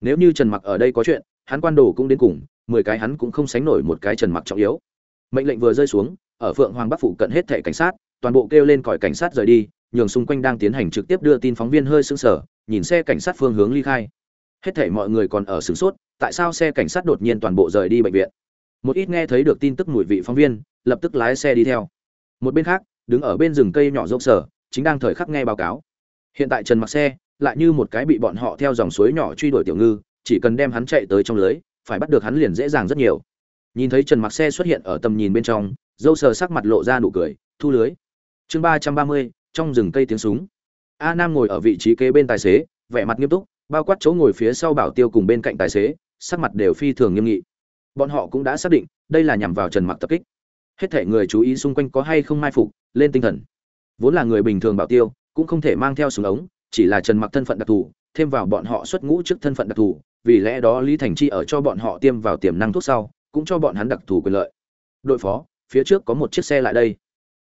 nếu như trần mặc ở đây có chuyện, hắn quan đồ cũng đến cùng, mười cái hắn cũng không sánh nổi một cái trần mặc trọng yếu. Mệnh lệnh vừa rơi xuống, ở phượng hoàng bắc phủ cận hết thẻ cảnh sát, toàn bộ kêu lên còi cảnh sát rời đi, nhường xung quanh đang tiến hành trực tiếp đưa tin phóng viên hơi sững sờ, nhìn xe cảnh sát phương hướng ly khai. Hết thảy mọi người còn ở sửng sốt, tại sao xe cảnh sát đột nhiên toàn bộ rời đi bệnh viện? Một ít nghe thấy được tin tức mùi vị phóng viên, lập tức lái xe đi theo. Một bên khác, đứng ở bên rừng cây nhỏ rộng sở chính đang thời khắc nghe báo cáo. Hiện tại trần mặc xe lại như một cái bị bọn họ theo dòng suối nhỏ truy đuổi tiểu ngư, chỉ cần đem hắn chạy tới trong lưới, phải bắt được hắn liền dễ dàng rất nhiều. Nhìn thấy trần mặc xe xuất hiện ở tầm nhìn bên trong, dâu sờ sắc mặt lộ ra nụ cười, thu lưới. Chương ba trăm ba mươi, trong rừng cây tiếng súng. A nam ngồi ở vị trí kế bên tài xế, vẻ mặt nghiêm túc, bao quát chỗ ngồi phía sau bảo tiêu cùng bên cạnh tài xế, sắc mặt đều phi thường nghiêm nghị. Bọn họ cũng đã xác định, đây là nhằm vào trần mặc tập kích. Hết thể người chú ý xung quanh có hay không mai phục, lên tinh thần. Vốn là người bình thường bảo tiêu, cũng không thể mang theo súng ống chỉ là trần mặc thân phận đặc thù, thêm vào bọn họ xuất ngũ trước thân phận đặc thù, vì lẽ đó lý thành chi ở cho bọn họ tiêm vào tiềm năng thuốc sau, cũng cho bọn hắn đặc thù quyền lợi. Đội phó, phía trước có một chiếc xe lại đây.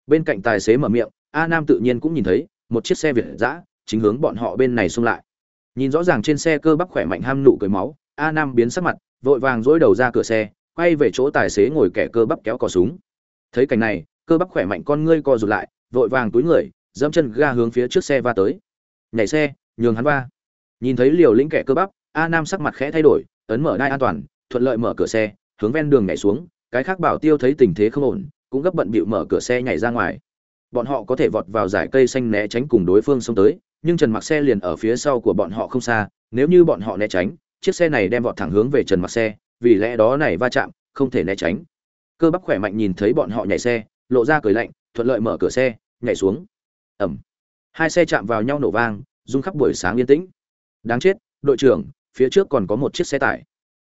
Bên cạnh tài xế mở miệng, a nam tự nhiên cũng nhìn thấy, một chiếc xe việt giã chính hướng bọn họ bên này xung lại. Nhìn rõ ràng trên xe cơ bắp khỏe mạnh ham nụ cười máu, a nam biến sắc mặt, vội vàng dỗi đầu ra cửa xe, quay về chỗ tài xế ngồi kẻ cơ bắp kéo cò súng. Thấy cảnh này, cơ bắp khỏe mạnh con ngươi co rụt lại, vội vàng túi người, dẫm chân ga hướng phía trước xe va tới nhảy xe, nhường hắn va. Nhìn thấy liều lĩnh kẻ cơ bắp, a nam sắc mặt khẽ thay đổi, ấn mở đai an toàn, thuận lợi mở cửa xe, hướng ven đường nhảy xuống, cái khác bảo tiêu thấy tình thế không ổn, cũng gấp bận bịu mở cửa xe nhảy ra ngoài. Bọn họ có thể vọt vào dải cây xanh né tránh cùng đối phương xông tới, nhưng trần mặc xe liền ở phía sau của bọn họ không xa, nếu như bọn họ né tránh, chiếc xe này đem vọt thẳng hướng về trần mặc xe, vì lẽ đó này va chạm, không thể né tránh. Cơ bắp khỏe mạnh nhìn thấy bọn họ nhảy xe, lộ ra cười lạnh, thuận lợi mở cửa xe, nhảy xuống. Ẩm hai xe chạm vào nhau nổ vang, rung khắp buổi sáng yên tĩnh. Đáng chết, đội trưởng, phía trước còn có một chiếc xe tải.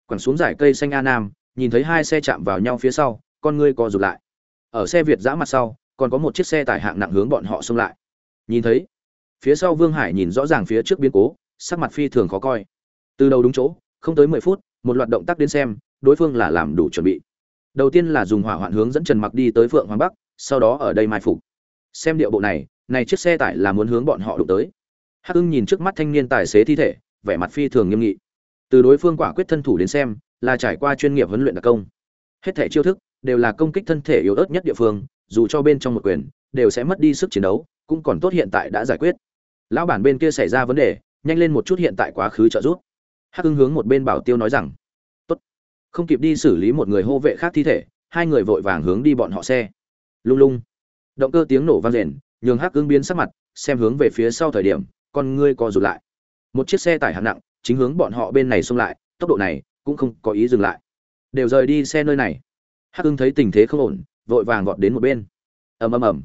Quẳng xuống giải cây xanh a nam, nhìn thấy hai xe chạm vào nhau phía sau, con ngươi co rụt lại. Ở xe việt giã mặt sau, còn có một chiếc xe tải hạng nặng hướng bọn họ xông lại. Nhìn thấy, phía sau vương hải nhìn rõ ràng phía trước biến cố, sắc mặt phi thường khó coi. Từ đầu đúng chỗ, không tới mười phút, một loạt động tác đến xem, đối phương là làm đủ chuẩn bị. Đầu tiên là dùng hỏa hoạn hướng dẫn trần mặc đi tới phượng hoàng bắc, sau đó ở đây mai phục. Xem điệu bộ này này chiếc xe tải là muốn hướng bọn họ đụng tới. Hắc hưng nhìn trước mắt thanh niên tài xế thi thể, vẻ mặt phi thường nghiêm nghị. Từ đối phương quả quyết thân thủ đến xem, là trải qua chuyên nghiệp huấn luyện đặc công. Hết thể chiêu thức đều là công kích thân thể yếu ớt nhất địa phương, dù cho bên trong một quyền, đều sẽ mất đi sức chiến đấu, cũng còn tốt hiện tại đã giải quyết. Lão bản bên kia xảy ra vấn đề, nhanh lên một chút hiện tại quá khứ trợ giúp. Hắc hưng hướng một bên bảo tiêu nói rằng, tốt, không kịp đi xử lý một người hô vệ khác thi thể, hai người vội vàng hướng đi bọn họ xe. Lung lung. Động cơ tiếng nổ vang rền nhường hắc ứng biến sắc mặt, xem hướng về phía sau thời điểm, con ngươi co rụt lại. Một chiếc xe tải hạng nặng, chính hướng bọn họ bên này xông lại, tốc độ này cũng không có ý dừng lại. Đều rời đi xe nơi này. Hắc ứng thấy tình thế không ổn, vội vàng vọt đến một bên. Ầm ầm ầm.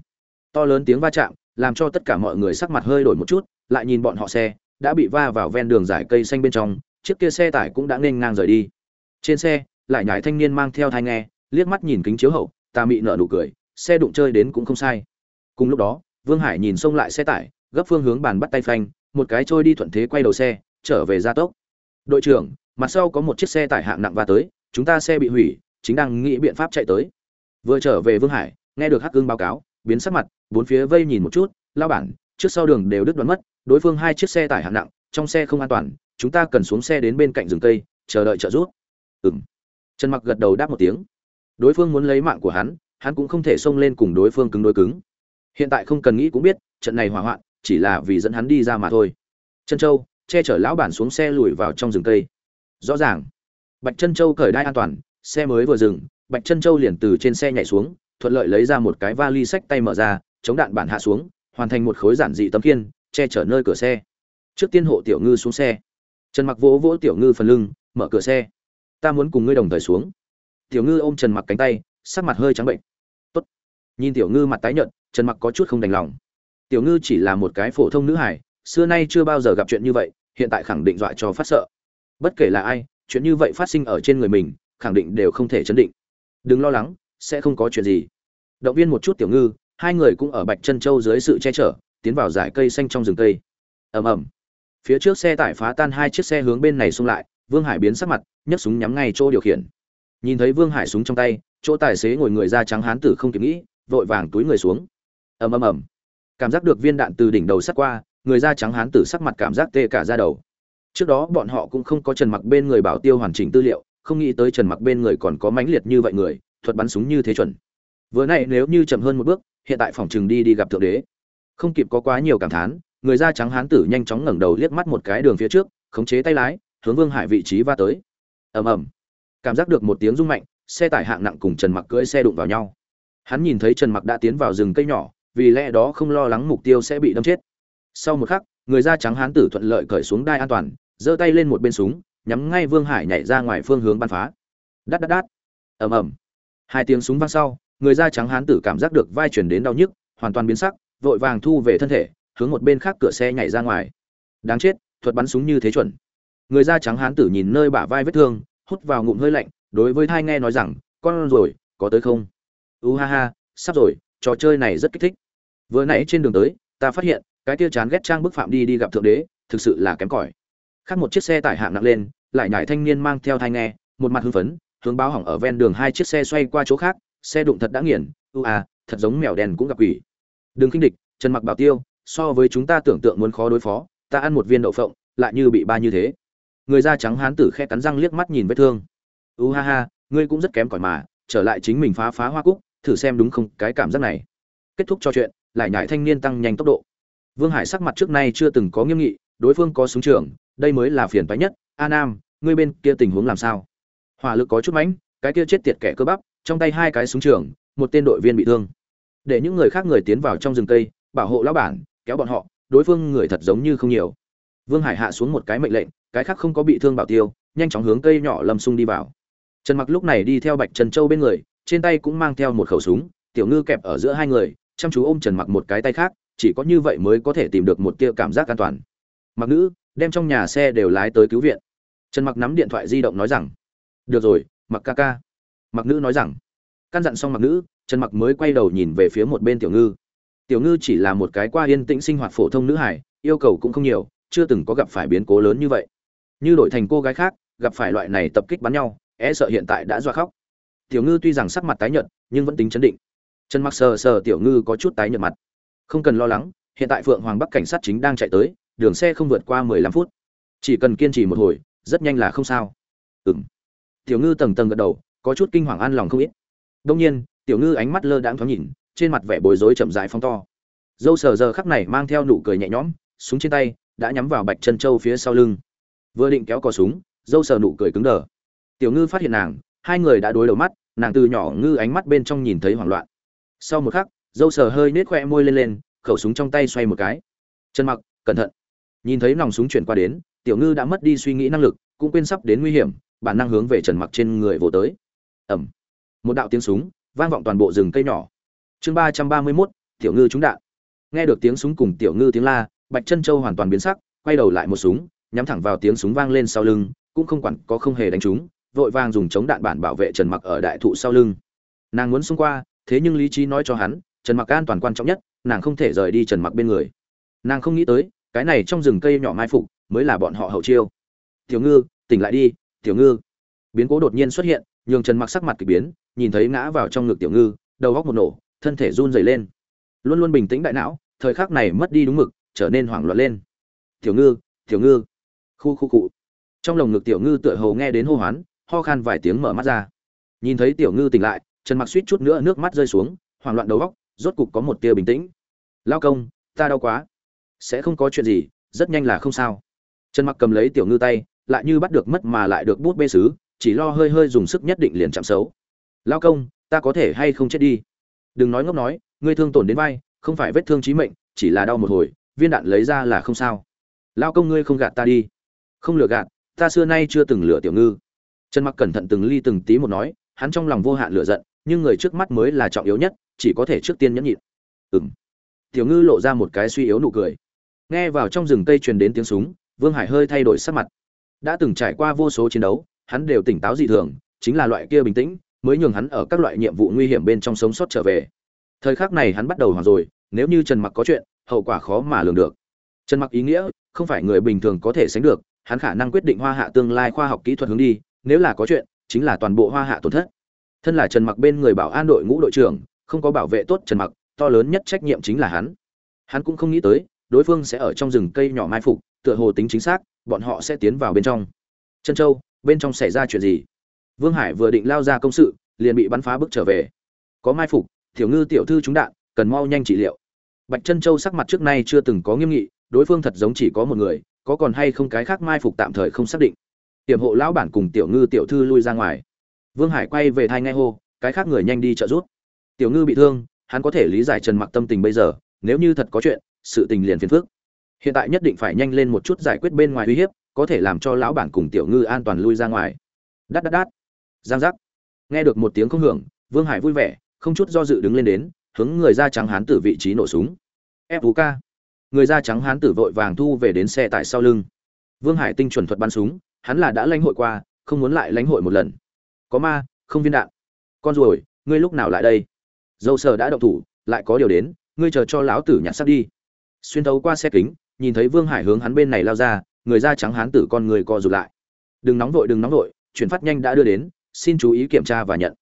To lớn tiếng va chạm, làm cho tất cả mọi người sắc mặt hơi đổi một chút, lại nhìn bọn họ xe, đã bị va vào ven đường dải cây xanh bên trong, chiếc kia xe tải cũng đã nên ngang rời đi. Trên xe, lại nhải thanh niên mang theo thai nghe, liếc mắt nhìn kính chiếu hậu, ta mị nở nụ cười, xe đụng chơi đến cũng không sai cùng lúc đó, vương hải nhìn xông lại xe tải, gấp phương hướng bàn bắt tay phanh, một cái trôi đi thuận thế quay đầu xe, trở về gia tốc. Đội trưởng, mặt sau có một chiếc xe tải hạng nặng va tới, chúng ta xe bị hủy, chính đang nghĩ biện pháp chạy tới. Vừa trở về vương hải, nghe được hắc ương báo cáo, biến sắc mặt, bốn phía vây nhìn một chút lao bản, trước sau đường đều đứt đoán mất, đối phương hai chiếc xe tải hạng nặng, trong xe không an toàn, chúng ta cần xuống xe đến bên cạnh rừng cây, chờ đợi trợ giúp. Ừng trần mặc gật đầu đáp một tiếng. Đối phương muốn lấy mạng của hắn hắn cũng không thể xông lên cùng đối phương cứng đối cứng hiện tại không cần nghĩ cũng biết, trận này hỏa hoạn chỉ là vì dẫn hắn đi ra mà thôi. Chân châu, che chở lão bản xuống xe lùi vào trong rừng cây. Rõ ràng, bạch chân châu cởi đai an toàn, xe mới vừa dừng, bạch chân châu liền từ trên xe nhảy xuống, thuận lợi lấy ra một cái vali sách tay mở ra, chống đạn bản hạ xuống, hoàn thành một khối giản dị tấm kiên che chở nơi cửa xe. Trước tiên hộ tiểu ngư xuống xe. Trần mặc vỗ vỗ tiểu ngư phần lưng, mở cửa xe. Ta muốn cùng ngươi đồng thời xuống. Tiểu ngư ôm trần mặc cánh tay, sắc mặt hơi trắng bệnh. Tốt. nhìn tiểu ngư mặt tái nhợt trần mặc có chút không đành lòng. Tiểu ngư chỉ là một cái phổ thông nữ hải xưa nay chưa bao giờ gặp chuyện như vậy, hiện tại khẳng định dọa cho phát sợ. Bất kể là ai, chuyện như vậy phát sinh ở trên người mình, khẳng định đều không thể chấn định. Đừng lo lắng, sẽ không có chuyện gì. Động viên một chút tiểu ngư, hai người cũng ở bạch chân châu dưới sự che chở, tiến vào dải cây xanh trong rừng cây. Ầm ầm. Phía trước xe tải phá tan hai chiếc xe hướng bên này xung lại, vương hải biến sắc mặt, nhấc súng nhắm ngay chỗ điều khiển. Nhìn thấy vương hải súng trong tay, chỗ tài xế ngồi người da trắng hán tử không kịp nghĩ, vội vàng túi người xuống ầm ầm ầm. Cảm giác được viên đạn từ đỉnh đầu sắt qua, người da trắng hán tử sắc mặt cảm giác tê cả da đầu. Trước đó bọn họ cũng không có trần mặc bên người bảo tiêu hoàn chỉnh tư liệu, không nghĩ tới trần mặc bên người còn có mãnh liệt như vậy người, thuật bắn súng như thế chuẩn. Vừa nãy nếu như chậm hơn một bước, hiện tại phòng trường đi đi gặp thượng đế. Không kịp có quá nhiều cảm thán, người da trắng hán tử nhanh chóng ngẩng đầu liếc mắt một cái đường phía trước, khống chế tay lái, hướng vương hải vị trí va tới. Ầm ầm. Cảm giác được một tiếng rung mạnh, xe tải hạng nặng cùng trần mặc cưỡi xe đụng vào nhau. Hắn nhìn thấy trần mặc đã tiến vào rừng cây nhỏ vì lẽ đó không lo lắng mục tiêu sẽ bị đâm chết. Sau một khắc, người da trắng hán tử thuận lợi cởi xuống đai an toàn, giơ tay lên một bên súng, nhắm ngay vương hải nhảy ra ngoài phương hướng bắn phá. Đát đát đát. Ầm ầm. Hai tiếng súng vang sau, người da trắng hán tử cảm giác được vai chuyển đến đau nhức, hoàn toàn biến sắc, vội vàng thu về thân thể, hướng một bên khác cửa xe nhảy ra ngoài. Đáng chết, thuật bắn súng như thế chuẩn. Người da trắng hán tử nhìn nơi bả vai vết thương, hút vào ngụm hơi lạnh, đối với thai nghe nói rằng, con rồi, có tới không? U ha ha, sắp rồi trò chơi này rất kích thích. Vừa nãy trên đường tới, ta phát hiện, cái tia chán ghét trang bức phạm đi đi gặp thượng đế, thực sự là kém cỏi. Khác một chiếc xe tải hạng nặng lên, lại nhảy thanh niên mang theo thai nghe, một mặt hưng phấn, hướng báo hỏng ở ven đường hai chiếc xe xoay qua chỗ khác, xe đụng thật đã nghiền ưu à thật giống mèo đèn cũng gặp quỷ. Đừng khinh địch, trần mặc bảo tiêu, so với chúng ta tưởng tượng muốn khó đối phó, ta ăn một viên đậu phộng, lại như bị ba như thế. Người da trắng hán tử khe cắn răng liếc mắt nhìn vết thương. U ha ha, ngươi cũng rất kém cỏi mà, trở lại chính mình phá phá hoa cúc thử xem đúng không cái cảm giác này. Kết thúc trò chuyện, lại nhải thanh niên tăng nhanh tốc độ. Vương hải sắc mặt trước nay chưa từng có nghiêm nghị, đối phương có súng trường, đây mới là phiền toái nhất. A nam, ngươi bên kia tình huống làm sao? Hỏa lực có chút mánh cái kia chết tiệt kẻ cơ bắp, trong tay hai cái súng trường, một tên đội viên bị thương. Để những người khác người tiến vào trong rừng cây, bảo hộ lão bản, kéo bọn họ, đối phương người thật giống như không nhiều. Vương hải hạ xuống một cái mệnh lệnh, cái khác không có bị thương bảo tiêu, nhanh chóng hướng cây nhỏ lầm sung đi vào. Trần mặc lúc này đi theo bạch trần châu bên người trên tay cũng mang theo một khẩu súng, tiểu ngư kẹp ở giữa hai người, chăm chú ôm trần mặc một cái tay khác, chỉ có như vậy mới có thể tìm được một tia cảm giác an toàn. Mặc nữ, đem trong nhà xe đều lái tới cứu viện. Trần mặc nắm điện thoại di động nói rằng, được rồi, mặc ca ca. Mặc nữ nói rằng, căn dặn xong mặc nữ, trần mặc mới quay đầu nhìn về phía một bên tiểu ngư. Tiểu ngư chỉ là một cái qua yên tĩnh sinh hoạt phổ thông nữ hải yêu cầu cũng không nhiều, chưa từng có gặp phải biến cố lớn như vậy. Như đổi thành cô gái khác, gặp phải loại này tập kích bắn nhau e sợ hiện tại đã doa khóc tiểu ngư tuy rằng sắc mặt tái nhợt, nhưng vẫn tính chấn định. Trần mặc sờ sờ tiểu ngư có chút tái nhợt mặt. Không cần lo lắng, hiện tại phượng hoàng bắc cảnh sát chính đang chạy tới, đường xe không vượt qua 15 phút. Chỉ cần kiên trì một hồi, rất nhanh là không sao. Ừm. Tiểu ngư tầng tầng gật đầu, có chút kinh hoàng an lòng không ít. Đông nhiên, tiểu ngư ánh mắt lơ đãng thoáng nhìn, trên mặt vẻ bối rối chậm rãi phong to. Dâu sờ giờ khắc này mang theo nụ cười nhẹ nhõm, súng trên tay, đã nhắm vào bạch chân châu phía sau lưng. Vừa định kéo cò súng, dâu sờ nụ cười cứng đờ. Tiểu ngư phát hiện nàng, hai người đã đối đầu mắt nàng từ nhỏ ngư ánh mắt bên trong nhìn thấy hoảng loạn. Sau một khắc, dâu sờ hơi nết khoe môi lên lên, khẩu súng trong tay xoay một cái. Chân mặc, cẩn thận. Nhìn thấy nòng súng chuyển qua đến, tiểu ngư đã mất đi suy nghĩ năng lực, cũng quên sắp đến nguy hiểm, bản năng hướng về trần mặc trên người vỗ tới. Ẩm một đạo tiếng súng vang vọng toàn bộ rừng cây nhỏ. Chương ba trăm ba mươi mốt, tiểu ngư trúng đạn. Nghe được tiếng súng cùng tiểu ngư tiếng la, bạch chân châu hoàn toàn biến sắc, quay đầu lại một súng, nhắm thẳng vào tiếng súng vang lên sau lưng, cũng không quản có không hề đánh trúng vội vàng dùng chống đạn bản bảo vệ trần mặc ở đại thụ sau lưng. Nàng muốn xông qua, thế nhưng lý trí nói cho hắn, trần mặc an toàn quan trọng nhất, nàng không thể rời đi trần mặc bên người. Nàng không nghĩ tới, cái này trong rừng cây nhỏ mai phục mới là bọn họ hậu chiêu. Tiểu ngư, tỉnh lại đi, tiểu ngư. Biến cố đột nhiên xuất hiện, nhường trần mặc sắc mặt kỳ biến, nhìn thấy ngã vào trong ngực tiểu ngư, đầu góc một nổ, thân thể run rẩy lên. Luôn luôn bình tĩnh đại não, thời khắc này mất đi đúng mực, trở nên hoảng loạn lên. Tiểu ngư tiểu ngư. Khu khu cụ. Trong lồng ngực tiểu ngư tựa hồ nghe đến hô hoán ho khan vài tiếng mở mắt ra. Nhìn thấy tiểu ngư tỉnh lại, trần mặc suýt chút nữa nước mắt rơi xuống, hoảng loạn đầu góc rốt cục có một tia bình tĩnh. Lao công, ta đau quá. Sẽ không có chuyện gì, rất nhanh là không sao. Trần mặc cầm lấy tiểu ngư tay, lại như bắt được mất mà lại được bút bê xứ chỉ lo hơi hơi dùng sức nhất định liền chạm xấu. Lao công, ta có thể hay không chết đi? Đừng nói ngốc nói, ngươi thương tổn đến vai, không phải vết thương chí mệnh, chỉ là đau một hồi, viên đạn lấy ra là không sao. Lao công ngươi không gạt ta đi. Không lừa gạt, ta xưa nay chưa từng lừa tiểu ngư trần mặc cẩn thận từng ly từng tí một nói, hắn trong lòng vô hạn lửa giận, nhưng người trước mắt mới là trọng yếu nhất, chỉ có thể trước tiên nhẫn nhịn. Ừm. Tiểu ngư lộ ra một cái suy yếu nụ cười. Nghe vào trong rừng cây truyền đến tiếng súng, vương hải hơi thay đổi sắc mặt. Đã từng trải qua vô số chiến đấu, hắn đều tỉnh táo dị thường, chính là loại kia bình tĩnh, mới nhường hắn ở các loại nhiệm vụ nguy hiểm bên trong sống sót trở về. Thời khắc này hắn bắt đầu hoảng rồi, nếu như trần mặc có chuyện, hậu quả khó mà lường được. Trần mặc ý nghĩa, không phải người bình thường có thể sánh được, hắn khả năng quyết định hoa hạ tương lai khoa học kỹ thuật hướng đi nếu là có chuyện, chính là toàn bộ hoa hạ tổn thất. Thân là trần mặc bên người bảo an đội ngũ đội trưởng, không có bảo vệ tốt trần mặc, to lớn nhất trách nhiệm chính là hắn. Hắn cũng không nghĩ tới, đối phương sẽ ở trong rừng cây nhỏ mai phục, tựa hồ tính chính xác, bọn họ sẽ tiến vào bên trong. Chân châu, bên trong xảy ra chuyện gì? Vương hải vừa định lao ra công sự, liền bị bắn phá bước trở về. Có mai phục, tiểu ngư tiểu thư trúng đạn, cần mau nhanh trị liệu. Bạch chân châu sắc mặt trước nay chưa từng có nghiêm nghị, đối phương thật giống chỉ có một người, có còn hay không cái khác mai phục tạm thời không xác định tiệm hộ lão bản cùng tiểu ngư tiểu thư lui ra ngoài. Vương hải quay về thai nghe hô, cái khác người nhanh đi trợ giúp. Tiểu ngư bị thương, hắn có thể lý giải trần mặc tâm tình bây giờ, nếu như thật có chuyện, sự tình liền phiền phức. Hiện tại nhất định phải nhanh lên một chút giải quyết bên ngoài uy hiếp, có thể làm cho lão bản cùng tiểu ngư an toàn lui ra ngoài. Đắt đắt đắt. Giang giác. Nghe được một tiếng không hưởng, vương hải vui vẻ, không chút do dự đứng lên đến, hướng người da trắng hán tử vị trí nổ súng. Fuk người da trắng hán tử vội vàng thu về đến xe tại sau lưng. Vương hải tinh chuẩn thuật bắn súng hắn là đã lãnh hội qua, không muốn lại lãnh hội một lần. Có ma, không viên đạn. Con ruồi, ngươi lúc nào lại đây? Dâu sờ đã động thủ, lại có điều đến, ngươi chờ cho lão tử nhặt sắt đi. Xuyên thấu qua xe kính, nhìn thấy vương hải hướng hắn bên này lao ra, người da trắng hán tử con người co rụt lại. Đừng nóng vội, đừng nóng vội, chuyển phát nhanh đã đưa đến, xin chú ý kiểm tra và nhận.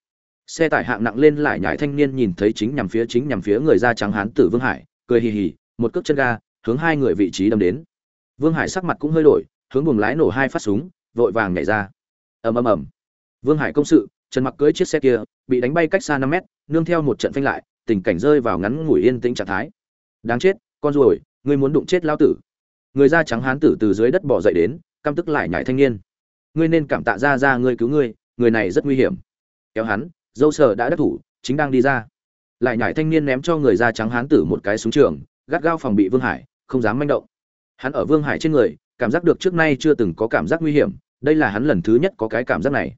Xe tải hạng nặng lên lại nhảy thanh niên nhìn thấy chính nhằm phía chính nhằm phía người da trắng hán tử vương hải, cười hì hì, một cước chân ga, hướng hai người vị trí đâm đến. Vương hải sắc mặt cũng hơi đổi hướng buồng lái nổ hai phát súng, vội vàng nhảy ra. Ầm ầm ầm. Vương hải công sự, trần mặc cưới chiếc xe kia, bị đánh bay cách xa năm mét, nương theo một trận phanh lại, tình cảnh rơi vào ngắn ngủi yên tĩnh trạng thái. Đáng chết, con ruồi, ngươi muốn đụng chết lao tử. Người da trắng hán tử từ dưới đất bỏ dậy đến, căm tức lại nhảy thanh niên. Ngươi nên cảm tạ ra ra ngươi cứu ngươi, người này rất nguy hiểm. Kéo hắn, dâu sờ đã đắc thủ, chính đang đi ra. Lại nhảy thanh niên ném cho người da trắng hán tử một cái súng trường, gắt gao phòng bị vương hải, không dám manh động. Hắn ở vương hải trên người cảm giác được trước nay chưa từng có cảm giác nguy hiểm, đây là hắn lần thứ nhất có cái cảm giác này.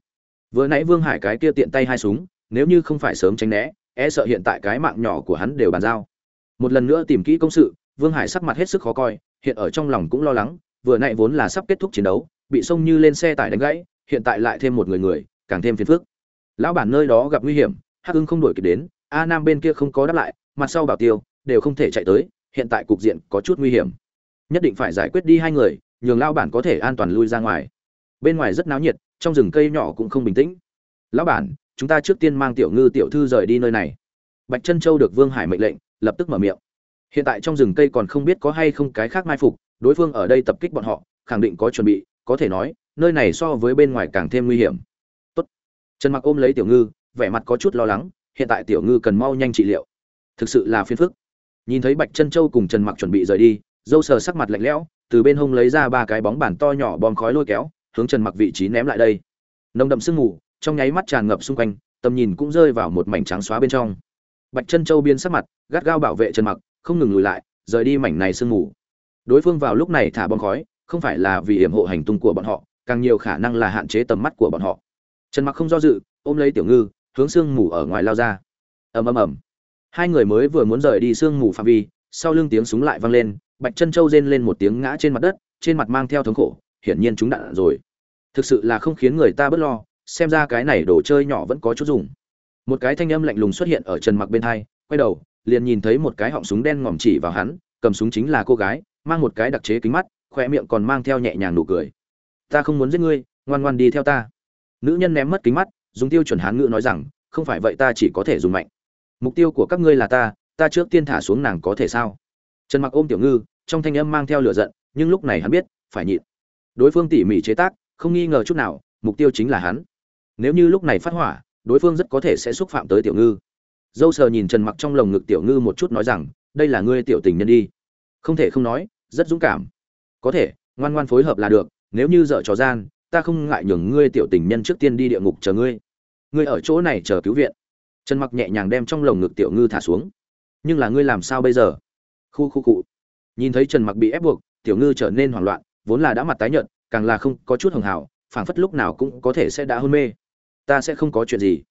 Vừa nãy vương hải cái kia tiện tay hai súng, nếu như không phải sớm tránh né e sợ hiện tại cái mạng nhỏ của hắn đều bàn giao. Một lần nữa tìm kỹ công sự, vương hải sắc mặt hết sức khó coi, hiện ở trong lòng cũng lo lắng, vừa nãy vốn là sắp kết thúc chiến đấu, bị xông như lên xe tải đánh gãy, hiện tại lại thêm một người người, càng thêm phiền phức. Lão bản nơi đó gặp nguy hiểm, hắc ưng không đổi kịp đến, a nam bên kia không có đáp lại, mặt sau bảo tiêu, đều không thể chạy tới, hiện tại cục diện có chút nguy hiểm. Nhất định phải giải quyết đi hai người nhường lão bản có thể an toàn lui ra ngoài. Bên ngoài rất náo nhiệt, trong rừng cây nhỏ cũng không bình tĩnh. Lão bản, chúng ta trước tiên mang tiểu ngư tiểu thư rời đi nơi này. Bạch chân châu được vương hải mệnh lệnh, lập tức mở miệng. Hiện tại trong rừng cây còn không biết có hay không cái khác mai phục, đối phương ở đây tập kích bọn họ, khẳng định có chuẩn bị, có thể nói, nơi này so với bên ngoài càng thêm nguy hiểm. Tốt. trần mặc ôm lấy tiểu ngư, vẻ mặt có chút lo lắng, hiện tại tiểu ngư cần mau nhanh trị liệu. Thực sự là phiền phức. Nhìn thấy bạch chân châu cùng trần mặc chuẩn bị rời đi, dâu sờ sắc mặt lạnh lẽo từ bên hông lấy ra ba cái bóng bàn to nhỏ bom khói lôi kéo, hướng trần mặc vị trí ném lại đây. Nồng đậm sương mù, trong nháy mắt tràn ngập xung quanh, tầm nhìn cũng rơi vào một mảnh trắng xóa bên trong. Bạch chân châu biên sắc mặt, gắt gao bảo vệ trần mặc, không ngừng lùi lại, rời đi mảnh này sương mù. Đối phương vào lúc này thả bom khói, không phải là vì hiểm hộ hành tung của bọn họ, càng nhiều khả năng là hạn chế tầm mắt của bọn họ. Trần mặc không do dự, ôm lấy tiểu ngư, hướng sương mù ở ngoài lao ra. Ầm ầm ầm. Hai người mới vừa muốn rời đi sương mù phạm vi, sau lưng tiếng súng lại vang lên bạch chân châu rên lên một tiếng ngã trên mặt đất, trên mặt mang theo thống khổ, hiển nhiên chúng đạn rồi. Thực sự là không khiến người ta bất lo, xem ra cái này đồ chơi nhỏ vẫn có chút dùng. Một cái thanh âm lạnh lùng xuất hiện ở trần mặc bên hai, quay đầu, liền nhìn thấy một cái họng súng đen ngòm chỉ vào hắn, cầm súng chính là cô gái, mang một cái đặc chế kính mắt khoe miệng còn mang theo nhẹ nhàng nụ cười. Ta không muốn giết ngươi, ngoan ngoan đi theo ta. Nữ nhân ném mất kính mắt, dùng tiêu chuẩn hán ngữ nói rằng, không phải vậy ta chỉ có thể dùng mạnh. Mục tiêu của các ngươi là ta ta trước tiên thả xuống nàng có thể sao? Trần mặc ôm tiểu ngư trong thanh âm mang theo lửa giận, nhưng lúc này hắn biết, phải nhịn. Đối phương tỉ mỉ chế tác, không nghi ngờ chút nào, mục tiêu chính là hắn. Nếu như lúc này phát hỏa, đối phương rất có thể sẽ xúc phạm tới tiểu ngư. Dâu sờ nhìn trần mặc trong lồng ngực tiểu ngư một chút nói rằng, đây là ngươi tiểu tình nhân đi. Không thể không nói, rất dũng cảm. Có thể, ngoan ngoan phối hợp là được, nếu như dở trò gian, ta không ngại nhường ngươi tiểu tình nhân trước tiên đi địa ngục chờ ngươi. Ngươi ở chỗ này chờ cứu viện. Trần mặc nhẹ nhàng đem trong lồng ngực tiểu ngư thả xuống. Nhưng là ngươi làm sao bây giờ? Khu khu cụ nhìn thấy trần mặc bị ép buộc, tiểu ngư trở nên hoảng loạn, vốn là đã mặt tái nhợt, càng là không có chút hường hảo phảng phất lúc nào cũng có thể sẽ đã hôn mê. Ta sẽ không có chuyện gì.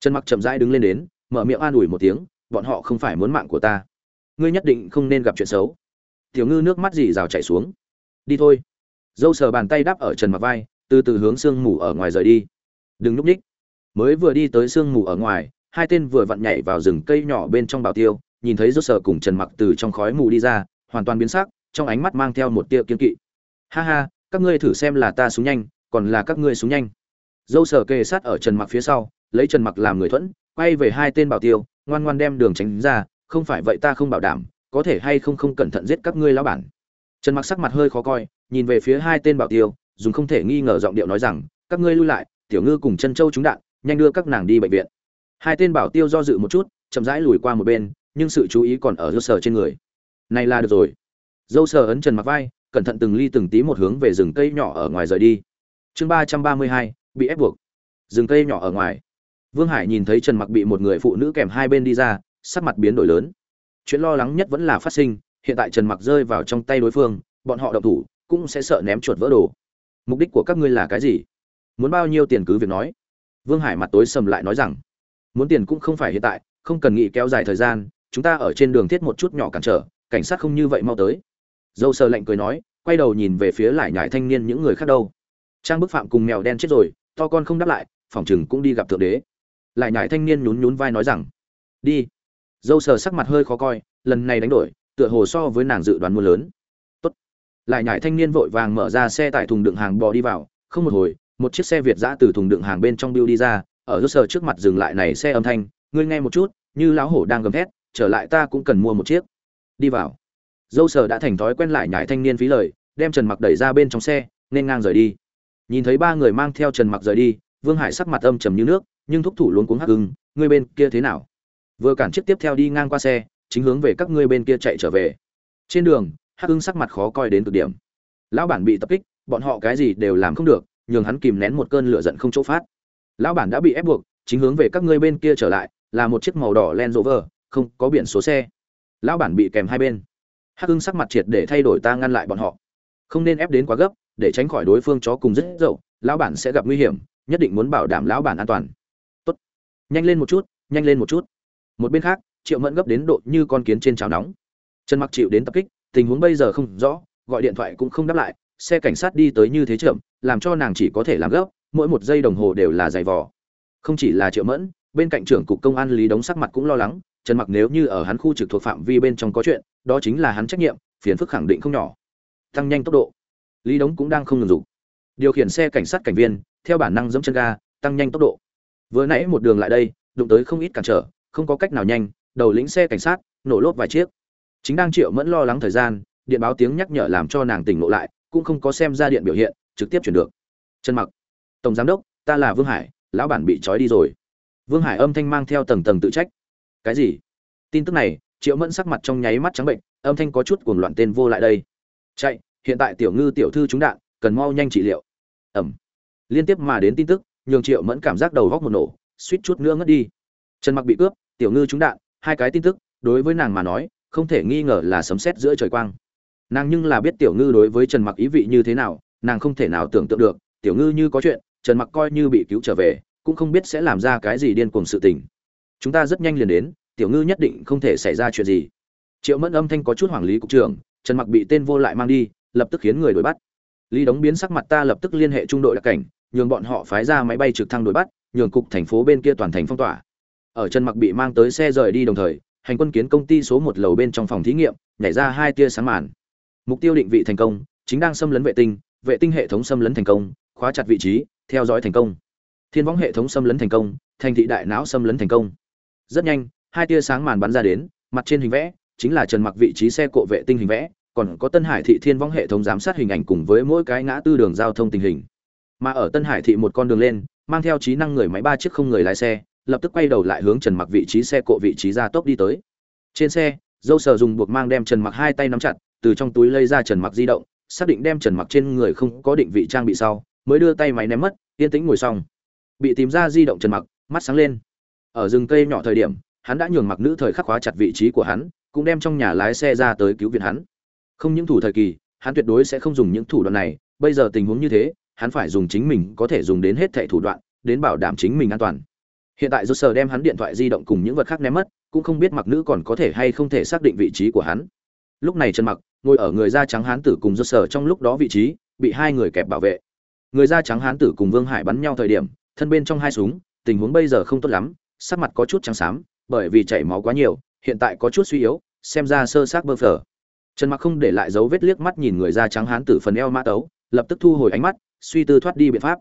Trần mặc chậm rãi đứng lên đến, mở miệng an ủi một tiếng, bọn họ không phải muốn mạng của ta. Ngươi nhất định không nên gặp chuyện xấu. Tiểu ngư nước mắt dì rào chảy xuống. Đi thôi. Dâu sờ bàn tay đáp ở trần mặc vai, từ từ hướng sương mù ở ngoài rời đi. Đừng núp ních. Mới vừa đi tới sương mù ở ngoài, hai tên vừa vặn nhảy vào rừng cây nhỏ bên trong bảo tiêu, nhìn thấy dâu sờ cùng trần mặc từ trong khói mù đi ra hoàn toàn biến sắc, trong ánh mắt mang theo một tia kiên kỵ. Ha ha, các ngươi thử xem là ta súng nhanh, còn là các ngươi súng nhanh. Dâu sờ kề sát ở trần mặc phía sau, lấy trần mặc làm người thuẫn, quay về hai tên bảo tiêu, ngoan ngoan đem đường tránh ra, không phải vậy ta không bảo đảm, có thể hay không không cẩn thận giết các ngươi lão bản. Trần mặc sắc mặt hơi khó coi, nhìn về phía hai tên bảo tiêu, dùng không thể nghi ngờ giọng điệu nói rằng, các ngươi lui lại, tiểu ngư cùng chân châu chúng đạn, nhanh đưa các nàng đi bệnh viện. Hai tên bảo tiêu do dự một chút, chậm rãi lùi qua một bên, nhưng sự chú ý còn ở dâu sờ trên người này là được rồi. Dâu sờ ấn trần mặc vai, cẩn thận từng ly từng tí một hướng về rừng cây nhỏ ở ngoài rời đi. Chương ba trăm ba mươi hai, bị ép buộc. Rừng cây nhỏ ở ngoài. Vương hải nhìn thấy trần mặc bị một người phụ nữ kèm hai bên đi ra, sắc mặt biến đổi lớn. Chuyện lo lắng nhất vẫn là phát sinh, hiện tại trần mặc rơi vào trong tay đối phương, bọn họ động thủ, cũng sẽ sợ ném chuột vỡ đồ. Mục đích của các ngươi là cái gì? Muốn bao nhiêu tiền cứ việc nói. Vương hải mặt tối sầm lại nói rằng, muốn tiền cũng không phải hiện tại, không cần nghĩ kéo dài thời gian, chúng ta ở trên đường thiết một chút nhỏ cản trở cảnh sát không như vậy mau tới. Dâu sờ lạnh cười nói, quay đầu nhìn về phía lại nhải thanh niên những người khác đâu. Trang bức phạm cùng mèo đen chết rồi, to con không đáp lại, phòng chừng cũng đi gặp thượng đế. Lại nhải thanh niên nhún nhún vai nói rằng, đi. Dâu sờ sắc mặt hơi khó coi, lần này đánh đổi, tựa hồ so với nàng dự đoán mua lớn. Tốt. Lại nhải thanh niên vội vàng mở ra xe tải thùng đựng hàng bò đi vào, không một hồi, một chiếc xe việt giã từ thùng đựng hàng bên trong biêu đi ra, ở dâu sờ trước mặt dừng lại này xe âm thanh, ngươi nghe một chút, như lão hổ đang gầm thét, trở lại ta cũng cần mua một chiếc đi vào. Dâu sờ đã thành thói quen lại nhải thanh niên phí lời đem trần mặc đẩy ra bên trong xe nên ngang rời đi. Nhìn thấy ba người mang theo trần mặc rời đi vương hải sắc mặt âm trầm như nước nhưng thúc thủ luôn cuống hắc hưng ngươi bên kia thế nào? Vừa cản chiếc tiếp theo đi ngang qua xe chính hướng về các ngươi bên kia chạy trở về. Trên đường hắc hưng sắc mặt khó coi đến cực điểm. Lão bản bị tập kích bọn họ cái gì đều làm không được nhường hắn kìm nén một cơn lửa giận không chỗ phát. Lão bản đã bị ép buộc chính hướng về các ngươi bên kia trở lại là một chiếc màu đỏ Land Rover, không có biển số xe. Lão bản bị kèm hai bên. Hắc Hưng sắc mặt triệt để thay đổi ta ngăn lại bọn họ. Không nên ép đến quá gấp, để tránh khỏi đối phương chó cùng rất dậu, lão bản sẽ gặp nguy hiểm, nhất định muốn bảo đảm lão bản an toàn. Tốt. Nhanh lên một chút, nhanh lên một chút. Một bên khác, Triệu Mẫn gấp đến độ như con kiến trên chảo nóng. Trần Mặc chịu đến tập kích, tình huống bây giờ không rõ, gọi điện thoại cũng không đáp lại, xe cảnh sát đi tới như thế chậm, làm cho nàng chỉ có thể làm gấp, mỗi một giây đồng hồ đều là giày vò. Không chỉ là Triệu Mẫn, bên cạnh trưởng cục công an lý đống sắc mặt cũng lo lắng trần mặc nếu như ở hắn khu trực thuộc phạm vi bên trong có chuyện, đó chính là hắn trách nhiệm, phiền phức khẳng định không nhỏ. Tăng nhanh tốc độ. Lý đống cũng đang không ngừng dục. Điều khiển xe cảnh sát cảnh viên, theo bản năng dẫm chân ga, tăng nhanh tốc độ. Vừa nãy một đường lại đây, đụng tới không ít cản trở, không có cách nào nhanh, đầu lĩnh xe cảnh sát, nổ lốp vài chiếc. Chính đang triệu mẫn lo lắng thời gian, điện báo tiếng nhắc nhở làm cho nàng tỉnh ngộ lại, cũng không có xem ra điện biểu hiện, trực tiếp chuyển được. Trần mặc, tổng giám đốc, ta là vương hải, lão bản bị trói đi rồi. Vương Hải âm thanh mang theo tầng tầng tự trách. Cái gì? Tin tức này, Triệu Mẫn sắc mặt trong nháy mắt trắng bệnh, âm thanh có chút cuồng loạn tên vô lại đây. Chạy, hiện tại tiểu ngư tiểu thư trúng đạn, cần mau nhanh trị liệu. Ẩm. Liên tiếp mà đến tin tức, nhường Triệu Mẫn cảm giác đầu góc một nổ, suýt chút nữa ngất đi. Trần Mặc bị cướp, tiểu ngư trúng đạn, hai cái tin tức, đối với nàng mà nói, không thể nghi ngờ là sấm sét giữa trời quang. Nàng nhưng là biết tiểu ngư đối với Trần Mặc ý vị như thế nào, nàng không thể nào tưởng tượng được, tiểu ngư như có chuyện, Trần Mặc coi như bị cứu trở về, cũng không biết sẽ làm ra cái gì điên cuồng sự tình chúng ta rất nhanh liền đến, tiểu ngư nhất định không thể xảy ra chuyện gì. Triệu mẫn âm thanh có chút hoàng lý cục trưởng, trần mặc bị tên vô lại mang đi, lập tức khiến người đuổi bắt. Lý đóng biến sắc mặt ta lập tức liên hệ trung đội đặc cảnh, nhường bọn họ phái ra máy bay trực thăng đuổi bắt, nhường cục thành phố bên kia toàn thành phong tỏa. Ở trần mặc bị mang tới xe rời đi đồng thời, hành quân kiến công ty số một lầu bên trong phòng thí nghiệm, nhảy ra hai tia sáng màn. Mục tiêu định vị thành công, chính đang xâm lấn vệ tinh vệ tinh hệ thống xâm lấn thành công, khóa chặt vị trí, theo dõi thành công. Thiên võng hệ thống xâm lấn thành công, thành thị đại não xâm lấn thành công rất nhanh, hai tia sáng màn bắn ra đến, mặt trên hình vẽ chính là trần mặc vị trí xe cộ vệ tinh hình vẽ, còn có tân hải thị thiên vong hệ thống giám sát hình ảnh cùng với mỗi cái ngã tư đường giao thông tình hình. Mà ở tân hải thị một con đường lên, mang theo trí năng người máy ba chiếc không người lái xe, lập tức quay đầu lại hướng trần mặc vị trí xe cộ vị trí ra tốc đi tới. Trên xe, dâu sờ dùng buộc mang đem trần mặc hai tay nắm chặt, từ trong túi lấy ra trần mặc di động, xác định đem trần mặc trên người không có định vị trang bị sau, mới đưa tay máy ném mất, yên tĩnh ngồi xong. Bị tìm ra di động trần mặc, mắt sáng lên ở rừng cây nhỏ thời điểm, hắn đã nhường mặc nữ thời khắc khóa chặt vị trí của hắn, cũng đem trong nhà lái xe ra tới cứu viện hắn. Không những thủ thời kỳ, hắn tuyệt đối sẽ không dùng những thủ đoạn này, bây giờ tình huống như thế, hắn phải dùng chính mình có thể dùng đến hết thảy thủ đoạn, đến bảo đảm chính mình an toàn. Hiện tại do sở đem hắn điện thoại di động cùng những vật khác ném mất, cũng không biết mặc nữ còn có thể hay không thể xác định vị trí của hắn. Lúc này trần mặc ngồi ở người da trắng hán tử cùng do sở trong lúc đó vị trí, bị hai người kẹp bảo vệ. Người da trắng hán tử cùng vương hải bắn nhau thời điểm, thân bên trong hai súng, tình huống bây giờ không tốt lắm sắc mặt có chút trắng xám, bởi vì chảy máu quá nhiều, hiện tại có chút suy yếu, xem ra sơ xác bơ phờ. Trần mặc không để lại dấu vết liếc mắt nhìn người da trắng hán tử phần eo mã tấu, lập tức thu hồi ánh mắt, suy tư thoát đi biện pháp.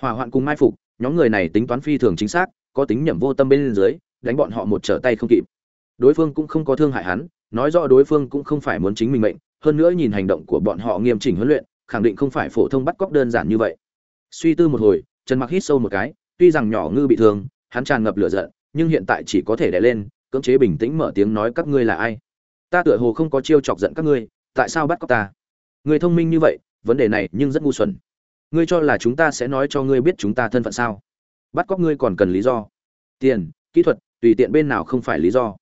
Hỏa hoạn cùng mai phục, nhóm người này tính toán phi thường chính xác, có tính nhẩm vô tâm bên dưới, đánh bọn họ một trở tay không kịp. Đối phương cũng không có thương hại hắn, nói rõ đối phương cũng không phải muốn chính mình mệnh, hơn nữa nhìn hành động của bọn họ nghiêm chỉnh huấn luyện, khẳng định không phải phổ thông bắt cóc đơn giản như vậy. Suy tư một hồi, trần mặc hít sâu một cái, tuy rằng nhỏ ngư bị thương hắn tràn ngập lửa giận, nhưng hiện tại chỉ có thể đè lên, cưỡng chế bình tĩnh mở tiếng nói, các ngươi là ai? Ta tựa hồ không có chiêu chọc giận các ngươi, tại sao bắt cóc ta? Người thông minh như vậy, vấn đề này nhưng rất ngu xuẩn. Ngươi cho là chúng ta sẽ nói cho ngươi biết chúng ta thân phận sao? Bắt cóc ngươi còn cần lý do? Tiền, kỹ thuật, tùy tiện bên nào không phải lý do?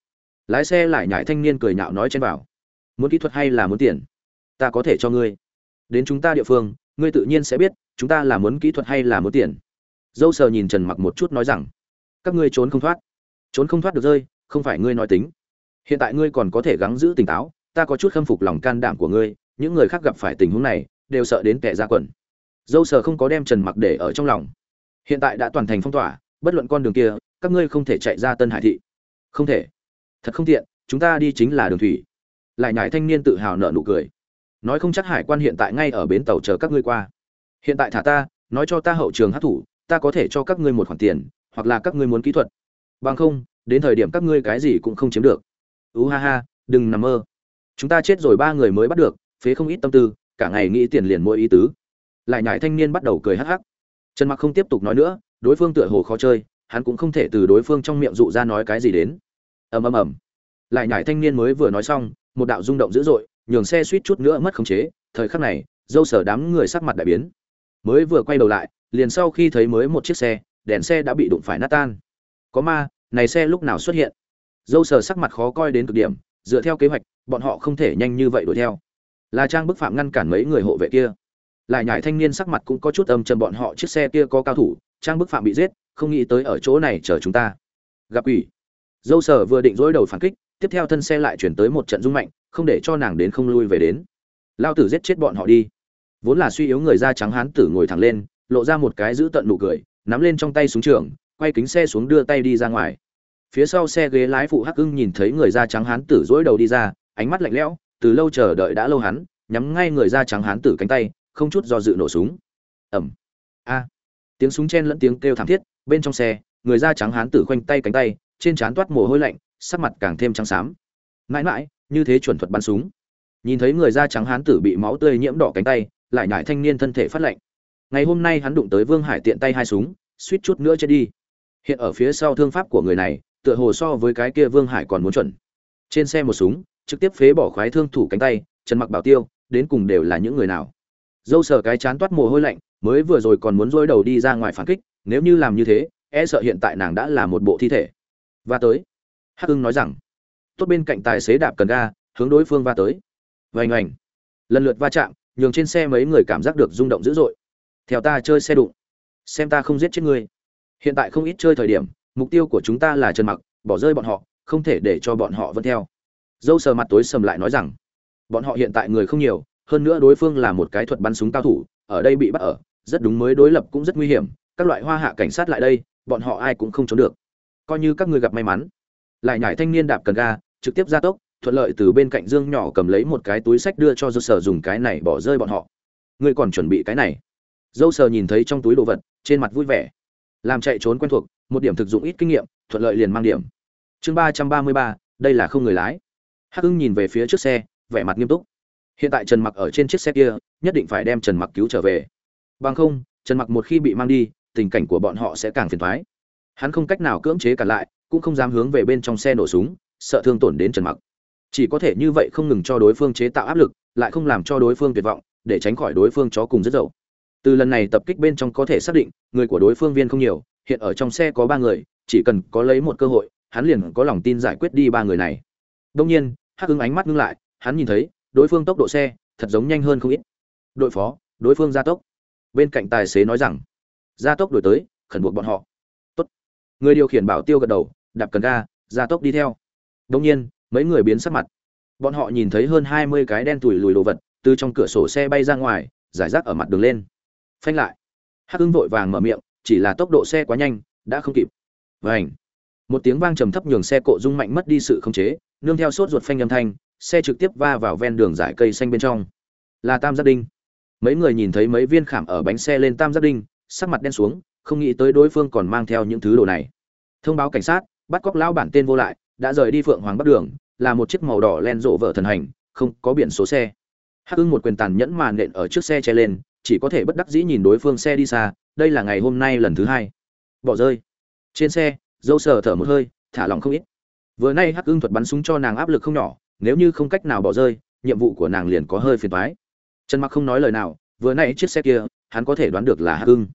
Lái xe lại nhảy thanh niên cười nhạo nói trên bảo muốn kỹ thuật hay là muốn tiền? Ta có thể cho ngươi. Đến chúng ta địa phương, ngươi tự nhiên sẽ biết, chúng ta là muốn kỹ thuật hay là muốn tiền. Dâu sờ nhìn trần mặc một chút nói rằng các ngươi trốn không thoát. Trốn không thoát được rơi, không phải ngươi nói tính. Hiện tại ngươi còn có thể gắng giữ tỉnh táo, ta có chút khâm phục lòng can đảm của ngươi, những người khác gặp phải tình huống này, đều sợ đến kẻ ra quần. Dâu sờ không có đem trần mặc để ở trong lòng. Hiện tại đã toàn thành phong tỏa, bất luận con đường kia, các ngươi không thể chạy ra tân hải thị. Không thể. Thật không tiện, chúng ta đi chính là đường thủy. Lại nhải thanh niên tự hào nợ nụ cười. Nói không chắc hải quan hiện tại ngay ở bến tàu chờ các ngươi qua. Hiện tại thả ta, nói cho ta hậu trường hát thủ ta có thể cho các ngươi một khoản tiền hoặc là các ngươi muốn kỹ thuật. Bằng không, đến thời điểm các ngươi cái gì cũng không chiếm được. Ú ha ha, đừng nằm mơ. Chúng ta chết rồi ba người mới bắt được, phế không ít tâm tư, cả ngày nghĩ tiền liền mỗi ý tứ. Lại nhải thanh niên bắt đầu cười hắc hắc. Trần mặc không tiếp tục nói nữa, đối phương tựa hồ khó chơi, hắn cũng không thể từ đối phương trong miệng dụ ra nói cái gì đến. Ầm ầm ầm. Lại nhải thanh niên mới vừa nói xong, một đạo rung động dữ dội, nhường xe suýt chút nữa mất khống chế, thời khắc này, dâu sở đám người sắc mặt đại biến. Mới vừa quay đầu lại, liền sau khi thấy mới một chiếc xe đèn xe đã bị đụng phải nát tan. Có ma, này xe lúc nào xuất hiện? Dâu sờ sắc mặt khó coi đến cực điểm, dựa theo kế hoạch, bọn họ không thể nhanh như vậy đuổi theo. Là trang bức phạm ngăn cản mấy người hộ vệ kia. Lại nhải thanh niên sắc mặt cũng có chút âm trầm bọn họ chiếc xe kia có cao thủ, trang bức phạm bị giết, không nghĩ tới ở chỗ này chờ chúng ta. Gặp ủy dâu sở vừa định dối đầu phản kích, tiếp theo thân xe lại chuyển tới một trận rung mạnh, không để cho nàng đến không lui về đến. Lao tử giết chết bọn họ đi. Vốn là suy yếu người da trắng hán tử ngồi thẳng lên, lộ ra một cái giữ tận nụ cười nắm lên trong tay súng trường, quay kính xe xuống đưa tay đi ra ngoài. Phía sau xe ghế lái phụ hắc ưng nhìn thấy người da trắng hán tử dỗi đầu đi ra, ánh mắt lạnh lẽo, từ lâu chờ đợi đã lâu hắn, nhắm ngay người da trắng hán tử cánh tay, không chút do dự nổ súng. Ẩm a. Tiếng súng chen lẫn tiếng kêu thảm thiết, bên trong xe, người da trắng hán tử khoanh tay cánh tay, trên trán toát mồ hôi lạnh, sắc mặt càng thêm trắng xám. Mãi mãi, như thế chuẩn thuật bắn súng. Nhìn thấy người da trắng hán tử bị máu tươi nhiễm đỏ cánh tay, lại nhải thanh niên thân thể phát lạnh ngày hôm nay hắn đụng tới vương hải tiện tay hai súng, suýt chút nữa chết đi. Hiện ở phía sau thương pháp của người này, tựa hồ so với cái kia vương hải còn muốn chuẩn. Trên xe một súng, trực tiếp phế bỏ khoái thương thủ cánh tay, trần mặc bảo tiêu, đến cùng đều là những người nào? Dâu sờ cái chán toát mồ hôi lạnh, mới vừa rồi còn muốn dối đầu đi ra ngoài phản kích, nếu như làm như thế e sợ hiện tại nàng đã là một bộ thi thể. Và tới. Hắc ưng nói rằng, tốt bên cạnh tài xế đạp cần ga, hướng đối phương va tới. Vành ảnh. Lần lượt va chạm, nhường trên xe mấy người cảm giác được rung động dữ dội theo ta chơi xe đụng. Xem ta không giết chết ngươi. Hiện tại không ít chơi thời điểm, mục tiêu của chúng ta là trần mặc, bỏ rơi bọn họ, không thể để cho bọn họ vẫn theo. Dâu sờ mặt tối sầm lại nói rằng, bọn họ hiện tại người không nhiều, hơn nữa đối phương là một cái thuật bắn súng cao thủ, ở đây bị bắt ở, rất đúng mới đối lập cũng rất nguy hiểm, các loại hoa hạ cảnh sát lại đây, bọn họ ai cũng không trốn được. Coi như các ngươi gặp may mắn. Lại nhảy thanh niên đạp cần ga, trực tiếp ra tốc, thuận lợi từ bên cạnh dương nhỏ cầm lấy một cái túi sách đưa cho dâu sờ dùng cái này bỏ rơi bọn họ. Ngươi còn chuẩn bị cái này dâu sờ nhìn thấy trong túi đồ vật, trên mặt vui vẻ. Làm chạy trốn quen thuộc, một điểm thực dụng ít kinh nghiệm, thuận lợi liền mang điểm. Chương ba trăm ba mươi ba, đây là không người lái. Hắc hưng nhìn về phía trước xe, vẻ mặt nghiêm túc. Hiện tại trần mặc ở trên chiếc xe kia, nhất định phải đem trần mặc cứu trở về. Bằng không, trần mặc một khi bị mang đi, tình cảnh của bọn họ sẽ càng phiền thoái hắn không cách nào cưỡng chế cả lại, cũng không dám hướng về bên trong xe nổ súng, sợ thương tổn đến trần mặc. Chỉ có thể như vậy không ngừng cho đối phương chế tạo áp lực, lại không làm cho đối phương tuyệt vọng, để tránh khỏi đối phương chó cùng rất dậu từ lần này tập kích bên trong có thể xác định, người của đối phương viên không nhiều, hiện ở trong xe có ba người, chỉ cần có lấy một cơ hội, hắn liền có lòng tin giải quyết đi ba người này. Đông nhiên, hắc ứng ánh mắt ngưng lại, hắn nhìn thấy, đối phương tốc độ xe, thật giống nhanh hơn không ít. Đội phó, đối phương gia tốc. Bên cạnh tài xế nói rằng, gia tốc đổi tới, khẩn buộc bọn họ. Tốt. người điều khiển bảo tiêu gật đầu, đạp cần ga, gia tốc đi theo. Đông nhiên, mấy người biến sắc mặt. Bọn họ nhìn thấy hơn hai mươi cái đen tủi lùi đồ vật, từ trong cửa sổ xe bay ra ngoài giải rác ở mặt đường lên phanh lại. Hắc hưng vội vàng mở miệng, chỉ là tốc độ xe quá nhanh, đã không kịp. Vảnh một tiếng vang trầm thấp nhường xe cộ rung mạnh mất đi sự khống chế, nương theo sốt ruột phanh âm thanh, xe trực tiếp va vào ven đường dải cây xanh bên trong. Là tam giác đinh. Mấy người nhìn thấy mấy viên khảm ở bánh xe lên tam giác đinh, sắc mặt đen xuống, không nghĩ tới đối phương còn mang theo những thứ đồ này. Thông báo cảnh sát, bắt cóc lão bản tên vô lại, đã rời đi phượng hoàng bắc đường, là một chiếc màu đỏ len rộ vợ thần hành, không có biển số xe. Hắc ưng một quyền tàn nhẫn màn nện ở trước xe che lên chỉ có thể bất đắc dĩ nhìn đối phương xe đi xa, đây là ngày hôm nay lần thứ hai. Bỏ rơi. Trên xe, dâu sờ thở một hơi, thả lòng không ít. Vừa nay hắc ưng thuật bắn súng cho nàng áp lực không nhỏ, nếu như không cách nào bỏ rơi, nhiệm vụ của nàng liền có hơi phiền thoái trần mặc không nói lời nào, vừa nay chiếc xe kia, hắn có thể đoán được là hắc ưng.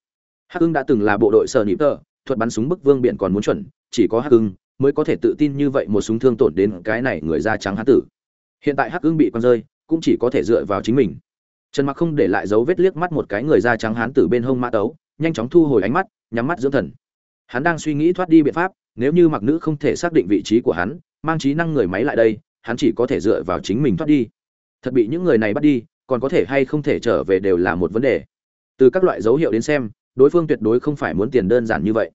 Hắc ưng đã từng là bộ đội sờ nịp tờ, thuật bắn súng bức vương biển còn muốn chuẩn, chỉ có hắc ưng mới có thể tự tin như vậy một súng thương tổn đến cái này người da trắng hán tử. Hiện tại hắc ưng bị con rơi, cũng chỉ có thể dựa vào chính mình trần mặc không để lại dấu vết liếc mắt một cái người da trắng hán tử bên hông mã tấu, nhanh chóng thu hồi ánh mắt, nhắm mắt dưỡng thần. Hắn đang suy nghĩ thoát đi biện pháp, nếu như mặc nữ không thể xác định vị trí của hắn, mang trí năng người máy lại đây, hắn chỉ có thể dựa vào chính mình thoát đi. Thật bị những người này bắt đi, còn có thể hay không thể trở về đều là một vấn đề. Từ các loại dấu hiệu đến xem, đối phương tuyệt đối không phải muốn tiền đơn giản như vậy.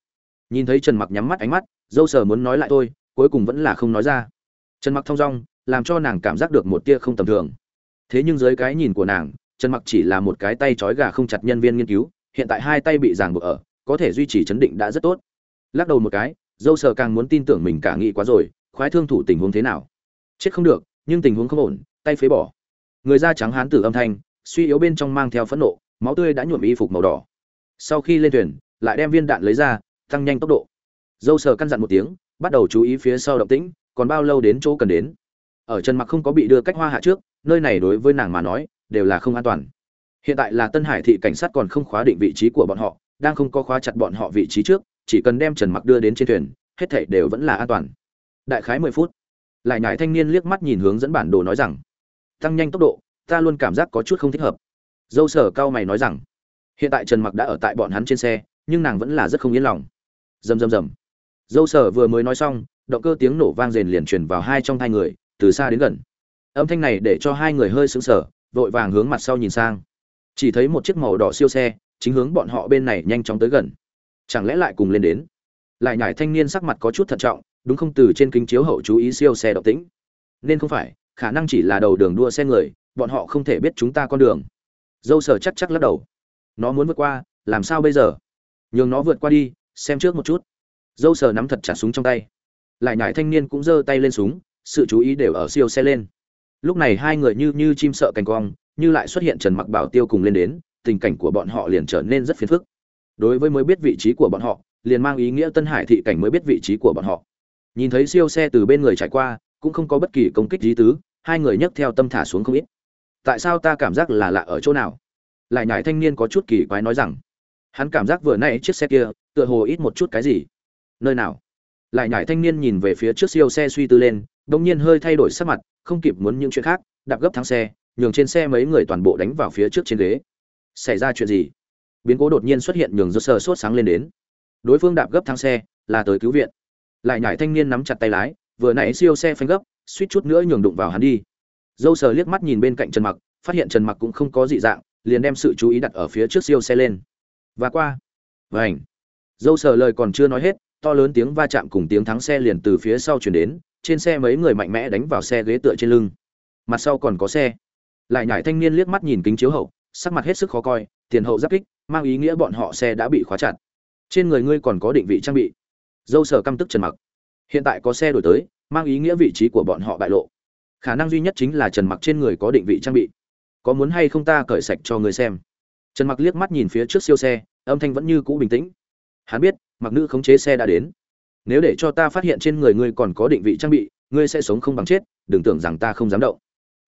Nhìn thấy trần mặc nhắm mắt ánh mắt, dâu sờ muốn nói lại tôi cuối cùng vẫn là không nói ra. Trần mặc thong dong, làm cho nàng cảm giác được một tia không tầm thường. Thế nhưng dưới cái nhìn của nàng trần mặc chỉ là một cái tay trói gà không chặt nhân viên nghiên cứu, hiện tại hai tay bị ràng buộc ở, có thể duy trì chấn định đã rất tốt. Lắc đầu một cái, dâu sờ càng muốn tin tưởng mình cả nghĩ quá rồi, khoái thương thủ tình huống thế nào? Chết không được, nhưng tình huống không ổn, tay phế bỏ. Người da trắng hán tử âm thanh, suy yếu bên trong mang theo phẫn nộ, máu tươi đã nhuộm y phục màu đỏ. Sau khi lên thuyền, lại đem viên đạn lấy ra, tăng nhanh tốc độ. Dâu sờ căn dặn một tiếng, bắt đầu chú ý phía sau động tĩnh, còn bao lâu đến chỗ cần đến. Ở trần mặc không có bị đưa cách hoa hạ trước, nơi này đối với nàng mà nói đều là không an toàn. Hiện tại là tân hải thị cảnh sát còn không khóa định vị trí của bọn họ, đang không có khóa chặt bọn họ vị trí trước, chỉ cần đem trần mặc đưa đến trên thuyền, hết thảy đều vẫn là an toàn. Đại khái 10 phút, lại nhải thanh niên liếc mắt nhìn hướng dẫn bản đồ nói rằng, tăng nhanh tốc độ, ta luôn cảm giác có chút không thích hợp. Dâu sở cao mày nói rằng, hiện tại trần mặc đã ở tại bọn hắn trên xe, nhưng nàng vẫn là rất không yên lòng. Rầm rầm rầm dâu sở vừa mới nói xong, động cơ tiếng nổ vang rền liền truyền vào hai trong hai người, từ xa đến gần. Âm thanh này để cho hai người hơi sững sờ vội vàng hướng mặt sau nhìn sang. Chỉ thấy một chiếc màu đỏ siêu xe, chính hướng bọn họ bên này nhanh chóng tới gần. Chẳng lẽ lại cùng lên đến? Lại nhải thanh niên sắc mặt có chút thận trọng, đúng không? Từ trên kính chiếu hậu chú ý siêu xe độc tĩnh. Nên không phải, khả năng chỉ là đầu đường đua xe người, bọn họ không thể biết chúng ta con đường. Dâu sở chắc chắc lắc đầu. Nó muốn vượt qua, làm sao bây giờ? Nhường nó vượt qua đi, xem trước một chút. Dâu sở nắm thật chặt súng trong tay. Lại nhải thanh niên cũng giơ tay lên súng, sự chú ý đều ở siêu xe lên lúc này hai người như như chim sợ cành cong, như lại xuất hiện trần mặc bảo tiêu cùng lên đến, tình cảnh của bọn họ liền trở nên rất phiền phức. Đối với mới biết vị trí của bọn họ, liền mang ý nghĩa tân hải thị cảnh mới biết vị trí của bọn họ. Nhìn thấy siêu xe từ bên người trải qua, cũng không có bất kỳ công kích lý tứ, hai người nhấc theo tâm thả xuống không ít. Tại sao ta cảm giác là lạ ở chỗ nào? Lại nhải thanh niên có chút kỳ quái nói rằng, hắn cảm giác vừa nãy chiếc xe kia, tựa hồ ít một chút cái gì. Nơi nào? Lại nhải thanh niên nhìn về phía trước siêu xe suy tư lên đông nhiên hơi thay đổi sắc mặt, không kịp muốn những chuyện khác, đạp gấp thắng xe, nhường trên xe mấy người toàn bộ đánh vào phía trước trên ghế. Xảy ra chuyện gì? Biến cố đột nhiên xuất hiện nhường do sờ sốt sáng lên đến. Đối phương đạp gấp thắng xe, là tới cứu viện. Lại nhải thanh niên nắm chặt tay lái, vừa nãy siêu xe phanh gấp, suýt chút nữa nhường đụng vào hắn đi. Dâu sờ liếc mắt nhìn bên cạnh trần mặc, phát hiện trần mặc cũng không có dị dạng, liền đem sự chú ý đặt ở phía trước siêu xe lên. Và qua. Vảnh dâu sờ lời còn chưa nói hết, to lớn tiếng va chạm cùng tiếng thắng xe liền từ phía sau chuyển đến trên xe mấy người mạnh mẽ đánh vào xe ghế tựa trên lưng. Mặt sau còn có xe. Lại nhải thanh niên liếc mắt nhìn kính chiếu hậu, sắc mặt hết sức khó coi, tiền hậu giáp kích, mang ý nghĩa bọn họ xe đã bị khóa chặt. Trên người ngươi còn có định vị trang bị. Dâu sở căm tức trần mặc. Hiện tại có xe đổi tới, mang ý nghĩa vị trí của bọn họ bại lộ. Khả năng duy nhất chính là trần mặc trên người có định vị trang bị. Có muốn hay không ta cởi sạch cho người xem. Trần mặc liếc mắt nhìn phía trước siêu xe, âm thanh vẫn như cũ bình tĩnh. Hắn biết, mặc nữ khống chế xe đã đến nếu để cho ta phát hiện trên người ngươi còn có định vị trang bị, ngươi sẽ sống không bằng chết, đừng tưởng rằng ta không dám động.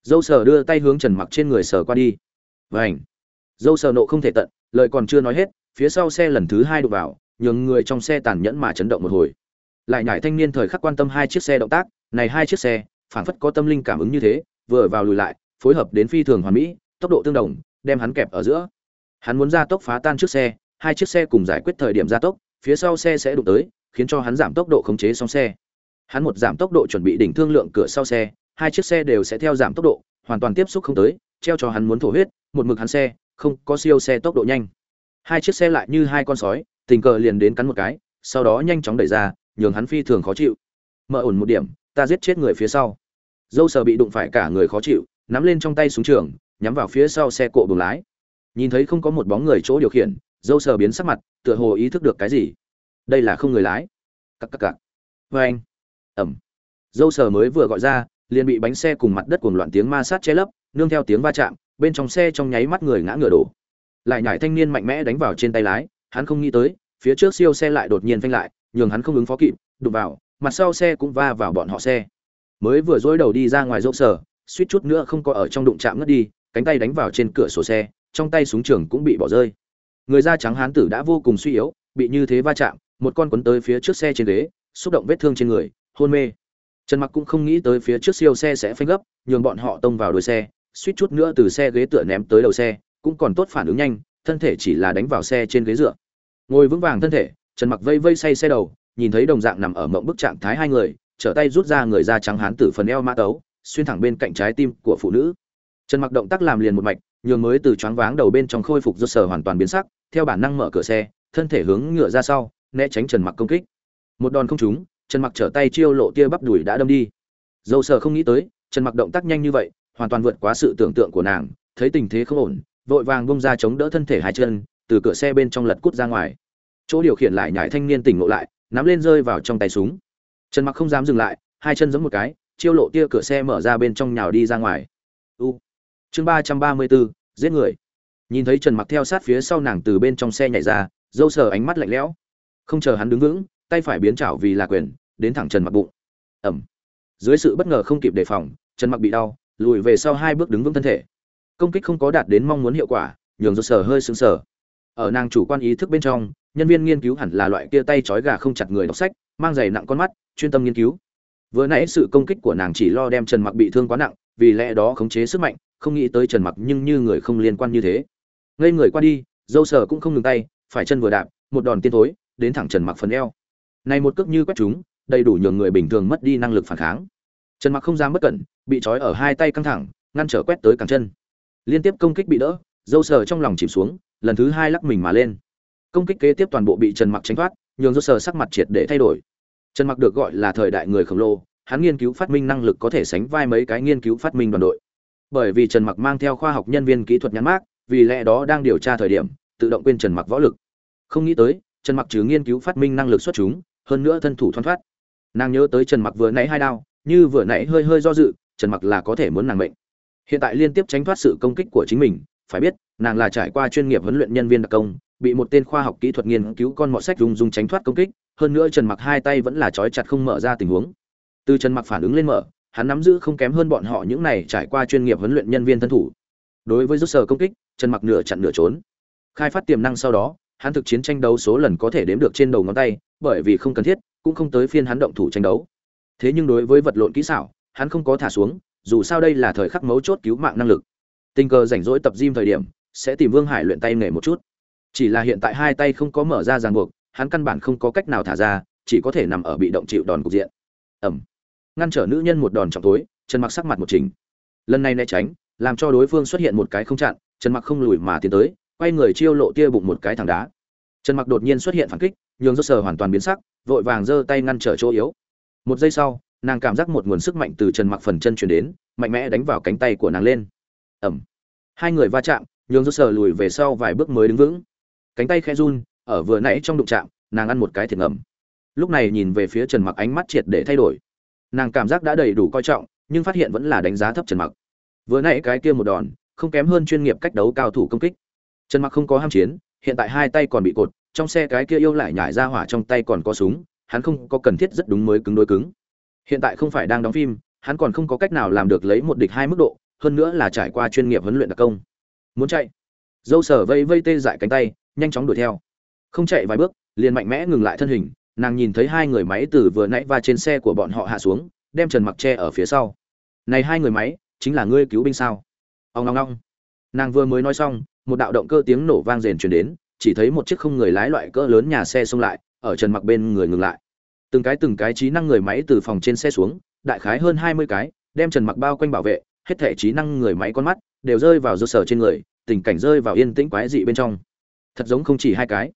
Dâu sờ đưa tay hướng trần mặc trên người sờ qua đi. Vảnh dâu sờ nộ không thể tận, lời còn chưa nói hết, phía sau xe lần thứ hai đụng vào, nhường người trong xe tàn nhẫn mà chấn động một hồi. Lại nhải thanh niên thời khắc quan tâm hai chiếc xe động tác, này hai chiếc xe phản phất có tâm linh cảm ứng như thế, vừa vào lùi lại, phối hợp đến phi thường hoàn mỹ, tốc độ tương đồng, đem hắn kẹp ở giữa. Hắn muốn ra tốc phá tan trước xe, hai chiếc xe cùng giải quyết thời điểm gia tốc, phía sau xe sẽ đụng tới khiến cho hắn giảm tốc độ khống chế xong xe. Hắn một giảm tốc độ chuẩn bị đỉnh thương lượng cửa sau xe, hai chiếc xe đều sẽ theo giảm tốc độ, hoàn toàn tiếp xúc không tới, treo cho hắn muốn thổ huyết, một mực hắn xe, không có siêu xe tốc độ nhanh. Hai chiếc xe lại như hai con sói, tình cờ liền đến cắn một cái, sau đó nhanh chóng đẩy ra, nhường hắn phi thường khó chịu. Mở ổn một điểm, ta giết chết người phía sau. Dâu sờ bị đụng phải cả người khó chịu, nắm lên trong tay súng trường, nhắm vào phía sau xe cộ buồng lái. Nhìn thấy không có một bóng người chỗ điều khiển, dâu sờ biến sắc mặt, tựa hồ ý thức được cái gì đây là không người lái. Cắc cắc cắc vê vâng anh. Ẩm. Dâu sờ mới vừa gọi ra, liền bị bánh xe cùng mặt đất cuồng loạn tiếng ma sát che lấp, nương theo tiếng va chạm, bên trong xe trong nháy mắt người ngã ngựa đổ. Lại nhảy thanh niên mạnh mẽ đánh vào trên tay lái, hắn không nghĩ tới, phía trước siêu xe lại đột nhiên phanh lại, nhường hắn không ứng phó kịp, đụng vào, mặt sau xe cũng va vào bọn họ xe. Mới vừa dối đầu đi ra ngoài dâu sờ, suýt chút nữa không có ở trong đụng chạm ngất đi, cánh tay đánh vào trên cửa sổ xe, trong tay súng trường cũng bị bỏ rơi. Người da trắng hán tử đã vô cùng suy yếu, bị như thế va chạm một con quấn tới phía trước xe trên ghế, xúc động vết thương trên người, hôn mê. Trần mặc cũng không nghĩ tới phía trước siêu xe sẽ phanh gấp, nhường bọn họ tông vào đuôi xe, suýt chút nữa từ xe ghế tựa ném tới đầu xe, cũng còn tốt phản ứng nhanh, thân thể chỉ là đánh vào xe trên ghế dựa. Ngồi vững vàng thân thể, trần mặc vây vây say xe đầu, nhìn thấy đồng dạng nằm ở mộng bức trạng thái hai người, trở tay rút ra người da trắng hán tử phần eo mã tấu, xuyên thẳng bên cạnh trái tim của phụ nữ. Trần mặc động tác làm liền một mạch, nhường mới từ choáng váng đầu bên trong khôi phục do sở hoàn toàn biến sắc, theo bản năng mở cửa xe, thân thể hướng ngựa ra sau né tránh trần mặc công kích. Một đòn không trúng, trần mặc trở tay chiêu lộ tia bắp đùi đã đâm đi. Dâu sở không nghĩ tới, trần mặc động tác nhanh như vậy, hoàn toàn vượt quá sự tưởng tượng của nàng, thấy tình thế không ổn, vội vàng bung ra chống đỡ thân thể hai chân, từ cửa xe bên trong lật cút ra ngoài. Chỗ điều khiển lại nhảy thanh niên tỉnh ngộ lại, nắm lên rơi vào trong tay súng. Trần mặc không dám dừng lại, hai chân giống một cái, chiêu lộ tia cửa xe mở ra bên trong nhào đi ra ngoài. U. Chương ba trăm ba mươi bốn, giết người. Nhìn thấy trần mặc theo sát phía sau nàng từ bên trong xe nhảy ra, dâu sờ ánh mắt lạnh lẽo không chờ hắn đứng vững, tay phải biến chảo vì là quyền, đến thẳng trần mặc bụng. Ẩm. Dưới sự bất ngờ không kịp đề phòng, trần mặc bị đau, lùi về sau hai bước đứng vững thân thể. Công kích không có đạt đến mong muốn hiệu quả, nhường dâu sở hơi sững sờ. Ở nàng chủ quan ý thức bên trong, nhân viên nghiên cứu hẳn là loại kia tay trói gà không chặt người đọc sách, mang giày nặng con mắt, chuyên tâm nghiên cứu. Vừa nãy sự công kích của nàng chỉ lo đem trần mặc bị thương quá nặng, vì lẽ đó khống chế sức mạnh, không nghĩ tới trần mặc nhưng như người không liên quan như thế. Ngây người qua đi, dâu sở cũng không ngừng tay, phải chân vừa đạp, một đòn tiên thối đến thẳng trần mặc phần eo. Này một cước như quét chúng, đầy đủ nhường người bình thường mất đi năng lực phản kháng. Trần mặc không dám bất cẩn, bị trói ở hai tay căng thẳng, ngăn trở quét tới cẳng chân. Liên tiếp công kích bị đỡ, dâu sờ trong lòng chìm xuống, lần thứ hai lắc mình mà lên. Công kích kế tiếp toàn bộ bị trần mặc tránh thoát, nhường dâu sờ sắc mặt triệt để thay đổi. Trần mặc được gọi là thời đại người khổng lồ, hắn nghiên cứu phát minh năng lực có thể sánh vai mấy cái nghiên cứu phát minh đoàn đội. Bởi vì trần mặc mang theo khoa học nhân viên kỹ thuật nhãn mát vì lẽ đó đang điều tra thời điểm, tự động quên trần mặc võ lực. Không nghĩ tới trần mặc trừ nghiên cứu phát minh năng lực xuất chúng, hơn nữa thân thủ thoăn thoát. Nàng nhớ tới trần mặc vừa nãy hai đao, như vừa nãy hơi hơi do dự, trần mặc là có thể muốn nàng mệnh. Hiện tại liên tiếp tránh thoát sự công kích của chính mình, phải biết, nàng là trải qua chuyên nghiệp huấn luyện nhân viên đặc công, bị một tên khoa học kỹ thuật nghiên cứu con mọ sách dùng dùng tránh thoát công kích, hơn nữa trần mặc hai tay vẫn là trói chặt không mở ra tình huống. Từ trần mặc phản ứng lên mở, hắn nắm giữ không kém hơn bọn họ những này trải qua chuyên nghiệp huấn luyện nhân viên thân thủ. Đối với rút sở công kích, trần mặc nửa chặn nửa trốn. Khai phát tiềm năng sau đó hắn thực chiến tranh đấu số lần có thể đếm được trên đầu ngón tay, bởi vì không cần thiết, cũng không tới phiên hắn động thủ tranh đấu. Thế nhưng đối với vật lộn kỹ xảo, hắn không có thả xuống, dù sao đây là thời khắc mấu chốt cứu mạng năng lực. Tình cờ rảnh rỗi tập gym thời điểm, sẽ tìm vương hải luyện tay nghề một chút. Chỉ là hiện tại hai tay không có mở ra ràng buộc, hắn căn bản không có cách nào thả ra, chỉ có thể nằm ở bị động chịu đòn cục diện. Ầm. ngăn trở nữ nhân một đòn trọng tối, trần mặc sắc mặt một trình lần này né tránh, làm cho đối phương xuất hiện một cái không chặn, trần mặc không lùi mà tiến tới quay người chiêu lộ tia bụng một cái thẳng đá. Trần mặc đột nhiên xuất hiện phản kích, nhường do sở hoàn toàn biến sắc, vội vàng giơ tay ngăn trở chỗ yếu. Một giây sau, nàng cảm giác một nguồn sức mạnh từ trần mặc phần chân chuyển đến, mạnh mẽ đánh vào cánh tay của nàng lên. Ẩm hai người va chạm, nhường do sở lùi về sau vài bước mới đứng vững. Cánh tay khe run, ở vừa nãy trong đụng chạm, nàng ăn một cái thiệt ngầm. Lúc này nhìn về phía trần mặc ánh mắt triệt để thay đổi. Nàng cảm giác đã đầy đủ coi trọng, nhưng phát hiện vẫn là đánh giá thấp trần mặc. Vừa nãy cái kia một đòn, không kém hơn chuyên nghiệp cách đấu cao thủ công kích trần mặc không có ham chiến, hiện tại hai tay còn bị cột, trong xe cái kia yêu lại nhảy ra hỏa trong tay còn có súng, hắn không có cần thiết rất đúng mới cứng đối cứng. Hiện tại không phải đang đóng phim, hắn còn không có cách nào làm được lấy một địch hai mức độ, hơn nữa là trải qua chuyên nghiệp huấn luyện đặc công. Muốn chạy? Dâu sở vây vây tê dại cánh tay, nhanh chóng đuổi theo. Không chạy vài bước, liền mạnh mẽ ngừng lại thân hình, nàng nhìn thấy hai người máy từ vừa nãy va trên xe của bọn họ hạ xuống, đem trần mặc che ở phía sau. Này hai người máy, chính là ngươi cứu binh sao? Ông ngong ngong nàng vừa mới nói xong một đạo động cơ tiếng nổ vang rền truyền đến, chỉ thấy một chiếc không người lái loại cỡ lớn nhà xe xông lại, ở trần mặc bên người ngừng lại. Từng cái từng cái trí năng người máy từ phòng trên xe xuống, đại khái hơn hai mươi cái, đem trần mặc bao quanh bảo vệ, hết thể trí năng người máy con mắt đều rơi vào dơ sở trên người, tình cảnh rơi vào yên tĩnh quái dị bên trong. Thật giống không chỉ hai cái.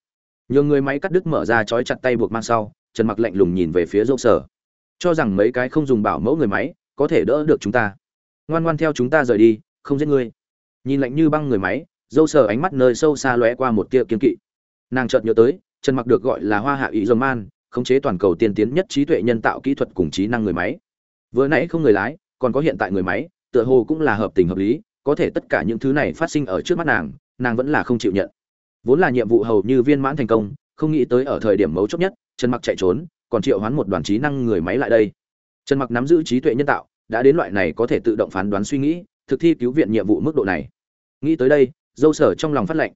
Nhiều người máy cắt đứt mở ra chói chặt tay buộc mang sau, trần mặc lạnh lùng nhìn về phía dâu sở. Cho rằng mấy cái không dùng bảo mẫu người máy có thể đỡ được chúng ta. Ngoan ngoan theo chúng ta rời đi, không giết ngươi. Nhìn lạnh như băng người máy dâu sờ ánh mắt nơi sâu xa lóe qua một tia kiên kỵ. Nàng chợt nhớ tới trần mặc được gọi là hoa hạ ý dầu man, khống chế toàn cầu tiên tiến nhất trí tuệ nhân tạo kỹ thuật cùng trí năng người máy. Vừa nãy không người lái, còn có hiện tại người máy, tựa hồ cũng là hợp tình hợp lý, có thể tất cả những thứ này phát sinh ở trước mắt nàng nàng vẫn là không chịu nhận. Vốn là nhiệm vụ hầu như viên mãn thành công, không nghĩ tới ở thời điểm mấu chốt nhất trần mặc chạy trốn, còn triệu hoán một đoàn trí năng người máy lại đây. Trần mặc nắm giữ trí tuệ nhân tạo, đã đến loại này có thể tự động phán đoán suy nghĩ, thực thi cứu viện nhiệm vụ mức độ này. Nghĩ tới đây dâu sở trong lòng phát lệnh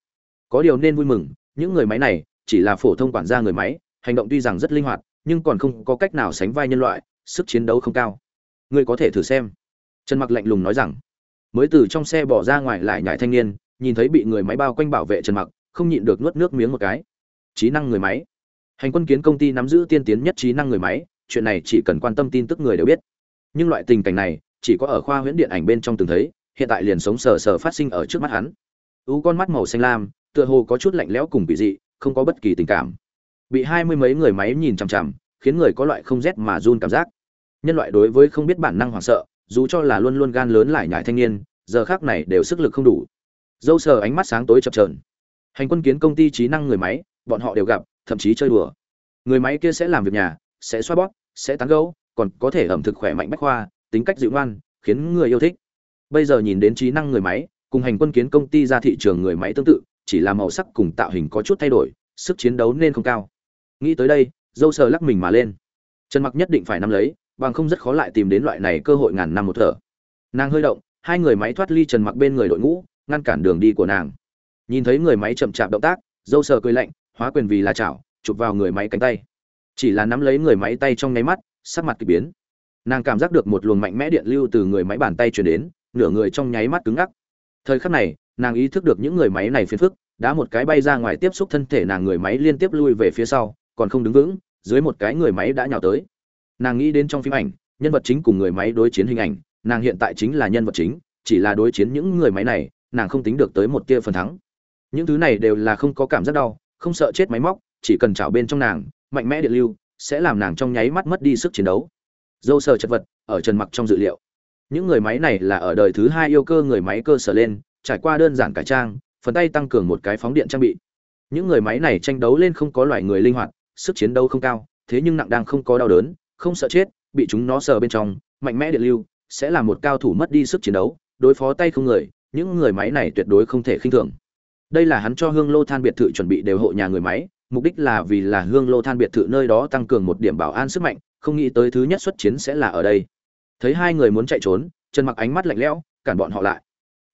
có điều nên vui mừng, những người máy này chỉ là phổ thông quản gia người máy, hành động tuy rằng rất linh hoạt, nhưng còn không có cách nào sánh vai nhân loại, sức chiến đấu không cao. Ngươi có thể thử xem. Trần mặc lạnh lùng nói rằng. Mới từ trong xe bỏ ra ngoài lại nhảy thanh niên, nhìn thấy bị người máy bao quanh bảo vệ trần mặc, không nhịn được nuốt nước miếng một cái. Trí năng người máy. Hành quân kiến công ty nắm giữ tiên tiến nhất trí năng người máy, chuyện này chỉ cần quan tâm tin tức người đều biết. Nhưng loại tình cảnh này chỉ có ở khoa huyễn điện ảnh bên trong từng thấy, hiện tại liền sống sờ sờ phát sinh ở trước mắt hắn ú con mắt màu xanh lam, tựa hồ có chút lạnh lẽo cùng bị dị, không có bất kỳ tình cảm. Bị hai mươi mấy người máy nhìn chằm chằm, khiến người có loại không rét mà run cảm giác. Nhân loại đối với không biết bản năng hoảng sợ, dù cho là luôn luôn gan lớn lại nhải thanh niên, giờ khác này đều sức lực không đủ. Dâu sờ ánh mắt sáng tối chập trờn hành quân kiến công ty trí năng người máy, bọn họ đều gặp, thậm chí chơi đùa. Người máy kia sẽ làm việc nhà, sẽ xoa bóp, sẽ tán gấu còn có thể ẩm thực khỏe mạnh bách khoa, tính cách dịu ngoan, khiến người yêu thích. Bây giờ nhìn đến trí năng người máy cùng hành quân kiến công ty ra thị trường người máy tương tự, chỉ là màu sắc cùng tạo hình có chút thay đổi, sức chiến đấu nên không cao. Nghĩ tới đây, dâu sờ lắc mình mà lên. Trần mặc nhất định phải nắm lấy, bằng không rất khó lại tìm đến loại này cơ hội ngàn năm một thở. Nàng hơi động, hai người máy thoát ly trần mặc bên người đội ngũ, ngăn cản đường đi của nàng. Nhìn thấy người máy chậm chạp động tác, dâu sờ cười lạnh, hóa quyền vì là chảo, chụp vào người máy cánh tay. Chỉ là nắm lấy người máy tay trong nháy mắt, sắc mặt kỳ biến. Nàng cảm giác được một luồng mạnh mẽ điện lưu từ người máy bàn tay truyền đến, nửa người trong nháy mắt cứng ngắc thời khắc này, nàng ý thức được những người máy này phiền phức, đã một cái bay ra ngoài tiếp xúc thân thể nàng người máy liên tiếp lui về phía sau, còn không đứng vững, dưới một cái người máy đã nhào tới. Nàng nghĩ đến trong phim ảnh, nhân vật chính cùng người máy đối chiến hình ảnh, nàng hiện tại chính là nhân vật chính, chỉ là đối chiến những người máy này, nàng không tính được tới một tia phần thắng. Những thứ này đều là không có cảm giác đau, không sợ chết máy móc, chỉ cần chảo bên trong nàng, mạnh mẽ điện lưu, sẽ làm nàng trong nháy mắt mất đi sức chiến đấu. Dâu sờ chật vật, ở trần mặc trong dự liệu những người máy này là ở đời thứ hai yêu cơ người máy cơ sở lên, trải qua đơn giản cải trang, phần tay tăng cường một cái phóng điện trang bị. Những người máy này tranh đấu lên không có loại người linh hoạt, sức chiến đấu không cao, thế nhưng nặng đang không có đau đớn, không sợ chết, bị chúng nó sờ bên trong, mạnh mẽ điện lưu, sẽ là một cao thủ mất đi sức chiến đấu, đối phó tay không người, những người máy này tuyệt đối không thể khinh thường. Đây là hắn cho hương lô than biệt thự chuẩn bị đều hộ nhà người máy, mục đích là vì là hương lô than biệt thự nơi đó tăng cường một điểm bảo an sức mạnh, không nghĩ tới thứ nhất xuất chiến sẽ là ở đây thấy hai người muốn chạy trốn, trần mặc ánh mắt lạnh lẽo, cản bọn họ lại.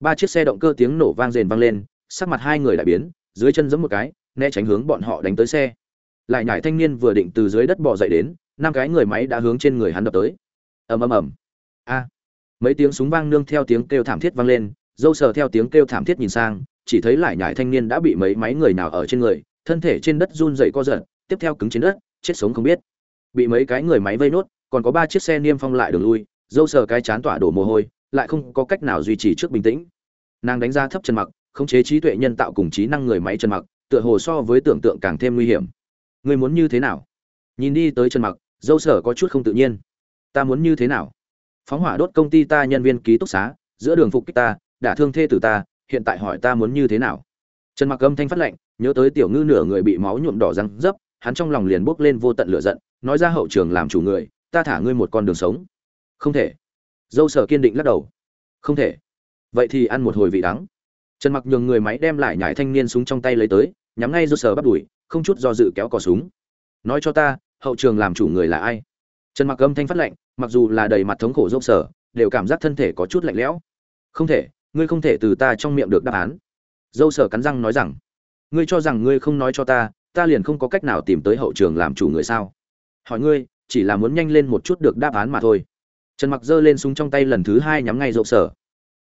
Ba chiếc xe động cơ tiếng nổ vang rền vang lên, sắc mặt hai người lại biến, dưới chân giẫm một cái, né tránh hướng bọn họ đánh tới xe. Lại nhảy thanh niên vừa định từ dưới đất bò dậy đến, năm cái người máy đã hướng trên người hắn đập tới. Ầm ầm ầm. A. À. Mấy tiếng súng vang nương theo tiếng kêu thảm thiết vang lên, dâu sờ theo tiếng kêu thảm thiết nhìn sang, chỉ thấy lại nhảy thanh niên đã bị mấy máy người nào ở trên người, thân thể trên đất run dậy co giật, tiếp theo cứng trên đất, chết sống không biết. Bị mấy cái người máy vây nốt, còn có ba chiếc xe niêm phong lại đường lui dâu sờ cái chán tỏa đổ mồ hôi, lại không có cách nào duy trì trước bình tĩnh. Nàng đánh giá thấp trần mặc, khống chế trí tuệ nhân tạo cùng trí năng người máy trần mặc, tựa hồ so với tưởng tượng càng thêm nguy hiểm. Người muốn như thế nào? Nhìn đi tới trần mặc, dâu sở có chút không tự nhiên. Ta muốn như thế nào? Phóng hỏa đốt công ty ta nhân viên ký túc xá, giữa đường phục kích ta, đả thương thê tử ta, hiện tại hỏi ta muốn như thế nào? Trần mặc âm thanh phát lệnh nhớ tới tiểu ngư nửa người bị máu nhuộm đỏ răng dấp, hắn trong lòng liền bốc lên vô tận lửa giận, nói ra hậu trường làm chủ người, ta thả ngươi một con đường sống không thể. Dâu sở kiên định lắc đầu. Không thể. Vậy thì ăn một hồi vị đắng. Trần mặc nhường người máy đem lại nhảy thanh niên súng trong tay lấy tới, nhắm ngay dâu sở bắt đuổi, không chút do dự kéo cò súng. Nói cho ta, hậu trường làm chủ người là ai? Trần mặc âm thanh phát lệnh mặc dù là đầy mặt thống khổ dâu sở, đều cảm giác thân thể có chút lạnh lẽo. Không thể, ngươi không thể từ ta trong miệng được đáp án. Dâu sở cắn răng nói rằng, ngươi cho rằng ngươi không nói cho ta ta liền không có cách nào tìm tới hậu trường làm chủ người sao? Hỏi ngươi, chỉ là muốn nhanh lên một chút được đáp án mà thôi trần mặc giơ lên súng trong tay lần thứ hai nhắm ngay dâu sở.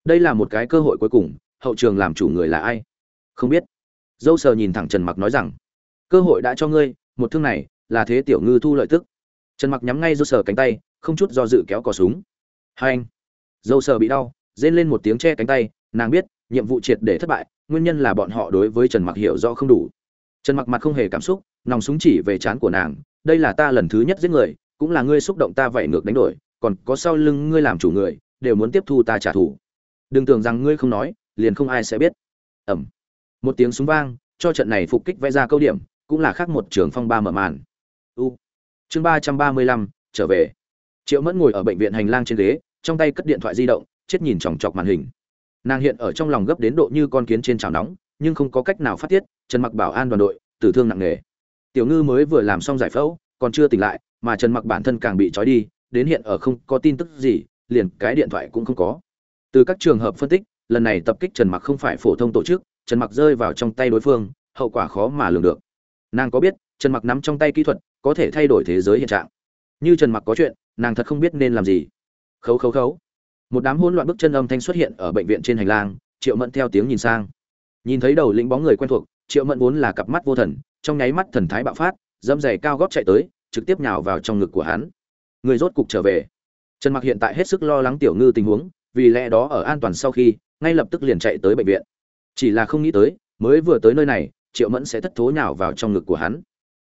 Đây là một cái cơ hội cuối cùng, hậu trường làm chủ người là ai? Không biết. Dâu sở nhìn thẳng trần mặc nói rằng, cơ hội đã cho ngươi, một thương này là thế tiểu ngư thu lợi tức. Trần mặc nhắm ngay dâu sở cánh tay, không chút do dự kéo cò súng. Hai anh. Dâu sở bị đau, rên lên một tiếng che cánh tay, nàng biết, nhiệm vụ triệt để thất bại, nguyên nhân là bọn họ đối với trần mặc hiểu rõ không đủ. Trần mặc mặt không hề cảm xúc, nòng súng chỉ về trán của nàng, đây là ta lần thứ nhất giết người, cũng là ngươi xúc động ta vậy ngược đánh đổi còn có sau lưng ngươi làm chủ người, đều muốn tiếp thu ta trả thù. Đừng tưởng rằng ngươi không nói, liền không ai sẽ biết. Ẩm. Một tiếng súng vang, cho trận này phục kích vẽ ra câu điểm, cũng là khác một trường phong ba mở màn. U. Chương ba trăm ba mươi lăm, trở về. Triệu mẫn ngồi ở bệnh viện hành lang trên ghế, trong tay cất điện thoại di động, chết nhìn chòng chọc màn hình. Nàng hiện ở trong lòng gấp đến độ như con kiến trên chảo nóng, nhưng không có cách nào phát tiết, trần mặc bảo an đoàn đội, tử thương nặng nề. Tiểu ngư mới vừa làm xong giải phẫu, còn chưa tỉnh lại, mà trần mặc bản thân càng bị trói đi đến hiện ở không có tin tức gì, liền cái điện thoại cũng không có. Từ các trường hợp phân tích, lần này tập kích trần mặc không phải phổ thông tổ chức, trần mặc rơi vào trong tay đối phương, hậu quả khó mà lường được. Nàng có biết, trần mặc nắm trong tay kỹ thuật, có thể thay đổi thế giới hiện trạng. Như trần mặc có chuyện, nàng thật không biết nên làm gì. Khấu khấu khấu. Một đám hỗn loạn bước chân âm thanh xuất hiện ở bệnh viện trên hành lang, triệu mẫn theo tiếng nhìn sang. Nhìn thấy đầu lĩnh bóng người quen thuộc, triệu mẫn vốn là cặp mắt vô thần, trong nháy mắt thần thái bạo phát, dẫm giày cao gót chạy tới, trực tiếp nhào vào trong ngực của hắn người rốt cục trở về. Trần mặc hiện tại hết sức lo lắng tiểu ngư tình huống, vì lẽ đó ở an toàn sau khi, ngay lập tức liền chạy tới bệnh viện. Chỉ là không nghĩ tới, mới vừa tới nơi này, triệu mẫn sẽ thất thố nhào vào trong ngực của hắn.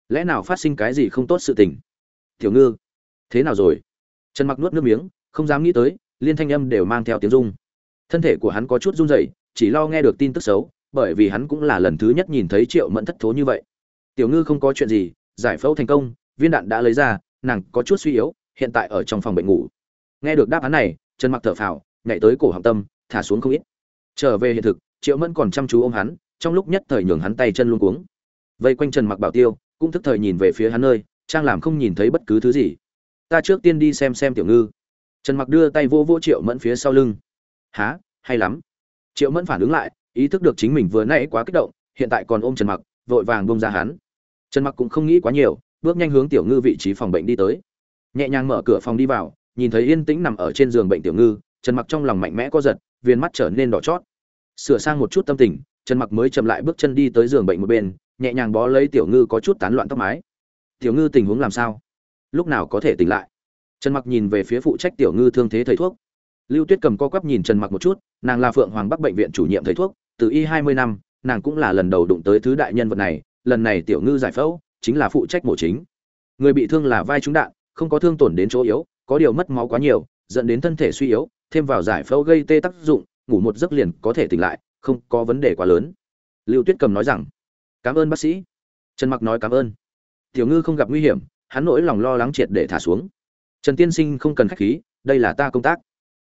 Lẽ nào phát sinh cái gì không tốt sự tình? Tiểu ngư, thế nào rồi? Trần mặc nuốt nước miếng, không dám nghĩ tới, liên thanh âm đều mang theo tiếng rung. Thân thể của hắn có chút run rẩy, chỉ lo nghe được tin tức xấu, bởi vì hắn cũng là lần thứ nhất nhìn thấy triệu mẫn thất thố như vậy. Tiểu ngư không có chuyện gì, giải phẫu thành công, viên đạn đã lấy ra, nàng có chút suy yếu hiện tại ở trong phòng bệnh ngủ. Nghe được đáp án này, trần mặc thở phào, nhảy tới cổ họng tâm, thả xuống không ít. Trở về hiện thực, triệu mẫn còn chăm chú ôm hắn, trong lúc nhất thời nhường hắn tay chân luôn cuống. Vây quanh trần mặc bảo tiêu, cũng thức thời nhìn về phía hắn nơi, trang làm không nhìn thấy bất cứ thứ gì. Ta trước tiên đi xem xem tiểu ngư. Trần mặc đưa tay vô vô triệu mẫn phía sau lưng. Há hay lắm. Triệu mẫn phản ứng lại, ý thức được chính mình vừa nãy quá kích động, hiện tại còn ôm trần mặc, vội vàng bông ra hắn. Trần mặc cũng không nghĩ quá nhiều, bước nhanh hướng tiểu ngư vị trí phòng bệnh đi tới nhẹ nhàng mở cửa phòng đi vào, nhìn thấy yên tĩnh nằm ở trên giường bệnh tiểu ngư, trần mặc trong lòng mạnh mẽ có giật viên mắt trở nên đỏ chót. Sửa sang một chút tâm tình, trần mặc mới chậm lại bước chân đi tới giường bệnh một bên, nhẹ nhàng bó lấy tiểu ngư có chút tán loạn tóc mái. Tiểu ngư tình huống làm sao? Lúc nào có thể tỉnh lại? Trần mặc nhìn về phía phụ trách tiểu ngư thương thế thầy thuốc. Lưu tuyết cầm co quắp nhìn trần mặc một chút, nàng là phượng hoàng bắc bệnh viện chủ nhiệm thầy thuốc, từ y hai mươi năm, nàng cũng là lần đầu đụng tới thứ đại nhân vật này, lần này tiểu ngư giải phẫu, chính là phụ trách mổ chính. Người bị thương là vai trúng đạn không có thương tổn đến chỗ yếu, có điều mất máu quá nhiều, dẫn đến thân thể suy yếu, thêm vào giải phẫu gây tê tác dụng, ngủ một giấc liền có thể tỉnh lại, không có vấn đề quá lớn. Lưu tuyết cầm nói rằng, cảm ơn bác sĩ. Trần mặc nói cảm ơn. Tiểu ngư không gặp nguy hiểm, hắn nỗi lòng lo lắng triệt để thả xuống. Trần tiên sinh không cần khách khí, đây là ta công tác.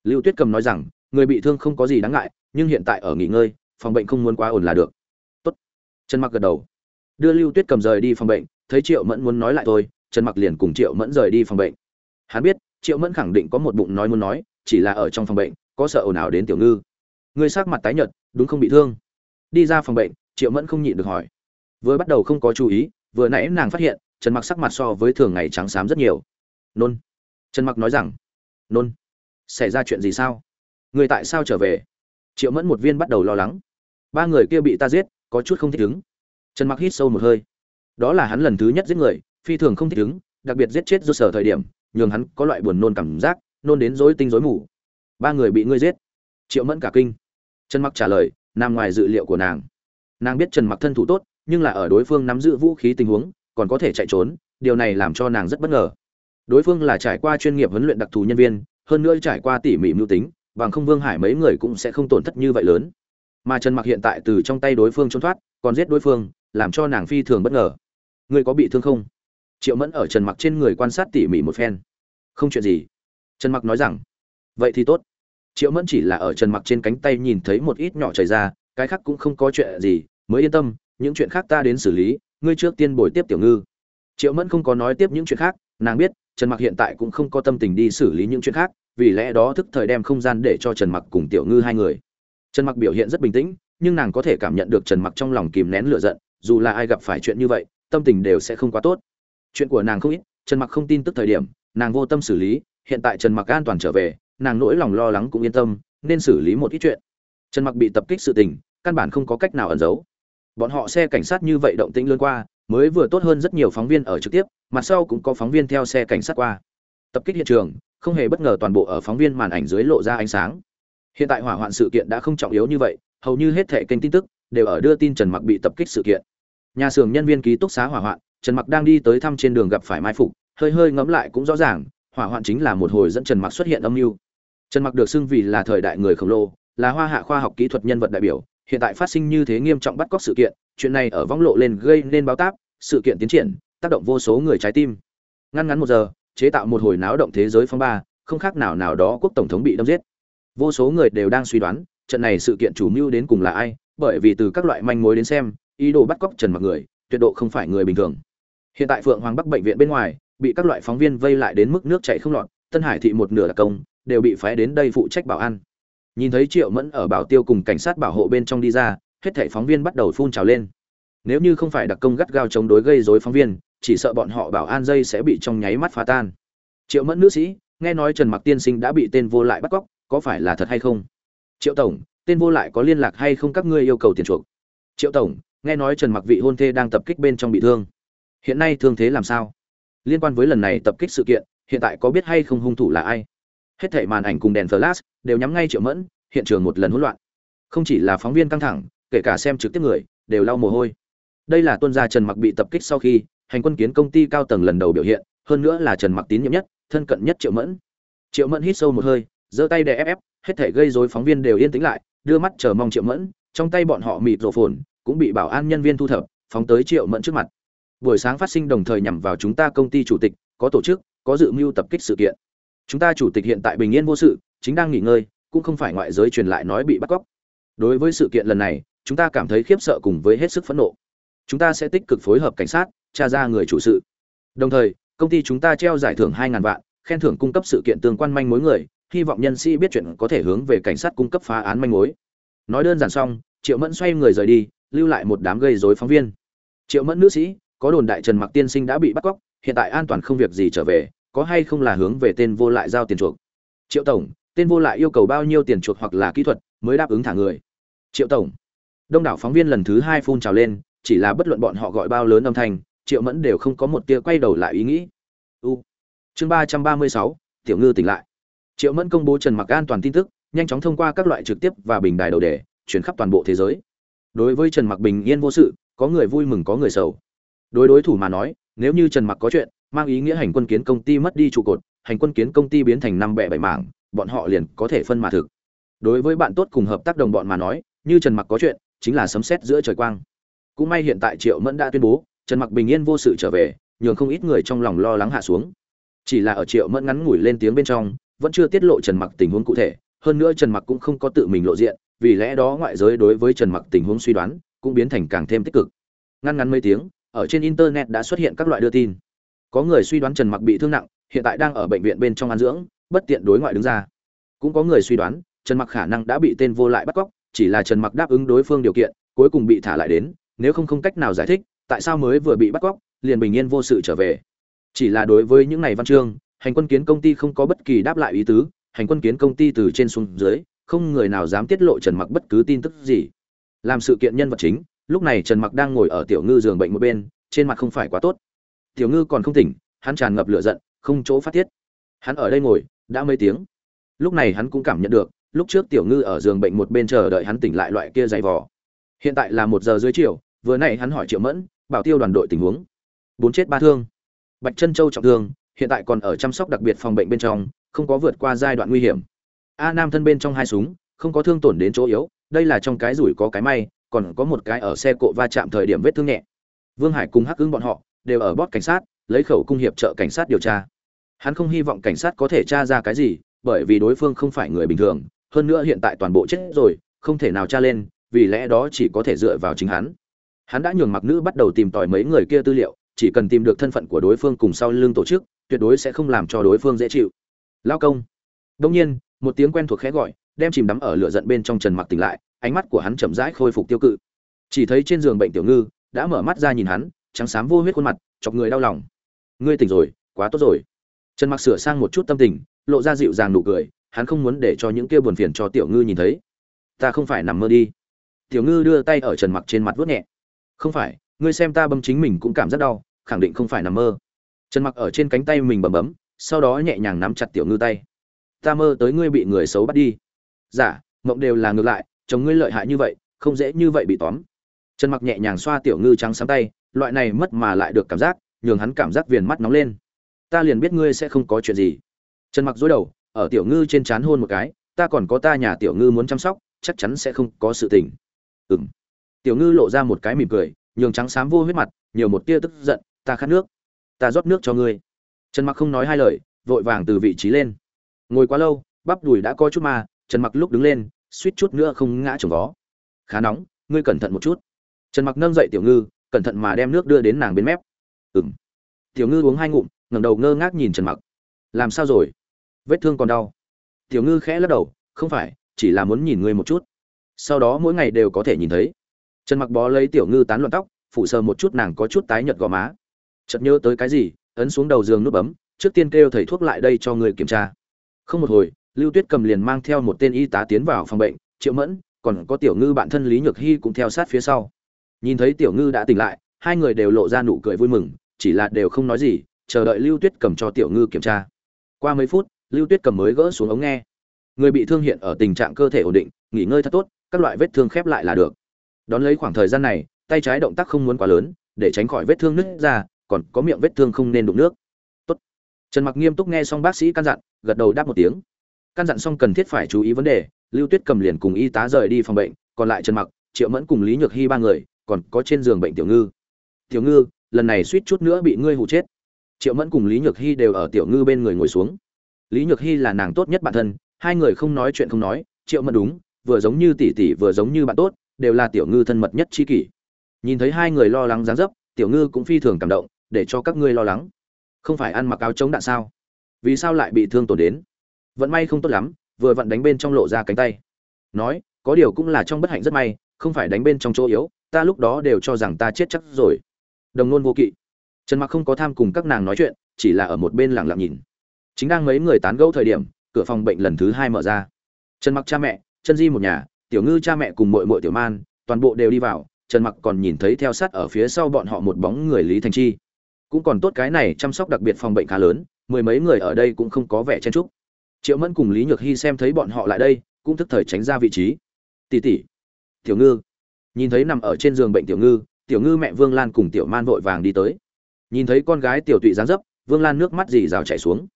Lưu tuyết cầm nói rằng, người bị thương không có gì đáng ngại, nhưng hiện tại ở nghỉ ngơi, phòng bệnh không muốn quá ổn là được. Tốt. Trần mặc gật đầu. Đưa lưu tuyết cầm rời đi phòng bệnh, thấy triệu mẫn muốn nói lại thôi trần mặc liền cùng triệu mẫn rời đi phòng bệnh. Hắn biết, triệu mẫn khẳng định có một bụng nói muốn nói, chỉ là ở trong phòng bệnh, có sợ ồn ào đến tiểu ngư. Người sắc mặt tái nhợt, đúng không bị thương? Đi ra phòng bệnh, triệu mẫn không nhịn được hỏi. Vừa bắt đầu không có chú ý, vừa nãy nàng phát hiện, trần mặc sắc mặt so với thường ngày trắng xám rất nhiều. Nôn. Trần mặc nói rằng. Nôn. Xảy ra chuyện gì sao? Người tại sao trở về? Triệu mẫn một viên bắt đầu lo lắng. Ba người kia bị ta giết, có chút không thích ứng. Trần mặc hít sâu một hơi. Đó là hắn lần thứ nhất giết người phi thường không thích ứng, đặc biệt giết chết do sở thời điểm, nhường hắn có loại buồn nôn cảm giác, nôn đến rối tinh rối mù. Ba người bị ngươi giết. Triệu mẫn cả kinh. Trần mặc trả lời, nằm ngoài dự liệu của nàng. Nàng biết trần mặc thân thủ tốt, nhưng là ở đối phương nắm giữ vũ khí tình huống, còn có thể chạy trốn, điều này làm cho nàng rất bất ngờ. Đối phương là trải qua chuyên nghiệp huấn luyện đặc thù nhân viên, hơn nữa trải qua tỉ mỉ mưu tính, bằng không vương hải mấy người cũng sẽ không tổn thất như vậy lớn. Mà trần mặc hiện tại từ trong tay đối phương trốn thoát, còn giết đối phương, làm cho nàng phi thường bất ngờ. Ngươi có bị thương không? Triệu mẫn ở trần mặc trên người quan sát tỉ mỉ một phen. Không chuyện gì. Trần mặc nói rằng, vậy thì tốt. Triệu mẫn chỉ là ở trần mặc trên cánh tay nhìn thấy một ít nhỏ chảy ra, cái khác cũng không có chuyện gì, mới yên tâm, những chuyện khác ta đến xử lý, ngươi trước tiên bồi tiếp tiểu ngư. Triệu mẫn không có nói tiếp những chuyện khác, nàng biết, trần mặc hiện tại cũng không có tâm tình đi xử lý những chuyện khác, vì lẽ đó thức thời đem không gian để cho trần mặc cùng tiểu ngư hai người. Trần mặc biểu hiện rất bình tĩnh, nhưng nàng có thể cảm nhận được trần mặc trong lòng kìm nén lửa giận, dù là ai gặp phải chuyện như vậy, tâm tình đều sẽ không quá tốt chuyện của nàng không ít, trần mặc không tin tức thời điểm, nàng vô tâm xử lý, hiện tại trần mặc an toàn trở về, nàng nỗi lòng lo lắng cũng yên tâm, nên xử lý một ít chuyện. Trần mặc bị tập kích sự tình, căn bản không có cách nào ẩn giấu. Bọn họ xe cảnh sát như vậy động tĩnh lớn qua, mới vừa tốt hơn rất nhiều phóng viên ở trực tiếp, mặt sau cũng có phóng viên theo xe cảnh sát qua. Tập kích hiện trường, không hề bất ngờ toàn bộ ở phóng viên màn ảnh dưới lộ ra ánh sáng. Hiện tại hỏa hoạn sự kiện đã không trọng yếu như vậy, hầu như hết thệ kênh tin tức đều ở đưa tin trần mặc bị tập kích sự kiện. Nhà xưởng nhân viên ký túc xá hỏa hoạn trần mặc đang đi tới thăm trên đường gặp phải mai phục, hơi hơi ngẫm lại cũng rõ ràng, hỏa hoạn chính là một hồi dẫn trần mặc xuất hiện âm mưu. Trần mặc được xưng vì là thời đại người khổng lồ, là hoa hạ khoa học kỹ thuật nhân vật đại biểu, hiện tại phát sinh như thế nghiêm trọng bắt cóc sự kiện, chuyện này ở vong lộ lên gây nên báo táp, sự kiện tiến triển, tác động vô số người trái tim. Ngăn ngắn một giờ, chế tạo một hồi náo động thế giới phong ba, không khác nào nào đó quốc tổng thống bị đâm giết. Vô số người đều đang suy đoán, trận này sự kiện chủ mưu đến cùng là ai, bởi vì từ các loại manh mối đến xem, ý đồ bắt cóc trần mặc người, tuyệt độ không phải người bình thường hiện tại phượng hoàng bắc bệnh viện bên ngoài, bị các loại phóng viên vây lại đến mức nước chảy không lọt, tân hải thị một nửa là công, đều bị phái đến đây phụ trách bảo an. Nhìn thấy triệu mẫn ở bảo tiêu cùng cảnh sát bảo hộ bên trong đi ra, hết thảy phóng viên bắt đầu phun trào lên. Nếu như không phải đặc công gắt gao chống đối gây rối phóng viên, chỉ sợ bọn họ bảo an dây sẽ bị trong nháy mắt phá tan. Triệu mẫn nữ sĩ, nghe nói trần mặc tiên sinh đã bị tên vô lại bắt cóc, có phải là thật hay không? Triệu tổng, tên vô lại có liên lạc hay không các ngươi yêu cầu tiền chuộc? Triệu tổng, nghe nói trần mặc vị hôn thê đang tập kích bên trong bị thương hiện nay thương thế làm sao? Liên quan với lần này tập kích sự kiện, hiện tại có biết hay không hung thủ là ai? Hết thảy màn ảnh cùng đèn flash đều nhắm ngay triệu mẫn, hiện trường một lần hỗn loạn. Không chỉ là phóng viên căng thẳng, kể cả xem trực tiếp người, đều lau mồ hôi. Đây là tuân gia trần mặc bị tập kích sau khi, hành quân kiến công ty cao tầng lần đầu biểu hiện, hơn nữa là trần mặc tín nhiệm nhất, thân cận nhất triệu mẫn. Triệu mẫn hít sâu một hơi, giơ tay để ép ép, hết thể gây rối phóng viên đều yên tĩnh lại, đưa mắt chờ mong triệu mẫn, trong tay bọn họ mịt rổ phồn, cũng bị bảo an nhân viên thu thập, phóng tới triệu mẫn trước mặt buổi sáng phát sinh đồng thời nhằm vào chúng ta công ty chủ tịch, có tổ chức, có dự mưu tập kích sự kiện. Chúng ta chủ tịch hiện tại bình yên vô sự, chính đang nghỉ ngơi, cũng không phải ngoại giới truyền lại nói bị bắt cóc. Đối với sự kiện lần này, chúng ta cảm thấy khiếp sợ cùng với hết sức phẫn nộ. Chúng ta sẽ tích cực phối hợp cảnh sát, tra ra người chủ sự. Đồng thời, công ty chúng ta treo giải thưởng hai ngàn vạn, khen thưởng cung cấp sự kiện tương quan manh mối người, hy vọng nhân sĩ biết chuyện có thể hướng về cảnh sát cung cấp phá án manh mối. Nói đơn giản xong, triệu mẫn xoay người rời đi, lưu lại một đám gây rối phóng viên. Triệu mẫn nữ sĩ có đồn đại trần mặc tiên sinh đã bị bắt cóc, hiện tại an toàn không việc gì trở về, có hay không là hướng về tên vô lại giao tiền chuộc? Triệu tổng, tên vô lại yêu cầu bao nhiêu tiền chuộc hoặc là kỹ thuật mới đáp ứng thả người? Triệu tổng. Đông đảo phóng viên lần thứ hai phun trào lên, chỉ là bất luận bọn họ gọi bao lớn âm thanh, triệu mẫn đều không có một tia quay đầu lại ý nghĩ. U. Chương ba trăm ba mươi sáu, tiểu ngư tỉnh lại. Triệu mẫn công bố trần mặc an toàn tin tức, nhanh chóng thông qua các loại trực tiếp và bình đài đầu đề, chuyển khắp toàn bộ thế giới. Đối với trần mặc bình yên vô sự, có người vui mừng có người sầu đối đối thủ mà nói, nếu như trần mặc có chuyện, mang ý nghĩa hành quân kiến công ty mất đi trụ cột, hành quân kiến công ty biến thành năm bẻ bảy mảng, bọn họ liền có thể phân mà thực. Đối với bạn tốt cùng hợp tác đồng bọn mà nói, như trần mặc có chuyện, chính là sấm sét giữa trời quang. Cũng may hiện tại triệu mẫn đã tuyên bố, trần mặc bình yên vô sự trở về, nhường không ít người trong lòng lo lắng hạ xuống. Chỉ là ở triệu mẫn ngắn ngủi lên tiếng bên trong, vẫn chưa tiết lộ trần mặc tình huống cụ thể, hơn nữa trần mặc cũng không có tự mình lộ diện, vì lẽ đó ngoại giới đối với trần mặc tình huống suy đoán cũng biến thành càng thêm tích cực. Ngăn ngắn mấy tiếng ở trên internet đã xuất hiện các loại đưa tin. Có người suy đoán trần mặc bị thương nặng, hiện tại đang ở bệnh viện bên trong an dưỡng, bất tiện đối ngoại đứng ra. Cũng có người suy đoán, trần mặc khả năng đã bị tên vô lại bắt cóc, chỉ là trần mặc đáp ứng đối phương điều kiện, cuối cùng bị thả lại đến, nếu không không cách nào giải thích, tại sao mới vừa bị bắt cóc, liền bình yên vô sự trở về. Chỉ là đối với những này văn chương, hành quân kiến công ty không có bất kỳ đáp lại ý tứ, hành quân kiến công ty từ trên xuống dưới, không người nào dám tiết lộ trần mặc bất cứ tin tức gì. Làm sự kiện nhân vật chính lúc này trần mặc đang ngồi ở tiểu ngư giường bệnh một bên, trên mặt không phải quá tốt. Tiểu ngư còn không tỉnh, hắn tràn ngập lửa giận, không chỗ phát tiết. Hắn ở đây ngồi, đã mấy tiếng. Lúc này hắn cũng cảm nhận được, lúc trước tiểu ngư ở giường bệnh một bên chờ đợi hắn tỉnh lại loại kia dày vò. Hiện tại là một giờ dưới chiều, vừa nãy hắn hỏi triệu mẫn, bảo tiêu đoàn đội tình huống. Bốn chết ba thương. Bạch chân châu trọng thương, hiện tại còn ở chăm sóc đặc biệt phòng bệnh bên trong, không có vượt qua giai đoạn nguy hiểm. A nam thân bên trong hai súng, không có thương tổn đến chỗ yếu, đây là trong cái rủi có cái may còn có một cái ở xe cộ va chạm thời điểm vết thương nhẹ. Vương hải cùng hắc ứng bọn họ đều ở bót cảnh sát, lấy khẩu cung hiệp trợ cảnh sát điều tra. Hắn không hy vọng cảnh sát có thể tra ra cái gì, bởi vì đối phương không phải người bình thường, hơn nữa hiện tại toàn bộ chết rồi, không thể nào tra lên, vì lẽ đó chỉ có thể dựa vào chính hắn. Hắn đã nhường mặc nữ bắt đầu tìm tòi mấy người kia tư liệu, chỉ cần tìm được thân phận của đối phương cùng sau lưng tổ chức, tuyệt đối sẽ không làm cho đối phương dễ chịu. Lao công. Đông nhiên, một tiếng quen thuộc khẽ gọi, đem chìm đắm ở lửa giận bên trong trần mặc tỉnh lại ánh mắt của hắn chậm rãi khôi phục tiêu cự. Chỉ thấy trên giường bệnh tiểu ngư đã mở mắt ra nhìn hắn trắng xám vô huyết khuôn mặt chọc người đau lòng. Ngươi tỉnh rồi quá tốt rồi. Trần mặc sửa sang một chút tâm tình lộ ra dịu dàng nụ cười hắn không muốn để cho những kia buồn phiền cho tiểu ngư nhìn thấy. Ta không phải nằm mơ đi. Tiểu ngư đưa tay ở trần mặc trên mặt vuốt nhẹ. Không phải ngươi xem ta bấm chính mình cũng cảm rất đau khẳng định không phải nằm mơ. Trần mặc ở trên cánh tay mình bấm bấm sau đó nhẹ nhàng nắm chặt tiểu ngư tay. Ta mơ tới ngươi bị người xấu bắt đi. Giả dạ, mộng đều là ngược lại chồng ngươi lợi hại như vậy không dễ như vậy bị tóm. Trần mặc nhẹ nhàng xoa tiểu ngư trắng sáng tay loại này mất mà lại được cảm giác nhường hắn cảm giác viền mắt nóng lên. Ta liền biết ngươi sẽ không có chuyện gì. Trần mặc dối đầu ở tiểu ngư trên trán hôn một cái ta còn có ta nhà tiểu ngư muốn chăm sóc chắc chắn sẽ không có sự tình. Ừm. tiểu ngư lộ ra một cái mỉm cười nhường trắng xám vô huyết mặt nhiều một tia tức giận ta khát nước ta rót nước cho ngươi. Trần mặc không nói hai lời vội vàng từ vị trí lên. Ngồi quá lâu bắp đùi đã có chút mà, trần mặc lúc đứng lên suýt chút nữa không ngã trồng vó. Khá nóng, ngươi cẩn thận một chút. Trần mặc nâng dậy tiểu ngư, cẩn thận mà đem nước đưa đến nàng bên mép. Ừng tiểu ngư uống hai ngụm, ngẩng đầu ngơ ngác nhìn trần mặc. Làm sao rồi? Vết thương còn đau. Tiểu ngư khẽ lắc đầu, không phải, chỉ là muốn nhìn ngươi một chút. Sau đó mỗi ngày đều có thể nhìn thấy. Trần mặc bó lấy tiểu ngư tán loạn tóc phụ sờ một chút nàng có chút tái nhợt gò má. Chợt nhớ tới cái gì, ấn xuống đầu giường nút bấm, trước tiên kêu thầy thuốc lại đây cho người kiểm tra. Không một hồi lưu tuyết cầm liền mang theo một tên y tá tiến vào phòng bệnh, triệu mẫn, còn có tiểu ngư bạn thân lý nhược hy cũng theo sát phía sau. Nhìn thấy tiểu ngư đã tỉnh lại, hai người đều lộ ra nụ cười vui mừng, chỉ là đều không nói gì, chờ đợi lưu tuyết cầm cho tiểu ngư kiểm tra. Qua mấy phút, lưu tuyết cầm mới gỡ xuống ống nghe. Người bị thương hiện ở tình trạng cơ thể ổn định, nghỉ ngơi thật tốt, các loại vết thương khép lại là được. Đón lấy khoảng thời gian này, tay trái động tác không muốn quá lớn, để tránh khỏi vết thương nứt ra, còn có miệng vết thương không nên đụng nước. Tốt. trần mặc nghiêm túc nghe xong bác sĩ căn dặn, gật đầu đáp một tiếng căn dặn xong cần thiết phải chú ý vấn đề, lưu tuyết cầm liền cùng y tá rời đi phòng bệnh, còn lại trần mặc, triệu mẫn cùng lý nhược hy ba người, còn có trên giường bệnh tiểu ngư. Tiểu ngư, lần này suýt chút nữa bị ngươi hụ chết. Triệu mẫn cùng lý nhược hy đều ở tiểu ngư bên người ngồi xuống. Lý nhược hy là nàng tốt nhất bản thân, hai người không nói chuyện không nói, triệu mẫn đúng, vừa giống như tỷ tỷ vừa giống như bạn tốt, đều là tiểu ngư thân mật nhất chi kỷ. Nhìn thấy hai người lo lắng dáng dấp, tiểu ngư cũng phi thường cảm động, để cho các ngươi lo lắng. Không phải ăn mặc áo chống đạn sao? Vì sao lại bị thương tổn đến? Vận may không tốt lắm, vừa vặn đánh bên trong lộ ra cánh tay. Nói, có điều cũng là trong bất hạnh rất may, không phải đánh bên trong chỗ yếu, ta lúc đó đều cho rằng ta chết chắc rồi. Đồng nôn vô kỵ. Trần mặc không có tham cùng các nàng nói chuyện, chỉ là ở một bên lặng lặng nhìn. Chính đang mấy người tán gẫu thời điểm, cửa phòng bệnh lần thứ hai mở ra. Trần mặc cha mẹ, chân di một nhà, tiểu ngư cha mẹ cùng mội mội tiểu man, toàn bộ đều đi vào, trần mặc còn nhìn thấy theo sát ở phía sau bọn họ một bóng người lý thành chi. Cũng còn tốt cái này chăm sóc đặc biệt phòng bệnh khá lớn, mười mấy người ở đây cũng không có vẻ chen trúc triệu mẫn cùng lý nhược hy xem thấy bọn họ lại đây, cũng thức thời tránh ra vị trí. Tỷ tỷ, tiểu ngư. Nhìn thấy nằm ở trên giường bệnh tiểu ngư tiểu ngư mẹ vương lan cùng tiểu man vội vàng đi tới. Nhìn thấy con gái tiểu tụy dáng dấp, vương lan nước mắt dì rào chảy xuống.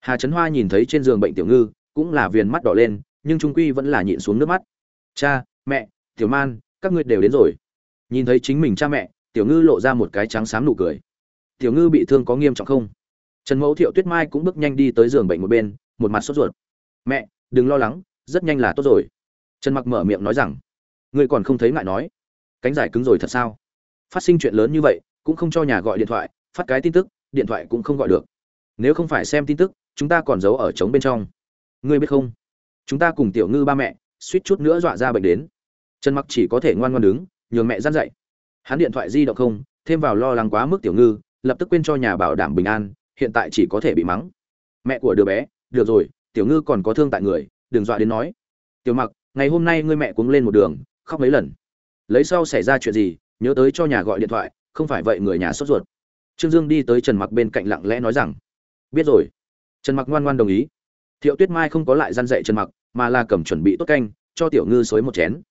Hà trấn hoa nhìn thấy trên giường bệnh tiểu ngư, cũng là viền mắt đỏ lên, nhưng trung quy vẫn là nhịn xuống nước mắt. Cha, mẹ, tiểu man, các ngươi đều đến rồi. Nhìn thấy chính mình cha mẹ, tiểu ngư lộ ra một cái trắng xám nụ cười. Tiểu ngư bị thương có nghiêm trọng không? Trần mẫu thiệu tuyết mai cũng bước nhanh đi tới giường bệnh một bên một mặt sốt ruột. Mẹ, đừng lo lắng, rất nhanh là tốt rồi. Trần mặc mở miệng nói rằng, ngươi còn không thấy ngại nói. Cánh giải cứng rồi thật sao? Phát sinh chuyện lớn như vậy, cũng không cho nhà gọi điện thoại, phát cái tin tức, điện thoại cũng không gọi được. Nếu không phải xem tin tức, chúng ta còn giấu ở trống bên trong. Ngươi biết không? Chúng ta cùng tiểu ngư ba mẹ, suýt chút nữa dọa ra bệnh đến. Trần mặc chỉ có thể ngoan ngoan đứng, nhường mẹ dăn dậy. Hắn điện thoại di động không, thêm vào lo lắng quá mức tiểu ngư, lập tức quên cho nhà bảo đảm bình an, hiện tại chỉ có thể bị mắng. Mẹ của đứa bé được rồi, tiểu ngư còn có thương tại người, đừng dọa đến nói. Tiểu mặc, ngày hôm nay ngươi mẹ cuống lên một đường, khóc mấy lần. Lấy sau xảy ra chuyện gì, nhớ tới cho nhà gọi điện thoại, không phải vậy người nhà sốt ruột. Trương dương đi tới trần mặc bên cạnh lặng lẽ nói rằng, biết rồi. Trần mặc ngoan ngoan đồng ý. Thiệu tuyết mai không có lại gian dạy trần mặc, mà là cầm chuẩn bị tốt canh, cho tiểu ngư xối một chén.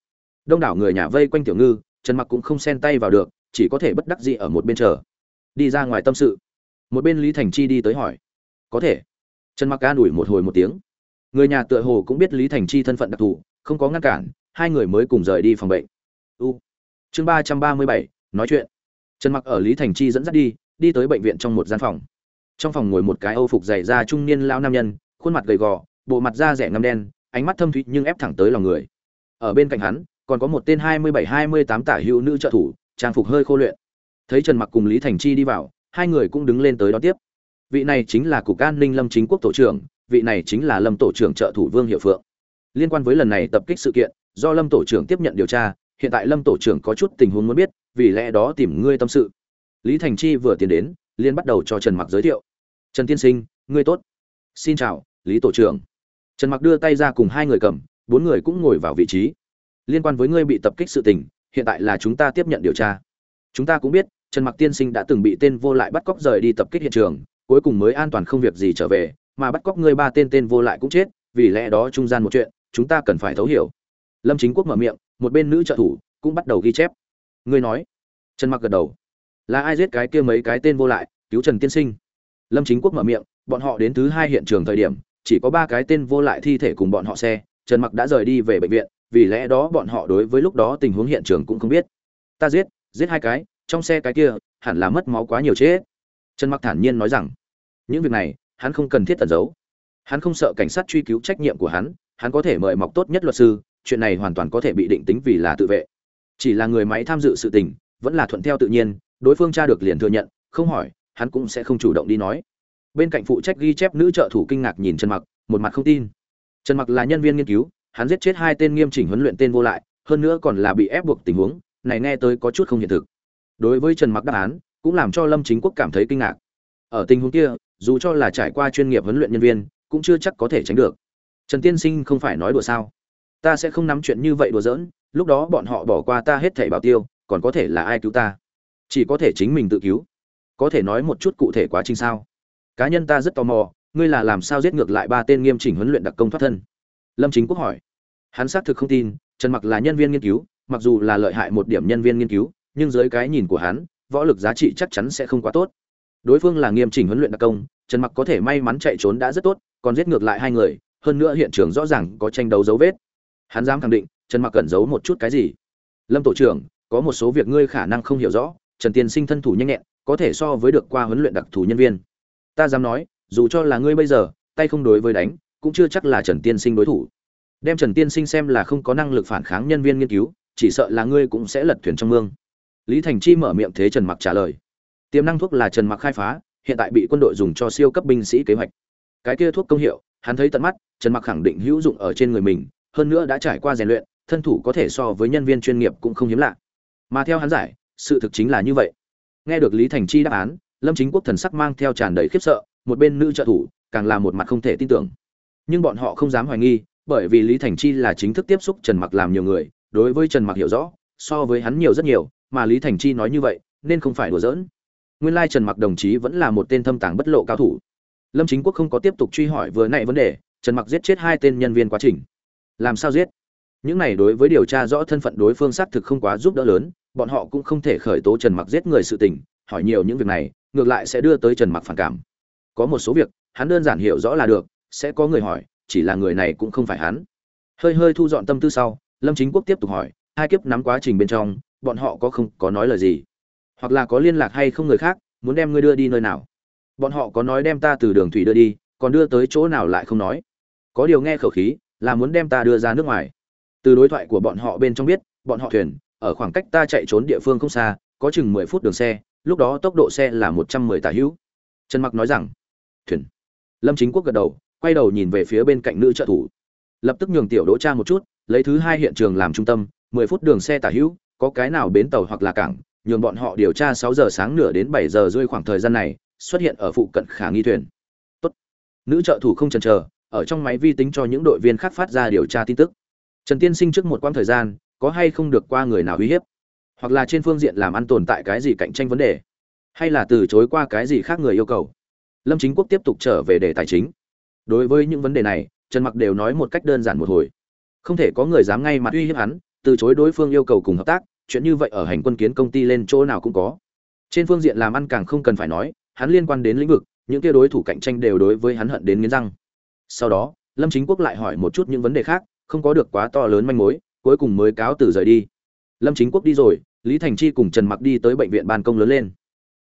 Đông đảo người nhà vây quanh tiểu ngư, trần mặc cũng không xen tay vào được, chỉ có thể bất đắc dĩ ở một bên chờ. Đi ra ngoài tâm sự. Một bên lý thành chi đi tới hỏi, có thể trần mặc ca đuổi một hồi một tiếng. Người nhà tựa hồ cũng biết lý thành chi thân phận đặc thù, không có ngăn cản, hai người mới cùng rời đi phòng bệnh. U. Chương ba trăm ba mươi bảy, nói chuyện. Trần mặc ở lý thành chi dẫn dắt đi đi tới bệnh viện trong một gian phòng. Trong phòng ngồi một cái âu phục dày da trung niên lão nam nhân, khuôn mặt gầy gò, bộ mặt da rẻ ngâm đen, ánh mắt thâm thúy nhưng ép thẳng tới lòng người. Ở bên cạnh hắn, còn có một tên hai mươi bảy, hai mươi tám tả hữu nữ trợ thủ, trang phục hơi khô luyện. Thấy trần mặc cùng lý thành chi đi vào, hai người cũng đứng lên tới đón tiếp vị này chính là cục an ninh lâm chính quốc tổ trưởng, vị này chính là lâm tổ trưởng trợ thủ vương hiệu phượng. Liên quan với lần này tập kích sự kiện, do lâm tổ trưởng tiếp nhận điều tra, hiện tại lâm tổ trưởng có chút tình huống muốn biết, vì lẽ đó tìm ngươi tâm sự. Lý thành chi vừa tiến đến liên bắt đầu cho trần mặc giới thiệu. Trần tiên sinh, ngươi tốt. Xin chào, lý tổ trưởng. Trần mặc đưa tay ra cùng hai người cầm, bốn người cũng ngồi vào vị trí. Liên quan với ngươi bị tập kích sự tình, hiện tại là chúng ta tiếp nhận điều tra. Chúng ta cũng biết, trần mặc tiên sinh đã từng bị tên vô lại bắt cóc rời đi tập kích hiện trường cuối cùng mới an toàn không việc gì trở về, mà bắt cóc ngươi ba tên tên vô lại cũng chết, vì lẽ đó trung gian một chuyện, chúng ta cần phải thấu hiểu. Lâm chính quốc mở miệng, một bên nữ trợ thủ cũng bắt đầu ghi chép. Ngươi nói. Trần mặc gật đầu. Là ai giết cái kia mấy cái tên vô lại? Cứu trần tiên sinh. Lâm chính quốc mở miệng, bọn họ đến thứ hai hiện trường thời điểm, chỉ có ba cái tên vô lại thi thể cùng bọn họ xe, trần mặc đã rời đi về bệnh viện, vì lẽ đó bọn họ đối với lúc đó tình huống hiện trường cũng không biết. Ta giết giết hai cái, trong xe cái kia, hẳn là mất máu quá nhiều chết. Trần mặc thản nhiên nói rằng những việc này, hắn không cần thiết tẩn giấu. Hắn không sợ cảnh sát truy cứu trách nhiệm của hắn hắn có thể mời mọc tốt nhất luật sư, chuyện này hoàn toàn có thể bị định tính vì là tự vệ. Chỉ là người máy tham dự sự tình, vẫn là thuận theo tự nhiên, đối phương tra được liền thừa nhận, không hỏi, hắn cũng sẽ không chủ động đi nói. Bên cạnh phụ trách ghi chép nữ trợ thủ kinh ngạc nhìn trần mặc, một mặt không tin. Trần mặc là nhân viên nghiên cứu, hắn giết chết hai tên nghiêm chỉnh huấn luyện tên vô lại, hơn nữa còn là bị ép buộc tình huống, này nghe tới có chút không hiện thực. Đối với trần mặc đáp án, cũng làm cho lâm chính quốc cảm thấy kinh ngạc ở tình huống kia, dù cho là trải qua chuyên nghiệp huấn luyện nhân viên, cũng chưa chắc có thể tránh được. Trần tiên sinh không phải nói đùa sao? Ta sẽ không nắm chuyện như vậy đùa giỡn, lúc đó bọn họ bỏ qua ta hết thảy bảo tiêu, còn có thể là ai cứu ta? Chỉ có thể chính mình tự cứu. Có thể nói một chút cụ thể quá trình sao? Cá nhân ta rất tò mò, ngươi là làm sao giết ngược lại ba tên nghiêm chỉnh huấn luyện đặc công thoát thân? Lâm chính quốc hỏi. Hắn xác thực không tin, trần mặc là nhân viên nghiên cứu, mặc dù là lợi hại một điểm nhân viên nghiên cứu, nhưng dưới cái nhìn của hắn, võ lực giá trị chắc chắn sẽ không quá tốt đối phương là nghiêm chỉnh huấn luyện đặc công, trần mặc có thể may mắn chạy trốn đã rất tốt, còn giết ngược lại hai người, hơn nữa hiện trường rõ ràng có tranh đấu dấu vết. Hắn dám khẳng định, trần mặc cẩn giấu một chút cái gì? Lâm tổ trưởng, có một số việc ngươi khả năng không hiểu rõ, trần tiên sinh thân thủ nhanh nhẹn, có thể so với được qua huấn luyện đặc thù nhân viên. Ta dám nói, dù cho là ngươi bây giờ, tay không đối với đánh, cũng chưa chắc là trần tiên sinh đối thủ. Đem trần tiên sinh xem là không có năng lực phản kháng nhân viên nghiên cứu, chỉ sợ là ngươi cũng sẽ lật thuyền trong mương. Lý thành chi mở miệng thế trần mặc trả lời tiềm năng thuốc là trần mặc khai phá, hiện tại bị quân đội dùng cho siêu cấp binh sĩ kế hoạch. Cái kia thuốc công hiệu, hắn thấy tận mắt, trần mặc khẳng định hữu dụng ở trên người mình, hơn nữa đã trải qua rèn luyện, thân thủ có thể so với nhân viên chuyên nghiệp cũng không hiếm lạ. Mà theo hắn giải, sự thực chính là như vậy. Nghe được lý thành chi đáp án, lâm chính quốc thần sắc mang theo tràn đầy khiếp sợ, một bên nữ trợ thủ, càng là một mặt không thể tin tưởng. Nhưng bọn họ không dám hoài nghi, bởi vì lý thành chi là chính thức tiếp xúc trần mặc làm nhiều người, đối với trần mặc hiểu rõ, so với hắn nhiều rất nhiều, mà lý thành chi nói như vậy, nên không phải đùa giỡn nguyên lai trần mặc đồng chí vẫn là một tên thâm tàng bất lộ cao thủ. Lâm chính quốc không có tiếp tục truy hỏi vừa nãy vấn đề, trần mặc giết chết hai tên nhân viên quá trình. Làm sao giết? Những này đối với điều tra rõ thân phận đối phương xác thực không quá giúp đỡ lớn, bọn họ cũng không thể khởi tố trần mặc giết người sự tình, hỏi nhiều những việc này, ngược lại sẽ đưa tới trần mặc phản cảm. Có một số việc, hắn đơn giản hiểu rõ là được, sẽ có người hỏi, chỉ là người này cũng không phải hắn. Hơi hơi thu dọn tâm tư sau, lâm chính quốc tiếp tục hỏi, hai kiếp nắm quá trình bên trong, bọn họ có không có nói lời gì? Hoặc là có liên lạc hay không người khác, muốn đem ngươi đưa đi nơi nào. Bọn họ có nói đem ta từ đường thủy đưa đi, còn đưa tới chỗ nào lại không nói. Có điều nghe khẩu khí, là muốn đem ta đưa ra nước ngoài. Từ đối thoại của bọn họ bên trong biết, bọn họ thuyền, ở khoảng cách ta chạy trốn địa phương không xa, có chừng mười phút đường xe, lúc đó tốc độ xe là một trăm mười tả hữu. Trần mặc nói rằng, thuyền. Lâm chính quốc gật đầu, quay đầu nhìn về phía bên cạnh nữ trợ thủ. Lập tức nhường tiểu đỗ tra một chút, lấy thứ hai hiện trường làm trung tâm, mười phút đường xe tả hữu, có cái nào bến tàu hoặc là cảng nhường bọn họ điều tra sáu giờ sáng nửa đến bảy giờ rưỡi khoảng thời gian này, xuất hiện ở phụ cận khả nghi thuyền. Tốt. nữ trợ thủ không chần chờ, ở trong máy vi tính cho những đội viên khác phát ra điều tra tin tức. Trần tiên sinh trước một quãng thời gian, có hay không được qua người nào uy hiếp? Hoặc là trên phương diện làm ăn tồn tại cái gì cạnh tranh vấn đề? Hay là từ chối qua cái gì khác người yêu cầu? Lâm chính quốc tiếp tục trở về đề tài chính. Đối với những vấn đề này, trần mặc đều nói một cách đơn giản một hồi. Không thể có người dám ngay mặt uy hiếp hắn, từ chối đối phương yêu cầu cùng hợp tác chuyện như vậy ở hành quân kiến công ty lên chỗ nào cũng có. Trên phương diện làm ăn càng không cần phải nói, hắn liên quan đến lĩnh vực, những kia đối thủ cạnh tranh đều đối với hắn hận đến nghiến răng. Sau đó, lâm chính quốc lại hỏi một chút những vấn đề khác, không có được quá to lớn manh mối, cuối cùng mới cáo từ rời đi. Lâm chính quốc đi rồi, lý thành chi cùng trần mặc đi tới bệnh viện ban công lớn lên.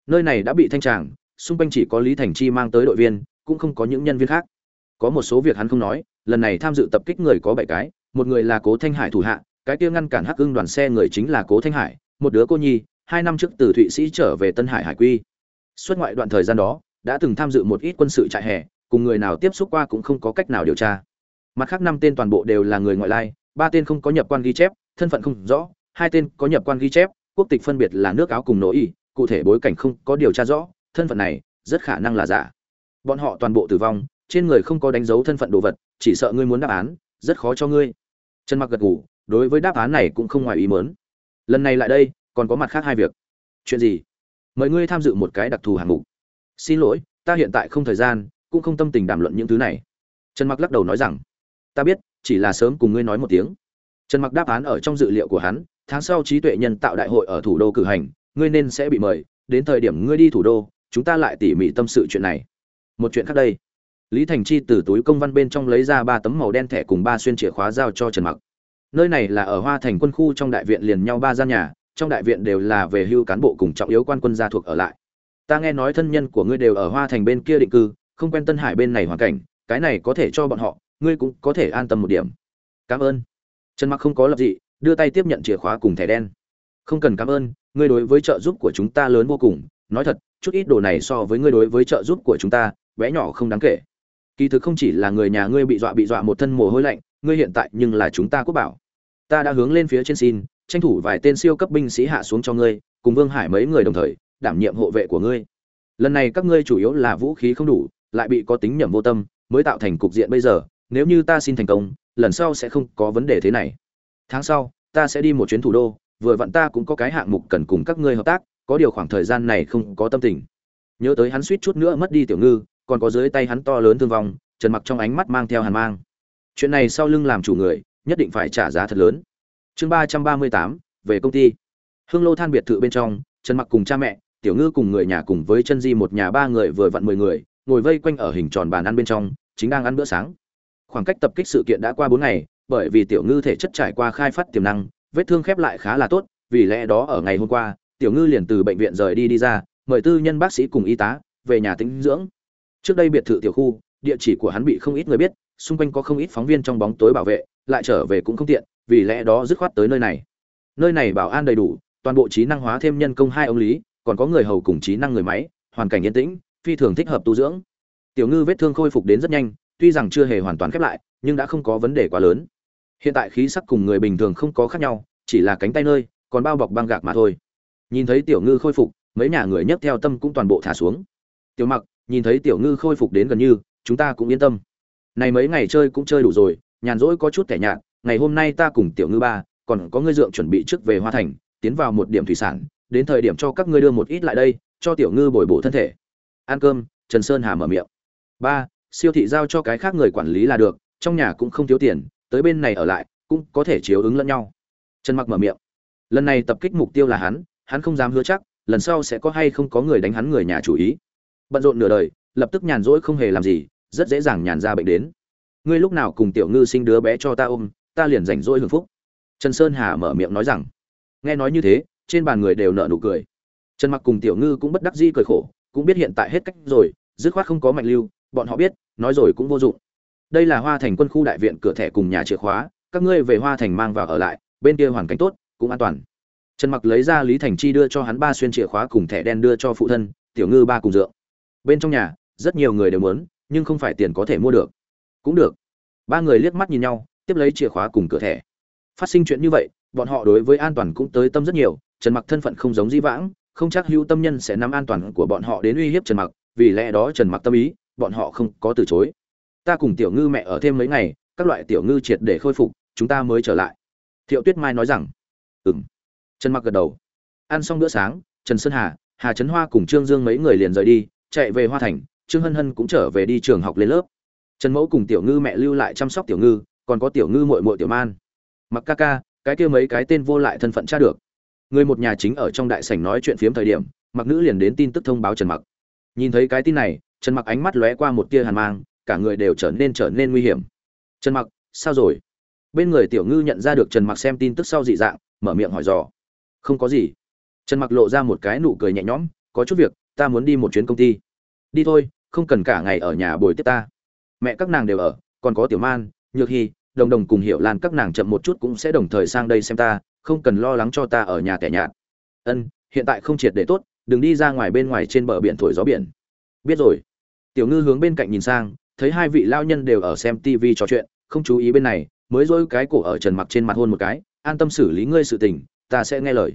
Nơi này đã bị thanh tràng, xung quanh chỉ có lý thành chi mang tới đội viên, cũng không có những nhân viên khác. Có một số việc hắn không nói, lần này tham dự tập kích người có bảy cái, một người là cố thanh hải thủ hạ cái kia ngăn cản hắc ưng đoàn xe người chính là cố thanh hải, một đứa cô nhi, hai năm trước từ thụy sĩ trở về tân hải hải quy. Xuất ngoại đoạn thời gian đó, đã từng tham dự một ít quân sự trại hè, cùng người nào tiếp xúc qua cũng không có cách nào điều tra. Mặt khác năm tên toàn bộ đều là người ngoại lai, ba tên không có nhập quan ghi chép, thân phận không rõ, hai tên có nhập quan ghi chép, quốc tịch phân biệt là nước áo cùng nội y, cụ thể bối cảnh không có điều tra rõ, thân phận này rất khả năng là giả. Bọn họ toàn bộ tử vong, trên người không có đánh dấu thân phận đồ vật, chỉ sợ ngươi muốn đáp án, rất khó cho ngươi. Trần mặc gật ngủ đối với đáp án này cũng không ngoài ý mớn lần này lại đây, còn có mặt khác hai việc. Chuyện gì? Mời ngươi tham dự một cái đặc thù hạng mục. Xin lỗi, ta hiện tại không thời gian, cũng không tâm tình đàm luận những thứ này. Trần mặc lắc đầu nói rằng, ta biết, chỉ là sớm cùng ngươi nói một tiếng. Trần mặc đáp án ở trong dự liệu của hắn, tháng sau trí tuệ nhân tạo đại hội ở thủ đô cử hành, ngươi nên sẽ bị mời, đến thời điểm ngươi đi thủ đô, chúng ta lại tỉ mỉ tâm sự chuyện này. Một chuyện khác đây. Lý thành chi từ túi công văn bên trong lấy ra ba tấm màu đen thẻ cùng ba xuyên chìa khóa giao cho trần mặc nơi này là ở hoa thành quân khu, trong đại viện liền nhau ba gian nhà, trong đại viện đều là về hưu cán bộ cùng trọng yếu quan quân gia thuộc ở lại. Ta nghe nói thân nhân của ngươi đều ở hoa thành bên kia định cư, không quen tân hải bên này hoàn cảnh, cái này có thể cho bọn họ, ngươi cũng có thể an tâm một điểm. Cảm ơn. Trần mặc không có lập dị, đưa tay tiếp nhận chìa khóa cùng thẻ đen. Không cần cảm ơn, ngươi đối với trợ giúp của chúng ta lớn vô cùng. Nói thật, chút ít đồ này so với ngươi đối với trợ giúp của chúng ta, bé nhỏ không đáng kể. Kỳ thực không chỉ là người nhà ngươi bị dọa bị dọa một thân mồ hôi lạnh ngươi hiện tại nhưng là chúng ta quốc bảo. Ta đã hướng lên phía trên xin, tranh thủ vài tên siêu cấp binh sĩ hạ xuống cho ngươi, cùng vương hải mấy người đồng thời, đảm nhiệm hộ vệ của ngươi. Lần này các ngươi chủ yếu là vũ khí không đủ, lại bị có tính nhầm vô tâm, mới tạo thành cục diện bây giờ, nếu như ta xin thành công, lần sau sẽ không có vấn đề thế này. Tháng sau, ta sẽ đi một chuyến thủ đô, vừa vặn ta cũng có cái hạng mục cần cùng các ngươi hợp tác, có điều khoảng thời gian này không có tâm tình. Nhớ tới hắn suýt chút nữa mất đi tiểu ngư, còn có dưới tay hắn to lớn thương vong, trần mặc trong ánh mắt mang theo hàn mang chuyện này sau lưng làm chủ người, nhất định phải trả giá thật lớn. Chương ba trăm ba mươi tám, về công ty. Hương lô than biệt thự bên trong, trần mặc cùng cha mẹ, tiểu ngư cùng người nhà cùng với chân di một nhà ba người vừa vặn mười người, ngồi vây quanh ở hình tròn bàn ăn bên trong, chính đang ăn bữa sáng. Khoảng cách tập kích sự kiện đã qua bốn ngày, bởi vì tiểu ngư thể chất trải qua khai phát tiềm năng, vết thương khép lại khá là tốt, vì lẽ đó ở ngày hôm qua, tiểu ngư liền từ bệnh viện rời đi đi ra, mời tư nhân bác sĩ cùng y tá về nhà tĩnh dưỡng. Trước đây biệt thự tiểu khu, địa chỉ của hắn bị không ít người biết xung quanh có không ít phóng viên trong bóng tối bảo vệ, lại trở về cũng không tiện, vì lẽ đó dứt khoát tới nơi này. Nơi này bảo an đầy đủ, toàn bộ trí năng hóa thêm nhân công hai ông lý, còn có người hầu cùng trí năng người máy, hoàn cảnh yên tĩnh, phi thường thích hợp tu dưỡng. Tiểu ngư vết thương khôi phục đến rất nhanh, tuy rằng chưa hề hoàn toàn khép lại, nhưng đã không có vấn đề quá lớn. Hiện tại khí sắc cùng người bình thường không có khác nhau, chỉ là cánh tay nơi, còn bao bọc băng gạc mà thôi. Nhìn thấy tiểu ngư khôi phục, mấy nhà người nhấc theo tâm cũng toàn bộ thả xuống. Tiểu mặc, nhìn thấy tiểu ngư khôi phục đến gần như, chúng ta cũng yên tâm này mấy ngày chơi cũng chơi đủ rồi, nhàn rỗi có chút kẻ nhạt, ngày hôm nay ta cùng tiểu ngư ba, còn có ngươi dượng chuẩn bị trước về hoa thành, tiến vào một điểm thủy sản, đến thời điểm cho các ngươi đưa một ít lại đây, cho tiểu ngư bồi bổ thân thể. Ăn cơm, trần sơn hà mở miệng. Ba, siêu thị giao cho cái khác người quản lý là được, trong nhà cũng không thiếu tiền, tới bên này ở lại, cũng có thể chiếu ứng lẫn nhau. Trần mặc mở miệng. Lần này tập kích mục tiêu là hắn hắn không dám hứa chắc, lần sau sẽ có hay không có người đánh hắn người nhà chủ ý. Bận rộn nửa đời, lập tức nhàn rỗi không hề làm gì rất dễ dàng nhàn ra bệnh đến. Ngươi lúc nào cùng tiểu ngư sinh đứa bé cho ta ôm, ta liền rảnh rỗi hưởng phúc. Trần sơn hà mở miệng nói rằng. Nghe nói như thế, trên bàn người đều nợ nụ cười. Trần mặc cùng tiểu ngư cũng bất đắc dĩ cười khổ, cũng biết hiện tại hết cách rồi, dứt khoát không có mạnh lưu, bọn họ biết, nói rồi cũng vô dụng. Đây là hoa thành quân khu đại viện cửa thẻ cùng nhà chìa khóa, các ngươi về hoa thành mang vào ở lại, bên kia hoàn cảnh tốt, cũng an toàn. Trần mặc lấy ra lý thành chi đưa cho hắn ba xuyên chìa khóa cùng thẻ đen đưa cho phụ thân, tiểu ngư ba cùng dượng. Bên trong nhà, rất nhiều người đều muốn nhưng không phải tiền có thể mua được. Cũng được. Ba người liếc mắt nhìn nhau, tiếp lấy chìa khóa cùng cửa thẻ. Phát sinh chuyện như vậy, bọn họ đối với an toàn cũng tới tâm rất nhiều, trần mặc thân phận không giống di vãng, không chắc hữu tâm nhân sẽ nắm an toàn của bọn họ đến uy hiếp trần mặc, vì lẽ đó trần mặc tâm ý, bọn họ không có từ chối. Ta cùng tiểu ngư mẹ ở thêm mấy ngày, các loại tiểu ngư triệt để khôi phục, chúng ta mới trở lại. Thiệu tuyết mai nói rằng, ừm. Trần mặc gật đầu. Ăn xong bữa sáng, trần sơn hà hà trấn hoa cùng trương dương mấy người liền rời đi, chạy về hoa thành trương hân hân cũng trở về đi trường học lên lớp. Trần mẫu cùng tiểu ngư mẹ lưu lại chăm sóc tiểu ngư, còn có tiểu ngư muội muội tiểu man. Mặc ca ca, cái kia mấy cái tên vô lại thân phận tra được. Người một nhà chính ở trong đại sảnh nói chuyện phiếm thời điểm, mặc nữ liền đến tin tức thông báo trần mặc. Nhìn thấy cái tin này, trần mặc ánh mắt lóe qua một tia hàn mang, cả người đều trở nên trở nên nguy hiểm. Trần mặc, sao rồi? Bên người tiểu ngư nhận ra được trần mặc xem tin tức sau dị dạng, mở miệng hỏi dò. Không có gì. Trần mặc lộ ra một cái nụ cười nhẹ nhõm, có chút việc, ta muốn đi một chuyến công ty. Đi thôi không cần cả ngày ở nhà bồi tiếp ta. Mẹ các nàng đều ở, còn có tiểu man, nhược hy, đồng đồng cùng hiểu lan các nàng chậm một chút cũng sẽ đồng thời sang đây xem ta, không cần lo lắng cho ta ở nhà tẻ nhạt. Ân, hiện tại không triệt để tốt, đừng đi ra ngoài bên ngoài trên bờ biển thổi gió biển. Biết rồi. Tiểu ngư hướng bên cạnh nhìn sang, thấy hai vị lao nhân đều ở xem tv trò chuyện, không chú ý bên này, mới dỗi cái cổ ở trần mặc trên mặt hôn một cái, an tâm xử lý ngươi sự tình, ta sẽ nghe lời.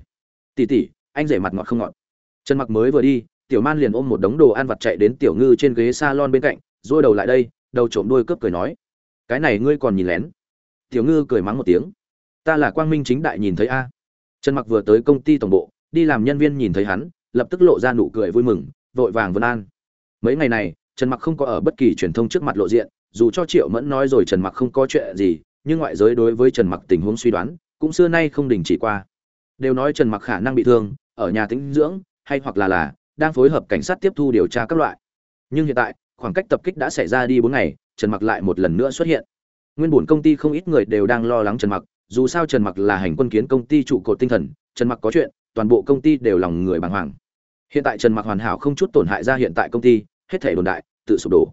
Tỷ tỷ, anh rể mặt ngọt không ngọt. Trần mặc mới vừa đi tiểu man liền ôm một đống đồ ăn vặt chạy đến tiểu ngư trên ghế salon bên cạnh dôi đầu lại đây, đầu trộm đuôi cướp cười nói, cái này ngươi còn nhìn lén? Tiểu ngư cười mắng một tiếng, ta là quang minh chính đại nhìn thấy a. Trần mặc vừa tới công ty tổng bộ, đi làm nhân viên nhìn thấy hắn, lập tức lộ ra nụ cười vui mừng, vội vàng vân an. Mấy ngày này, trần mặc không có ở bất kỳ truyền thông trước mặt lộ diện, dù cho triệu mẫn nói rồi trần mặc không có chuyện gì, nhưng ngoại giới đối với trần mặc tình huống suy đoán, cũng xưa nay không đình chỉ qua. Đều nói trần mặc khả năng bị thương, ở nhà tĩnh dưỡng, hay hoặc là là đang phối hợp cảnh sát tiếp thu điều tra các loại. Nhưng hiện tại, khoảng cách tập kích đã xảy ra đi bốn ngày, trần mặc lại một lần nữa xuất hiện. Nguyên bổn công ty không ít người đều đang lo lắng trần mặc, dù sao trần mặc là hành quân kiến công ty trụ cột tinh thần, trần mặc có chuyện, toàn bộ công ty đều lòng người bàng hoàng. Hiện tại trần mặc hoàn hảo không chút tổn hại ra hiện tại công ty, hết thể đồn đại, tự sụp đổ.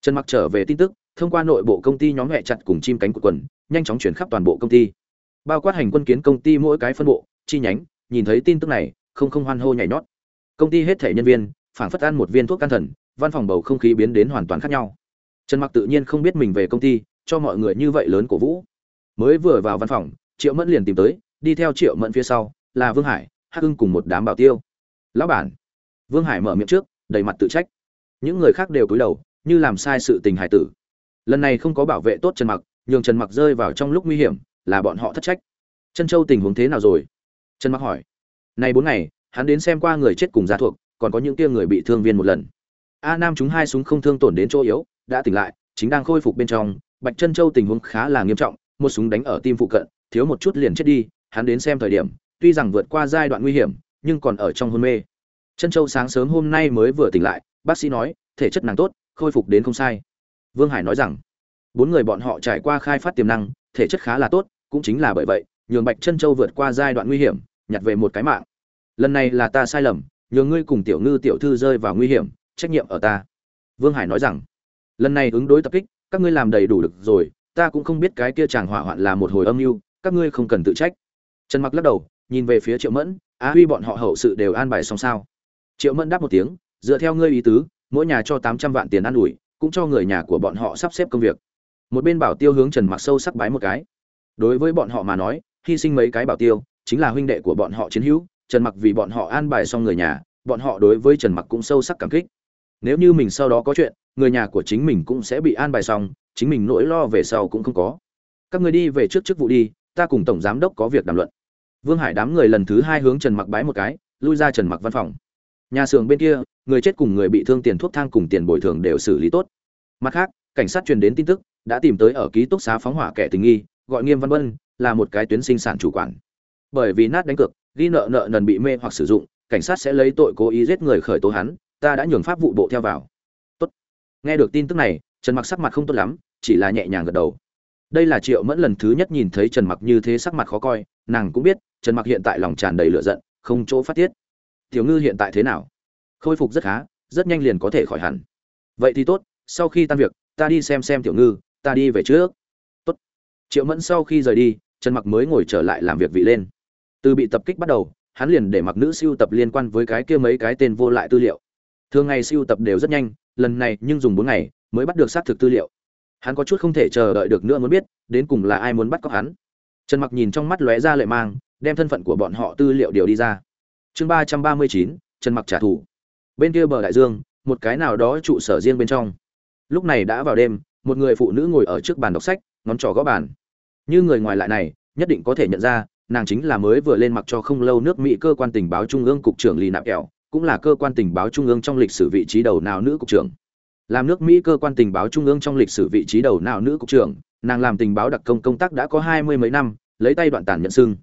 Trần mặc trở về tin tức, thông qua nội bộ công ty nhóm hẹ chặt cùng chim cánh của quần, nhanh chóng chuyển khắp toàn bộ công ty. Bao quát hành quân kiến công ty mỗi cái phân bộ, chi nhánh, nhìn thấy tin tức này, không không hoan hô nhảy nhót công ty hết thể nhân viên, phảng phất ăn một viên thuốc can thần, văn phòng bầu không khí biến đến hoàn toàn khác nhau. Trần mặc tự nhiên không biết mình về công ty, cho mọi người như vậy lớn cổ vũ. Mới vừa vào văn phòng, triệu mẫn liền tìm tới, đi theo triệu mẫn phía sau, là vương hải, hắc hưng cùng một đám bảo tiêu. Lão bản. Vương hải mở miệng trước, đầy mặt tự trách. Những người khác đều cúi đầu, như làm sai sự tình hải tử. Lần này không có bảo vệ tốt trần mặc, nhường trần mặc rơi vào trong lúc nguy hiểm, là bọn họ thất trách. Chân châu tình huống thế nào rồi? Trần mặc hỏi. Nay bốn ngày hắn đến xem qua người chết cùng gia thuộc, còn có những kia người bị thương viên một lần. A nam chúng hai súng không thương tổn đến chỗ yếu, đã tỉnh lại, chính đang khôi phục bên trong. Bạch chân châu tình huống khá là nghiêm trọng, một súng đánh ở tim phụ cận, thiếu một chút liền chết đi. Hắn đến xem thời điểm, tuy rằng vượt qua giai đoạn nguy hiểm, nhưng còn ở trong hôn mê. Chân châu sáng sớm hôm nay mới vừa tỉnh lại, bác sĩ nói, thể chất nàng tốt, khôi phục đến không sai. Vương hải nói rằng, bốn người bọn họ trải qua khai phát tiềm năng, thể chất khá là tốt, cũng chính là bởi vậy, nhường bạch chân châu vượt qua giai đoạn nguy hiểm, nhặt về một cái mạng lần này là ta sai lầm nhường ngươi cùng tiểu ngư tiểu thư rơi vào nguy hiểm, trách nhiệm ở ta. Vương hải nói rằng, lần này ứng đối tập kích, các ngươi làm đầy đủ được rồi, ta cũng không biết cái kia chàng hỏa hoạn là một hồi âm mưu, các ngươi không cần tự trách. Trần mặc lắc đầu, nhìn về phía triệu mẫn, á huy bọn họ hậu sự đều an bài xong sao? Triệu mẫn đáp một tiếng, dựa theo ngươi ý tứ, mỗi nhà cho tám trăm vạn tiền ăn ủi, cũng cho người nhà của bọn họ sắp xếp công việc. Một bên bảo tiêu hướng trần mặc sâu sắc bái một cái. Đối với bọn họ mà nói, hy sinh mấy cái bảo tiêu, chính là huynh đệ của bọn họ chiến hữu trần mặc vì bọn họ an bài xong người nhà, bọn họ đối với trần mặc cũng sâu sắc cảm kích. Nếu như mình sau đó có chuyện, người nhà của chính mình cũng sẽ bị an bài xong, chính mình nỗi lo về sau cũng không có. Các người đi về trước chức vụ đi, ta cùng tổng giám đốc có việc đàm luận. Vương hải đám người lần thứ hai hướng trần mặc bái một cái, lui ra trần mặc văn phòng. Nhà xưởng bên kia, người chết cùng người bị thương tiền thuốc thang cùng tiền bồi thường đều xử lý tốt. Mặt khác, cảnh sát truyền đến tin tức, đã tìm tới ở ký túc xá phóng hỏa kẻ tình nghi, gọi nghiêm văn vân là một cái tuyến sinh sản chủ quản. Bởi vì nát đánh cược ghi nợ nợ nần bị mê hoặc sử dụng, cảnh sát sẽ lấy tội cố ý giết người khởi tố hắn, ta đã nhường pháp vụ bộ theo vào. Tốt. Nghe được tin tức này, trần mặc sắc mặt không tốt lắm, chỉ là nhẹ nhàng gật đầu. Đây là triệu mẫn lần thứ nhất nhìn thấy trần mặc như thế sắc mặt khó coi, nàng cũng biết, trần mặc hiện tại lòng tràn đầy lửa giận, không chỗ phát tiết. Tiểu ngư hiện tại thế nào? Khôi phục rất khá, rất nhanh liền có thể khỏi hẳn. Vậy thì tốt, sau khi tan việc, ta đi xem xem tiểu ngư, ta đi về trước. Tốt. Triệu mẫn sau khi rời đi, trần mặc mới ngồi trở lại làm việc vị lên từ bị tập kích bắt đầu, hắn liền để mặc nữ siêu tập liên quan với cái kia mấy cái tên vô lại tư liệu. Thường ngày siêu tập đều rất nhanh, lần này nhưng dùng bốn ngày mới bắt được xác thực tư liệu. Hắn có chút không thể chờ đợi được nữa muốn biết, đến cùng là ai muốn bắt cóc hắn. Trần mặc nhìn trong mắt lóe ra lệ mang, đem thân phận của bọn họ tư liệu điều đi ra. Chương ba trăm ba mươi chín, trần mặc trả thù. Bên kia bờ đại dương, một cái nào đó trụ sở riêng bên trong. Lúc này đã vào đêm, một người phụ nữ ngồi ở trước bàn đọc sách, ngón trỏ gõ bàn. Như người ngoài lại này, nhất định có thể nhận ra nàng chính là mới vừa lên mặc cho không lâu nước mỹ cơ quan tình báo trung ương cục trưởng lì nạp kẹo, cũng là cơ quan tình báo trung ương trong lịch sử vị trí đầu nào nữ cục trưởng. Làm nước mỹ cơ quan tình báo trung ương trong lịch sử vị trí đầu nào nữ cục trưởng, nàng làm tình báo đặc công công tác đã có hai mươi mấy năm, lấy tay đoạn tàn nhận xưng.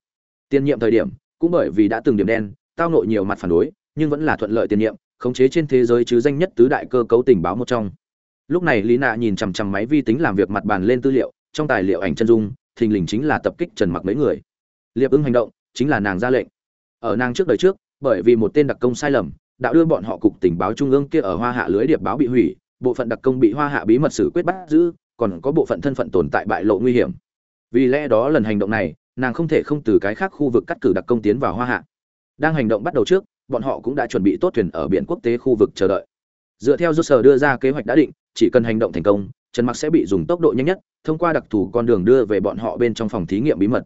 Tiên nhiệm thời điểm, cũng bởi vì đã từng điểm đen, tao nội nhiều mặt phản đối, nhưng vẫn là thuận lợi tiền nhiệm, khống chế trên thế giới chứ danh nhất tứ đại cơ cấu tình báo một trong. Lúc này lý nạ nhìn chằm chằm máy vi tính làm việc mặt bàn lên tư liệu, trong tài liệu ảnh chân dung, thình lình chính là tập kích trần mặc mấy người liệp ứng hành động chính là nàng ra lệnh. Ở nàng trước đời trước, bởi vì một tên đặc công sai lầm đã đưa bọn họ cục tình báo trung ương kia ở hoa hạ lưới điệp báo bị hủy, bộ phận đặc công bị hoa hạ bí mật xử quyết bắt giữ, còn có bộ phận thân phận tồn tại bại lộ nguy hiểm. Vì lẽ đó lần hành động này, nàng không thể không từ cái khác khu vực cắt cử đặc công tiến vào hoa hạ. Đang hành động bắt đầu trước, bọn họ cũng đã chuẩn bị tốt thuyền ở biển quốc tế khu vực chờ đợi. Dựa theo do sở đưa ra kế hoạch đã định, chỉ cần hành động thành công, trần mặc sẽ bị dùng tốc độ nhanh nhất, thông qua đặc thù con đường đưa về bọn họ bên trong phòng thí nghiệm bí mật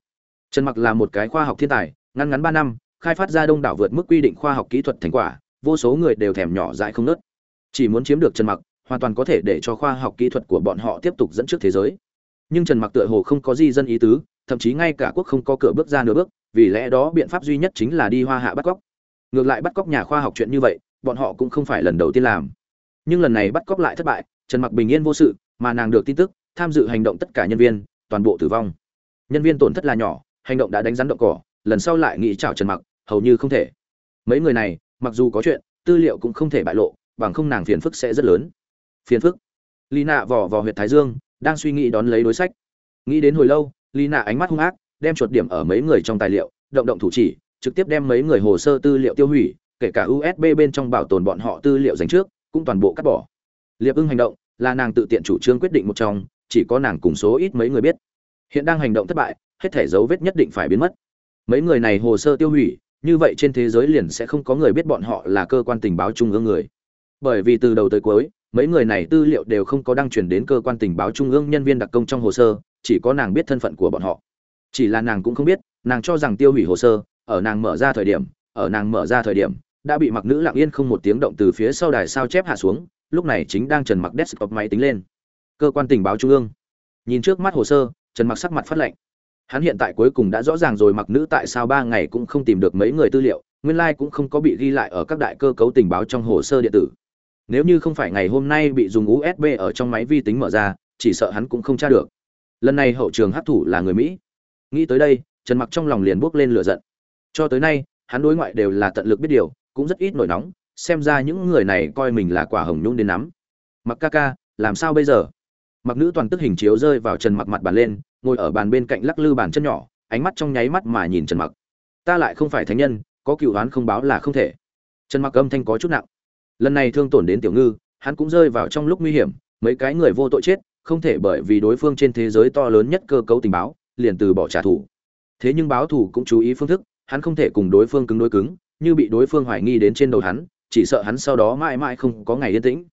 trần mặc là một cái khoa học thiên tài, ngắn ngắn ba năm, khai phát ra đông đảo vượt mức quy định khoa học kỹ thuật thành quả, vô số người đều thèm nhỏ dại không nớt. Chỉ muốn chiếm được trần mặc, hoàn toàn có thể để cho khoa học kỹ thuật của bọn họ tiếp tục dẫn trước thế giới. Nhưng trần mặc tựa hồ không có gì dân ý tứ, thậm chí ngay cả quốc không có cửa bước ra nửa bước, vì lẽ đó biện pháp duy nhất chính là đi hoa hạ bắt cóc. Ngược lại bắt cóc nhà khoa học chuyện như vậy, bọn họ cũng không phải lần đầu tiên làm. Nhưng lần này bắt cóc lại thất bại, trần mặc bình yên vô sự, mà nàng được tin tức, tham dự hành động tất cả nhân viên, toàn bộ tử vong. Nhân viên tổn thất là nhỏ hành động đã đánh rắn động cỏ, lần sau lại nghĩ chào trần mặc, hầu như không thể. Mấy người này, mặc dù có chuyện, tư liệu cũng không thể bại lộ, bằng không nàng phiền phức sẽ rất lớn. Phiền phức? Lì nạ vò vò huyệt thái dương, đang suy nghĩ đón lấy đối sách. Nghĩ đến hồi lâu lì nạ ánh mắt hung ác, đem chuột điểm ở mấy người trong tài liệu, động động thủ chỉ, trực tiếp đem mấy người hồ sơ tư liệu tiêu hủy, kể cả usb bên trong bảo tồn bọn họ tư liệu dành trước, cũng toàn bộ cắt bỏ. Liệp ưng hành động, là nàng tự tiện chủ trương quyết định một trong, chỉ có nàng cùng số ít mấy người biết. Hiện đang hành động thất bại hết thể dấu vết nhất định phải biến mất. Mấy người này hồ sơ tiêu hủy, như vậy trên thế giới liền sẽ không có người biết bọn họ là cơ quan tình báo trung ương người. Bởi vì từ đầu tới cuối, mấy người này tư liệu đều không có đăng truyền đến cơ quan tình báo trung ương nhân viên đặc công trong hồ sơ, chỉ có nàng biết thân phận của bọn họ. Chỉ là nàng cũng không biết, nàng cho rằng tiêu hủy hồ sơ, ở nàng mở ra thời điểm, ở nàng mở ra thời điểm, đã bị mặc nữ lặng yên không một tiếng động từ phía sau đài sao chép hạ xuống, lúc này chính đang trần mặc desktop máy tính lên. Cơ quan tình báo trung ương. Nhìn trước mắt hồ sơ, trần mặc sắc mặt phát lạnh hắn hiện tại cuối cùng đã rõ ràng rồi mặc nữ tại sao ba ngày cũng không tìm được mấy người tư liệu, nguyên lai cũng không có bị ghi lại ở các đại cơ cấu tình báo trong hồ sơ điện tử. Nếu như không phải ngày hôm nay bị dùng usb ở trong máy vi tính mở ra, chỉ sợ hắn cũng không tra được. Lần này hậu trường hát thủ là người mỹ. Nghĩ tới đây, trần mặc trong lòng liền buốc lên lửa giận. Cho tới nay, hắn đối ngoại đều là tận lực biết điều, cũng rất ít nổi nóng, xem ra những người này coi mình là quả hồng nhung đến nắm. Mặc ca ca, làm sao bây giờ? Mặc nữ toàn tức hình chiếu rơi vào trần mặc mặt bàn lên ngồi ở bàn bên cạnh lắc lư bàn chân nhỏ, ánh mắt trong nháy mắt mà nhìn trần mặc. Ta lại không phải thánh nhân, có cựu đoán không báo là không thể. Trần mặc âm thanh có chút nặng. Lần này thương tổn đến tiểu ngư, hắn cũng rơi vào trong lúc nguy hiểm, mấy cái người vô tội chết, không thể bởi vì đối phương trên thế giới to lớn nhất cơ cấu tình báo, liền từ bỏ trả thù. Thế nhưng báo thù cũng chú ý phương thức, hắn không thể cùng đối phương cứng đối cứng, như bị đối phương hoài nghi đến trên đầu hắn, chỉ sợ hắn sau đó mãi mãi không có ngày yên tĩnh.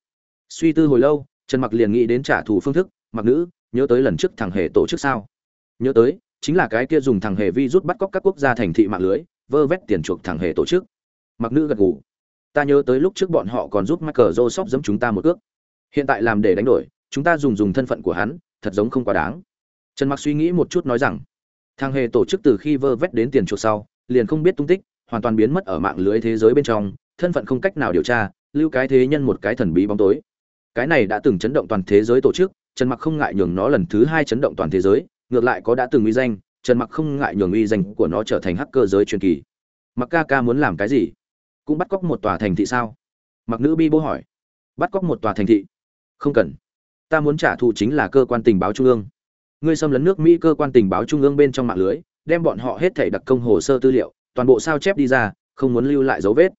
Suy tư hồi lâu, trần mặc liền nghĩ đến trả thù phương thức, mặc nữ nhớ tới lần trước thằng hề tổ chức sao nhớ tới chính là cái kia dùng thằng hề vi rút bắt cóc các quốc gia thành thị mạng lưới vơ vét tiền chuộc thằng hề tổ chức mặc nữ gật gù ta nhớ tới lúc trước bọn họ còn giúp Michael Joseph giấm chúng ta một ước Hiện tại làm để đánh đổi, chúng ta dùng dùng thân phận của hắn, thật giống không quá đáng. Trần Mặc suy nghĩ một chút nói rằng, thằng hề tổ chức từ khi vơ vét đến tiền chuộc sau, liền không biết tung tích, hoàn toàn biến mất ở mạng lưới thế giới bên trong, thân phận không cách nào điều tra, lưu cái thế nhân một cái thần bí bóng tối. Cái này đã từng chấn động toàn thế giới tổ chức, Trần Mặc không ngại nhường nó lần thứ hai chấn động toàn thế giới, ngược lại có đã từng uy danh, Trần Mặc không ngại nhường uy danh của nó trở thành hacker giới truyền kỳ. Mặc ca ca muốn làm cái gì? cũng bắt cóc một tòa thành thị sao? Mặc nữ bi bố hỏi. Bắt cóc một tòa thành thị? Không cần. Ta muốn trả thù chính là cơ quan tình báo trung ương. Ngươi xâm lấn nước mỹ cơ quan tình báo trung ương bên trong mạng lưới đem bọn họ hết thể đặc công hồ sơ tư liệu toàn bộ sao chép đi ra không muốn lưu lại dấu vết.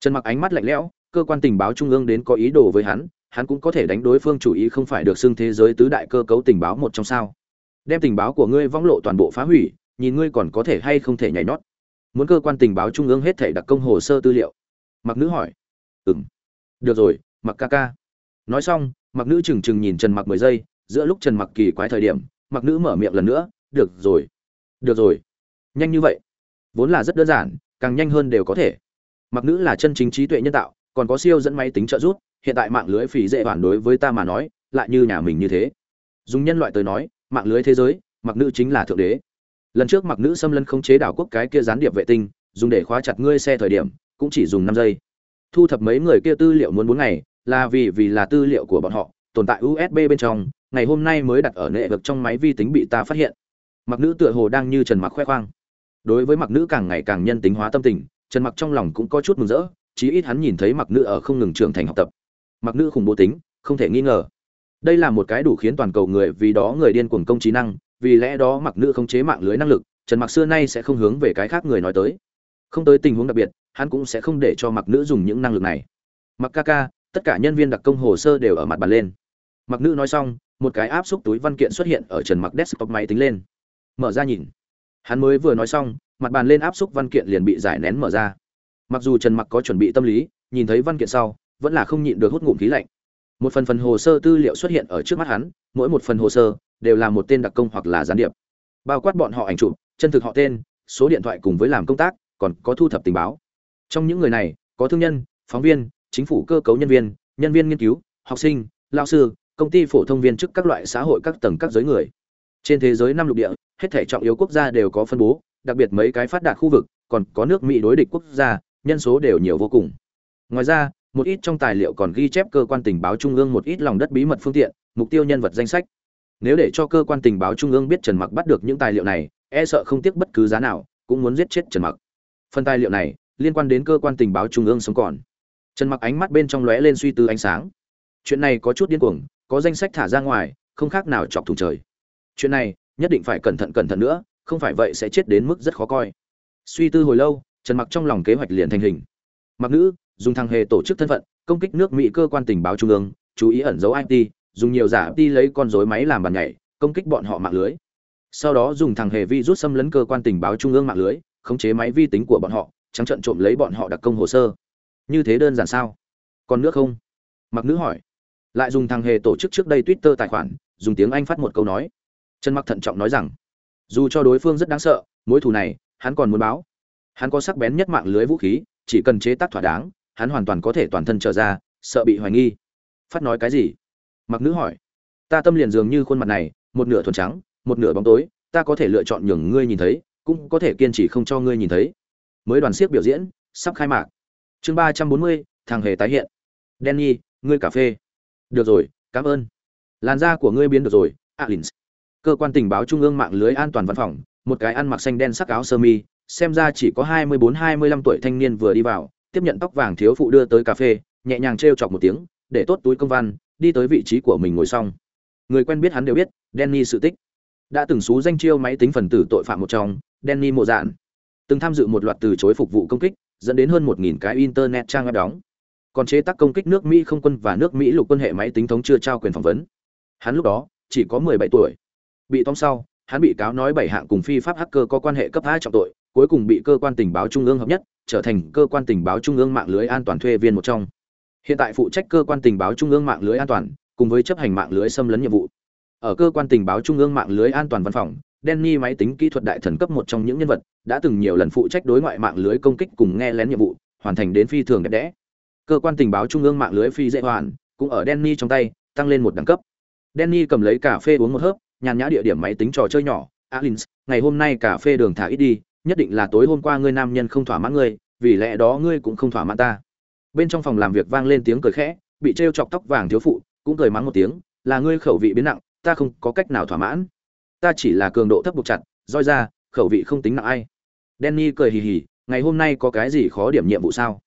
Trần mặc ánh mắt lạnh lẽo cơ quan tình báo trung ương đến có ý đồ với hắn hắn cũng có thể đánh đối phương chủ ý không phải được xưng thế giới tứ đại cơ cấu tình báo một trong sao. Đem tình báo của ngươi vong lộ toàn bộ phá hủy, nhìn ngươi còn có thể hay không thể nhảy nhót. Muốn cơ quan tình báo trung ương hết thể đặc công hồ sơ tư liệu. Mặc nữ hỏi. Ừ m được rồi, mặc ca ca. Nói xong, mặc nữ trừng trừng nhìn trần mặc mười giây, giữa lúc trần mặc kỳ quái thời điểm, mặc nữ mở miệng lần nữa, được rồi. Được rồi. Nhanh như vậy. Vốn là rất đơn giản, càng nhanh hơn đều có thể. Mặc nữ là chân chính trí tuệ nhân tạo còn có siêu dẫn máy tính trợ giúp, hiện tại mạng lưới phỉ dễ bản đối với ta mà nói, lại như nhà mình như thế. Dùng nhân loại tới nói, mạng lưới thế giới, mặc nữ chính là thượng đế. Lần trước mặc nữ xâm lấn không chế đảo quốc cái kia gián điệp vệ tinh, dùng để khóa chặt ngươi xe thời điểm, cũng chỉ dùng năm giây. Thu thập mấy người kia tư liệu muốn bốn ngày, là vì vì là tư liệu của bọn họ, tồn tại usb bên trong, ngày hôm nay mới đặt ở nệ vực trong máy vi tính bị ta phát hiện. Mặc nữ tựa hồ đang như trần mặc khoe khoang. Đối với mặc nữ càng ngày càng nhân tính hóa tâm tình, trần mặc trong lòng cũng có chút mừng rỡ chí ít hắn nhìn thấy mặc nữ ở không ngừng trưởng thành học tập. Mặc nữ khủng bố tính, không thể nghi ngờ. Đây là một cái đủ khiến toàn cầu người vì đó người điên cuồng công trí năng, vì lẽ đó mặc nữ không chế mạng lưới năng lực, trần mặc xưa nay sẽ không hướng về cái khác người nói tới. Không tới tình huống đặc biệt, hắn cũng sẽ không để cho mặc nữ dùng những năng lực này. Mặc ca ca, tất cả nhân viên đặc công hồ sơ đều ở mặt bàn lên. Mặc nữ nói xong, một cái áp xúc túi văn kiện xuất hiện ở trần mặc desktop máy tính lên. Mở ra nhìn. Hắn mới vừa nói xong, mặt bàn lên áp xúc văn kiện liền bị giải nén mở ra mặc dù trần mặc có chuẩn bị tâm lý, nhìn thấy văn kiện sau, vẫn là không nhịn được hút ngụm khí lạnh. Một phần phần hồ sơ tư liệu xuất hiện ở trước mắt hắn, mỗi một phần hồ sơ đều là một tên đặc công hoặc là gián điệp. Bao quát bọn họ ảnh chụp, chân thực họ tên, số điện thoại cùng với làm công tác, còn có thu thập tình báo. Trong những người này, có thương nhân, phóng viên, chính phủ cơ cấu nhân viên nhân viên nghiên cứu, học sinh, lao sư, công ty phổ thông viên chức các loại xã hội các tầng các giới người. Trên thế giới năm lục địa, hết thể trọng yếu quốc gia đều có phân bố, đặc biệt mấy cái phát đạt khu vực, còn có nước mỹ đối địch quốc gia nhân số đều nhiều vô cùng. Ngoài ra, một ít trong tài liệu còn ghi chép cơ quan tình báo trung ương một ít lòng đất bí mật phương tiện, mục tiêu nhân vật danh sách. Nếu để cho cơ quan tình báo trung ương biết trần mặc bắt được những tài liệu này e sợ không tiếc bất cứ giá nào, cũng muốn giết chết trần mặc. Phần tài liệu này liên quan đến cơ quan tình báo trung ương sống còn. Trần mặc ánh mắt bên trong lóe lên suy tư ánh sáng. Chuyện này có chút điên cuồng, có danh sách thả ra ngoài, không khác nào chọc thủng trời. Chuyện này nhất định phải cẩn thận cẩn thận nữa, không phải vậy sẽ chết đến mức rất khó coi. Suy tư hồi lâu trần mặc trong lòng kế hoạch liền thành hình. Mặc nữ, dùng thằng hề tổ chức thân phận, công kích nước mỹ cơ quan tình báo trung ương, chú ý ẩn giấu it dùng nhiều giả đi lấy con rối máy làm bàn nhảy, công kích bọn họ mạng lưới. Sau đó dùng thằng hề vi rút xâm lấn cơ quan tình báo trung ương mạng lưới, khống chế máy vi tính của bọn họ, trắng trận trộm lấy bọn họ đặc công hồ sơ. Như thế đơn giản sao? Còn nước không? Mặc nữ hỏi. Lại dùng thằng hề tổ chức trước đây twitter tài khoản, dùng tiếng anh phát một câu nói. Trần mặc thận trọng nói rằng, dù cho đối phương rất đáng sợ, mối thù này, hắn còn muốn báo hắn có sắc bén nhất mạng lưới vũ khí chỉ cần chế tác thỏa đáng hắn hoàn toàn có thể toàn thân trở ra sợ bị hoài nghi. Phát nói cái gì? Mặc nữ hỏi. Ta tâm liền dường như khuôn mặt này một nửa thuần trắng một nửa bóng tối ta có thể lựa chọn nhường ngươi nhìn thấy cũng có thể kiên trì không cho ngươi nhìn thấy. Mới đoàn siếc biểu diễn sắp khai mạc. Chương ba trăm bốn mươi thằng hề tái hiện. Danny, ngươi cà phê. Được rồi cảm ơn. Làn da của ngươi biến được rồi alins. Cơ quan tình báo trung ương mạng lưới an toàn văn phòng một cái ăn mặc xanh đen sắc áo sơ mi xem ra chỉ có hai mươi bốn, hai mươi lăm tuổi thanh niên vừa đi vào, tiếp nhận tóc vàng thiếu phụ đưa tới cà phê, nhẹ nhàng t chọc một tiếng, để tốt túi công văn, đi tới vị trí của mình ngồi xong. Người quen biết hắn đều biết denny sự tích. Đã từng xú danh chiêu máy tính phần tử tội phạm một trong denny mộ dạn. Từng tham dự một loạt từ chối phục vụ công kích, dẫn đến hơn một nghìn cái internet trang web đóng. Còn chế tác công kích nước mỹ không quân và nước mỹ lục quân hệ máy tính thống chưa trao quyền phỏng vấn. Hắn lúc đó, chỉ có mười bảy tuổi. Bị tóm sau, hắn bị cáo nói bảy hạng cùng phi pháp hacker có quan hệ cấp hai trọng tội cuối cùng bị cơ quan tình báo trung ương hợp nhất, trở thành cơ quan tình báo trung ương mạng lưới an toàn thuê viên một trong. Hiện tại phụ trách cơ quan tình báo trung ương mạng lưới an toàn, cùng với chấp hành mạng lưới xâm lấn nhiệm vụ. Ở cơ quan tình báo trung ương mạng lưới an toàn văn phòng Denny máy tính kỹ thuật đại thần cấp một trong những nhân vật, đã từng nhiều lần phụ trách đối ngoại mạng lưới công kích cùng nghe lén nhiệm vụ, hoàn thành đến phi thường đẹp đẽ. Cơ quan tình báo trung ương mạng lưới phi dễ hoàn, cũng ở Denny trong tay, tăng lên một đẳng cấp. Denny cầm lấy cà phê uống một hớp, nhàn nhã địa điểm máy tính trò chơi nhỏ, alins, ngày hôm nay cà phê đường thả ít đi nhất định là tối hôm qua ngươi nam nhân không thỏa mãn ngươi, vì lẽ đó ngươi cũng không thỏa mãn ta. Bên trong phòng làm việc vang lên tiếng cười khẽ, bị trêu chọc tóc vàng thiếu phụ, cũng cười mắng một tiếng, là ngươi khẩu vị biến nặng, ta không có cách nào thỏa mãn. Ta chỉ là cường độ thấp buộc chặt, roi ra, khẩu vị không tính nặng ai. Danny cười hì hì, ngày hôm nay có cái gì khó điểm nhiệm vụ sao?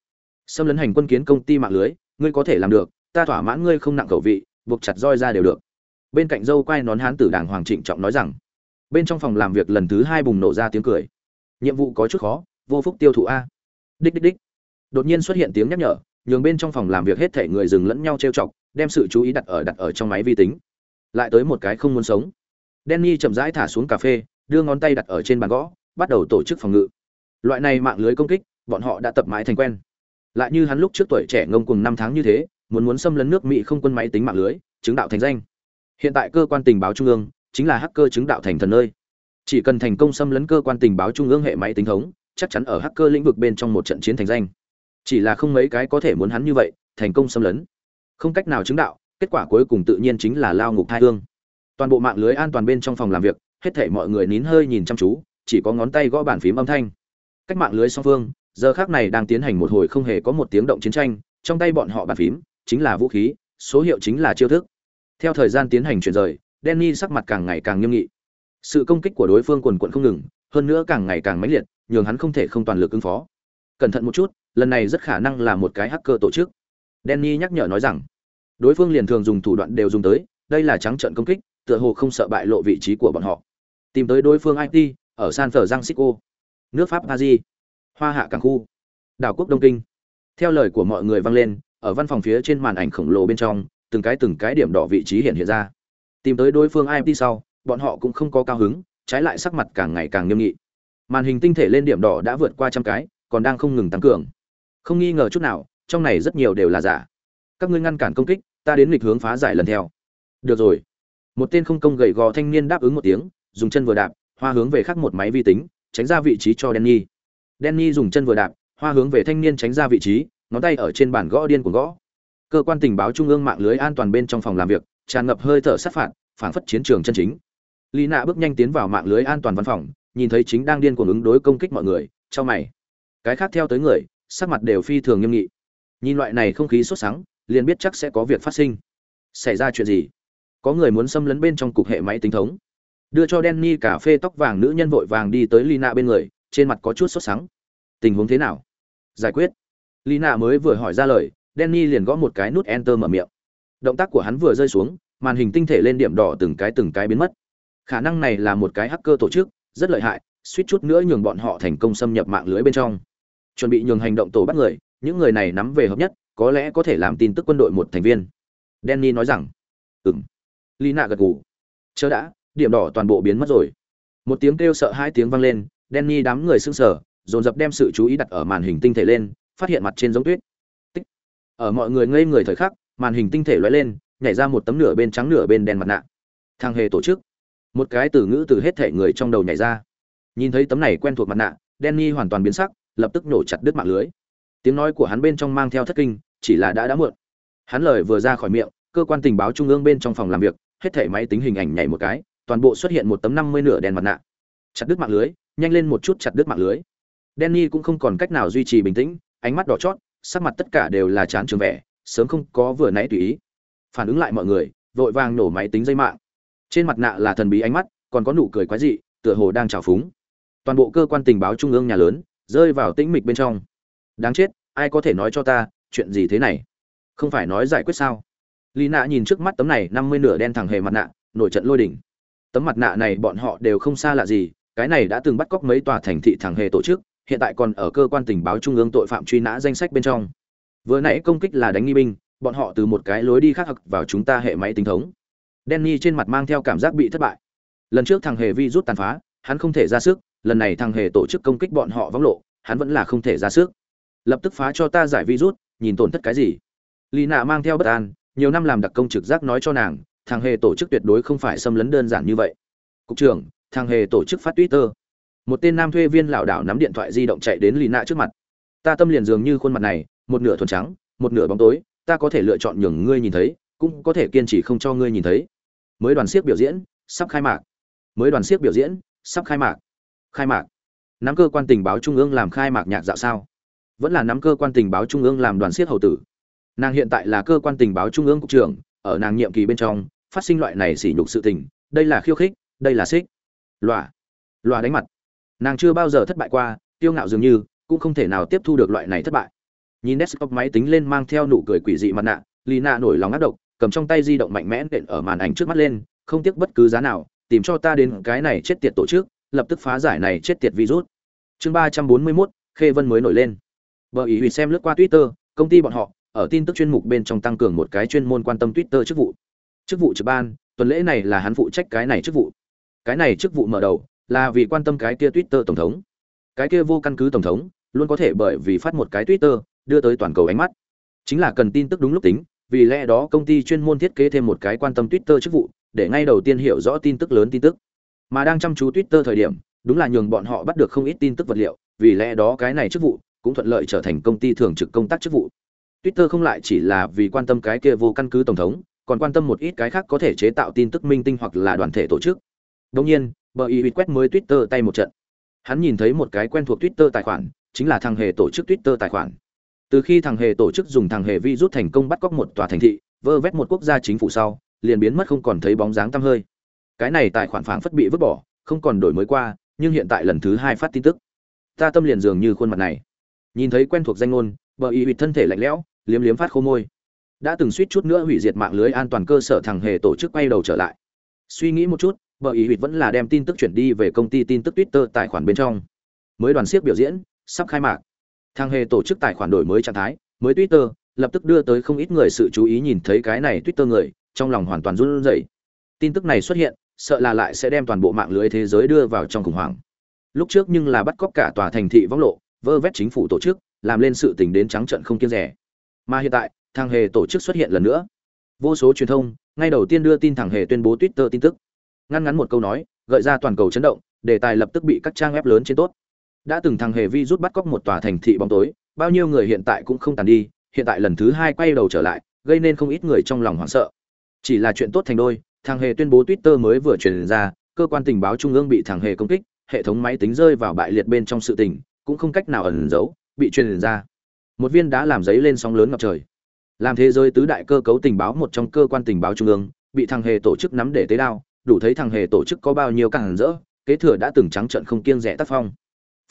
Xâm lấn hành quân kiến công ty mạng lưới, ngươi có thể làm được, ta thỏa mãn ngươi không nặng khẩu vị, buộc chặt roi ra đều được. Bên cạnh dâu quay nón hán tử đàng hoàng trịnh trọng nói rằng, bên trong phòng làm việc lần thứ hai bùng nổ ra tiếng cười nhiệm vụ có chút khó, vô phúc tiêu thụ a. Đích đích đích. Đột nhiên xuất hiện tiếng nhắc nhở, nhường bên trong phòng làm việc hết thể người dừng lẫn nhau trêu chọc, đem sự chú ý đặt ở đặt ở trong máy vi tính. Lại tới một cái không muốn sống. Danny chậm rãi thả xuống cà phê, đưa ngón tay đặt ở trên bàn gõ, bắt đầu tổ chức phòng ngự. Loại này mạng lưới công kích, bọn họ đã tập mãi thành quen. Lại như hắn lúc trước tuổi trẻ ngông cùng năm tháng như thế, muốn muốn xâm lấn nước mỹ không quân máy tính mạng lưới, chứng đạo thành danh. Hiện tại cơ quan tình báo trung ương, chính là hacker chứng đạo thành thần nơi chỉ cần thành công xâm lấn cơ quan tình báo trung ương hệ máy tính thống, chắc chắn ở hacker lĩnh vực bên trong một trận chiến thành danh. Chỉ là không mấy cái có thể muốn hắn như vậy, thành công xâm lấn. Không cách nào chứng đạo, kết quả cuối cùng tự nhiên chính là lao ngục thai hương. Toàn bộ mạng lưới an toàn bên trong phòng làm việc, hết thể mọi người nín hơi nhìn chăm chú, chỉ có ngón tay gõ bàn phím âm thanh. Cách mạng lưới song phương, giờ khác này đang tiến hành một hồi không hề có một tiếng động chiến tranh, trong tay bọn họ bàn phím, chính là vũ khí, số hiệu chính là chiêu thức. Theo thời gian tiến hành chuyển rời, Danny sắc mặt càng ngày càng nghiêm nghị sự công kích của đối phương quần quận không ngừng, hơn nữa càng ngày càng mãnh liệt, nhường hắn không thể không toàn lực ứng phó. Cẩn thận một chút, lần này rất khả năng là một cái hacker tổ chức. Denny nhắc nhở nói rằng, đối phương liền thường dùng thủ đoạn đều dùng tới, đây là trắng trận công kích, tựa hồ không sợ bại lộ vị trí của bọn họ. Tìm tới đối phương it ở san francisco, nước pháp paris, hoa hạ cảng khu, đảo quốc đông kinh. Theo lời của mọi người vang lên, ở văn phòng phía trên màn ảnh khổng lồ bên trong, từng cái từng cái điểm đỏ vị trí hiện hiện ra. Tìm tới đối phương it sau bọn họ cũng không có cao hứng trái lại sắc mặt càng ngày càng nghiêm nghị màn hình tinh thể lên điểm đỏ đã vượt qua trăm cái còn đang không ngừng tăng cường không nghi ngờ chút nào trong này rất nhiều đều là giả các ngươi ngăn cản công kích ta đến lịch hướng phá giải lần theo được rồi một tên không công gầy gò thanh niên đáp ứng một tiếng dùng chân vừa đạp hoa hướng về khắc một máy vi tính tránh ra vị trí cho Danny. Danny dùng chân vừa đạp, hoa hướng về thanh niên tránh ra vị trí, ngón tay ở trên bàn gõ điên của gõ. Cơ quan tình báo trung ương mạng lưới an toàn bên trong phòng làm việc, tràn ngập hơi thở sát phạt, phản phất chiến trường chân chính. Lý Nạ bước nhanh tiến vào mạng lưới an toàn văn phòng, nhìn thấy chính đang điên cuồng ứng đối công kích mọi người, cho mày. Cái khác theo tới người, sắc mặt đều phi thường nghiêm nghị. Nhìn loại này không khí sốt sắng, liền biết chắc sẽ có việc phát sinh. Xảy ra chuyện gì? Có người muốn xâm lấn bên trong cục hệ máy tính thống đưa cho Denny cà phê tóc vàng nữ nhân vội vàng đi tới Lina bên người, trên mặt có chút sốt sắng. Tình huống thế nào? Giải quyết. Lina mới vừa hỏi ra lời, Denny liền gõ một cái nút enter mở miệng. Động tác của hắn vừa rơi xuống, màn hình tinh thể lên điểm đỏ từng cái từng cái biến mất. Khả năng này là một cái hacker tổ chức, rất lợi hại, suýt chút nữa nhường bọn họ thành công xâm nhập mạng lưới bên trong. Chuẩn bị nhường hành động tổ bắt người, những người này nắm về hợp nhất, có lẽ có thể làm tin tức quân đội một thành viên. denny nói rằng, ừng lina nạ gật gù chớ đã điểm đỏ toàn bộ biến mất rồi một tiếng kêu sợ hai tiếng vang lên denny đám người sững sờ dồn dập đem sự chú ý đặt ở màn hình tinh thể lên phát hiện mặt trên giống tuyết Tích. ở mọi người ngây người thời khắc màn hình tinh thể lóe lên nhảy ra một tấm nửa bên trắng nửa bên đen mặt nạ thang hề tổ chức một cái từ ngữ từ hết thể người trong đầu nhảy ra. Nhìn thấy tấm này quen thuộc mặt nạ, Danny hoàn toàn biến sắc, lập tức nổ chặt đứt mạng lưới. Tiếng nói của hắn bên trong mang theo thất kinh, chỉ là đã đã muộn. Hắn lời vừa ra khỏi miệng, cơ quan tình báo trung ương bên trong phòng làm việc, hết thể máy tính hình ảnh nhảy một cái, toàn bộ xuất hiện một tấm năm mươi nửa đèn mặt nạ. Chặt đứt mạng lưới, nhanh lên một chút chặt đứt mạng lưới. Danny cũng không còn cách nào duy trì bình tĩnh, ánh mắt đỏ chót, sắc mặt tất cả đều là chán trường vẻ, sớm không có vừa nãy tùy ý. Phản ứng lại mọi người, vội vàng nổ máy tính dây mạng trên mặt nạ là thần bí ánh mắt, còn có nụ cười quái dị, tựa hồ đang trào phúng. Toàn bộ cơ quan tình báo trung ương nhà lớn, rơi vào tĩnh mịch bên trong. Đáng chết, ai có thể nói cho ta, chuyện gì thế này? Không phải nói giải quyết sao? Lý nạ nhìn trước mắt tấm này năm mươi nửa đen thẳng hề mặt nạ, nổi trận lôi đỉnh tấm mặt nạ này bọn họ đều không xa lạ gì, cái này đã từng bắt cóc mấy tòa thành thị thẳng hề tổ chức, hiện tại còn ở cơ quan tình báo trung ương tội phạm truy nã danh sách bên trong. Vừa nãy công kích là đánh nghi binh, bọn họ từ một cái lối đi khác hặc vào chúng ta hệ máy tính thống. Danny trên mặt mang theo cảm giác bị thất bại. Lần trước thằng hề vi rút tàn phá, hắn không thể ra sức, lần này thằng hề tổ chức công kích bọn họ vắng lộ, hắn vẫn là không thể ra sức. Lập tức phá cho ta giải virus nhìn tổn thất cái gì. Lì nạ mang theo bất an, nhiều năm làm đặc công trực giác nói cho nàng, thằng hề tổ chức tuyệt đối không phải xâm lấn đơn giản như vậy. Cục trưởng, thằng hề tổ chức phát twitter. Một tên nam thuê viên lão đảo nắm điện thoại di động chạy đến lì nạ trước mặt. Ta tâm liền dường như khuôn mặt này, một nửa thuần trắng, một nửa bóng tối, ta có thể lựa chọn nhường ngươi nhìn thấy, cũng có thể kiên trì không cho ngươi nhìn thấy mới đoàn siếc biểu diễn, sắp khai mạc. Mới đoàn siếc biểu diễn, sắp khai mạc. Khai mạc. Nắm cơ quan tình báo trung ương làm khai mạc nhạc dạo sao? Vẫn là nắm cơ quan tình báo trung ương làm đoàn siết hầu tử. Nàng hiện tại là cơ quan tình báo trung ương cục trưởng, ở nàng nhiệm kỳ bên trong, phát sinh loại này sỉ nhục sự tình, đây là khiêu khích, đây là xích. Lòa lòa đánh mặt. Nàng chưa bao giờ thất bại qua tiêu ngạo dường như, cũng không thể nào tiếp thu được loại này thất bại. Nhìn desktop máy tính lên mang theo nụ cười quỷ dị mặt nạ lì nạ nổi lòng ác độc cầm trong tay di động mạnh mẽ đện ở màn ảnh trước mắt lên không tiếc bất cứ giá nào tìm cho ta đến cái này chết tiệt tổ chức lập tức phá giải này chết tiệt virus chương ba trăm bốn mươi 341, khê vân mới nổi lên Bờ ý hủy xem lướt qua Twitter, công ty bọn họ ở tin tức chuyên mục bên trong tăng cường một cái chuyên môn quan tâm Twitter chức vụ. Chức vụ trực ban, tuần lễ này là hắn phụ trách cái này chức vụ. Cái này chức vụ mở đầu là vì quan tâm cái kia Twitter tổng thống. Cái kia vô căn cứ tổng thống, luôn có thể bởi vì phát một cái Twitter, đưa tới toàn cầu ánh mắt. Chính là cần tin tức đúng lúc tính, vì lẽ đó công ty chuyên môn thiết kế thêm một cái quan tâm Twitter chức vụ, để ngay đầu tiên hiểu rõ tin tức lớn tin tức. Mà đang chăm chú Twitter thời điểm, đúng là nhường bọn họ bắt được không ít tin tức vật liệu, vì lẽ đó cái này chức vụ cũng thuận lợi trở thành công ty thường trực công tác chức vụ. Twitter không lại chỉ là vì quan tâm cái kia vô căn cứ tổng thống, còn quan tâm một ít cái khác có thể chế tạo tin tức minh tinh hoặc là đoàn thể tổ chức. Đương nhiên, bờ y quét mới Twitter tay một trận. Hắn nhìn thấy một cái quen thuộc Twitter tài khoản, chính là thằng hề tổ chức Twitter tài khoản. Từ khi thằng hề tổ chức dùng thằng hề vi rút thành công bắt cóc một tòa thành thị, vơ vét một quốc gia chính phủ sau, liền biến mất không còn thấy bóng dáng tăm hơi. Cái này tài khoản phảng phất bị vứt bỏ, không còn đổi mới qua, nhưng hiện tại lần thứ hai phát tin tức. Ta tâm liền dường như khuôn mặt này. Nhìn thấy quen thuộc danh ngôn bờ y bịt thân thể lạnh lẽo liếm liếm phát khô môi. Đã từng suýt chút nữa hủy diệt mạng lưới an toàn cơ sở thằng hề tổ chức quay đầu trở lại. Suy nghĩ một chút bờ y bịt vẫn là đem tin tức chuyển đi về công ty tin tức twitter tài khoản bên trong. Mới đoàn siếc biểu diễn sắp khai mạc. Thang hề tổ chức tài khoản đổi mới trạng thái, mới twitter, lập tức đưa tới không ít người sự chú ý nhìn thấy cái này twitter người, trong lòng hoàn toàn run rẩy. Tin tức này xuất hiện, sợ là lại sẽ đem toàn bộ mạng lưới thế giới đưa vào trong khủng hoảng. Lúc trước nhưng là bắt cóc cả tòa thành thị võng lộ, vơ vét chính phủ tổ chức, làm lên sự tình đến trắng trận không kiêng rẻ. Mà hiện tại thằng hề tổ chức xuất hiện lần nữa. Vô số truyền thông, ngay đầu tiên đưa tin thằng hề tuyên bố twitter tin tức. Ngăn ngắn một câu nói, gợi ra toàn cầu chấn động, đề tài lập tức bị các trang web lớn trên tốt đã từng thằng hề vi rút bắt cóc một tòa thành thị bóng tối, bao nhiêu người hiện tại cũng không tàn đi, hiện tại lần thứ hai quay đầu trở lại, gây nên không ít người trong lòng hoảng sợ. Chỉ là chuyện tốt thành đôi, thằng hề tuyên bố twitter mới vừa truyền ra, cơ quan tình báo trung ương bị thằng hề công kích, hệ thống máy tính rơi vào bại liệt bên trong sự tình, cũng không cách nào ẩn giấu, bị truyền ra. Một viên đã làm giấy lên sóng lớn ngập trời. Làm thế giới tứ đại cơ cấu tình báo một trong cơ quan tình báo trung ương, bị thằng hề tổ chức nắm để tế đao, đủ thấy thằng hề tổ chức có bao nhiêu càng rỡ, kế thừa đã từng trắng trận không kiêng rẻ tác phong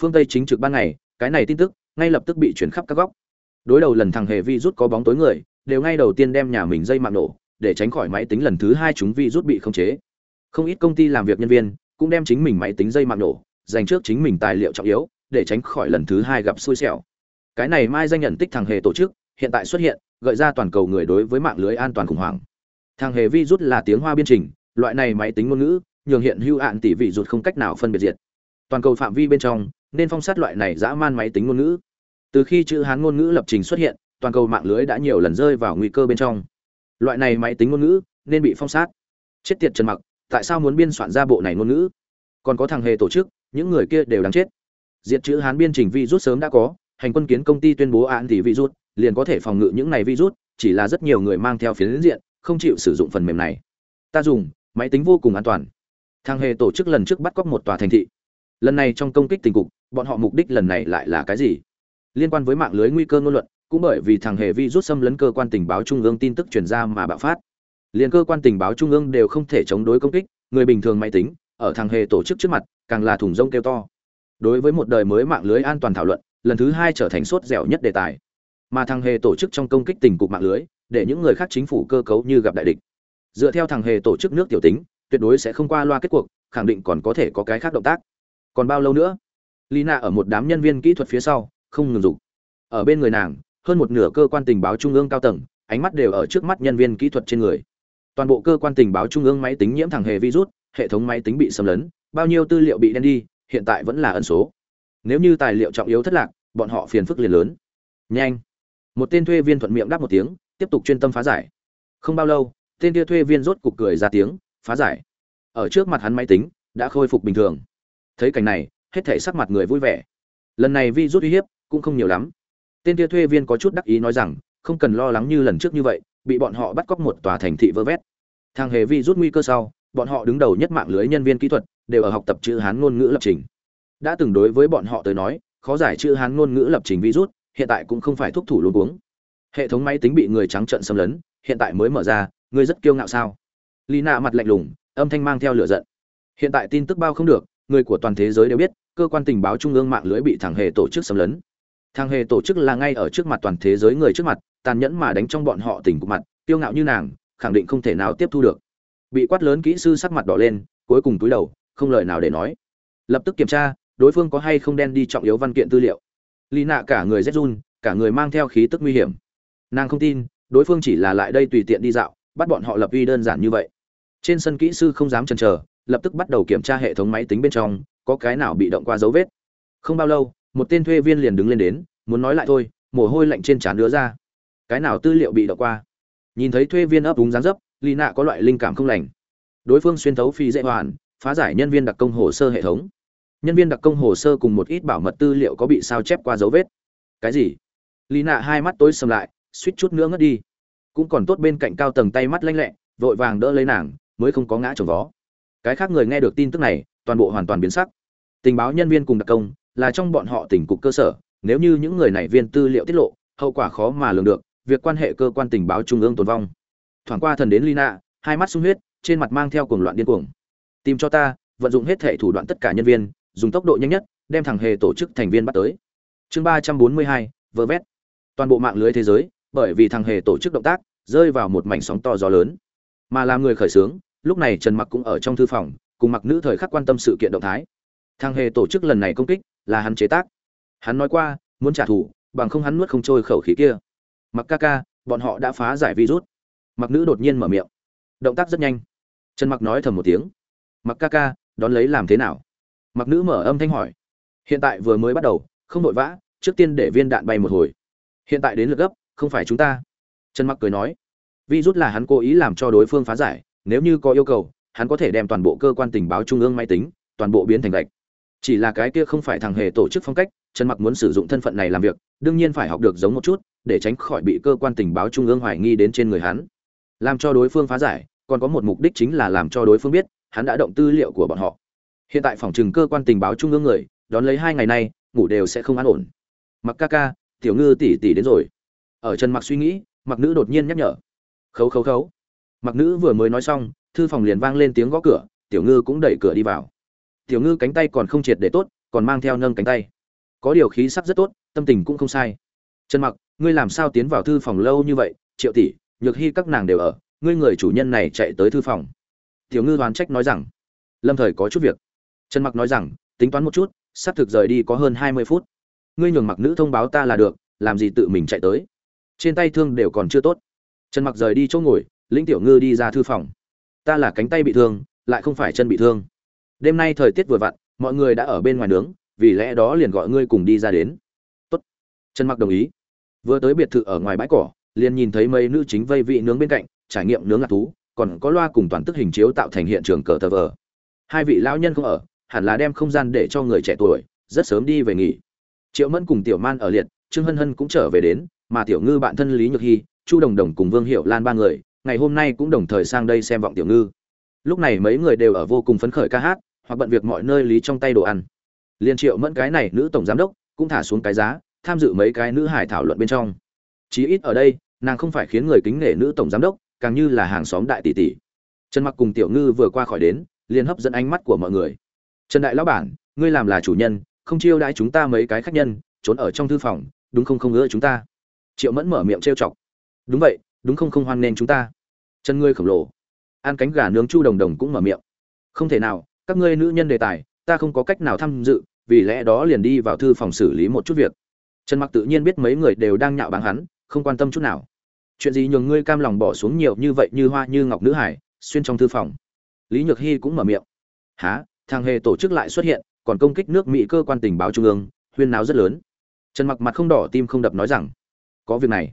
phương tây chính trực ban ngày, cái này tin tức ngay lập tức bị chuyển khắp các góc. Đối đầu lần thằng hề vi rút có bóng tối người, đều ngay đầu tiên đem nhà mình dây mạng nổ, để tránh khỏi máy tính lần thứ hai chúng vi rút bị khống chế. Không ít công ty làm việc nhân viên cũng đem chính mình máy tính dây mạng nổ, dành trước chính mình tài liệu trọng yếu, để tránh khỏi lần thứ hai gặp xui xẻo. Cái này mai danh nhận tích thằng hề tổ chức, hiện tại xuất hiện, gợi ra toàn cầu người đối với mạng lưới an toàn khủng hoảng. Thằng hề vi rút là tiếng hoa biên trình, loại này máy tính ngôn ngữ, nhường hiện hưu ạn tỷ vị rụt không cách nào phân biệt diệt. Toàn cầu phạm vi bên trong nên phong sát loại này dã man máy tính ngôn ngữ. Từ khi chữ hán ngôn ngữ lập trình xuất hiện, toàn cầu mạng lưới đã nhiều lần rơi vào nguy cơ bên trong. Loại này máy tính ngôn ngữ nên bị phong sát. Chết tiệt trần mặc, tại sao muốn biên soạn ra bộ này ngôn ngữ? Còn có thằng hề tổ chức, những người kia đều đáng chết. Diệt chữ hán biên trình virus sớm đã có, hành quân kiến công ty tuyên bố án thì virus, liền có thể phòng ngự những này virus, chỉ là rất nhiều người mang theo phiến diện, không chịu sử dụng phần mềm này. Ta dùng, máy tính vô cùng an toàn. Thằng hề tổ chức lần trước bắt cóc một tòa thành thị. Lần này trong công kích tình cục bọn họ mục đích lần này lại là cái gì? Liên quan với mạng lưới nguy cơ ngôn luận, cũng bởi vì thằng hề vi rút xâm lấn cơ quan tình báo trung ương tin tức truyền ra mà bạo phát. Liền cơ quan tình báo trung ương đều không thể chống đối công kích, người bình thường máy tính, ở thằng hề tổ chức trước mặt, càng là thùng rông kêu to. Đối với một đời mới mạng lưới an toàn thảo luận, lần thứ hai trở thành sốt dẻo nhất đề tài. Mà thằng hề tổ chức trong công kích tình cục mạng lưới, để những người khác chính phủ cơ cấu như gặp đại địch. Dựa theo thằng hề tổ chức nước tiểu tính, tuyệt đối sẽ không qua loa kết cuộc, khẳng định còn có thể có cái khác động tác. Còn bao lâu nữa? Lina ở một đám nhân viên kỹ thuật phía sau, không ngừng dục ở bên người nàng, hơn một nửa cơ quan tình báo trung ương cao tầng, ánh mắt đều ở trước mắt nhân viên kỹ thuật trên người. Toàn bộ cơ quan tình báo trung ương máy tính nhiễm thẳng hề virus, hệ thống máy tính bị xâm lấn, bao nhiêu tư liệu bị đen đi, hiện tại vẫn là ẩn số. Nếu như tài liệu trọng yếu thất lạc, bọn họ phiền phức liền lớn. Nhanh. Một tên thuê viên thuận miệng đáp một tiếng, tiếp tục chuyên tâm phá giải. Không bao lâu, tên kia thuê viên rốt cục cười ra tiếng, phá giải. Ở trước mặt hắn máy tính, đã khôi phục bình thường. Thấy cảnh này hết thể sắc mặt người vui vẻ. Lần này vi rút uy hiếp cũng không nhiều lắm. Tên kia thuê viên có chút đắc ý nói rằng, không cần lo lắng như lần trước như vậy, bị bọn họ bắt cóc một tòa thành thị vơ vét. Thang hề vi rút nguy cơ sau, bọn họ đứng đầu nhất mạng lưới nhân viên kỹ thuật, đều ở học tập chữ hán ngôn ngữ lập trình. Đã từng đối với bọn họ tới nói, khó giải chữ hán ngôn ngữ lập trình virus hiện tại cũng không phải thúc thủ luôn uống hệ thống máy tính bị người trắng trợn xâm lấn, hiện tại mới mở ra, ngươi rất kiêu ngạo sao? Lina mặt lạnh lùng, âm thanh mang theo lửa giận. Hiện tại tin tức bao không được, người của toàn thế giới đều biết cơ quan tình báo trung ương mạng lưới bị thằng hề tổ chức xâm lấn. Thằng hề tổ chức là ngay ở trước mặt toàn thế giới người trước mặt, tàn nhẫn mà đánh trong bọn họ tình cục mặt, kiêu ngạo như nàng, khẳng định không thể nào tiếp thu được. Bị quát lớn kỹ sư sắc mặt đỏ lên, cuối cùng túi đầu, không lời nào để nói. Lập tức kiểm tra, đối phương có hay không đen đi trọng yếu văn kiện tư liệu. Lì nạ cả người rét run, cả người mang theo khí tức nguy hiểm. Nàng không tin, đối phương chỉ là lại đây tùy tiện đi dạo, bắt bọn họ lập uy đơn giản như vậy. Trên sân kỹ sư không dám chần chờ, lập tức bắt đầu kiểm tra hệ thống máy tính bên trong có cái nào bị động qua dấu vết. Không bao lâu, một tên thuê viên liền đứng lên đến, muốn nói lại thôi, mồ hôi lạnh trên trán đứa ra. Cái nào tư liệu bị động qua? Nhìn thấy thuê viên ấp úng dáng dấp lì nạ có loại linh cảm không lành. Đối phương xuyên thấu phi dễ hoàn, phá giải nhân viên đặc công hồ sơ hệ thống. Nhân viên đặc công hồ sơ cùng một ít bảo mật tư liệu có bị sao chép qua dấu vết. Cái gì? Lì nạ hai mắt tối sầm lại, suýt chút nữa ngất đi. Cũng còn tốt bên cạnh cao tầng tay mắt lanh lẹ, vội vàng đỡ lấy nàng, mới không có ngã trồng vó. Cái khác người nghe được tin tức này toàn bộ hoàn toàn biến sắc. Tình báo nhân viên cùng đặc công là trong bọn họ tỉnh cục cơ sở, nếu như những người này viên tư liệu tiết lộ, hậu quả khó mà lường được, việc quan hệ cơ quan tình báo trung ương tồn vong. Thoảng qua thần đến lina, hai mắt sung huyết, trên mặt mang theo cuồng loạn điên cuồng. Tìm cho ta, vận dụng hết thể thủ đoạn tất cả nhân viên, dùng tốc độ nhanh nhất, đem thằng hề tổ chức thành viên bắt tới. Chương ba trăm bốn mươi hai, vơ vét. Toàn bộ mạng lưới thế giới, bởi vì thằng hề tổ chức động tác, rơi vào một mảnh sóng to gió lớn. Mà làm người khởi xướng, lúc này trần mặc cũng ở trong thư phòng cùng mặc nữ thời khắc quan tâm sự kiện động thái. Thằng hề tổ chức lần này công kích là hắn chế tác. Hắn nói qua, muốn trả thù, bằng không hắn nuốt không trôi khẩu khí kia. Mặc ca ca, bọn họ đã phá giải virus. Mặc nữ đột nhiên mở miệng. Động tác rất nhanh. Trần mặc nói thầm một tiếng. Mặc ca ca, đón lấy làm thế nào? Mặc nữ mở âm thanh hỏi. Hiện tại vừa mới bắt đầu, không vội vã, trước tiên để viên đạn bay một hồi. Hiện tại đến lượt gấp, không phải chúng ta. Trần mặc cười nói. Virus là hắn cố ý làm cho đối phương phá giải, nếu như có yêu cầu hắn có thể đem toàn bộ cơ quan tình báo trung ương máy tính, toàn bộ biến thành gạch. Chỉ là cái kia không phải thằng hề tổ chức phong cách, trần mặc muốn sử dụng thân phận này làm việc, đương nhiên phải học được giống một chút, để tránh khỏi bị cơ quan tình báo trung ương hoài nghi đến trên người hắn. Làm cho đối phương phá giải, còn có một mục đích chính là làm cho đối phương biết, hắn đã động tư liệu của bọn họ. Hiện tại phòng trừng cơ quan tình báo trung ương người, đón lấy hai ngày nay, ngủ đều sẽ không an ổn. Mặc ca ca, tiểu ngư tỷ tỷ đến rồi. Ở trần mặc suy nghĩ, mặc nữ đột nhiên nhắc nhở. Khấu khấu khấu. Mặc nữ vừa mới nói xong thư phòng liền vang lên tiếng gõ cửa, tiểu ngư cũng đẩy cửa đi vào. Tiểu ngư cánh tay còn không triệt để tốt, còn mang theo nâng cánh tay. Có điều khí sắc rất tốt, tâm tình cũng không sai. Trần mặc, ngươi làm sao tiến vào thư phòng lâu như vậy? Triệu tỷ, nhược hy các nàng đều ở, ngươi người chủ nhân này chạy tới thư phòng. Tiểu ngư đoán trách nói rằng. Lâm thời có chút việc. Trần mặc nói rằng, tính toán một chút, sắp thực rời đi có hơn hai mươi phút. Ngươi nhường mặc nữ thông báo ta là được, làm gì tự mình chạy tới. Trên tay thương đều còn chưa tốt. Trần mặc rời đi chỗ ngồi, lĩnh tiểu ngư đi ra thư phòng ta là cánh tay bị thương, lại không phải chân bị thương. Đêm nay thời tiết vừa vặn, mọi người đã ở bên ngoài nướng, vì lẽ đó liền gọi ngươi cùng đi ra đến. Tốt. Trần mặc đồng ý. Vừa tới biệt thự ở ngoài bãi cỏ, liền nhìn thấy mấy nữ chính vây vị nướng bên cạnh, trải nghiệm nướng lạc thú, còn có loa cùng toàn tức hình chiếu tạo thành hiện trường cờ tờ vờ. Hai vị lão nhân không ở, hẳn là đem không gian để cho người trẻ tuổi, rất sớm đi về nghỉ. Triệu mẫn cùng tiểu man ở liệt, trương hân hân cũng trở về đến, mà tiểu ngư bạn thân lý nhược hy chu đồng đồng cùng vương hiệu lan ba người ngày hôm nay cũng đồng thời sang đây xem vọng tiểu ngư. Lúc này mấy người đều ở vô cùng phấn khởi ca hát, hoặc bận việc mọi nơi lý trong tay đồ ăn. Liên triệu mẫn cái này nữ tổng giám đốc, cũng thả xuống cái giá, tham dự mấy cái nữ hải thảo luận bên trong. Chí ít ở đây, nàng không phải khiến người kính nể nữ tổng giám đốc, càng như là hàng xóm đại tỷ tỷ. Trần mặc cùng tiểu ngư vừa qua khỏi đến, liền hấp dẫn ánh mắt của mọi người. Trần đại lão bản, ngươi làm là chủ nhân, không chiêu đãi chúng ta mấy cái khách nhân, trốn ở trong thư phòng, đúng không không ngỡ chúng ta? Triệu mẫn mở miệng trêu chọc. Đúng vậy đúng không không hoan nên chúng ta? Chân ngươi khổng lồ. Ăn cánh gà nướng chu đồng đồng cũng mở miệng. Không thể nào, các ngươi nữ nhân đề tài, ta không có cách nào tham dự, vì lẽ đó liền đi vào thư phòng xử lý một chút việc. Trần mặc tự nhiên biết mấy người đều đang nhạo báng hắn, không quan tâm chút nào. Chuyện gì nhường ngươi cam lòng bỏ xuống nhiều như vậy như hoa như ngọc nữ hải, xuyên trong thư phòng. Lý nhược hy cũng mở miệng. Há thằng hề tổ chức lại xuất hiện, còn công kích nước mỹ cơ quan tình báo trung ương, huyên náo rất lớn. Trần mặc mặt không đỏ, tim không đập nói rằng, có việc này.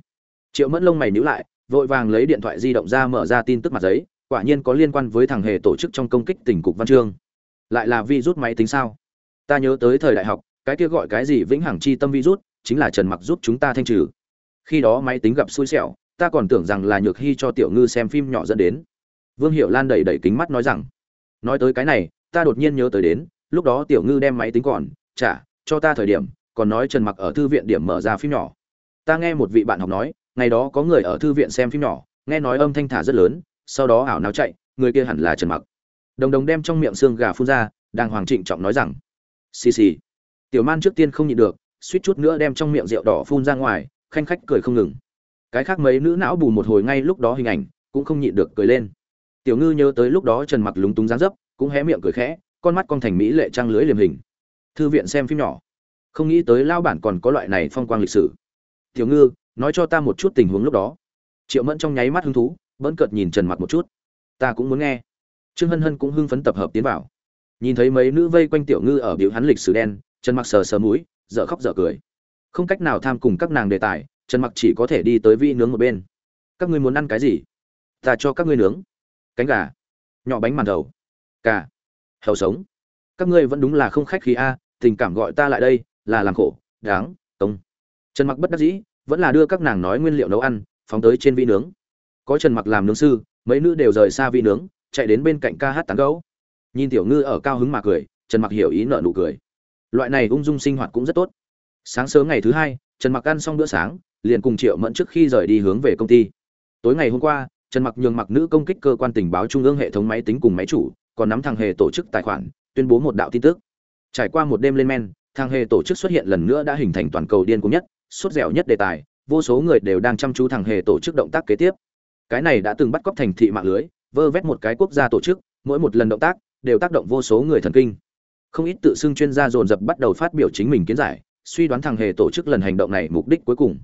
Triệu mẫn lông mày nhíu lại vội vàng lấy điện thoại di động ra mở ra tin tức mặt giấy, quả nhiên có liên quan với thằng hề tổ chức trong công kích tỉnh cục văn chương. Lại là virus máy tính sao? Ta nhớ tới thời đại học, cái kia gọi cái gì vĩnh hằng chi tâm virus chính là trần mặc giúp chúng ta thanh trừ. Khi đó máy tính gặp xui xẻo, ta còn tưởng rằng là nhược hy cho tiểu ngư xem phim nhỏ dẫn đến. Vương hiệu lan đẩy đẩy kính mắt nói rằng, nói tới cái này, ta đột nhiên nhớ tới đến, lúc đó tiểu ngư đem máy tính còn, trả, cho ta thời điểm, còn nói trần mặc ở thư viện điểm mở ra phim nhỏ. Ta nghe một vị bạn học nói ngày đó có người ở thư viện xem phim nhỏ, nghe nói âm thanh thả rất lớn, sau đó ảo náo chạy, người kia hẳn là trần mặc. Đồng đồng đem trong miệng xương gà phun ra đang hoàng trịnh trọng nói rằng, xì xì. Tiểu man trước tiên không nhịn được, suýt chút nữa đem trong miệng rượu đỏ phun ra ngoài, khanh khách cười không ngừng. Cái khác mấy nữ não bù một hồi ngay lúc đó hình ảnh, cũng không nhịn được cười lên. Tiểu ngư nhớ tới lúc đó trần mặc lúng túng dáng dấp, cũng hé miệng cười khẽ, con mắt con thành mỹ lệ trang lưới liềm hình. Thư viện xem phim nhỏ. Không nghĩ tới lao bản còn có loại này phong quang lịch sử. Tiểu ngư nói cho ta một chút tình huống lúc đó. Triệu mẫn trong nháy mắt hứng thú vẫn cợt nhìn trần mặc một chút. Ta cũng muốn nghe. Trương hân hân cũng hưng phấn tập hợp tiến vào. Nhìn thấy mấy nữ vây quanh tiểu ngư ở biểu hắn lịch sử đen, trần mặc sờ sờ mũi, dở khóc dở cười. Không cách nào tham cùng các nàng đề tài, trần mặc chỉ có thể đi tới vi nướng một bên. Các ngươi muốn ăn cái gì? Ta cho các ngươi nướng. Cánh gà. Nhỏ bánh màn đầu. Cà. Hầu sống. Các ngươi vẫn đúng là không khách khí a, tình cảm gọi ta lại đây là làm khổ, đáng công trần mặc bất đắc dĩ vẫn là đưa các nàng nói nguyên liệu nấu ăn, phóng tới trên vi nướng. Có trần mặc làm nướng sư, mấy nữ đều rời xa vi nướng, chạy đến bên cạnh ca hát tán gấu nhìn tiểu ngư ở cao hứng mà cười, trần mặc hiểu ý nợ nụ cười. Loại này ung dung sinh hoạt cũng rất tốt. Sáng sớm ngày thứ hai, trần mặc ăn xong bữa sáng, liền cùng triệu mẫn trước khi rời đi hướng về công ty. Tối ngày hôm qua, trần mặc nhường mặc nữ công kích cơ quan tình báo trung ương hệ thống máy tính cùng máy chủ, còn nắm thằng hề tổ chức tài khoản, tuyên bố một đạo tin tức. Trải qua một đêm lên men, thằng hề tổ chức xuất hiện lần nữa đã hình thành toàn cầu điên cuồng nhất sốt dẻo nhất đề tài, vô số người đều đang chăm chú thằng hề tổ chức động tác kế tiếp. Cái này đã từng bắt cóc thành thị mạng lưới, vơ vét một cái quốc gia tổ chức, mỗi một lần động tác đều tác động vô số người thần kinh. Không ít tự xưng chuyên gia dồn dập bắt đầu phát biểu chính mình kiến giải, suy đoán thằng hề tổ chức lần hành động này mục đích cuối cùng.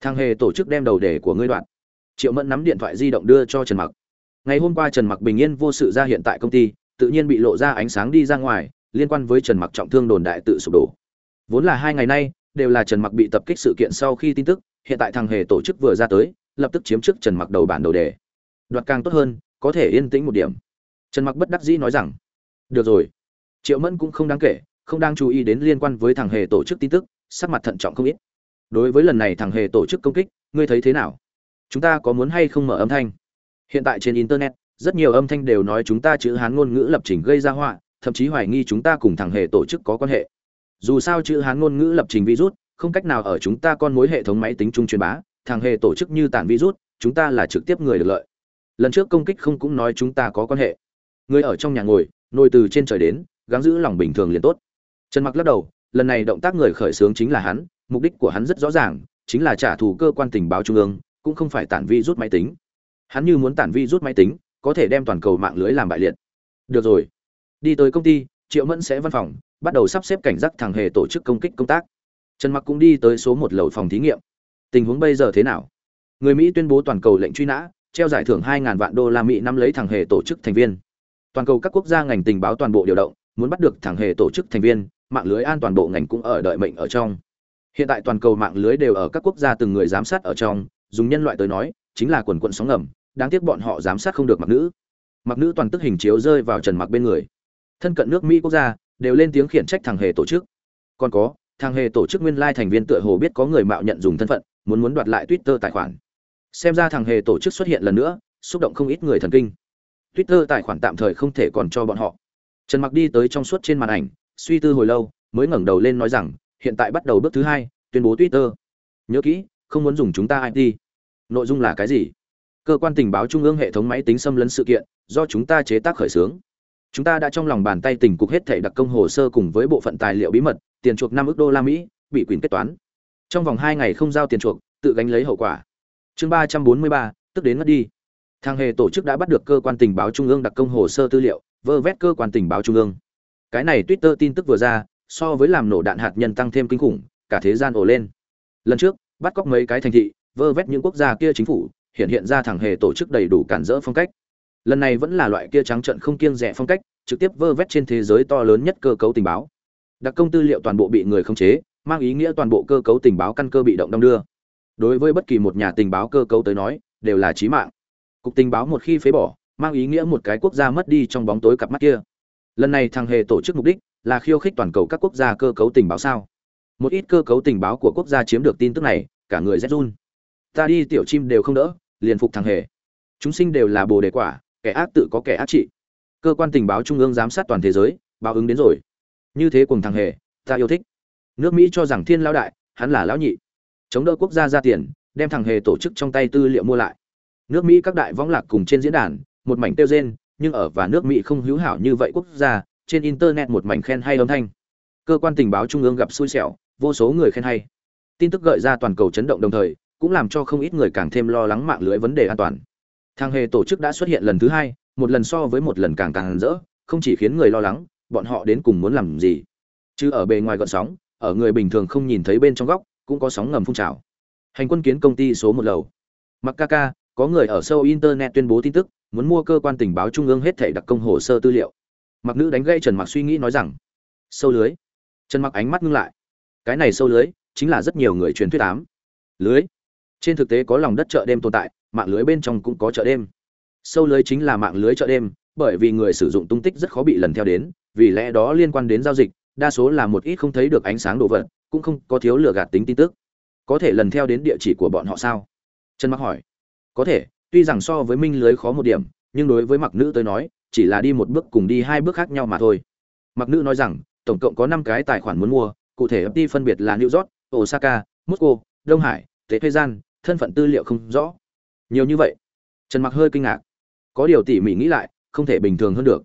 Thằng hề tổ chức đem đầu đề của ngươi đoạn. Triệu mẫn nắm điện thoại di động đưa cho trần mặc. Ngày hôm qua trần mặc bình yên vô sự ra hiện tại công ty, tự nhiên bị lộ ra ánh sáng đi ra ngoài, liên quan với trần mặc trọng thương đồn đại tự sụp đổ. Vốn là hai ngày nay đều là trần mặc bị tập kích sự kiện sau khi tin tức, hiện tại thằng hề tổ chức vừa ra tới, lập tức chiếm trước trần mặc đầu bản đầu đề. Đoạt càng tốt hơn, có thể yên tĩnh một điểm. Trần mặc bất đắc dĩ nói rằng, được rồi. Triệu mẫn cũng không đáng kể, không đang chú ý đến liên quan với thằng hề tổ chức tin tức, sắc mặt thận trọng không ít. Đối với lần này thằng hề tổ chức công kích, ngươi thấy thế nào? Chúng ta có muốn hay không mở âm thanh? Hiện tại trên internet, rất nhiều âm thanh đều nói chúng ta chữ hán ngôn ngữ lập trình gây ra họa, thậm chí hoài nghi chúng ta cùng thằng hề tổ chức có quan hệ dù sao chữ hán ngôn ngữ lập trình virus, không cách nào ở chúng ta con mối hệ thống máy tính chung truyền bá, thằng hề tổ chức như tản virus, chúng ta là trực tiếp người được lợi. Lần trước công kích không cũng nói chúng ta có quan hệ. Người ở trong nhà ngồi, nồi từ trên trời đến, gắng giữ lòng bình thường liền tốt. Trần mặc lắc đầu, lần này động tác người khởi xướng chính là hắn, mục đích của hắn rất rõ ràng, chính là trả thù cơ quan tình báo trung ương, cũng không phải tản vi rút máy tính. Hắn như muốn tản vi rút máy tính, có thể đem toàn cầu mạng lưới làm bại liệt. Được rồi. Đi tới công ty, triệu mẫn sẽ văn phòng bắt đầu sắp xếp cảnh giác thằng hề tổ chức công kích công tác trần mặc cũng đi tới số một lầu phòng thí nghiệm tình huống bây giờ thế nào người mỹ tuyên bố toàn cầu lệnh truy nã treo giải thưởng 2.000 vạn đô la Mỹ năm lấy thằng hề tổ chức thành viên. Toàn cầu các quốc gia ngành tình báo toàn bộ điều động, muốn bắt được thằng hề tổ chức thành viên, mạng lưới an toàn bộ ngành cũng ở đợi mệnh ở trong. Hiện tại toàn cầu mạng lưới đều ở các quốc gia từng người giám sát ở trong, dùng nhân loại tới nói, chính là quần quận sóng ngầm, đáng tiếc bọn họ giám sát không được mặc nữ. Mặc nữ toàn tức hình chiếu rơi vào Trần Mặc bên người. Thân cận nước Mỹ quốc gia đều lên tiếng khiển trách thằng hề tổ chức. Còn có, thằng hề tổ chức nguyên lai thành viên tựa hồ biết có người mạo nhận dùng thân phận, muốn muốn đoạt lại Twitter tài khoản. Xem ra thằng hề tổ chức xuất hiện lần nữa, xúc động không ít người thần kinh. Twitter tài khoản tạm thời không thể còn cho bọn họ. Trần Mặc đi tới trong suốt trên màn ảnh, suy tư hồi lâu, mới ngẩng đầu lên nói rằng, hiện tại bắt đầu bước thứ hai, tuyên bố Twitter. Nhớ kỹ, không muốn dùng chúng ta IT. Nội dung là cái gì? Cơ quan tình báo trung ương hệ thống máy tính xâm lấn sự kiện, do chúng ta chế tác khởi xướng. Chúng ta đã trong lòng bàn tay tình cục hết thảy đặc công hồ sơ cùng với bộ phận tài liệu bí mật, tiền chuộc 5 ức đô la Mỹ, bị quyền kết toán. Trong vòng 2 ngày không giao tiền chuộc, tự gánh lấy hậu quả. Chương 343, tức đến mất đi. Thang hề tổ chức đã bắt được cơ quan tình báo trung ương đặc công hồ sơ tư liệu, vơ vét cơ quan tình báo trung ương. Cái này Twitter tin tức vừa ra, so với làm nổ đạn hạt nhân tăng thêm kinh khủng, cả thế gian ồ lên. Lần trước, bắt cóc mấy cái thành thị, vơ vét những quốc gia kia chính phủ, hiện hiện ra thằng hề tổ chức đầy đủ cản rỡ phong cách. Lần này vẫn là loại kia trắng trận không kiêng dè phong cách, trực tiếp vơ vét trên thế giới to lớn nhất cơ cấu tình báo. Đặc công tư liệu toàn bộ bị người khống chế, mang ý nghĩa toàn bộ cơ cấu tình báo căn cơ bị động đong đưa. Đối với bất kỳ một nhà tình báo cơ cấu tới nói, đều là chí mạng. Cục tình báo một khi phế bỏ, mang ý nghĩa một cái quốc gia mất đi trong bóng tối cặp mắt kia. Lần này thằng hề tổ chức mục đích là khiêu khích toàn cầu các quốc gia cơ cấu tình báo sao? Một ít cơ cấu tình báo của quốc gia chiếm được tin tức này, cả người rét run. Ta đi tiểu chim đều không đỡ, liền phục thằng hề. Chúng sinh đều là bồ đề quả, kẻ ác tự có kẻ ác trị. Cơ quan tình báo trung ương giám sát toàn thế giới, báo ứng đến rồi. Như thế cùng thằng hề, ta yêu thích. Nước Mỹ cho rằng Thiên lão đại, hắn là lão nhị. Chống đỡ quốc gia ra tiền, đem thằng hề tổ chức trong tay tư liệu mua lại. Nước Mỹ các đại võng lạc cùng trên diễn đàn, một mảnh tiêu rên, nhưng ở và nước Mỹ không hữu hảo như vậy quốc gia, trên internet một mảnh khen hay âm thanh. Cơ quan tình báo trung ương gặp xui xẻo, vô số người khen hay. Tin tức gợi ra toàn cầu chấn động đồng thời, cũng làm cho không ít người càng thêm lo lắng mạng lưới vấn đề an toàn. Thang hề tổ chức đã xuất hiện lần thứ hai, một lần so với một lần càng càng rỡ, không chỉ khiến người lo lắng, bọn họ đến cùng muốn làm gì. Chứ ở bề ngoài gọn sóng, ở người bình thường không nhìn thấy bên trong góc, cũng có sóng ngầm phun trào. Hành quân kiến công ty số một lầu. Mặc Kaka, có người ở sâu internet tuyên bố tin tức, muốn mua cơ quan tình báo trung ương hết thể đặc công hồ sơ tư liệu. Mặc nữ đánh gây Trần Mặc suy nghĩ nói rằng, sâu lưới. Trần Mặc ánh mắt ngưng lại. Cái này sâu lưới, chính là rất nhiều người truyền thuyết ám. Lưới. Trên thực tế có lòng đất chợ đêm tồn tại, mạng lưới bên trong cũng có chợ đêm. Sâu lưới chính là mạng lưới chợ đêm, bởi vì người sử dụng tung tích rất khó bị lần theo đến, vì lẽ đó liên quan đến giao dịch, đa số là một ít không thấy được ánh sáng đồ vật, cũng không có thiếu lừa gạt tính tin tức. Có thể lần theo đến địa chỉ của bọn họ sao? Trần Mặc hỏi. Có thể, tuy rằng so với minh lưới khó một điểm, nhưng đối với mặc nữ tới nói, chỉ là đi một bước cùng đi hai bước khác nhau mà thôi. Mặc nữ nói rằng, tổng cộng có 5 cái tài khoản muốn mua, cụ thể đi phân biệt là New York, Osaka, Moscow, Đông Hải, Tế Thuê Gian, thân phận tư liệu không rõ. Nhiều như vậy. Trần Mặc hơi kinh ngạc. Có điều tỉ mỉ nghĩ lại, không thể bình thường hơn được.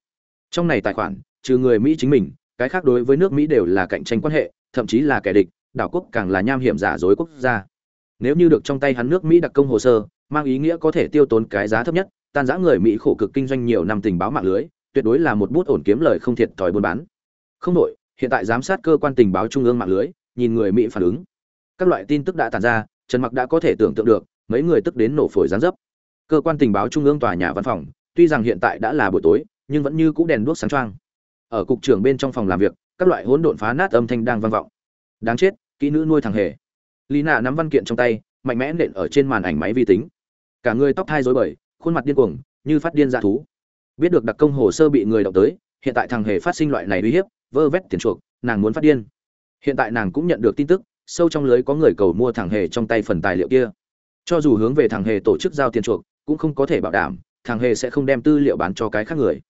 Trong này tài khoản, trừ người Mỹ chính mình, cái khác đối với nước Mỹ đều là cạnh tranh quan hệ, thậm chí là kẻ địch, đảo quốc càng là nham hiểm giả dối quốc gia. Nếu như được trong tay hắn nước Mỹ đặc công hồ sơ, mang ý nghĩa có thể tiêu tốn cái giá thấp nhất, tan rã người Mỹ khổ cực kinh doanh nhiều năm tình báo mạng lưới, tuyệt đối là một bút ổn kiếm lời không thiệt thòi buôn bán. Không đội hiện tại giám sát cơ quan tình báo trung ương mạng lưới, nhìn người Mỹ phản ứng. Các loại tin tức đã tản ra, Trần Mặc đã có thể tưởng tượng được, mấy người tức đến nổ phổi gián dấp. Cơ quan tình báo trung ương tòa nhà văn phòng, tuy rằng hiện tại đã là buổi tối, nhưng vẫn như cũ đèn đuốc sáng trang Ở cục trưởng bên trong phòng làm việc, các loại hỗn độn phá nát âm thanh đang vang vọng. Đáng chết, kỹ nữ nuôi thằng hề. Lina nắm văn kiện trong tay, mạnh mẽ nện ở trên màn ảnh máy vi tính. Cả người tóc thai rối bời, khuôn mặt điên cuồng, như phát điên dạ thú. Biết được đặc công hồ sơ bị người đọc tới, hiện tại thằng hề phát sinh loại này uy hiếp, vơ vét tiền chuộc, nàng muốn phát điên. Hiện tại nàng cũng nhận được tin tức, sâu trong lưới có người cầu mua thằng hề trong tay phần tài liệu kia. Cho dù hướng về thằng hề tổ chức giao tiền chuộc, cũng không có thể bảo đảm, thằng hề sẽ không đem tư liệu bán cho cái khác người.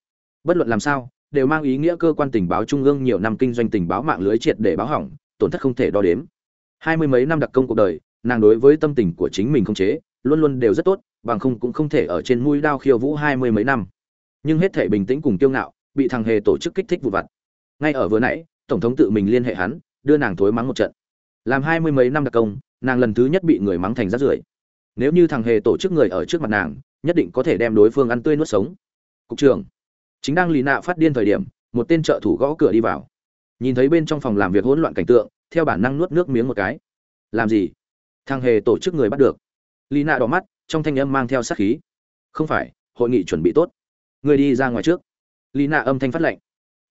Bất luận làm sao, đều mang ý nghĩa cơ quan tình báo trung ương nhiều năm kinh doanh tình báo mạng lưới triệt để báo hỏng, tổn thất không thể đo đếm. Hai mươi mấy năm đặc công cuộc đời, nàng đối với tâm tình của chính mình không chế, luôn luôn đều rất tốt, bằng không cũng không thể ở trên mũi đao khiêu vũ hai mươi mấy năm. Nhưng hết thể bình tĩnh cùng kiêu ngạo, bị thằng hề tổ chức kích thích vụ vặt. Ngay ở vừa nãy, tổng thống tự mình liên hệ hắn, đưa nàng thối mắng một trận. Làm hai mươi mấy năm đặc công, nàng lần thứ nhất bị người mắng thành rát rưởi. Nếu như thằng hề tổ chức người ở trước mặt nàng, nhất định có thể đem đối phương ăn tươi nuốt sống. Cục trưởng, chính đang lì nạ phát điên thời điểm, một tên trợ thủ gõ cửa đi vào. Nhìn thấy bên trong phòng làm việc hỗn loạn cảnh tượng, theo bản năng nuốt nước miếng một cái. Làm gì? Thằng hề tổ chức người bắt được. Lì nạ đỏ mắt, trong thanh âm mang theo sát khí. không phải hội nghị chuẩn bị tốt người đi ra ngoài trước lý nạ âm thanh phát lệnh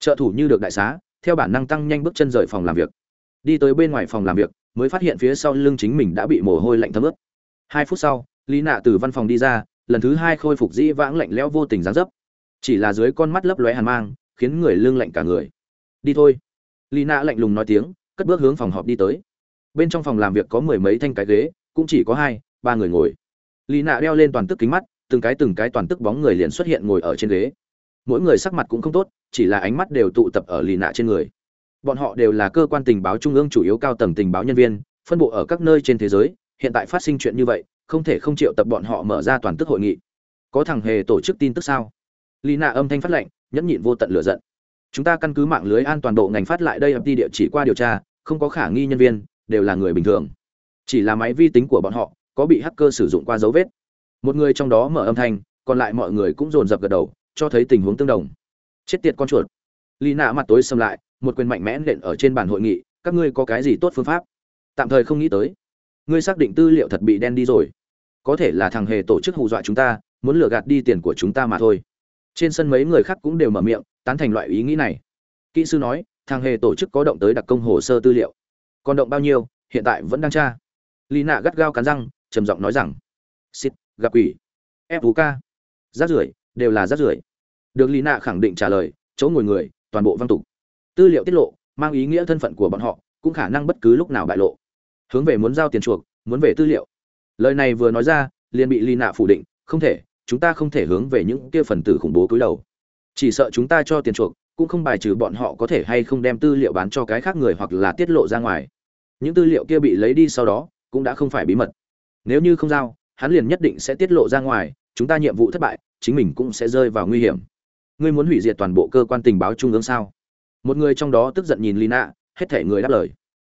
trợ thủ như được đại xá theo bản năng tăng nhanh bước chân rời phòng làm việc đi tới bên ngoài phòng làm việc, mới phát hiện phía sau lưng chính mình đã bị mồ hôi lạnh thấm ướt. Hai phút sau, lý nạ từ văn phòng đi ra, lần thứ hai khôi phục dĩ vãng lạnh lẽo vô tình dáng dấp. Chỉ là dưới con mắt lấp lóe hàn mang, khiến người lưng lạnh cả người. Đi thôi. Lý nạ lạnh lùng nói tiếng, cất bước hướng phòng họp đi tới. Bên trong phòng làm việc có mười mấy thanh cái ghế, cũng chỉ có hai, ba người ngồi. Lý nạ đeo lên toàn tức kính mắt, từng cái từng cái toàn tức bóng người liền xuất hiện ngồi ở trên ghế. Mỗi người sắc mặt cũng không tốt, chỉ là ánh mắt đều tụ tập ở lì nạ trên người bọn họ đều là cơ quan tình báo trung ương chủ yếu cao tầng tình báo nhân viên, phân bộ ở các nơi trên thế giới, hiện tại phát sinh chuyện như vậy, không thể không triệu tập bọn họ mở ra toàn tức hội nghị. Có thằng hề tổ chức tin tức sao? Lì nạ âm thanh phát lệnh, nhẫn nhịn vô tận lửa giận. Chúng ta căn cứ mạng lưới an toàn độ ngành phát lại đây, đi địa chỉ qua điều tra, không có khả nghi nhân viên, đều là người bình thường. Chỉ là máy vi tính của bọn họ, có bị hacker sử dụng qua dấu vết. Một người trong đó mở âm thanh, còn lại mọi người cũng dồn dập gật đầu, cho thấy tình huống tương đồng. Chết tiệt con chuột lì nạ mặt tối xâm lại một quyền mạnh mẽ nện ở trên bàn hội nghị các ngươi có cái gì tốt phương pháp? Tạm thời không nghĩ tới. Ngươi xác định tư liệu thật bị đen đi rồi. Có thể là thằng hề tổ chức hù dọa chúng ta muốn lừa gạt đi tiền của chúng ta mà thôi. Trên sân mấy người khác cũng đều mở miệng tán thành loại ý nghĩ này. Kỹ sư nói thằng hề tổ chức có động tới đặc công hồ sơ tư liệu. Còn động bao nhiêu hiện tại vẫn đang tra. Lì nạ gắt gao cắn răng trầm giọng nói rằng xít gặp quỷ. Fuka, vũ rác rưởi đều là rác rưởi. Được lì nạ khẳng định trả lời chỗ ngồi người toàn bộ văn tục. Tư liệu tiết lộ, mang ý nghĩa thân phận của bọn họ, cũng khả năng bất cứ lúc nào bại lộ. Hướng về muốn giao tiền chuộc, muốn về tư liệu. Lời này vừa nói ra, liền bị lì nạ phủ định, không thể, chúng ta không thể hướng về những kia phần tử khủng bố cúi đầu. Chỉ sợ chúng ta cho tiền chuộc, cũng không bài trừ bọn họ có thể hay không đem tư liệu bán cho cái khác người hoặc là tiết lộ ra ngoài. Những tư liệu kia bị lấy đi sau đó, cũng đã không phải bí mật. Nếu như không giao, hắn liền nhất định sẽ tiết lộ ra ngoài, chúng ta nhiệm vụ thất bại, chính mình cũng sẽ rơi vào nguy hiểm ngươi muốn hủy diệt toàn bộ cơ quan tình báo trung ương sao? Một người trong đó tức giận nhìn lina, hết thể người đáp lời.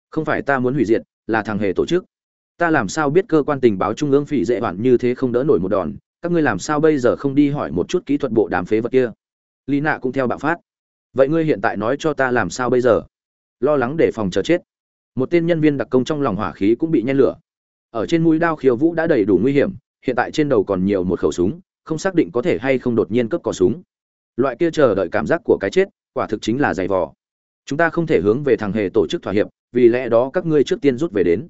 Không phải ta muốn hủy diệt, là thằng hề tổ chức. Ta làm sao biết cơ quan tình báo trung ương phỉ dễ hoạn như thế không đỡ nổi một đòn? Các ngươi làm sao bây giờ không đi hỏi một chút kỹ thuật bộ đám phế vật kia? Lina cũng theo bạo phát. Vậy ngươi hiện tại nói cho ta làm sao bây giờ? Lo lắng để phòng chờ chết. Một tên nhân viên đặc công trong lòng hỏa khí cũng bị nhen lửa. Ở trên mũi đao khiêu vũ đã đầy đủ nguy hiểm, hiện tại trên đầu còn nhiều một khẩu súng, không xác định có thể hay không đột nhiên cướp cò súng loại kia chờ đợi cảm giác của cái chết, quả thực chính là giày vò. Chúng ta không thể hướng về thằng hề tổ chức thỏa hiệp, vì lẽ đó các ngươi trước tiên rút về đến.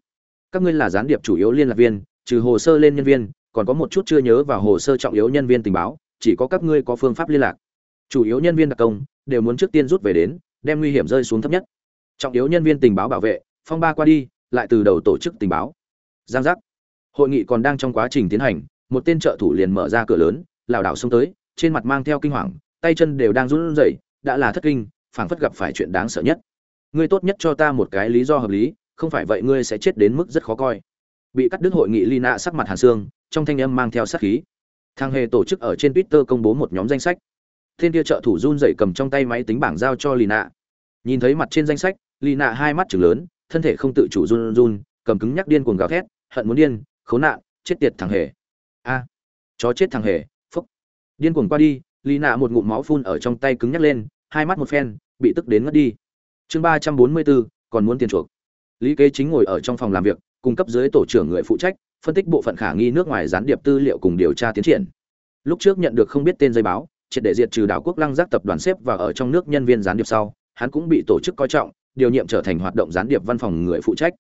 Các ngươi là gián điệp chủ yếu liên lạc viên, trừ hồ sơ lên nhân viên, còn có một chút chưa nhớ vào hồ sơ trọng yếu nhân viên tình báo, chỉ có các ngươi có phương pháp liên lạc. Chủ yếu nhân viên đặc công, đều muốn trước tiên rút về đến, đem nguy hiểm rơi xuống thấp nhất. Trọng yếu nhân viên tình báo bảo vệ, phong ba qua đi, lại từ đầu tổ chức tình báo. Giang giác. Hội nghị còn đang trong quá trình tiến hành, một tên trợ thủ liền mở ra cửa lớn, lảo đảo xông tới, trên mặt mang theo kinh hoàng tay chân đều đang run rẩy đã là thất kinh phảng phất gặp phải chuyện đáng sợ nhất. Ngươi tốt nhất cho ta một cái lý do hợp lý không phải vậy ngươi sẽ chết đến mức rất khó coi. Bị cắt đứt hội nghị lina sắc mặt hàn sương, trong thanh âm mang theo sát khí. Thang hề tổ chức ở trên twitter công bố một nhóm danh sách. Thiên kia trợ thủ run rẩy cầm trong tay máy tính bảng giao cho lina. Nhìn thấy mặt trên danh sách lina hai mắt trừng lớn thân thể không tự chủ run run cầm cứng nhắc điên cuồng gào thét hận muốn điên khốn nạn chết tiệt thằng hề. A chó chết thằng hề phúc. Điên cuồng qua đi Lý nạ một ngụm máu phun ở trong tay cứng nhắc lên, hai mắt một phen, bị tức đến ngất đi. Chương ba trăm bốn mươi bốn, còn muốn tiền chuộc. Lý kế chính ngồi ở trong phòng làm việc, cung cấp dưới tổ trưởng người phụ trách, phân tích bộ phận khả nghi nước ngoài gián điệp tư liệu cùng điều tra tiến triển. Lúc trước nhận được không biết tên dây báo, triệt để diệt trừ đảo quốc lăng giác tập đoàn xếp và ở trong nước nhân viên gián điệp sau, hắn cũng bị tổ chức coi trọng, điều nhiệm trở thành hoạt động gián điệp văn phòng người phụ trách.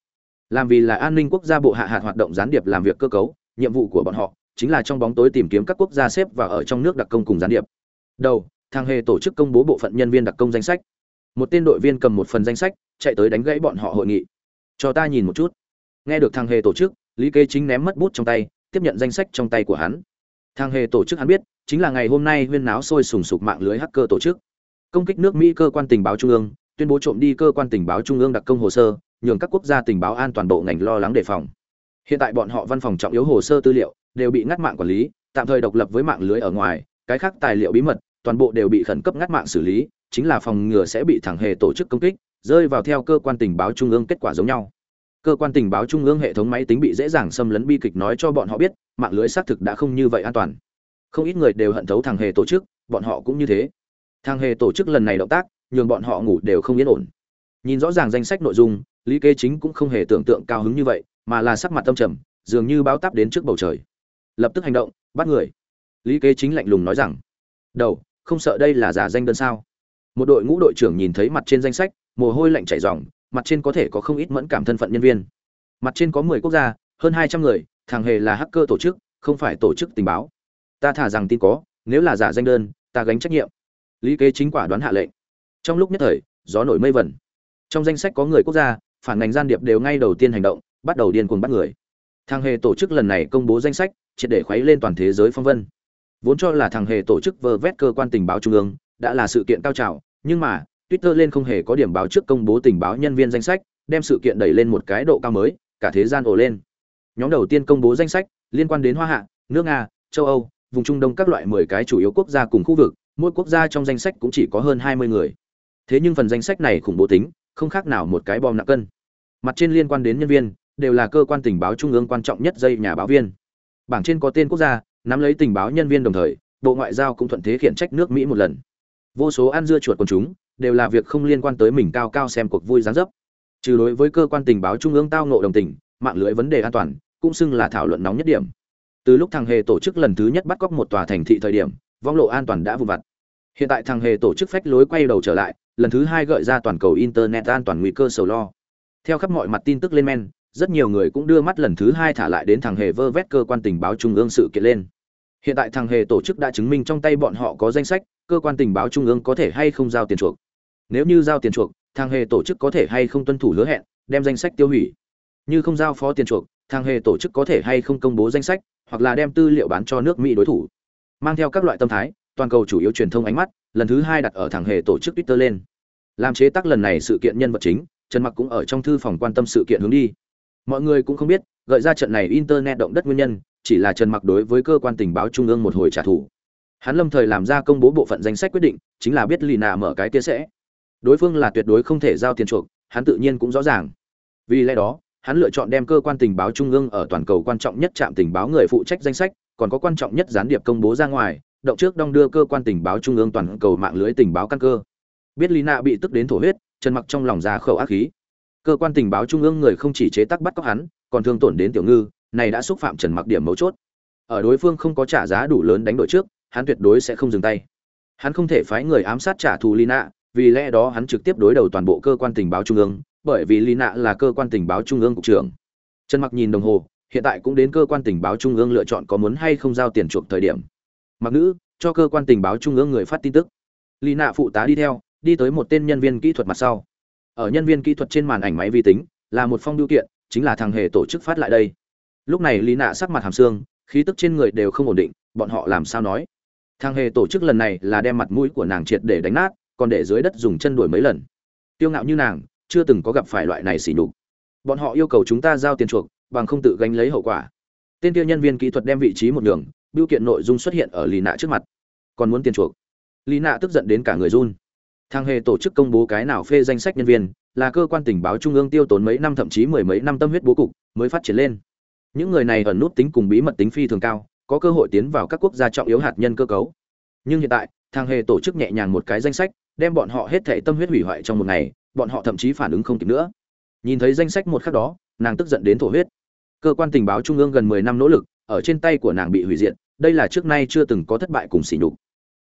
Làm vì là an ninh quốc gia bộ hạ hạt hoạt động gián điệp làm việc cơ cấu, nhiệm vụ của bọn họ chính là trong bóng tối tìm kiếm các quốc gia xếp và ở trong nước đặc công cùng gián điệp. Đầu, thang hề tổ chức công bố bộ phận nhân viên đặc công danh sách. Một tên đội viên cầm một phần danh sách, chạy tới đánh gãy bọn họ hội nghị. Cho ta nhìn một chút. Nghe được thang hề tổ chức, lý kế chính ném mất bút trong tay, tiếp nhận danh sách trong tay của hắn. Thang hề tổ chức hắn biết, chính là ngày hôm nay huyên náo sôi sùng sục mạng lưới hacker tổ chức. Công kích nước mỹ cơ quan tình báo trung ương, tuyên bố trộm đi cơ quan tình báo trung ương đặc công hồ sơ, nhường các quốc gia tình báo an toàn bộ ngành lo lắng đề phòng. Hiện tại bọn họ văn phòng trọng yếu hồ sơ tư liệu đều bị ngắt mạng quản lý, tạm thời độc lập với mạng lưới ở ngoài, cái khác tài liệu bí mật, toàn bộ đều bị khẩn cấp ngắt mạng xử lý, chính là phòng ngừa sẽ bị thẳng hề tổ chức công kích, rơi vào theo cơ quan tình báo trung ương kết quả giống nhau. Cơ quan tình báo trung ương hệ thống máy tính bị dễ dàng xâm lấn bi kịch nói cho bọn họ biết, mạng lưới xác thực đã không như vậy an toàn. Không ít người đều hận thấu thằng hề tổ chức, bọn họ cũng như thế. Thằng hề tổ chức lần này động tác, nhường bọn họ ngủ đều không yên ổn. Nhìn rõ ràng danh sách nội dung, lý kế chính cũng không hề tưởng tượng cao hứng như vậy, mà là sắc mặt tâm trầm, dường như báo táp đến trước bầu trời lập tức hành động, bắt người. Lý kế chính lạnh lùng nói rằng, đầu, không sợ đây là giả danh đơn sao? Một đội ngũ đội trưởng nhìn thấy mặt trên danh sách, mồ hôi lạnh chảy ròng, mặt trên có thể có không ít mẫn cảm thân phận nhân viên. Mặt trên có mười quốc gia, hơn hai trăm người, thằng hề là hacker tổ chức, không phải tổ chức tình báo. Ta thả rằng tin có, nếu là giả danh đơn, ta gánh trách nhiệm. Lý kế chính quả đoán hạ lệnh. Trong lúc nhất thời, gió nổi mây vẩn trong danh sách có người quốc gia, phản ngành gian điệp đều ngay đầu tiên hành động, bắt đầu điên cuồng bắt người. Thằng hề tổ chức lần này công bố danh sách triệt để khuấy lên toàn thế giới phong vân. Vốn cho là thằng hề tổ chức vơ vét cơ quan tình báo trung ương, đã là sự kiện cao trào, nhưng mà, twitter lên không hề có điểm báo trước công bố tình báo nhân viên danh sách, đem sự kiện đẩy lên một cái độ cao mới, cả thế gian ồ lên. Nhóm đầu tiên công bố danh sách, liên quan đến hoa hạ, nước nga, châu âu, vùng trung đông các loại mười cái chủ yếu quốc gia cùng khu vực, mỗi quốc gia trong danh sách cũng chỉ có hơn hai mươi người. Thế nhưng phần danh sách này khủng bố tính, không khác nào một cái bom nặng cân. Mặt trên liên quan đến nhân viên, đều là cơ quan tình báo trung ương quan trọng nhất dây nhà báo viên bảng trên có tên quốc gia, nắm lấy tình báo nhân viên đồng thời, bộ ngoại giao cũng thuận thế khiển trách nước mỹ một lần. Vô số ăn dưa chuột quần chúng đều là việc không liên quan tới mình cao cao xem cuộc vui gián dấp. Trừ đối với cơ quan tình báo trung ương tao nộ đồng tình, mạng lưới vấn đề an toàn, cũng xưng là thảo luận nóng nhất điểm. Từ lúc thằng hề tổ chức lần thứ nhất bắt cóc một tòa thành thị thời điểm, vong lộ an toàn đã vụ vặt. Hiện tại thằng hề tổ chức phách lối quay đầu trở lại, lần thứ hai gợi ra toàn cầu internet an toàn nguy cơ sầu lo. Theo khắp mọi mặt tin tức lên men rất nhiều người cũng đưa mắt lần thứ hai thả lại đến thằng hề vơ vét cơ quan tình báo trung ương sự kiện lên. Hiện tại thằng hề tổ chức đã chứng minh trong tay bọn họ có danh sách, cơ quan tình báo trung ương có thể hay không giao tiền chuộc. Nếu như giao tiền chuộc, thằng hề tổ chức có thể hay không tuân thủ hứa hẹn, đem danh sách tiêu hủy. Như không giao phó tiền chuộc, thằng hề tổ chức có thể hay không công bố danh sách, hoặc là đem tư liệu bán cho nước mỹ đối thủ. Mang theo các loại tâm thái, toàn cầu chủ yếu truyền thông ánh mắt, lần thứ hai đặt ở thằng hề tổ chức twitter lên. Làm chế tác lần này sự kiện nhân vật chính, trần mặc cũng ở trong thư phòng quan tâm sự kiện hướng đi mọi người cũng không biết, gợi ra trận này internet động đất nguyên nhân, chỉ là trần mặc đối với cơ quan tình báo trung ương một hồi trả thù. Hắn lâm thời làm ra công bố bộ phận danh sách quyết định, chính là biết lì nạ mở cái kia sẽ. Đối phương là tuyệt đối không thể giao tiền chuộc, hắn tự nhiên cũng rõ ràng. Vì lẽ đó, hắn lựa chọn đem cơ quan tình báo trung ương ở toàn cầu quan trọng nhất trạm tình báo người phụ trách danh sách, còn có quan trọng nhất gián điệp công bố ra ngoài, động trước đong đưa cơ quan tình báo trung ương toàn cầu mạng lưới tình báo căn cơ. Biết Lina bị tức đến thổ huyết, trần mặc trong lòng ra khẩu ác khí cơ quan tình báo trung ương người không chỉ chế tác bắt cóc hắn, còn thương tổn đến tiểu ngư, này đã xúc phạm trần mặc điểm mấu chốt. Ở đối phương không có trả giá đủ lớn đánh đổi trước, hắn tuyệt đối sẽ không dừng tay. Hắn không thể phái người ám sát trả thù lina, vì lẽ đó hắn trực tiếp đối đầu toàn bộ cơ quan tình báo trung ương, bởi vì lina là cơ quan tình báo trung ương cục trưởng. Trần mặc nhìn đồng hồ, hiện tại cũng đến cơ quan tình báo trung ương lựa chọn có muốn hay không giao tiền chuộc thời điểm. Mặc nữ, cho cơ quan tình báo trung ương người phát tin tức. Lina phụ tá đi theo, đi tới một tên nhân viên kỹ thuật mặt sau ở nhân viên kỹ thuật trên màn ảnh máy vi tính, là một phong biểu kiện, chính là thằng hề tổ chức phát lại đây. Lúc này lý nạ sắc mặt hàm xương, khí tức trên người đều không ổn định, bọn họ làm sao nói? Thằng hề tổ chức lần này là đem mặt mũi của nàng triệt để đánh nát, còn để dưới đất dùng chân đuổi mấy lần. Tiêu ngạo như nàng, chưa từng có gặp phải loại này xỉ nhục. Bọn họ yêu cầu chúng ta giao tiền chuộc, bằng không tự gánh lấy hậu quả. Tên tiêu nhân viên kỹ thuật đem vị trí một đường biểu kiện nội dung xuất hiện ở lì nạ trước mặt. Còn muốn tiền chuộc? Lì nạ tức giận đến cả người run thang hề tổ chức công bố cái nào phê danh sách nhân viên, là cơ quan tình báo trung ương tiêu tốn mấy năm thậm chí mười mấy năm tâm huyết bố cục, mới phát triển lên. Những người này ẩn nút tính cùng bí mật tính phi thường cao, có cơ hội tiến vào các quốc gia trọng yếu hạt nhân cơ cấu. Nhưng hiện tại, thang hề tổ chức nhẹ nhàng một cái danh sách, đem bọn họ hết thảy tâm huyết hủy hoại trong một ngày, bọn họ thậm chí phản ứng không kịp nữa. Nhìn thấy danh sách một khắc đó, nàng tức giận đến thổ huyết. Cơ quan tình báo trung ương gần mười năm nỗ lực, ở trên tay của nàng bị hủy diệt, đây là trước nay chưa từng có thất bại cùng sỉ nhục.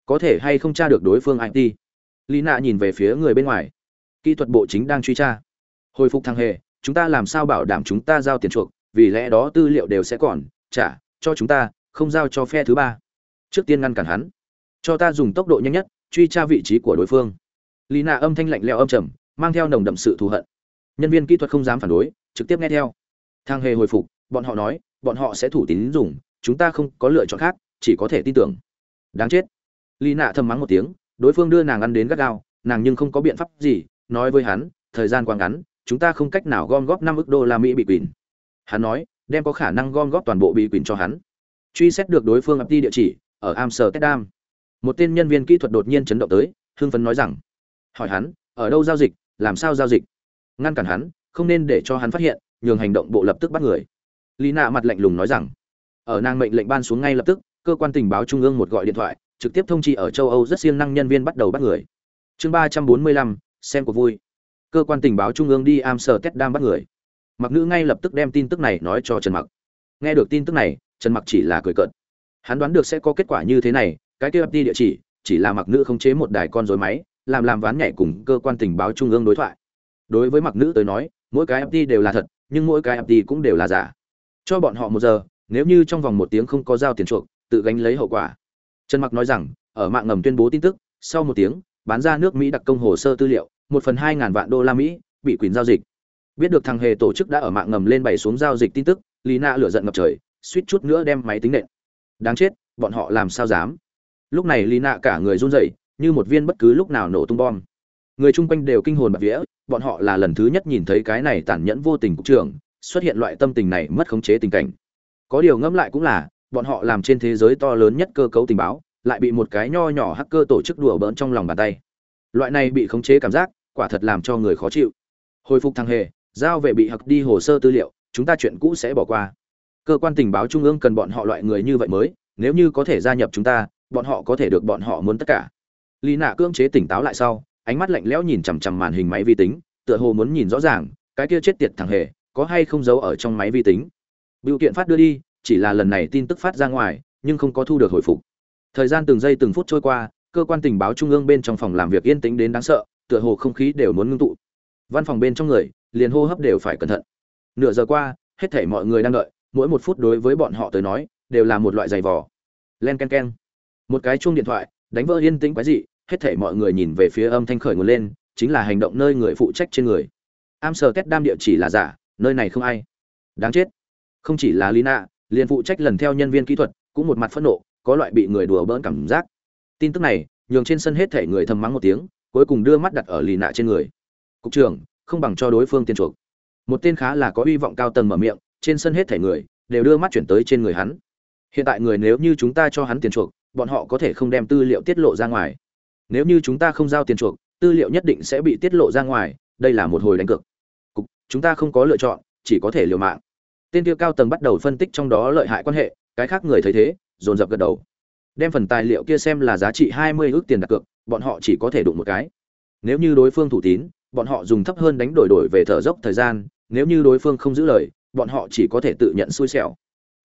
Có thể hay không tra được đối phương it lý nạ nhìn về phía người bên ngoài. Kỹ thuật bộ chính đang truy tra. Hồi phục thằng hề, chúng ta làm sao bảo đảm chúng ta giao tiền chuộc, vì lẽ đó tư liệu đều sẽ còn, trả, cho chúng ta, không giao cho phe thứ ba. Trước tiên ngăn cản hắn. Cho ta dùng tốc độ nhanh nhất, truy tra vị trí của đối phương. Lý nạ âm thanh lạnh lẽo âm trầm, mang theo nồng đậm sự thù hận. Nhân viên kỹ thuật không dám phản đối, trực tiếp nghe theo. Thang hề hồi phục, bọn họ nói, bọn họ sẽ thủ tín dùng, chúng ta không có lựa chọn khác, chỉ có thể tin tưởng. Đáng chết. Lý nạ thầm mắng một tiếng đối phương đưa nàng ăn đến gắt gao, nàng nhưng không có biện pháp gì, nói với hắn, thời gian quá ngắn, chúng ta không cách nào gom góp năm ức đô la mỹ bị quỳnh hắn nói, đem có khả năng gom góp toàn bộ bị quỳnh cho hắn. Truy xét được đối phương ập đi địa chỉ, ở amsterdam. Một tên nhân viên kỹ thuật đột nhiên chấn động tới, hưng phấn nói rằng, hỏi hắn, ở đâu giao dịch, làm sao giao dịch? Ngăn cản hắn, không nên để cho hắn phát hiện, nhường hành động bộ lập tức bắt người. Lý nạ mặt lạnh lùng nói rằng, ở nàng mệnh lệnh ban xuống ngay lập tức, cơ quan tình báo trung ương một gọi điện thoại trực tiếp thông chi ở châu Âu rất siêng năng nhân viên bắt đầu bắt người. Chương ba trăm bốn mươi lăm xem cuộc vui. Cơ quan tình báo trung ương đi Amsterdam bắt người. Mặc nữ ngay lập tức đem tin tức này nói cho Trần Mặc. Nghe được tin tức này, Trần Mặc chỉ là cười cợt. hắn đoán được sẽ có kết quả như thế này cái kia đi địa chỉ chỉ là mặc nữ khống chế một đài con rối máy làm làm ván nhảy cùng cơ quan tình báo trung ương đối thoại đối với mặc nữ tới nói mỗi cái FT đều là thật nhưng mỗi cái FT cũng đều là giả cho bọn họ một giờ nếu như trong vòng một tiếng không có giao tiền chuộc tự gánh lấy hậu quả trần mặc nói rằng, ở mạng ngầm tuyên bố tin tức, sau một tiếng, bán ra nước mỹ đặc công hồ sơ tư liệu, một phần hai ngàn vạn đô la mỹ, bị quyền giao dịch. Biết được thằng hề tổ chức đã ở mạng ngầm lên bày xuống giao dịch tin tức, lý na lửa giận ngập trời, suýt chút nữa đem máy tính nện. Đáng chết, bọn họ làm sao dám? Lúc này lý nạ cả người run rẩy, như một viên bất cứ lúc nào nổ tung bom. Người chung quanh đều kinh hồn bạt vía, bọn họ là lần thứ nhất nhìn thấy cái này tàn nhẫn vô tình cục trưởng, xuất hiện loại tâm tình này mất khống chế tình cảnh. Có điều ngẫm lại cũng là bọn họ làm trên thế giới to lớn nhất cơ cấu tình báo, lại bị một cái nho nhỏ hacker tổ chức đùa bỡn trong lòng bàn tay. Loại này bị khống chế cảm giác, quả thật làm cho người khó chịu. Hồi phục thằng hề, giao về bị hặc đi hồ sơ tư liệu, chúng ta chuyện cũ sẽ bỏ qua. Cơ quan tình báo trung ương cần bọn họ loại người như vậy mới, nếu như có thể gia nhập chúng ta, bọn họ có thể được bọn họ muốn tất cả. Lý nạ cưỡng chế tỉnh táo lại sau, ánh mắt lạnh lẽo nhìn chằm chằm màn hình máy vi tính, tựa hồ muốn nhìn rõ ràng, cái kia chết tiệt thằng hề, có hay không giấu ở trong máy vi tính. Biểu kiện phát đưa đi chỉ là lần này tin tức phát ra ngoài, nhưng không có thu được hồi phục. Thời gian từng giây từng phút trôi qua, cơ quan tình báo trung ương bên trong phòng làm việc yên tĩnh đến đáng sợ, tựa hồ không khí đều muốn ngưng tụ. Văn phòng bên trong người, liền hô hấp đều phải cẩn thận. Nửa giờ qua, hết thảy mọi người đang đợi, mỗi một phút đối với bọn họ tới nói, đều là một loại giày vò. Len ken ken. Một cái chuông điện thoại, đánh vỡ yên tĩnh quái dị, hết thảy mọi người nhìn về phía âm thanh khởi nguồn lên, chính là hành động nơi người phụ trách trên người. Am sờ kết đam địa chỉ là giả, nơi này không ai. Đáng chết. Không chỉ là lina liền phụ trách lần theo nhân viên kỹ thuật, cũng một mặt phẫn nộ, có loại bị người đùa bỡn cảm giác. Tin tức này, nhường trên sân hết thể người thầm mắng một tiếng, cuối cùng đưa mắt đặt ở lì nạ trên người. Cục trưởng, không bằng cho đối phương tiền chuộc. Một tên khá là có hy vọng cao tầng mở miệng, trên sân hết thể người đều đưa mắt chuyển tới trên người hắn. Hiện tại người nếu như chúng ta cho hắn tiền chuộc, bọn họ có thể không đem tư liệu tiết lộ ra ngoài. Nếu như chúng ta không giao tiền chuộc, tư liệu nhất định sẽ bị tiết lộ ra ngoài, đây là một hồi đánh cược. Cục, chúng ta không có lựa chọn, chỉ có thể liều mạng tên kia cao tầng bắt đầu phân tích trong đó lợi hại quan hệ, cái khác người thấy thế, dồn dập gật đầu. Đem phần tài liệu kia xem là giá trị hai mươi ước tiền đặt cược, bọn họ chỉ có thể đụng một cái. Nếu như đối phương thủ tín, bọn họ dùng thấp hơn đánh đổi đổi về thở dốc thời gian, nếu như đối phương không giữ lời, bọn họ chỉ có thể tự nhận xui xẻo.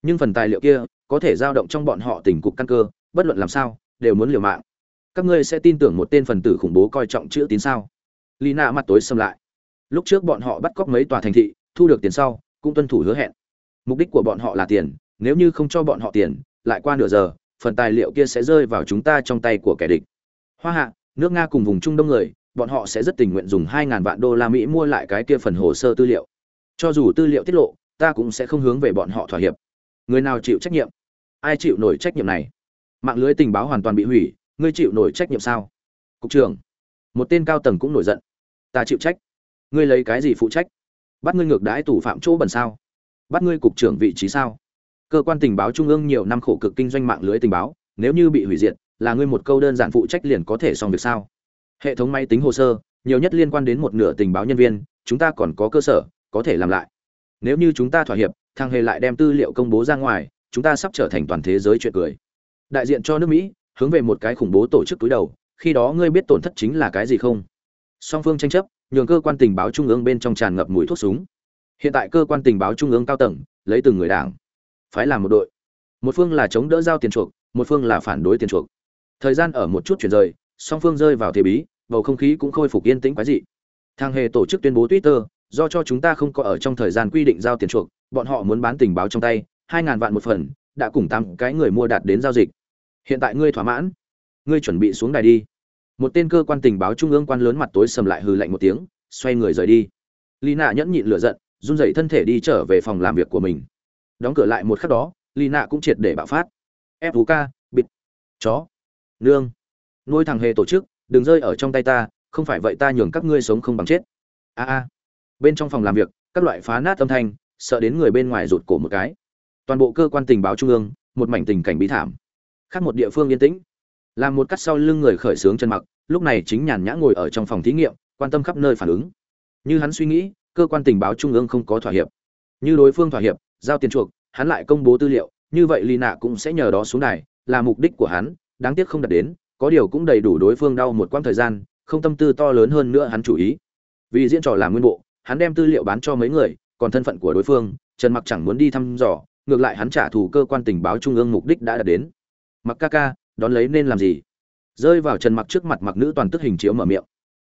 Nhưng phần tài liệu kia, có thể dao động trong bọn họ tình cục căn cơ, bất luận làm sao, đều muốn liều mạng. Các ngươi sẽ tin tưởng một tên phần tử khủng bố coi trọng chữ tín sao? Lina mặt tối xâm lại. Lúc trước bọn họ bắt cóc mấy tòa thành thị, thu được tiền sau cũng tuân thủ hứa hẹn. Mục đích của bọn họ là tiền, nếu như không cho bọn họ tiền, lại qua nửa giờ, phần tài liệu kia sẽ rơi vào chúng ta trong tay của kẻ địch. Hoa hạ, nước nga cùng vùng trung đông người, bọn họ sẽ rất tình nguyện dùng hai ngàn vạn đô la mỹ mua lại cái kia phần hồ sơ tư liệu. Cho dù tư liệu tiết lộ, ta cũng sẽ không hướng về bọn họ thỏa hiệp. Người nào chịu trách nhiệm? Ai chịu nổi trách nhiệm này? Mạng lưới tình báo hoàn toàn bị hủy, ngươi chịu nổi trách nhiệm sao? Cục trưởng, một tên cao tầng cũng nổi giận. Ta chịu trách. Ngươi lấy cái gì phụ trách? Bắt ngươi ngược đãi tù phạm chỗ bẩn sao? Bắt ngươi cục trưởng vị trí sao? Cơ quan tình báo trung ương nhiều năm khổ cực kinh doanh mạng lưới tình báo, nếu như bị hủy diệt, là ngươi một câu đơn giản phụ trách liền có thể xong việc sao? Hệ thống máy tính hồ sơ, nhiều nhất liên quan đến một nửa tình báo nhân viên, chúng ta còn có cơ sở, có thể làm lại. Nếu như chúng ta thỏa hiệp thằng hề lại đem tư liệu công bố ra ngoài, chúng ta sắp trở thành toàn thế giới chuyện cười. Đại diện cho nước mỹ, hướng về một cái khủng bố tổ chức túi đầu, khi đó ngươi biết tổn thất chính là cái gì không? Song phương tranh chấp nhường cơ quan tình báo trung ương bên trong tràn ngập mùi thuốc súng. Hiện tại cơ quan tình báo trung ương cao tầng, lấy từng người đảng, phái làm một đội. Một phương là chống đỡ giao tiền chuộc, một phương là phản đối tiền chuộc. Thời gian ở một chút chuyển rời, song phương rơi vào thế bí, bầu không khí cũng khôi phục yên tĩnh quái dị. Thang hề tổ chức tuyên bố twitter, do cho chúng ta không có ở trong thời gian quy định giao tiền chuộc, bọn họ muốn bán tình báo trong tay, hai ngàn vạn một phần, đã cùng tám cái người mua đạt đến giao dịch. Hiện tại ngươi thỏa mãn. Ngươi chuẩn bị xuống đài đi một tên cơ quan tình báo trung ương quan lớn mặt tối sầm lại hừ lạnh một tiếng, xoay người rời đi. Lina nhẫn nhịn lửa giận, run rẩy thân thể đi trở về phòng làm việc của mình. Đóng cửa lại một khắc đó lina cũng triệt để bạo phát. Fuk bịt. Chó. Nương. Nuôi thằng hề tổ chức, đừng rơi ở trong tay ta, không phải vậy ta nhường các ngươi sống không bằng chết. A a. Bên trong phòng làm việc, các loại phá nát âm thanh, sợ đến người bên ngoài rụt cổ một cái. Toàn bộ cơ quan tình báo trung ương, một mảnh tình cảnh bí thảm. Khác một địa phương yên tĩnh làm một cắt sau lưng người khởi xướng chân mặc, lúc này chính nhàn nhã ngồi ở trong phòng thí nghiệm, quan tâm khắp nơi phản ứng. Như hắn suy nghĩ, cơ quan tình báo trung ương không có thỏa hiệp. Như đối phương thỏa hiệp, giao tiền chuộc, hắn lại công bố tư liệu, như vậy lì nạ cũng sẽ nhờ đó xuống này là mục đích của hắn, đáng tiếc không đạt đến, có điều cũng đầy đủ đối phương đau một quãng thời gian, không tâm tư to lớn hơn nữa hắn chủ ý. Vì diễn trò làm nguyên bộ, hắn đem tư liệu bán cho mấy người, còn thân phận của đối phương, trần mặc chẳng muốn đi thăm dò, ngược lại hắn trả thù cơ quan tình báo trung ương mục đích đã đạt đến. Mặc ca ca đón lấy nên làm gì? Rơi vào trần mặc trước mặt mặc nữ toàn tức hình chiếu mở miệng.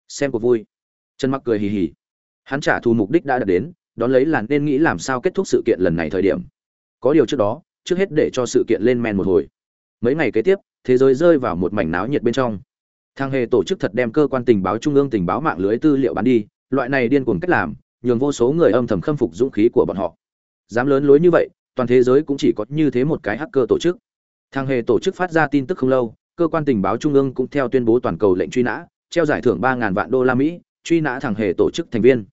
Xem cuộc vui. Trần mặc cười hì hì. Hắn trả thù mục đích đã đạt đến, đón lấy là nên nghĩ làm sao kết thúc sự kiện lần này thời điểm. Có điều trước đó, trước hết để cho sự kiện lên men một hồi. Mấy ngày kế tiếp, thế giới rơi vào một mảnh náo nhiệt bên trong. Thang hề tổ chức thật đem cơ quan tình báo trung ương tình báo mạng lưới tư liệu bán đi, loại này điên cuồng cách làm, nhường vô số người âm thầm khâm phục dũng khí của bọn họ. Dám lớn lối như vậy, toàn thế giới cũng chỉ có như thế một cái hacker tổ chức thang hề tổ chức phát ra tin tức không lâu, cơ quan tình báo trung ương cũng theo tuyên bố toàn cầu lệnh truy nã, treo giải thưởng ba ngàn vạn đô la mỹ, truy nã thằng hề tổ chức thành viên.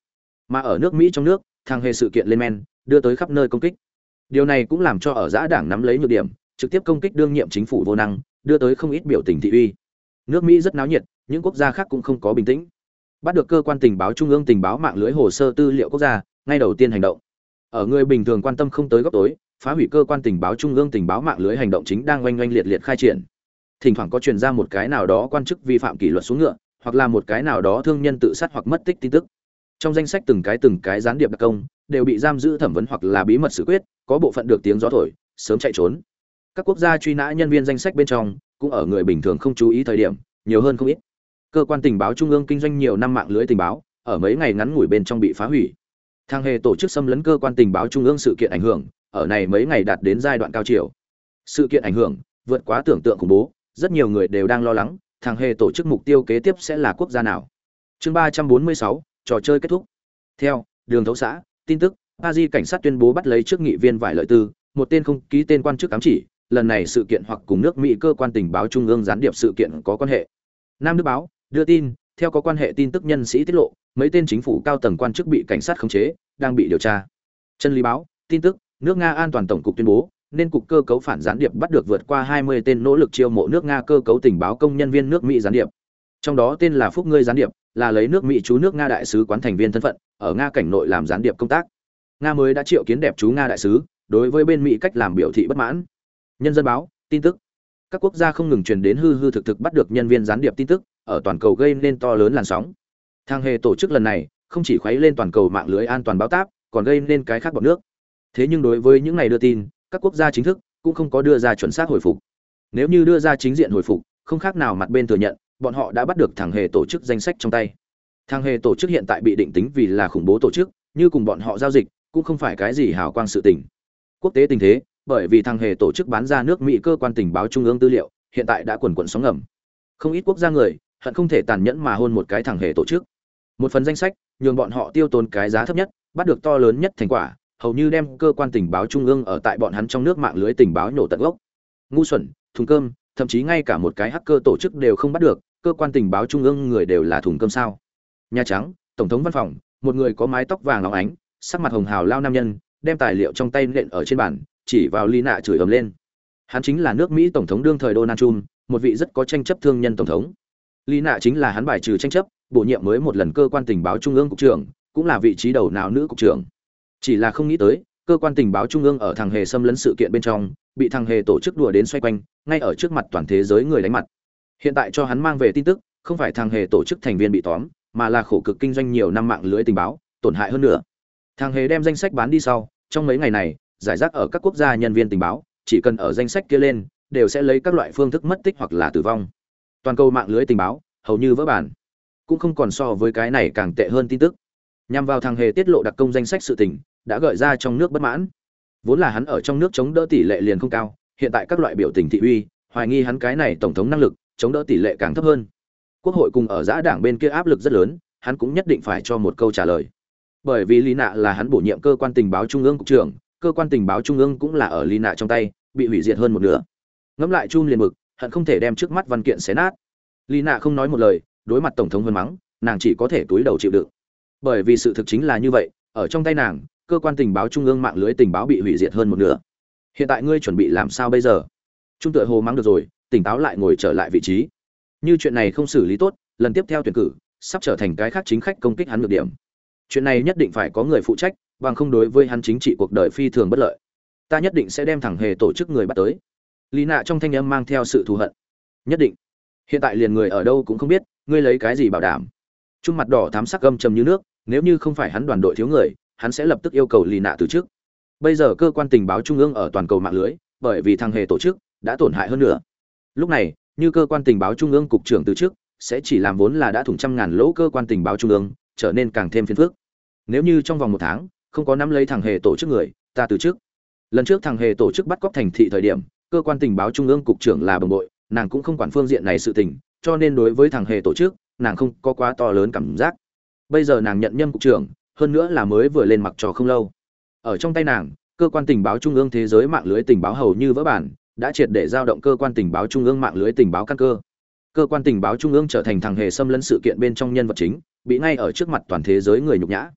Mà ở nước mỹ trong nước thằng hề sự kiện lên men, đưa tới khắp nơi công kích. Điều này cũng làm cho ở giã đảng nắm lấy nhược điểm, trực tiếp công kích đương nhiệm chính phủ vô năng, đưa tới không ít biểu tình thị uy. Nước mỹ rất náo nhiệt, những quốc gia khác cũng không có bình tĩnh. Bắt được cơ quan tình báo trung ương tình báo mạng lưới hồ sơ tư liệu quốc gia, ngay đầu tiên hành động. Ở người bình thường quan tâm không tới góc tối phá hủy cơ quan tình báo trung ương tình báo mạng lưới hành động chính đang oanh oanh liệt liệt khai triển. Thỉnh thoảng có truyền ra một cái nào đó quan chức vi phạm kỷ luật xuống ngựa, hoặc là một cái nào đó thương nhân tự sát hoặc mất tích tin tức. Trong danh sách từng cái từng cái gián điệp đặc công, đều bị giam giữ thẩm vấn hoặc là bí mật xử quyết, có bộ phận được tiếng gió thổi, sớm chạy trốn. Các quốc gia truy nã nhân viên danh sách bên trong, cũng ở người bình thường không chú ý thời điểm, nhiều hơn không ít. Cơ quan tình báo trung ương kinh doanh nhiều năm mạng lưới tình báo, ở mấy ngày ngắn ngủi bên trong bị phá hủy. Thang hề tổ chức xâm lấn cơ quan tình báo trung ương sự kiện ảnh hưởng ở này mấy ngày đạt đến giai đoạn cao chiều. Sự kiện ảnh hưởng, vượt quá tưởng tượng khủng bố, rất nhiều người đều đang lo lắng, thằng hề tổ chức mục tiêu kế tiếp sẽ là quốc gia nào. Chương ba trăm bốn mươi sáu, trò chơi kết thúc. Theo, đường thấu xã, tin tức a di cảnh sát tuyên bố bắt lấy trước nghị viên vải lợi tư, một tên không ký tên quan chức ám chỉ, lần này sự kiện hoặc cùng nước mỹ cơ quan tình báo trung ương gián điệp sự kiện có quan hệ. Nam nước báo, đưa tin, theo có quan hệ tin tức nhân sĩ tiết lộ, mấy tên chính phủ cao tầng quan chức bị cảnh sát khống chế, đang bị điều tra. Chân lý báo, tin tức nước nga an toàn tổng cục tuyên bố nên cục cơ cấu phản gián điệp bắt được vượt qua 20 tên nỗ lực chiêu mộ nước Nga cơ cấu tình báo công nhân viên nước Mỹ gián điệp. Trong đó tên là Phúc Ngươi gián điệp, là lấy nước Mỹ chú nước Nga đại sứ quán thành viên thân phận, ở Nga cảnh nội làm gián điệp công tác. Nga mới đã triệu kiến đẹp chú Nga đại sứ, đối với bên Mỹ cách làm biểu thị bất mãn. Nhân dân báo, tin tức. Các quốc gia không ngừng truyền đến hư hư thực thực bắt được nhân viên gián điệp tin tức, ở toàn cầu gây nên to lớn làn sóng. Thang hề tổ chức lần này, không chỉ khuấy lên toàn cầu mạng lưới an toàn báo táp, còn gây nên cái khác bọn nước. Thế nhưng đối với những này đưa tin, các quốc gia chính thức cũng không có đưa ra chuẩn xác hồi phục. Nếu như đưa ra chính diện hồi phục không khác nào mặt bên thừa nhận bọn họ đã bắt được thằng hề tổ chức danh sách trong tay. Thằng hề tổ chức hiện tại bị định tính vì là khủng bố tổ chức như cùng bọn họ giao dịch cũng không phải cái gì hào quang sự tình. Quốc tế tình thế bởi vì thằng hề tổ chức bán ra nước mỹ cơ quan tình báo trung ương tư liệu hiện tại đã quần quận sóng ngầm. Không ít quốc gia người hận không thể tàn nhẫn mà hôn một cái thằng hề tổ chức. Một phần danh sách nhường bọn họ tiêu tốn cái giá thấp nhất bắt được to lớn nhất thành quả hầu như đem cơ quan tình báo trung ương ở tại bọn hắn trong nước mạng lưới tình báo nhổ tận gốc. Ngu xuẩn, thùng cơm, thậm chí ngay cả một cái hacker tổ chức đều không bắt được, cơ quan tình báo trung ương người đều là thùng cơm sao? Nhà trắng, tổng thống văn phòng, một người có mái tóc vàng óng ánh, sắc mặt hồng hào lao nam nhân, đem tài liệu trong tay nện ở trên bàn, chỉ vào ly nạ chửi ầm lên. Hắn chính là nước mỹ tổng thống đương thời donald trump, một vị rất có tranh chấp thương nhân tổng thống. Ly nạ chính là hắn bài trừ tranh chấp, bổ nhiệm mới một lần cơ quan tình báo trung ương cục trưởng, cũng là vị trí đầu nào nữ cục trưởng chỉ là không nghĩ tới, cơ quan tình báo trung ương ở thằng hề xâm lấn sự kiện bên trong, bị thằng hề tổ chức đùa đến xoay quanh, ngay ở trước mặt toàn thế giới người đánh mặt. Hiện tại cho hắn mang về tin tức, không phải thằng hề tổ chức thành viên bị tóm, mà là khổ cực kinh doanh nhiều năm mạng lưới tình báo, tổn hại hơn nữa. Thằng hề đem danh sách bán đi sau, trong mấy ngày này, giải rác ở các quốc gia nhân viên tình báo, chỉ cần ở danh sách kia lên, đều sẽ lấy các loại phương thức mất tích hoặc là tử vong. Toàn cầu mạng lưới tình báo, hầu như vỡ bản. Cũng không còn so với cái này càng tệ hơn tin tức. Nhằm vào thằng hề tiết lộ đặc công danh sách sự tình đã gợi ra trong nước bất mãn. Vốn là hắn ở trong nước chống đỡ tỷ lệ liền không cao, hiện tại các loại biểu tình thị uy, hoài nghi hắn cái này tổng thống năng lực, chống đỡ tỷ lệ càng thấp hơn. Quốc hội cùng ở giã đảng bên kia áp lực rất lớn, hắn cũng nhất định phải cho một câu trả lời. Bởi vì lý nạ là hắn bổ nhiệm cơ quan tình báo trung ương cục trưởng, cơ quan tình báo trung ương cũng là ở lý nạ trong tay, bị hủy diệt hơn một nửa. Ngẫm lại chung liền mực hận không thể đem trước mắt văn kiện xé nát. Lý nạ không nói một lời, đối mặt tổng thống vân mắng, nàng chỉ có thể túi đầu chịu đựng. Bởi vì sự thực chính là như vậy, ở trong tay nàng cơ quan tình báo trung ương mạng lưới tình báo bị hủy diệt hơn một nửa. Hiện tại ngươi chuẩn bị làm sao bây giờ? Trung tựa hồ mắng được rồi, tỉnh táo lại ngồi trở lại vị trí. Như chuyện này không xử lý tốt, lần tiếp theo tuyển cử, sắp trở thành cái khác chính khách công kích hắn ngược điểm. Chuyện này nhất định phải có người phụ trách, bằng không đối với hắn chính trị cuộc đời phi thường bất lợi. Ta nhất định sẽ đem thẳng hề tổ chức người bắt tới. Lý nạ trong thanh âm mang theo sự thù hận. Nhất định. Hiện tại liền người ở đâu cũng không biết, ngươi lấy cái gì bảo đảm? Trung mặt đỏ thám sắc gâm trầm như nước, nếu như không phải hắn đoàn đội thiếu người hắn sẽ lập tức yêu cầu lì nạ từ trước bây giờ cơ quan tình báo trung ương ở toàn cầu mạng lưới, bởi vì thằng hề tổ chức, đã tổn hại hơn nữa. Lúc này, như cơ quan tình báo trung ương cục trưởng từ trước sẽ chỉ làm vốn là đã thủng trăm ngàn lỗ cơ quan tình báo trung ương, trở nên càng thêm phiền phức. Nếu như trong vòng một tháng, không có nắm lấy thằng hề tổ chức người, ta từ trước lần trước thằng hề tổ chức bắt cóc thành thị thời điểm, cơ quan tình báo trung ương cục trưởng là bồng bội, nàng cũng không quản phương diện này sự tình, cho nên đối với thằng hề tổ chức, nàng không có quá to lớn cảm giác. Bây giờ nàng nhận nhâm cục trưởng hơn nữa là mới vừa lên mặc trò không lâu. Ở trong tay nàng, cơ quan tình báo trung ương thế giới mạng lưới tình báo hầu như vỡ bản, đã triệt để giao động cơ quan tình báo trung ương mạng lưới tình báo căn cơ. Cơ quan tình báo trung ương trở thành thằng hề xâm lấn sự kiện bên trong nhân vật chính, bị ngay ở trước mặt toàn thế giới người nhục nhã.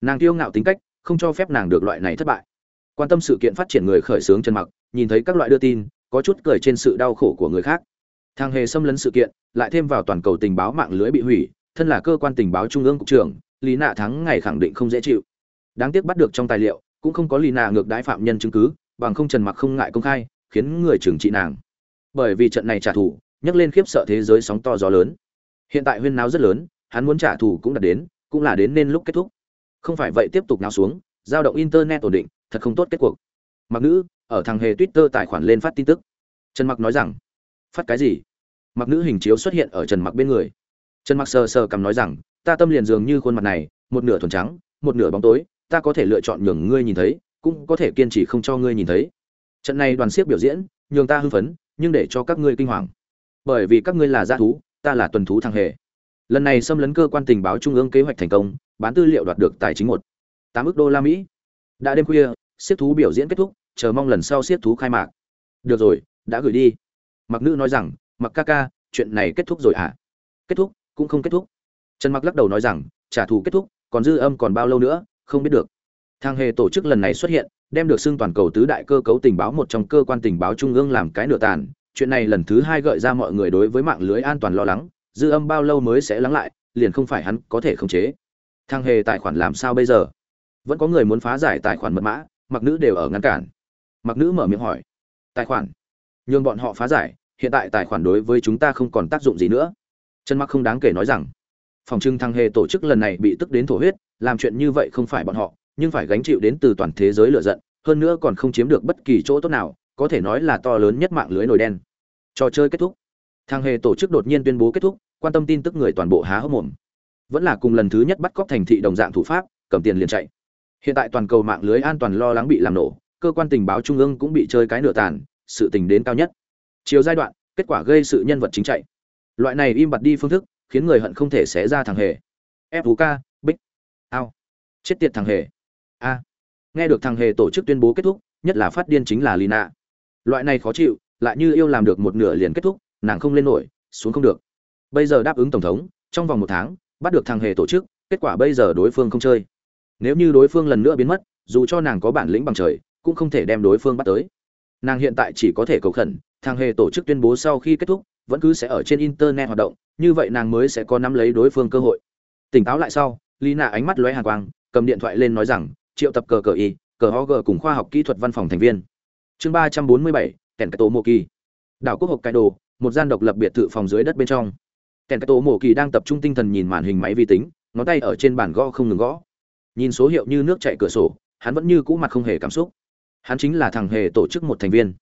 Nàng kiêu ngạo tính cách, không cho phép nàng được loại này thất bại. Quan tâm sự kiện phát triển người khởi xướng chân mặc, nhìn thấy các loại đưa tin, có chút cười trên sự đau khổ của người khác. Thằng hề xâm lấn sự kiện, lại thêm vào toàn cầu tình báo mạng lưới bị hủy, thân là cơ quan tình báo trung ương cục trưởng lý nạ thắng ngày khẳng định không dễ chịu. Đáng tiếc bắt được trong tài liệu, cũng không có lý nạ ngược đãi phạm nhân chứng cứ, bằng không trần mặc không ngại công khai, khiến người trừng trị nàng. Bởi vì trận này trả thù nhấc lên khiếp sợ thế giới sóng to gió lớn. Hiện tại huyên náo rất lớn, hắn muốn trả thù cũng đã đến, cũng là đến nên lúc kết thúc. Không phải vậy tiếp tục náo xuống, giao động internet ổn định, thật không tốt kết cuộc. Mặc nữ, ở thằng hề twitter tài khoản lên phát tin tức. Trần mặc nói rằng, phát cái gì? Mặc nữ hình chiếu xuất hiện ở trần mặc bên người. Trần mặc sờ sờ cầm nói rằng ta tâm liền dường như khuôn mặt này, một nửa thuần trắng, một nửa bóng tối, ta có thể lựa chọn nhường ngươi nhìn thấy, cũng có thể kiên trì không cho ngươi nhìn thấy. Trận này đoàn siếc biểu diễn, nhường ta hưng phấn, nhưng để cho các ngươi kinh hoàng. Bởi vì các ngươi là gia thú, ta là tuần thú thằng hề. Lần này xâm lấn cơ quan tình báo trung ương kế hoạch thành công, bán tư liệu đoạt được tài chính một. Tám ước đô la mỹ. Đã đêm khuya, siếc thú biểu diễn kết thúc, chờ mong lần sau siếc thú khai mạc. Được rồi, đã gửi đi. Mặc nữ nói rằng, mặc ca ca, chuyện này kết thúc rồi ạ à? kết thúc, cũng không kết thúc trần mặc lắc đầu nói rằng, trả thù kết thúc, còn dư âm còn bao lâu nữa, không biết được. Thang hề tổ chức lần này xuất hiện, đem được xưng toàn cầu tứ đại cơ cấu tình báo một trong cơ quan tình báo trung ương làm cái nửa tàn. Chuyện này lần thứ hai gợi ra mọi người đối với mạng lưới an toàn lo lắng, dư âm bao lâu mới sẽ lắng lại, liền không phải hắn có thể khống chế. Thang hề tài khoản làm sao bây giờ? Vẫn có người muốn phá giải tài khoản mật mã, mặc nữ đều ở ngăn cản. Mặc nữ mở miệng hỏi, tài khoản? Nhường bọn họ phá giải, hiện tại tài khoản đối với chúng ta không còn tác dụng gì nữa. Trần mặc không đáng kể nói rằng phòng trưng thăng hề tổ chức lần này bị tức đến thổ huyết, làm chuyện như vậy không phải bọn họ, nhưng phải gánh chịu đến từ toàn thế giới lựa giận, hơn nữa còn không chiếm được bất kỳ chỗ tốt nào, có thể nói là to lớn nhất mạng lưới nổi đen. Trò chơi kết thúc. Thang hề tổ chức đột nhiên tuyên bố kết thúc, quan tâm tin tức người toàn bộ há hốc mồm. Vẫn là cùng lần thứ nhất bắt cóc thành thị đồng dạng thủ pháp, cầm tiền liền chạy. Hiện tại toàn cầu mạng lưới an toàn lo lắng bị làm nổ, cơ quan tình báo trung ương cũng bị chơi cái nửa tàn, sự tình đến cao nhất. Chiều giai đoạn, kết quả gây sự nhân vật chính chạy. Loại này im bặt đi phương thức khiến người hận không thể xé ra thằng hề. Fuk bích. Ao. Chết tiệt thằng hề. A. Nghe được thằng hề tổ chức tuyên bố kết thúc, nhất là phát điên chính là lina. Loại này khó chịu, lại như yêu làm được một nửa liền kết thúc, nàng không lên nổi, xuống không được. Bây giờ đáp ứng tổng thống, trong vòng một tháng, bắt được thằng hề tổ chức, kết quả bây giờ đối phương không chơi. Nếu như đối phương lần nữa biến mất, dù cho nàng có bản lĩnh bằng trời, cũng không thể đem đối phương bắt tới. Nàng hiện tại chỉ có thể cầu khẩn, thằng hề tổ chức tuyên bố sau khi kết thúc vẫn cứ sẽ ở trên internet hoạt động, như vậy nàng mới sẽ có nắm lấy đối phương cơ hội. Tỉnh táo lại sau, lina ánh mắt lóe hàn quang, cầm điện thoại lên nói rằng, triệu tập cờ cờ y, cờ ho g cùng khoa học kỹ thuật văn phòng thành viên. Chương ba trăm bốn mươi bảy kèn cái tổ mộ kỳ đảo quốc hộp cái đồ một gian độc lập biệt thự phòng dưới đất bên trong. Kèn cái tổ mộ kỳ đang tập trung tinh thần nhìn màn hình máy vi tính, ngón tay ở trên bàn gõ không ngừng gõ. Nhìn số hiệu như nước chạy cửa sổ, hắn vẫn như cũ mặt không hề cảm xúc. Hắn chính là thằng hề tổ chức một thành viên.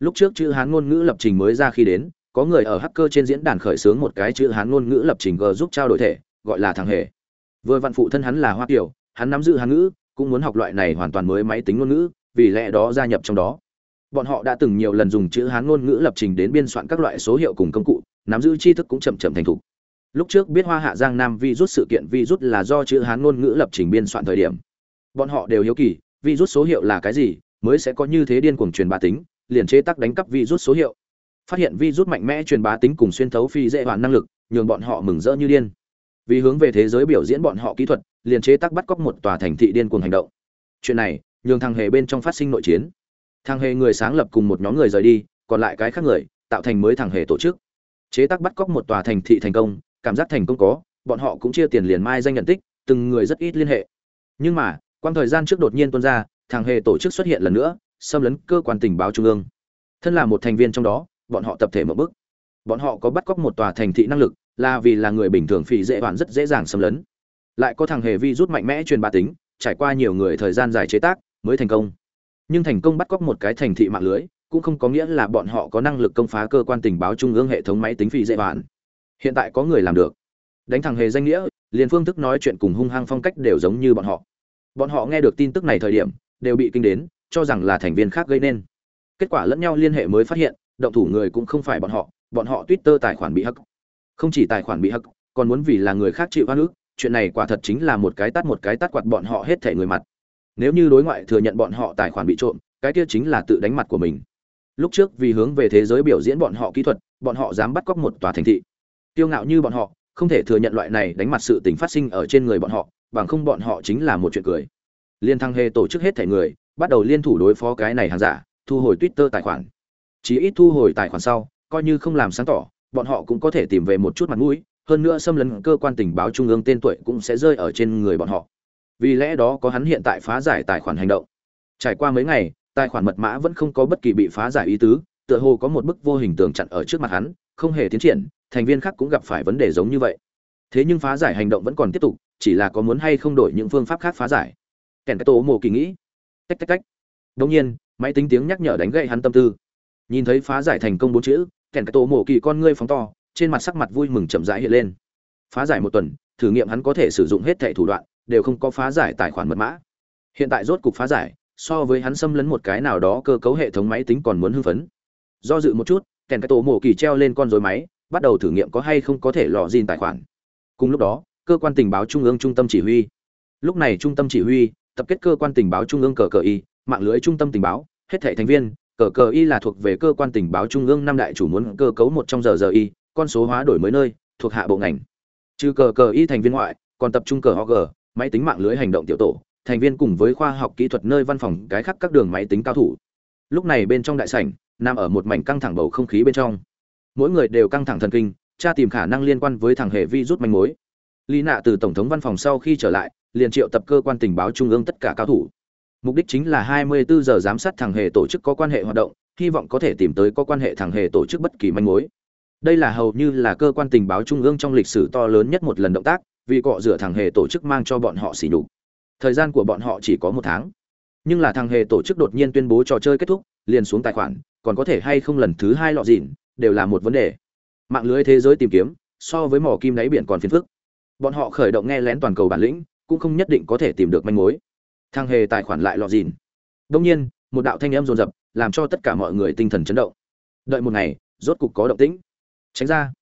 Lúc trước chữ hán ngôn ngữ lập trình mới ra khi đến có người ở hacker trên diễn đàn khởi xướng một cái chữ hán ngôn ngữ lập trình g giúp trao đổi thể, gọi là thằng hề. Vừa vạn phụ thân hắn là hoa kiểu hắn nắm giữ hán ngữ, cũng muốn học loại này hoàn toàn mới máy tính ngôn ngữ, vì lẽ đó gia nhập trong đó. Bọn họ đã từng nhiều lần dùng chữ hán ngôn ngữ lập trình đến biên soạn các loại số hiệu cùng công cụ, nắm giữ tri thức cũng chậm chậm thành thục. Lúc trước biết hoa hạ giang nam vi rút sự kiện vi rút là do chữ hán ngôn ngữ lập trình biên soạn thời điểm. Bọn họ đều hiếu kỳ vi rút số hiệu là cái gì, mới sẽ có như thế điên cuồng truyền bá tính, liền chế tác đánh cắp vi rút số hiệu phát hiện vi rút mạnh mẽ truyền bá tính cùng xuyên thấu phi dễ hoàn năng lực, nhường bọn họ mừng rỡ như điên. Vì hướng về thế giới biểu diễn bọn họ kỹ thuật, liền chế tác bắt cóc một tòa thành thị điên cuồng hành động. Chuyện này, nhường thằng hề bên trong phát sinh nội chiến. Thằng hề người sáng lập cùng một nhóm người rời đi, còn lại cái khác người, tạo thành mới thằng hề tổ chức. Chế tác bắt cóc một tòa thành thị thành công, cảm giác thành công có, bọn họ cũng chia tiền liền mai danh nhận tích, từng người rất ít liên hệ. Nhưng mà quang thời gian trước đột nhiên tuôn ra, thằng hề tổ chức xuất hiện lần nữa, xâm lấn cơ quan tình báo trung ương. Thân là một thành viên trong đó bọn họ tập thể một bước. Bọn họ có bắt cóc một tòa thành thị năng lực, là vì là người bình thường phỉ dễ bản rất dễ dàng xâm lấn. Lại có thằng hề vi rút mạnh mẽ truyền bá tính, trải qua nhiều người thời gian dài chế tác mới thành công. Nhưng thành công bắt cóc một cái thành thị mạng lưới, cũng không có nghĩa là bọn họ có năng lực công phá cơ quan tình báo trung ương hệ thống máy tính phì dễ bản hiện tại có người làm được. Đánh thằng hề danh nghĩa, liền phương thức nói chuyện cùng hung hăng phong cách đều giống như bọn họ. Bọn họ nghe được tin tức này thời điểm, đều bị kinh đến, cho rằng là thành viên khác gây nên. Kết quả lẫn nhau liên hệ mới phát hiện động thủ người cũng không phải bọn họ bọn họ twitter tài khoản bị hắc không chỉ tài khoản bị hắc còn muốn vì là người khác chịu oan ức, chuyện này quả thật chính là một cái tát một cái tát quạt bọn họ hết thể người mặt. Nếu như đối ngoại thừa nhận bọn họ tài khoản bị trộm, cái kia chính là tự đánh mặt của mình. Lúc trước vì hướng về thế giới biểu diễn bọn họ kỹ thuật, bọn họ dám bắt cóc một tòa thành thị. Tiêu ngạo như bọn họ, không thể thừa nhận loại này đánh mặt sự tình phát sinh ở trên người bọn họ, bằng không bọn họ chính là một chuyện cười. Liên thăng hề tổ chức hết thể người, bắt đầu liên thủ đối phó cái này hàng giả, thu hồi twitter tài khoản chỉ ít thu hồi tài khoản sau, coi như không làm sáng tỏ, bọn họ cũng có thể tìm về một chút mặt mũi, hơn nữa xâm lấn cơ quan tình báo trung ương tên tuổi cũng sẽ rơi ở trên người bọn họ. Vì lẽ đó có hắn hiện tại phá giải tài khoản hành động. Trải qua mấy ngày, tài khoản mật mã vẫn không có bất kỳ bị phá giải ý tứ, tựa hồ có một bức vô hình tường chặn ở trước mặt hắn, không hề tiến triển, thành viên khác cũng gặp phải vấn đề giống như vậy. Thế nhưng phá giải hành động vẫn còn tiếp tục, chỉ là có muốn hay không đổi những phương pháp khác phá giải. Kèn cái tổ mồ kỳ nghĩ. Tách tách tách. Đông nhiên, máy tính tiếng nhắc nhở đánh gậy hắn tâm tư nhìn thấy phá giải thành công bốn chữ, kèn cái tổ mồ kỳ con ngươi phóng to, trên mặt sắc mặt vui mừng chậm rãi hiện lên. Phá giải một tuần, thử nghiệm hắn có thể sử dụng hết thẻ thủ đoạn, đều không có phá giải tài khoản mật mã. Hiện tại rốt cục phá giải, so với hắn xâm lấn một cái nào đó cơ cấu hệ thống máy tính còn muốn hưng phấn. Do dự một chút, kèn cái tổ mổ kỳ treo lên con rối máy, bắt đầu thử nghiệm có hay không có thể lọ dìn tài khoản. Cùng lúc đó, cơ quan tình báo trung ương trung tâm chỉ huy. Lúc này trung tâm chỉ huy, tập kết cơ quan tình báo trung ương cờ cờ y, mạng lưới trung tâm tình báo, hết thảy thành viên cờ cờ y là thuộc về cơ quan tình báo trung ương năm đại chủ muốn cơ cấu một trong giờ giờ y, con số hóa đổi mới nơi, thuộc hạ bộ ngành. Trừ cờ cờ y thành viên ngoại, còn tập trung cờ hog máy tính mạng lưới hành động tiểu tổ, thành viên cùng với khoa học kỹ thuật nơi văn phòng cái khắc các đường máy tính cao thủ. Lúc này bên trong đại sảnh, nằm ở một mảnh căng thẳng bầu không khí bên trong. Mỗi người đều căng thẳng thần kinh, tra tìm khả năng liên quan với thằng hệ vi rút manh mối. Lý nạ từ tổng thống văn phòng sau khi trở lại, liền triệu tập cơ quan tình báo trung ương tất cả cao thủ mục đích chính là 24 giờ giám sát thằng hệ tổ chức có quan hệ hoạt động, hy vọng có thể tìm tới có quan hệ thằng hệ tổ chức bất kỳ manh mối. Đây là hầu như là cơ quan tình báo trung ương trong lịch sử to lớn nhất một lần động tác, vì cọ rửa thằng hề tổ chức mang cho bọn họ xỉ nhục. Thời gian của bọn họ chỉ có một tháng. Nhưng là thằng hề tổ chức đột nhiên tuyên bố trò chơi kết thúc, liền xuống tài khoản, còn có thể hay không lần thứ hai lọ dịn, đều là một vấn đề. Mạng lưới thế giới tìm kiếm, so với mỏ kim đáy biển còn phiền phức. Bọn họ khởi động nghe lén toàn cầu bản lĩnh, cũng không nhất định có thể tìm được manh mối thằng hề tài khoản lại lọt dìn. đông nhiên một đạo thanh âm rồn rập, làm cho tất cả mọi người tinh thần chấn động. Đợi một ngày rốt cục có động tĩnh. Tránh ra.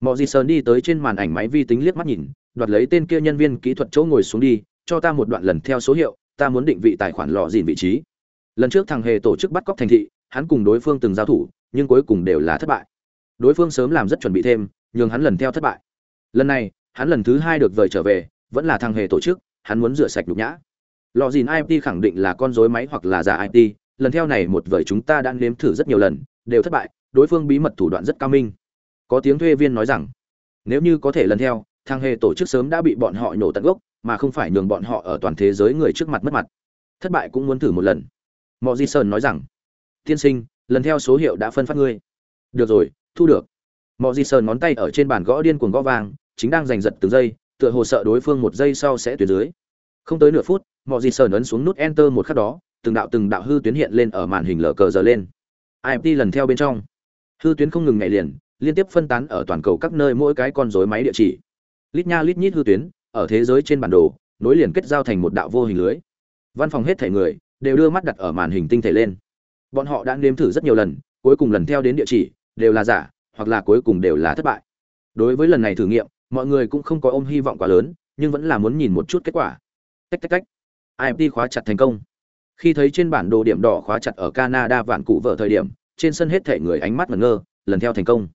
Mọi gì sơn đi tới trên màn ảnh máy vi tính liếc mắt nhìn đoạt lấy tên kia nhân viên kỹ thuật chỗ ngồi xuống đi cho ta một đoạn lần theo số hiệu ta muốn định vị tài khoản lọ dìn vị trí. Lần trước thằng hề tổ chức bắt cóc thành thị hắn cùng đối phương từng giao thủ nhưng cuối cùng đều là thất bại. Đối phương sớm làm rất chuẩn bị thêm nhưng hắn lần theo thất bại. Lần này hắn lần thứ hai được vời trở về vẫn là thằng hề tổ chức hắn muốn rửa sạch nhục nhã lò dìn IT khẳng định là con dối máy hoặc là giả it lần theo này một vời chúng ta đã nếm thử rất nhiều lần, đều thất bại, đối phương bí mật thủ đoạn rất cao minh. Có tiếng thuê viên nói rằng, nếu như có thể lần theo, thằng hề tổ chức sớm đã bị bọn họ nhổ tận gốc, mà không phải nhường bọn họ ở toàn thế giới người trước mặt mất mặt. Thất bại cũng muốn thử một lần. Mọi di sơn nói rằng, tiên sinh, lần theo số hiệu đã phân phát ngươi. Được rồi, thu được. Mọi di sơn ngón tay ở trên bàn gõ điên cuồng gõ vàng chính đang giành giật từng giây, tựa hồ sợ đối phương một giây sau sẽ tuyệt dưới. Không tới nửa phút mọi gì sờn ấn xuống nút enter một khắc đó, từng đạo từng đạo hư tuyến hiện lên ở màn hình lờ cờ giờ lên. Imt lần theo bên trong. Hư tuyến không ngừng ngày liền, liên tiếp phân tán ở toàn cầu các nơi mỗi cái con rối máy địa chỉ. Lít nha lít nhít hư tuyến, ở thế giới trên bản đồ, nối liền kết giao thành một đạo vô hình lưới. Văn phòng hết thể người, đều đưa mắt đặt ở màn hình tinh thể lên. Bọn họ đã nếm thử rất nhiều lần, cuối cùng lần theo đến địa chỉ, đều là giả, hoặc là cuối cùng đều là thất bại. Đối với lần này thử nghiệm, mọi người cũng không có ôm hy vọng quá lớn, nhưng vẫn là muốn nhìn một chút kết quả. Tách tách tách. IP khóa chặt thành công. Khi thấy trên bản đồ điểm đỏ khóa chặt ở canada vạn cụ vợ thời điểm, trên sân hết thể người ánh mắt ngẩn ngơ, lần theo thành công.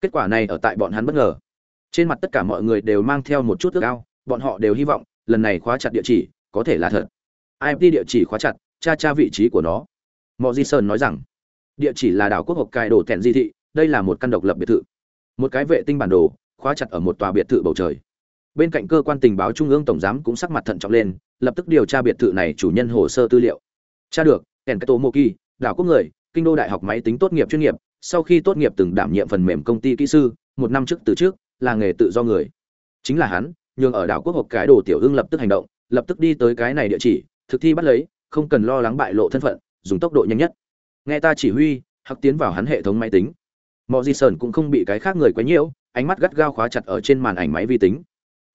Kết quả này ở tại bọn hắn bất ngờ. Trên mặt tất cả mọi người đều mang theo một chút ước ao, bọn họ đều hy vọng, lần này khóa chặt địa chỉ, có thể là thật. IP địa chỉ khóa chặt tra tra vị trí của nó. Mọ di sơn nói rằng, địa chỉ là đảo quốc hộp cài đồ tẹn di thị, đây là một căn độc lập biệt thự. Một cái vệ tinh bản đồ, khóa chặt ở một tòa biệt thự bầu trời. Bên cạnh cơ quan tình báo trung ương tổng giám cũng sắc mặt thận trọng lên lập tức điều tra biệt thự này chủ nhân hồ sơ tư liệu. Tra được kèn cái tô kỳ đảo quốc người, kinh đô đại học máy tính tốt nghiệp chuyên nghiệp, sau khi tốt nghiệp từng đảm nhiệm phần mềm công ty kỹ sư, một năm trước từ trước, là nghề tự do người. Chính là hắn nhưng ở đảo quốc hộp cái đồ tiểu ưng lập tức hành động, lập tức đi tới cái này địa chỉ, thực thi bắt lấy, không cần lo lắng bại lộ thân phận, dùng tốc độ nhanh nhất. Nghe ta chỉ huy, hắc tiến vào hắn hệ thống máy tính. Mọi di sơn cũng không bị cái khác người quấy nhiễu, ánh mắt gắt gao khóa chặt ở trên màn ảnh máy vi tính.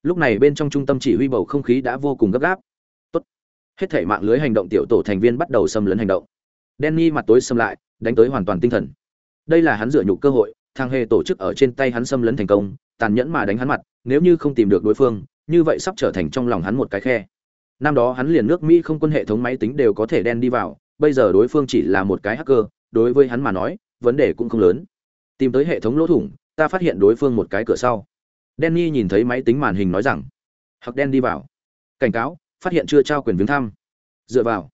Lúc này bên trong trung tâm chỉ huy bầu không khí đã vô cùng gấp gáp hết thể mạng lưới hành động tiểu tổ thành viên bắt đầu xâm lấn hành động. Danny mặt tối xâm lại, đánh tới hoàn toàn tinh thần. Đây là hắn dựa nhục cơ hội, thang hề tổ chức ở trên tay hắn xâm lấn thành công, tàn nhẫn mà đánh hắn mặt, nếu như không tìm được đối phương, như vậy sắp trở thành trong lòng hắn một cái khe. Năm đó hắn liền nước mỹ không quân hệ thống máy tính đều có thể đen đi vào, bây giờ đối phương chỉ là một cái hacker, đối với hắn mà nói, vấn đề cũng không lớn. Tìm tới hệ thống lỗ thủng, ta phát hiện đối phương một cái cửa sau. Danny nhìn thấy máy tính màn hình nói rằng hoặc đen đi vào. Cảnh cáo phát hiện chưa trao quyền viếng thăm. Dựa vào,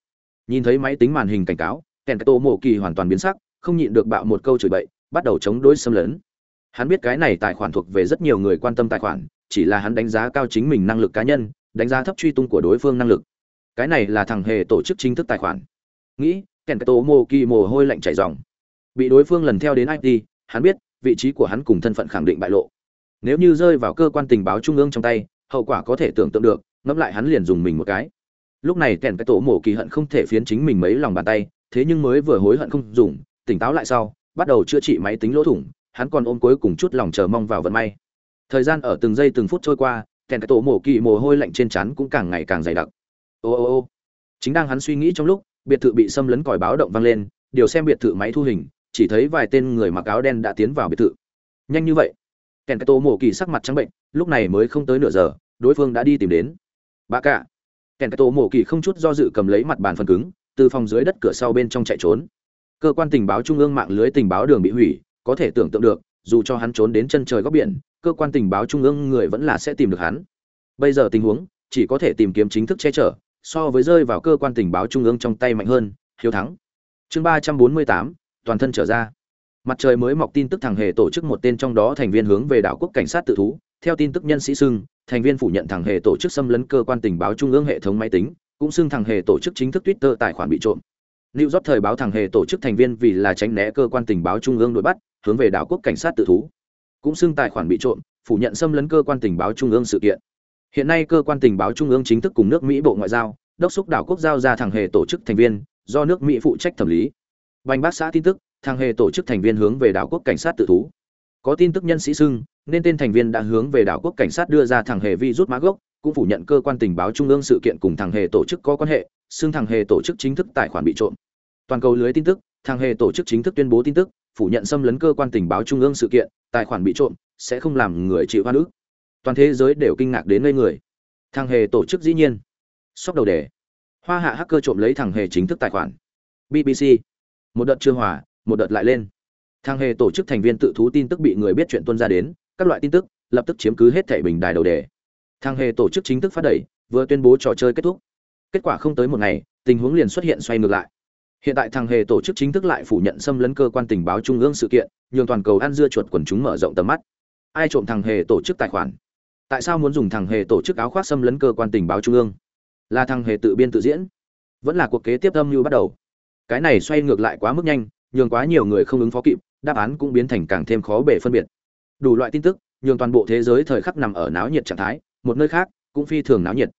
nhìn thấy máy tính màn hình cảnh cáo kèn cái tô mộ kỳ hoàn toàn biến sắc, không nhịn được bạo một câu chửi bậy, bắt đầu chống đối xâm lấn. Hắn biết cái này tài khoản thuộc về rất nhiều người quan tâm tài khoản, chỉ là hắn đánh giá cao chính mình năng lực cá nhân, đánh giá thấp truy tung của đối phương năng lực. Cái này là thằng hề tổ chức chính thức tài khoản. Nghĩ kèn cái tô mộ kỳ mồ hôi lạnh chảy ròng. Bị đối phương lần theo đến it hắn biết, vị trí của hắn cùng thân phận khẳng định bại lộ. Nếu như rơi vào cơ quan tình báo trung ương trong tay, hậu quả có thể tưởng tượng được ngẫm lại hắn liền dùng mình một cái. Lúc này kèn cái tổ mổ kỳ hận không thể phiến chính mình mấy lòng bàn tay, thế nhưng mới vừa hối hận không dùng, tỉnh táo lại sau, bắt đầu chữa trị máy tính lỗ thủng, hắn còn ôm cuối cùng chút lòng chờ mong vào vận may. Thời gian ở từng giây từng phút trôi qua, kèn cái tổ mổ kỳ mồ hôi lạnh trên trán cũng càng ngày càng dày đặc. Ô ô ô, chính đang hắn suy nghĩ trong lúc, biệt thự bị xâm lấn còi báo động vang lên, điều xem biệt thự máy thu hình, chỉ thấy vài tên người mặc áo đen đã tiến vào biệt thự. Nhanh như vậy, kèn cái tổ mổ kỳ sắc mặt trắng bệnh, lúc này mới không tới nửa giờ, đối phương đã đi tìm đến bà cả. Kèn tổ mổ kỳ không chút do dự cầm lấy mặt bàn phần cứng, từ phòng dưới đất cửa sau bên trong chạy trốn. Cơ quan tình báo trung ương mạng lưới tình báo đường bị hủy, có thể tưởng tượng được, dù cho hắn trốn đến chân trời góc biển, cơ quan tình báo trung ương người vẫn là sẽ tìm được hắn. Bây giờ tình huống, chỉ có thể tìm kiếm chính thức che chở, so với rơi vào cơ quan tình báo trung ương trong tay mạnh hơn, hiếu thắng. Chương ba trăm bốn mươi tám, toàn thân trở ra. Mặt trời mới mọc tin tức thằng hề tổ chức một tên trong đó thành viên hướng về đảo quốc cảnh sát tự thú, theo tin tức nhân sĩ sưng thành viên phủ nhận thằng hề tổ chức xâm lấn cơ quan tình báo trung ương hệ thống máy tính cũng xưng thằng hề tổ chức chính thức twitter tài khoản bị trộm Lưu Giáp thời báo thằng hề tổ chức thành viên vì là tránh né cơ quan tình báo trung ương đuổi bắt, hướng về đảo quốc cảnh sát tự thú. Cũng xưng tài khoản bị trộm, phủ nhận xâm lấn cơ quan tình báo trung ương sự kiện. Hiện nay cơ quan tình báo trung ương chính thức cùng nước Mỹ Bộ Ngoại giao, đốc thúc đảo quốc giao ra thằng hề tổ chức thành viên, do nước Mỹ phụ trách thẩm lý. Bành Bác xã tin tức, thằng hề tổ chức thành viên hướng về đảo quốc cảnh sát tự thú có tin tức nhân sĩ xưng, nên tên thành viên đã hướng về đảo quốc cảnh sát đưa ra thằng hề vi rút mã gốc, cũng phủ nhận cơ quan tình báo trung ương sự kiện cùng thằng hề tổ chức có quan hệ, xưng thằng hề tổ chức chính thức tài khoản bị trộm. Toàn cầu lưới tin tức, thằng hề tổ chức chính thức tuyên bố tin tức, phủ nhận xâm lấn cơ quan tình báo trung ương sự kiện, tài khoản bị trộm, sẽ không làm người chịu hoa ức. Toàn thế giới đều kinh ngạc đến ngây người. Thằng hề tổ chức dĩ nhiên sóc đầu đề hoa hạ hacker trộm lấy thằng hề chính thức tài khoản. Bbc một đợt chưa hòa, một đợt lại lên thang hề tổ chức thành viên tự thú tin tức bị người biết chuyện tuân ra đến, các loại tin tức, lập tức chiếm cứ hết thẻ bình đài đầu đề. Thang hề tổ chức chính thức phát đẩy, vừa tuyên bố trò chơi kết thúc. Kết quả không tới một ngày, tình huống liền xuất hiện xoay ngược lại. Hiện tại thằng hề tổ chức chính thức lại phủ nhận xâm lấn cơ quan tình báo trung ương sự kiện, nhường toàn cầu ăn dưa chuột quần chúng mở rộng tầm mắt. Ai trộm thằng hề tổ chức tài khoản? Tại sao muốn dùng thằng hề tổ chức áo khoác xâm lấn cơ quan tình báo trung ương? Là thằng hề tự biên tự diễn. Vẫn là cuộc kế tiếp âm mưu bắt đầu. Cái này xoay ngược lại quá mức nhanh, nhường quá nhiều người không ứng phó kịp đáp án cũng biến thành càng thêm khó bể phân biệt. Đủ loại tin tức, nhường toàn bộ thế giới thời khắc nằm ở náo nhiệt trạng thái, một nơi khác cũng phi thường náo nhiệt.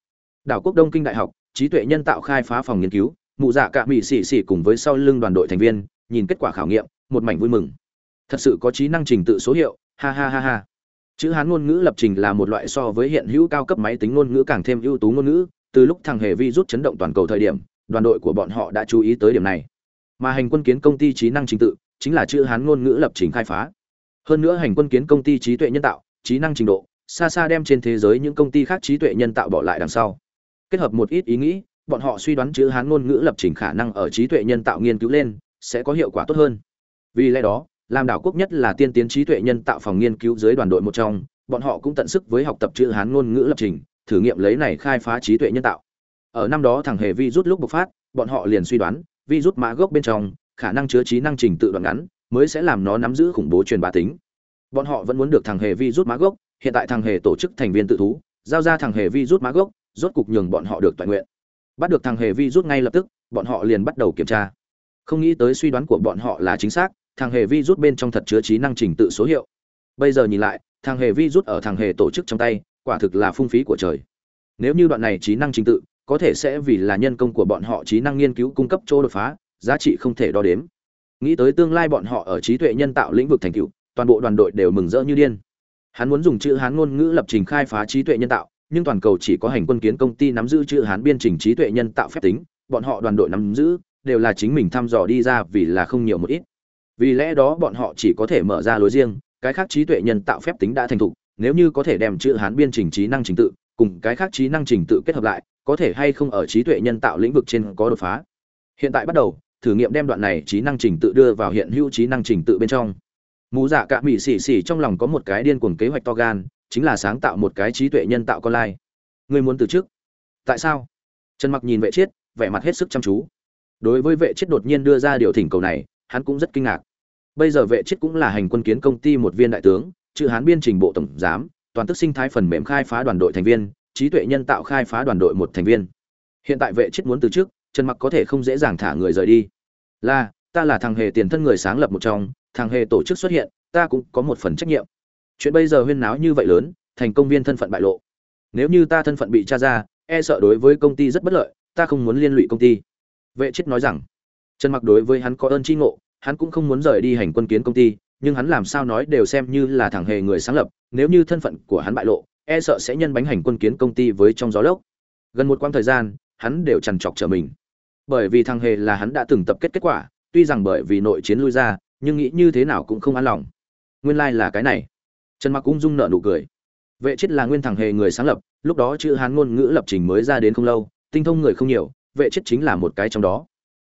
Đảo quốc đông kinh đại học, trí tuệ nhân tạo khai phá phòng nghiên cứu, mụ dạ cạ mỹ xì xì cùng với sau lưng đoàn đội thành viên, nhìn kết quả khảo nghiệm, một mảnh vui mừng. Thật sự có trí năng trình tự số hiệu, ha ha ha ha. Chữ hán ngôn ngữ lập trình là một loại so với hiện hữu cao cấp máy tính ngôn ngữ càng thêm ưu tú ngôn ngữ, từ lúc thằng hề vi rút chấn động toàn cầu thời điểm, đoàn đội của bọn họ đã chú ý tới điểm này. Mà hành quân kiến công ty trí năng trình tự chính là chữ hán ngôn ngữ lập trình khai phá. Hơn nữa hành quân kiến công ty trí tuệ nhân tạo, trí năng trình độ, xa xa đem trên thế giới những công ty khác trí tuệ nhân tạo bỏ lại đằng sau. Kết hợp một ít ý nghĩ, bọn họ suy đoán chữ hán ngôn ngữ lập trình khả năng ở trí tuệ nhân tạo nghiên cứu lên sẽ có hiệu quả tốt hơn. Vì lẽ đó, làm đảo quốc nhất là tiên tiến trí tuệ nhân tạo phòng nghiên cứu dưới đoàn đội một trong, bọn họ cũng tận sức với học tập chữ hán ngôn ngữ lập trình, thử nghiệm lấy này khai phá trí tuệ nhân tạo. Ở năm đó thằng hề vi rút lúc bộc phát, bọn họ liền suy đoán virus mã gốc bên trong khả năng chứa trí năng trình tự đoạn ngắn mới sẽ làm nó nắm giữ khủng bố truyền bá tính. Bọn họ vẫn muốn được thằng hề rút má gốc, hiện tại thằng hề tổ chức thành viên tự thú, giao ra thằng hề rút má gốc, rốt cục nhường bọn họ được toàn nguyện. Bắt được thằng hề rút ngay lập tức, bọn họ liền bắt đầu kiểm tra. Không nghĩ tới suy đoán của bọn họ là chính xác, thằng hề rút bên trong thật chứa trí năng trình tự số hiệu. Bây giờ nhìn lại, thằng hề rút ở thằng hề tổ chức trong tay, quả thực là phung phí của trời. Nếu như đoạn này trí năng trình tự, có thể sẽ vì là nhân công của bọn họ trí năng nghiên cứu cung cấp chỗ đột phá giá trị không thể đo đếm. Nghĩ tới tương lai bọn họ ở trí tuệ nhân tạo lĩnh vực thành tựu, toàn bộ đoàn đội đều mừng rỡ như điên. Hắn muốn dùng chữ hán ngôn ngữ lập trình khai phá trí tuệ nhân tạo, nhưng toàn cầu chỉ có hành quân kiến công ty nắm giữ chữ hán biên trình trí tuệ nhân tạo phép tính, bọn họ đoàn đội nắm giữ, đều là chính mình thăm dò đi ra vì là không nhiều một ít. Vì lẽ đó bọn họ chỉ có thể mở ra lối riêng, cái khác trí tuệ nhân tạo phép tính đã thành thục, nếu như có thể đem chữ hán biên trình trí năng trình tự cùng cái khác trí năng trình tự kết hợp lại, có thể hay không ở trí tuệ nhân tạo lĩnh vực trên có đột phá. Hiện tại bắt đầu thử nghiệm đem đoạn này trí năng trình tự đưa vào hiện hữu trí năng trình tự bên trong. Mù dạ cả mỹ xì xì trong lòng có một cái điên cuồng kế hoạch to gan, chính là sáng tạo một cái trí tuệ nhân tạo con lai. Người muốn từ chức tại sao? Trần mặc nhìn vệ chiết, vẻ mặt hết sức chăm chú. Đối với vệ chiết đột nhiên đưa ra điều thỉnh cầu này, hắn cũng rất kinh ngạc. Bây giờ vệ chiết cũng là hành quân kiến công ty một viên đại tướng, chữ hán biên trình bộ tổng giám, toàn tức sinh thái phần mềm khai phá đoàn đội thành viên, trí tuệ nhân tạo khai phá đoàn đội một thành viên. Hiện tại vệ chiết muốn từ chức trần mặc có thể không dễ dàng thả người rời đi. Là, ta là thằng hề tiền thân người sáng lập một trong, thằng hề tổ chức xuất hiện, ta cũng có một phần trách nhiệm. Chuyện bây giờ huyên náo như vậy lớn, thành công viên thân phận bại lộ. Nếu như ta thân phận bị tra ra e sợ đối với công ty rất bất lợi, ta không muốn liên lụy công ty. Vệ chết nói rằng, trần mặc đối với hắn có ơn tri ngộ, hắn cũng không muốn rời đi hành quân kiến công ty, nhưng hắn làm sao nói đều xem như là thằng hề người sáng lập, nếu như thân phận của hắn bại lộ e sợ sẽ nhân bánh hành quân kiến công ty với trong gió lốc. Gần một quãng thời gian, hắn đều trằn trọc trở mình bởi vì thằng hề là hắn đã từng tập kết kết quả, tuy rằng bởi vì nội chiến lui ra, nhưng nghĩ như thế nào cũng không an lòng. Nguyên lai là cái này. Trần mặc ung dung nợ nụ cười. Vệ chết là nguyên thằng hề người sáng lập, lúc đó chữ hán ngôn ngữ lập trình mới ra đến không lâu, tinh thông người không nhiều, vệ chết chính là một cái trong đó.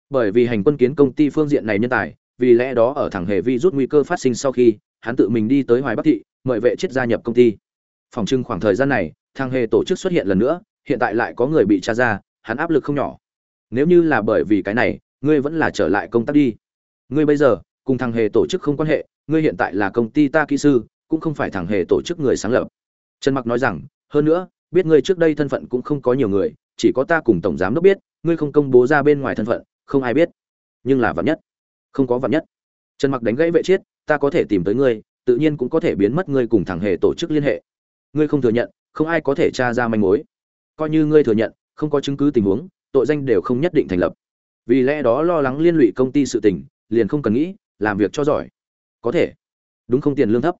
Bởi vì hành quân kiến công ty phương diện này nhân tài, vì lẽ đó ở thằng hề vi rút nguy cơ phát sinh sau khi, hắn tự mình đi tới hoài bắc thị, mời vệ chết gia nhập công ty. Phòng trưng khoảng thời gian này, thằng hề tổ chức xuất hiện lần nữa, hiện tại lại có người bị tra ra, hắn áp lực không nhỏ nếu như là bởi vì cái này, ngươi vẫn là trở lại công tác đi. Ngươi bây giờ, cùng thằng hề tổ chức không quan hệ, ngươi hiện tại là công ty ta kỹ sư, cũng không phải thằng hề tổ chức người sáng lập. Trần mặc nói rằng, hơn nữa, biết ngươi trước đây thân phận cũng không có nhiều người, chỉ có ta cùng tổng giám đốc biết, ngươi không công bố ra bên ngoài thân phận, không ai biết. Nhưng là vạn nhất, không có vạn nhất. Trần mặc đánh gãy vệ chiết, ta có thể tìm tới ngươi, tự nhiên cũng có thể biến mất ngươi cùng thằng hề tổ chức liên hệ. Ngươi không thừa nhận, không ai có thể tra ra manh mối. Coi như ngươi thừa nhận, không có chứng cứ tình huống tội danh đều không nhất định thành lập. Vì lẽ đó lo lắng liên lụy công ty sự tình, liền không cần nghĩ, làm việc cho giỏi. Có thể. Đúng không tiền lương thấp.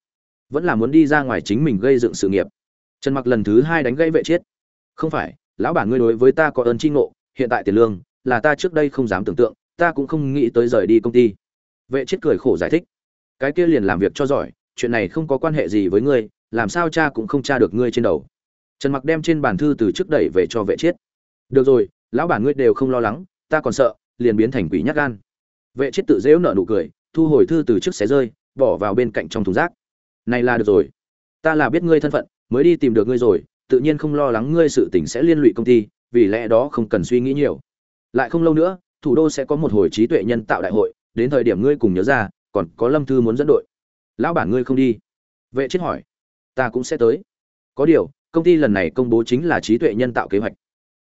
Vẫn là muốn đi ra ngoài chính mình gây dựng sự nghiệp. Trần mặc lần thứ hai đánh gãy vệ chết không phải, lão bản ngươi đối với ta có ơn tri ngộ, hiện tại tiền lương, là ta trước đây không dám tưởng tượng, ta cũng không nghĩ tới rời đi công ty. Vệ chết cười khổ giải thích. Cái kia liền làm việc cho giỏi, chuyện này không có quan hệ gì với ngươi, làm sao cha cũng không tra được ngươi trên đầu. Trần mặc đem trên bàn thư từ trước đẩy về cho vệ chết được rồi lão bản ngươi đều không lo lắng, ta còn sợ, liền biến thành quỷ nhát gan. Vệ chết tự dễu nợ nụ cười, thu hồi thư từ trước xé rơi, bỏ vào bên cạnh trong thùng rác. Này là được rồi. Ta là biết ngươi thân phận, mới đi tìm được ngươi rồi, tự nhiên không lo lắng ngươi sự tình sẽ liên lụy công ty, vì lẽ đó không cần suy nghĩ nhiều. Lại không lâu nữa, thủ đô sẽ có một hồi trí tuệ nhân tạo đại hội, đến thời điểm ngươi cùng nhớ ra, còn có lâm thư muốn dẫn đội. Lão bản ngươi không đi. Vệ chết hỏi. Ta cũng sẽ tới. Có điều, công ty lần này công bố chính là trí tuệ nhân tạo kế hoạch.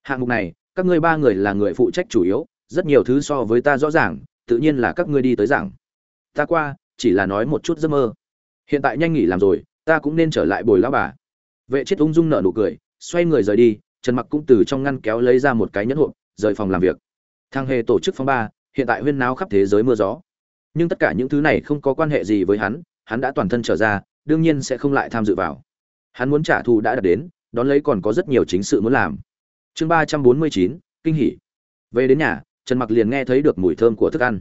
Hạng mục này các ngươi ba người là người phụ trách chủ yếu, rất nhiều thứ so với ta rõ ràng, tự nhiên là các ngươi đi tới giảng. Ta qua, chỉ là nói một chút giấc mơ. Hiện tại nhanh nghỉ làm rồi, ta cũng nên trở lại bồi lão bà. Vệ chết ung dung nở nụ cười, xoay người rời đi, trần mặc cũng từ trong ngăn kéo lấy ra một cái nhẫn hộp, rời phòng làm việc. Thang hề tổ chức phong ba, hiện tại huyên náo khắp thế giới mưa gió. Nhưng tất cả những thứ này không có quan hệ gì với hắn hắn đã toàn thân trở ra, đương nhiên sẽ không lại tham dự vào. Hắn muốn trả thù đã đạt đến, đón lấy còn có rất nhiều chính sự muốn làm chương ba trăm bốn mươi chín, kinh hỉ. Về đến nhà, trần mặc liền nghe thấy được mùi thơm của thức ăn.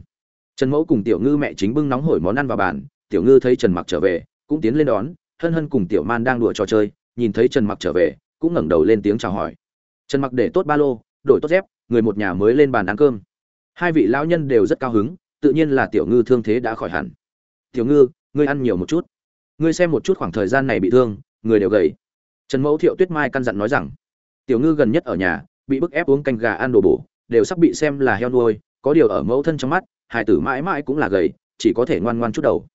Trần mẫu cùng tiểu ngư mẹ chính bưng nóng hổi món ăn vào bàn, tiểu ngư thấy trần mặc trở về, cũng tiến lên đón, hân hân cùng tiểu man đang đùa trò chơi, nhìn thấy trần mặc trở về, cũng ngẩng đầu lên tiếng chào hỏi. Trần mặc để tốt ba lô, đổi tốt dép, người một nhà mới lên bàn ăn cơm. Hai vị lão nhân đều rất cao hứng, tự nhiên là tiểu ngư thương thế đã khỏi hẳn. Tiểu ngư, ngươi ăn nhiều một chút. Ngươi xem một chút khoảng thời gian này bị thương, người đều gầy. Trần mẫu thiệu tuyết mai căn dặn nói rằng tiểu ngư gần nhất ở nhà, bị bức ép uống canh gà ăn đồ bổ, đều sắp bị xem là heo nuôi, có điều ở mẫu thân trong mắt, hải tử mãi mãi cũng là gầy, chỉ có thể ngoan ngoan chút đầu.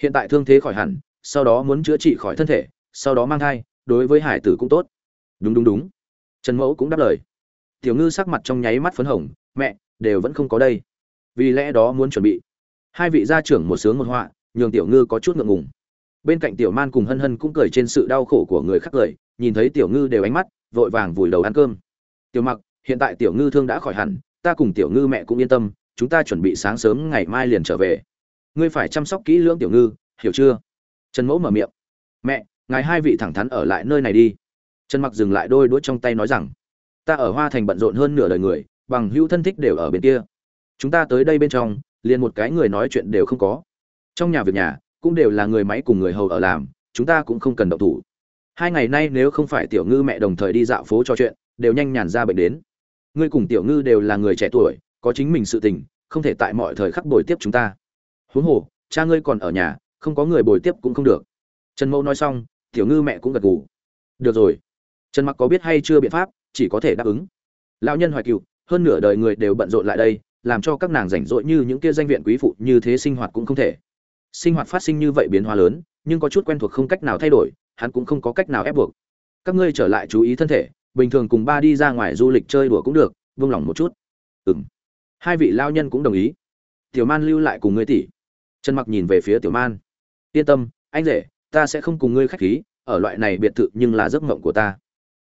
Hiện tại thương thế khỏi hẳn, sau đó muốn chữa trị khỏi thân thể, sau đó mang thai, đối với hải tử cũng tốt. Đúng đúng đúng. Trần mẫu cũng đáp lời. Tiểu ngư sắc mặt trong nháy mắt phấn hồng, mẹ, đều vẫn không có đây. Vì lẽ đó muốn chuẩn bị. Hai vị gia trưởng một sướng một họa, nhường tiểu ngư có chút ngượng ngùng. Bên cạnh tiểu man cùng hân hân cũng cười trên sự đau khổ của người khác cười, nhìn thấy tiểu ngư đều ánh mắt vội vàng vùi đầu ăn cơm. Tiểu mặc, hiện tại tiểu ngư thương đã khỏi hẳn, ta cùng tiểu ngư mẹ cũng yên tâm, chúng ta chuẩn bị sáng sớm ngày mai liền trở về. Ngươi phải chăm sóc kỹ lưỡng tiểu ngư, hiểu chưa? Trần mẫu mở miệng. Mẹ, ngài hai vị thẳng thắn ở lại nơi này đi. Trần mặc dừng lại đôi đũa trong tay nói rằng, ta ở hoa thành bận rộn hơn nửa đời người, bằng hữu thân thích đều ở bên kia. Chúng ta tới đây bên trong, liền một cái người nói chuyện đều không có. Trong nhà việc nhà, cũng đều là người máy cùng người hầu ở làm, chúng ta cũng không cần động thủ hai ngày nay nếu không phải tiểu ngư mẹ đồng thời đi dạo phố trò chuyện, đều nhanh nhàn ra bệnh đến. Ngươi cùng tiểu ngư đều là người trẻ tuổi, có chính mình sự tình, không thể tại mọi thời khắc bồi tiếp chúng ta. Huống hồ, cha ngươi còn ở nhà, không có người bồi tiếp cũng không được. Trần mẫu nói xong, tiểu ngư mẹ cũng gật gù. Được rồi. Trần mặc có biết hay chưa biện pháp, chỉ có thể đáp ứng. Lão nhân hoài cựu hơn nửa đời người đều bận rộn lại đây, làm cho các nàng rảnh rỗi như những kia danh viện quý phụ như thế sinh hoạt cũng không thể. Sinh hoạt phát sinh như vậy biến hóa lớn, nhưng có chút quen thuộc không cách nào thay đổi hắn cũng không có cách nào ép buộc. Các ngươi trở lại chú ý thân thể, bình thường cùng ba đi ra ngoài du lịch chơi đùa cũng được vung lòng một chút. Ừm. Hai vị lao nhân cũng đồng ý. Tiểu man lưu lại cùng ngươi tỷ trần mặc nhìn về phía tiểu man. Yên tâm, anh rể, ta sẽ không cùng ngươi khách khí, ở loại này biệt thự nhưng là giấc mộng của ta.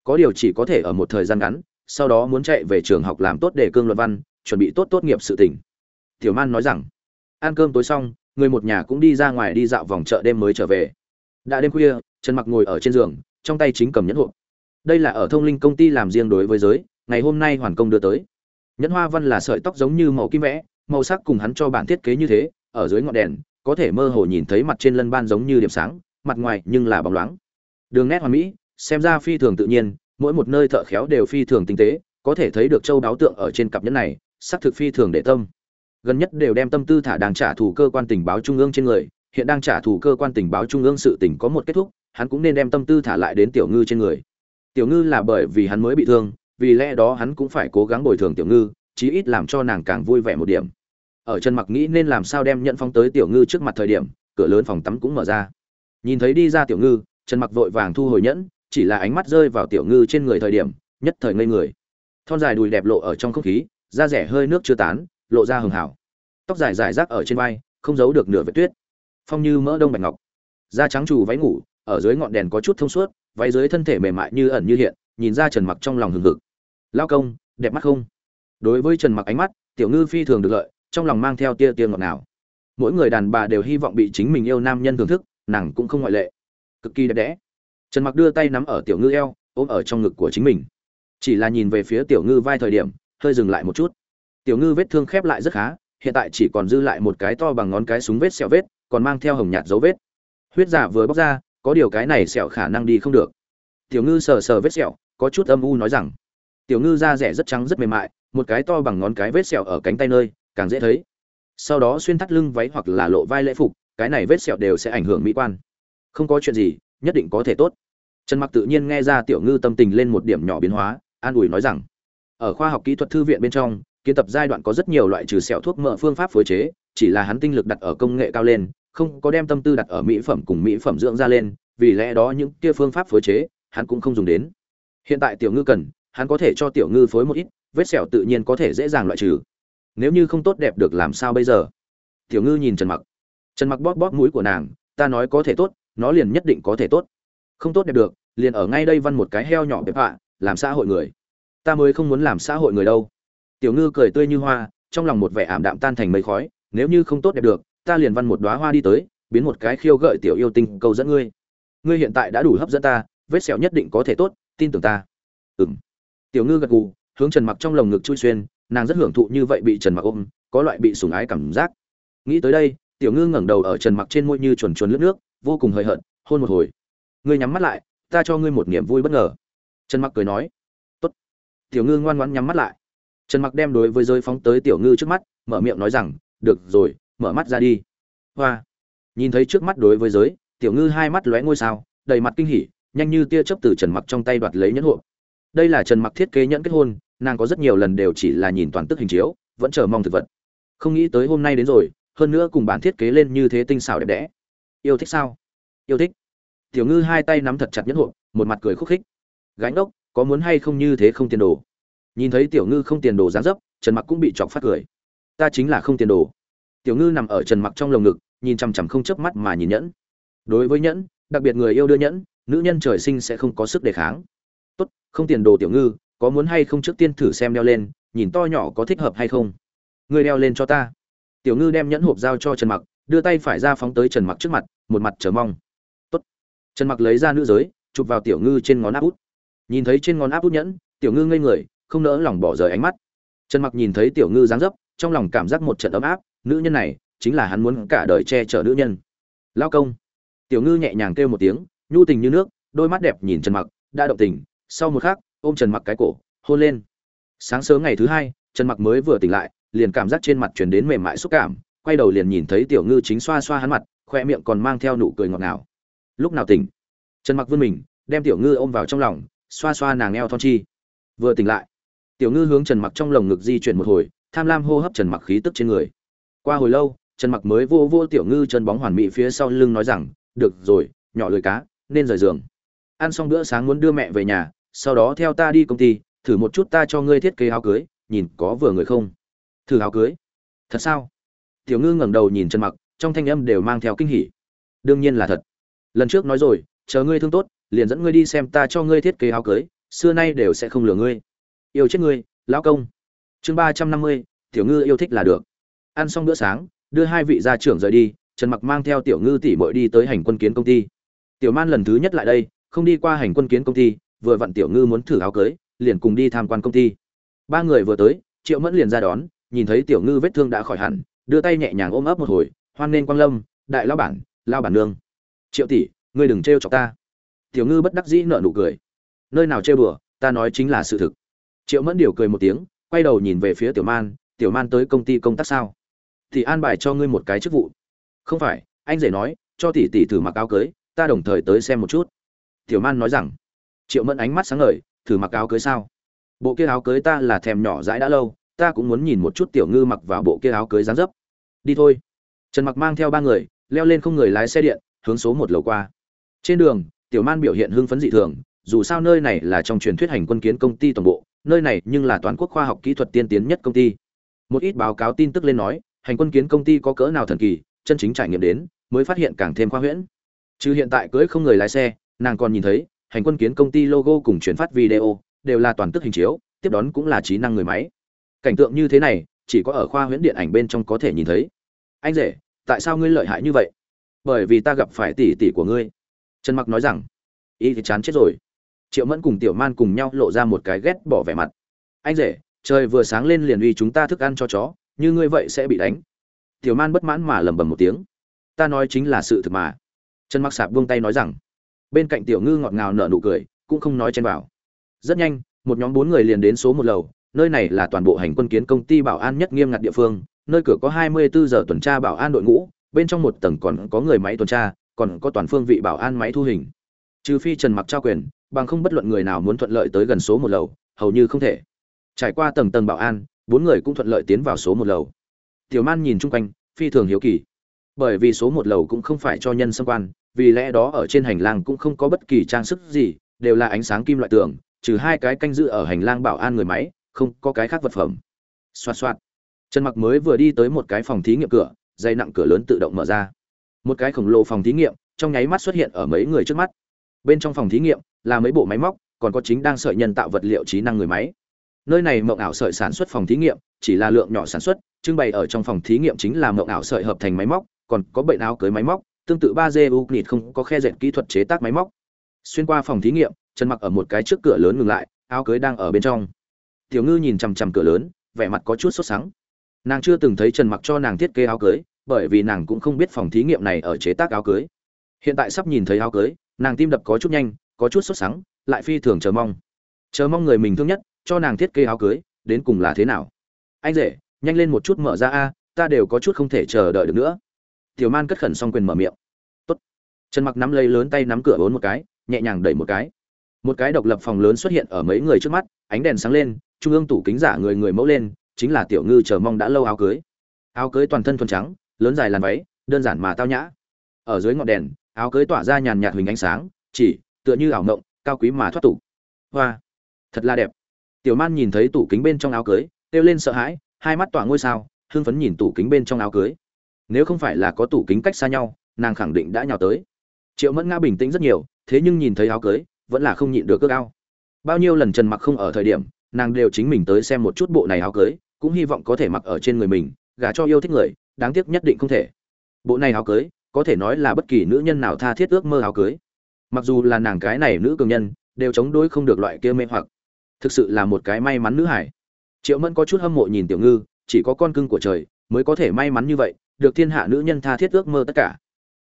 Có điều chỉ có thể ở một thời gian ngắn, sau đó muốn chạy về trường học làm tốt đề cương luận văn, chuẩn bị tốt tốt nghiệp sự tỉnh tiểu man nói rằng, ăn cơm tối xong, người một nhà cũng đi ra ngoài đi dạo vòng chợ đêm mới trở về đã đêm khuya, trần mặc ngồi ở trên giường, trong tay chính cầm nhẫn hộp. Đây là ở thông linh công ty làm riêng đối với giới, ngày hôm nay hoàn công đưa tới. Nhẫn hoa văn là sợi tóc giống như màu kim vẽ, màu sắc cùng hắn cho bản thiết kế như thế, ở dưới ngọn đèn, có thể mơ hồ nhìn thấy mặt trên lân ban giống như điểm sáng, mặt ngoài nhưng là bóng loáng. Đường nét hoàn mỹ, xem ra phi thường tự nhiên, mỗi một nơi thợ khéo đều phi thường tinh tế, có thể thấy được châu đáo tượng ở trên cặp nhẫn này, sắc thực phi thường để tâm. Gần nhất đều đem tâm tư thả đàng trả thù cơ quan tình báo trung ương trên người hiện đang trả thù cơ quan tình báo trung ương sự tình có một kết thúc, hắn cũng nên đem tâm tư thả lại đến tiểu ngư trên người. Tiểu ngư là bởi vì hắn mới bị thương, vì lẽ đó hắn cũng phải cố gắng bồi thường tiểu ngư, chí ít làm cho nàng càng vui vẻ một điểm. Ở chân mặc nghĩ nên làm sao đem nhận phong tới tiểu ngư trước mặt thời điểm, cửa lớn phòng tắm cũng mở ra. Nhìn thấy đi ra tiểu ngư, trần mặc vội vàng thu hồi nhẫn, chỉ là ánh mắt rơi vào tiểu ngư trên người thời điểm, nhất thời ngây người. Thon dài đùi đẹp lộ ở trong không khí, da rẻ hơi nước chưa tán, lộ ra hường hảo. Tóc dài dài rác ở trên vai, không giấu được nửa vệt tuyết phong như mỡ đông bạch ngọc. Da trắng trù váy ngủ, ở dưới ngọn đèn có chút thông suốt, váy dưới thân thể mềm mại như ẩn như hiện, nhìn ra trần mặc trong lòng hừng hực. Lao công, đẹp mắt không? Đối với trần mặc ánh mắt, tiểu ngư phi thường được lợi, trong lòng mang theo tia tia ngọt nào mỗi người đàn bà đều hy vọng bị chính mình yêu nam nhân thưởng thức, nàng cũng không ngoại lệ. Cực kỳ đẹp đẽ. Trần mặc đưa tay nắm ở tiểu ngư eo, ôm ở trong ngực của chính mình. Chỉ là nhìn về phía tiểu ngư vai thời điểm, hơi dừng lại một chút. Tiểu ngư vết thương khép lại rất khá, hiện tại chỉ còn dư lại một cái to bằng ngón cái súng vết sẹo vết còn mang theo hồng nhạt dấu vết. Huyết giả vừa bóc ra, có điều cái này sẹo khả năng đi không được. Tiểu ngư sờ sờ vết sẹo, có chút âm u nói rằng, tiểu ngư da rẻ rất trắng rất mềm mại, một cái to bằng ngón cái vết sẹo ở cánh tay nơi, càng dễ thấy. Sau đó xuyên thắt lưng váy hoặc là lộ vai lễ phục, cái này vết sẹo đều sẽ ảnh hưởng mỹ quan. Không có chuyện gì, nhất định có thể tốt. Trần mặc tự nhiên nghe ra tiểu ngư tâm tình lên một điểm nhỏ biến hóa, an ủi nói rằng, ở khoa học kỹ thuật thư viện bên trong, kiến tập giai đoạn có rất nhiều loại trừ sẹo thuốc mỡ phương pháp phối chế, chỉ là hắn tinh lực đặt ở công nghệ cao lên không có đem tâm tư đặt ở mỹ phẩm cùng mỹ phẩm dưỡng ra lên, vì lẽ đó những kia phương pháp phối chế, hắn cũng không dùng đến. Hiện tại tiểu ngư cần, hắn có thể cho tiểu ngư phối một ít, vết sẹo tự nhiên có thể dễ dàng loại trừ. Nếu như không tốt đẹp được làm sao bây giờ? Tiểu ngư nhìn trần mặc. Trần mặc bóp bóp mũi của nàng, ta nói có thể tốt, nó liền nhất định có thể tốt. Không tốt đẹp được, liền ở ngay đây văn một cái heo nhỏ bẹp hạ làm xã hội người. Ta mới không muốn làm xã hội người đâu. Tiểu ngư cười tươi như hoa, trong lòng một vẻ ảm đạm tan thành mây khói, nếu như không tốt đẹp được ta liền văn một đóa hoa đi tới, biến một cái khiêu gợi tiểu yêu tinh câu dẫn ngươi. Ngươi hiện tại đã đủ hấp dẫn ta, vết sẹo nhất định có thể tốt, tin tưởng ta. Ừm. Tiểu ngư gật gù, hướng trần mặc trong lồng ngực chui xuyên, nàng rất hưởng thụ như vậy bị trần mặc ôm, có loại bị sủng ái cảm giác. Nghĩ tới đây, tiểu ngư ngẩng đầu ở trần mặc trên môi như chuồn chuồn lướt nước, vô cùng hời hợt, hôn một hồi. Ngươi nhắm mắt lại, ta cho ngươi một niềm vui bất ngờ. Trần mặc cười nói, tốt. Tiểu ngư ngoan ngoãn nhắm mắt lại. Trần mặc đem đối với rơi phóng tới tiểu ngư trước mắt, mở miệng nói rằng, được rồi mở mắt ra đi. Hoa. Nhìn thấy trước mắt đối với giới, tiểu ngư hai mắt lóe ngôi sao, đầy mặt kinh hỉ, nhanh như tia chớp từ trần mặc trong tay đoạt lấy nhẫn hộp. Đây là trần mặc thiết kế nhẫn kết hôn, nàng có rất nhiều lần đều chỉ là nhìn toàn tức hình chiếu, vẫn chờ mong thực vật. Không nghĩ tới hôm nay đến rồi, hơn nữa cùng bản thiết kế lên như thế tinh xảo đẹp đẽ. Yêu thích sao? Yêu thích. Tiểu ngư hai tay nắm thật chặt nhẫn hộp, một mặt cười khúc khích. Gánh ốc, có muốn hay không như thế không tiền đồ? Nhìn thấy tiểu ngư không tiền đồ dáng dấp, trần mặc cũng bị chọc phát cười. Ta chính là không tiền đồ tiểu ngư nằm ở trần mặc trong lồng ngực, nhìn chằm chằm không chớp mắt mà nhìn nhẫn. Đối với nhẫn, đặc biệt người yêu đưa nhẫn, nữ nhân trời sinh sẽ không có sức đề kháng. Tốt, không tiền đồ tiểu ngư, có muốn hay không trước tiên thử xem đeo lên, nhìn to nhỏ có thích hợp hay không. Ngươi đeo lên cho ta. Tiểu ngư đem nhẫn hộp giao cho trần mặc, đưa tay phải ra phóng tới trần mặc trước mặt, một mặt chờ mong. Tốt. trần mặc lấy ra nữ giới, chụp vào tiểu ngư trên ngón áp út. Nhìn thấy trên ngón áp út nhẫn, tiểu ngư ngây người, không nỡ lòng bỏ rời ánh mắt. Trần mặc nhìn thấy tiểu ngư dáng dấp, trong lòng cảm giác một trận ấm áp nữ nhân này chính là hắn muốn cả đời che chở nữ nhân. Lao công. Tiểu ngư nhẹ nhàng kêu một tiếng, nhu tình như nước, đôi mắt đẹp nhìn trần mặc, đã động tình. Sau một khắc, ôm trần mặc cái cổ, hôn lên. Sáng sớm ngày thứ hai, trần mặc mới vừa tỉnh lại, liền cảm giác trên mặt truyền đến mềm mại xúc cảm, quay đầu liền nhìn thấy tiểu ngư chính xoa xoa hắn mặt, khoe miệng còn mang theo nụ cười ngọt ngào. Lúc nào tỉnh? Trần mặc vươn mình, đem tiểu ngư ôm vào trong lòng, xoa xoa nàng eo thon chi. Vừa tỉnh lại, tiểu ngư hướng trần mặc trong lồng ngực di chuyển một hồi, tham lam hô hấp trần mặc khí tức trên người qua hồi lâu, trần mặc mới vô vô tiểu ngư chân bóng hoàn mỹ phía sau lưng nói rằng, được rồi, nhỏ lười cá, nên rời giường. Ăn xong bữa sáng muốn đưa mẹ về nhà, sau đó theo ta đi công ty, thử một chút ta cho ngươi thiết kế áo cưới, nhìn có vừa người không? Thử áo cưới? Thật sao? Tiểu ngư ngẩng đầu nhìn trần mặc, trong thanh âm đều mang theo kinh hỉ. Đương nhiên là thật. Lần trước nói rồi, chờ ngươi thương tốt, liền dẫn ngươi đi xem ta cho ngươi thiết kế áo cưới, xưa nay đều sẽ không lừa ngươi. Yêu chết ngươi, lão công. Chương ba trăm năm mươi, tiểu ngư yêu thích là được ăn xong bữa sáng, đưa hai vị gia trưởng rời đi, trần mặc mang theo tiểu ngư tỷ Mội đi tới hành quân kiến công ty. Tiểu man lần thứ nhất lại đây, không đi qua hành quân kiến công ty, vừa vặn tiểu ngư muốn thử áo cưới, liền cùng đi tham quan công ty. Ba người vừa tới, triệu mẫn liền ra đón, nhìn thấy tiểu ngư vết thương đã khỏi hẳn, đưa tay nhẹ nhàng ôm ấp một hồi, hoan nên quang lâm, đại lao bản lao bản nương. Triệu tỷ, ngươi đừng trêu chọc ta. Tiểu ngư bất đắc dĩ nở nụ cười. Nơi nào trêu đùa, ta nói chính là sự thực. Triệu mẫn điều cười một tiếng, quay đầu nhìn về phía tiểu man tiểu man tới công ty công tác sao? Thì an bài cho ngươi một cái chức vụ. Không phải, anh rể nói, cho tỷ tỷ thử mặc áo cưới, ta đồng thời tới xem một chút. Tiểu man nói rằng, triệu mẫn ánh mắt sáng ngời, thử mặc áo cưới sao? Bộ kia áo cưới ta là thèm nhỏ dãi đã lâu, ta cũng muốn nhìn một chút tiểu ngư mặc vào bộ kia áo cưới dáng dấp. Đi thôi. Trần mặc mang theo ba người, leo lên không người lái xe điện, hướng số một lầu qua. Trên đường, tiểu man biểu hiện hưng phấn dị thường, dù sao nơi này là trong truyền thuyết hành quân kiến công ty toàn bộ, nơi này nhưng là toàn quốc khoa học kỹ thuật tiên tiến nhất công ty. Một ít báo cáo tin tức lên nói hành quân kiến công ty có cỡ nào thần kỳ, chân chính trải nghiệm đến, mới phát hiện càng thêm khoa huyễn. Chứ hiện tại cưới không người lái xe, nàng còn nhìn thấy, hành quân kiến công ty logo cùng chuyển phát video, đều là toàn tức hình chiếu, tiếp đón cũng là trí năng người máy. Cảnh tượng như thế này, chỉ có ở khoa huyễn điện ảnh bên trong có thể nhìn thấy. Anh rể, tại sao ngươi lợi hại như vậy? Bởi vì ta gặp phải tỷ tỷ của ngươi. Trần mặc nói rằng y thì chán chết rồi. Triệu mẫn cùng tiểu man cùng nhau lộ ra một cái ghét bỏ vẻ mặt. Anh rể, trời vừa sáng lên liền uy chúng ta thức ăn cho chó như ngươi vậy sẽ bị đánh. Tiểu man bất mãn mà lầm bầm một tiếng. Ta nói chính là sự thực mà. Trần mặc sạp buông tay nói rằng. Bên cạnh tiểu ngư ngọt ngào nở nụ cười, cũng không nói chen vào. Rất nhanh, một nhóm bốn người liền đến số một lầu, nơi này là toàn bộ hành quân kiến công ty bảo an nhất nghiêm ngặt địa phương, nơi cửa có 24 giờ tuần tra bảo an đội ngũ, bên trong một tầng còn có người máy tuần tra, còn có toàn phương vị bảo an máy thu hình. Trừ phi trần mặc trao quyền, bằng không bất luận người nào muốn thuận lợi tới gần số một lầu, hầu như không thể. Trải qua tầng tầng bảo an bốn người cũng thuận lợi tiến vào số một lầu. Tiểu man nhìn chung quanh, phi thường hiếu kỳ. Bởi vì số một lầu cũng không phải cho nhân xâm quan, vì lẽ đó ở trên hành lang cũng không có bất kỳ trang sức gì, đều là ánh sáng kim loại tường, trừ hai cái canh giữ ở hành lang bảo an người máy, không có cái khác vật phẩm. Xoạt xoạt. Trần mặc mới vừa đi tới một cái phòng thí nghiệm cửa, dây nặng cửa lớn tự động mở ra. Một cái khổng lồ phòng thí nghiệm, trong nháy mắt xuất hiện ở mấy người trước mắt. Bên trong phòng thí nghiệm là mấy bộ máy móc, còn có chính đang sợi nhân tạo vật liệu trí năng người máy nơi này mộng ảo sợi sản xuất phòng thí nghiệm, chỉ là lượng nhỏ sản xuất, trưng bày ở trong phòng thí nghiệm chính là mộng ảo sợi hợp thành máy móc, còn có bệnh áo cưới máy móc, tương tự ba d u nịt không có khe dệt kỹ thuật chế tác máy móc. Xuyên qua phòng thí nghiệm, trần mặc ở một cái trước cửa lớn ngừng lại, áo cưới đang ở bên trong. Tiểu ngư nhìn chằm chằm cửa lớn, vẻ mặt có chút sốt sắng. Nàng chưa từng thấy trần mặc cho nàng thiết kế áo cưới, bởi vì nàng cũng không biết phòng thí nghiệm này ở chế tác áo cưới. Hiện tại sắp nhìn thấy áo cưới, nàng tim đập có chút nhanh, có chút sốt sắng, lại phi thường chờ mong. Chờ mong người mình thương nhất cho nàng thiết kế áo cưới, đến cùng là thế nào? Anh rể, nhanh lên một chút mở ra a, ta đều có chút không thể chờ đợi được nữa. Tiểu man cất khẩn xong quyền mở miệng. Tốt. Trần mặc nắm lấy lớn tay nắm cửa bốn một cái, nhẹ nhàng đẩy một cái. Một cái độc lập phòng lớn xuất hiện ở mấy người trước mắt, ánh đèn sáng lên, trung ương tủ kính giả người người mẫu lên, chính là tiểu ngư chờ mong đã lâu áo cưới. Áo cưới toàn thân thuần trắng, lớn dài làn váy, đơn giản mà tao nhã. Ở dưới ngọn đèn, áo cưới tỏa ra nhàn nhạt huỳnh ánh sáng, chỉ, tựa như ảo ngộng cao quý mà thoát tục. Hoa. Thật là đẹp tiểu man nhìn thấy tủ kính bên trong áo cưới, kêu lên sợ hãi, hai mắt tỏa ngôi sao, hưng phấn nhìn tủ kính bên trong áo cưới. Nếu không phải là có tủ kính cách xa nhau, nàng khẳng định đã nhào tới. Triệu mẫn nga bình tĩnh rất nhiều, thế nhưng nhìn thấy áo cưới, vẫn là không nhịn được ước ao. Bao nhiêu lần trần mặc không ở thời điểm, nàng đều chính mình tới xem một chút bộ này áo cưới, cũng hy vọng có thể mặc ở trên người mình, gả cho yêu thích người, đáng tiếc nhất định không thể. Bộ này áo cưới, có thể nói là bất kỳ nữ nhân nào tha thiết ước mơ áo cưới. Mặc dù là nàng cái này nữ cường nhân, đều chống đối không được loại kia mê hoặc thực sự là một cái may mắn nữ hải. Triệu mẫn có chút hâm mộ nhìn tiểu ngư, chỉ có con cưng của trời mới có thể may mắn như vậy, được thiên hạ nữ nhân tha thiết ước mơ tất cả.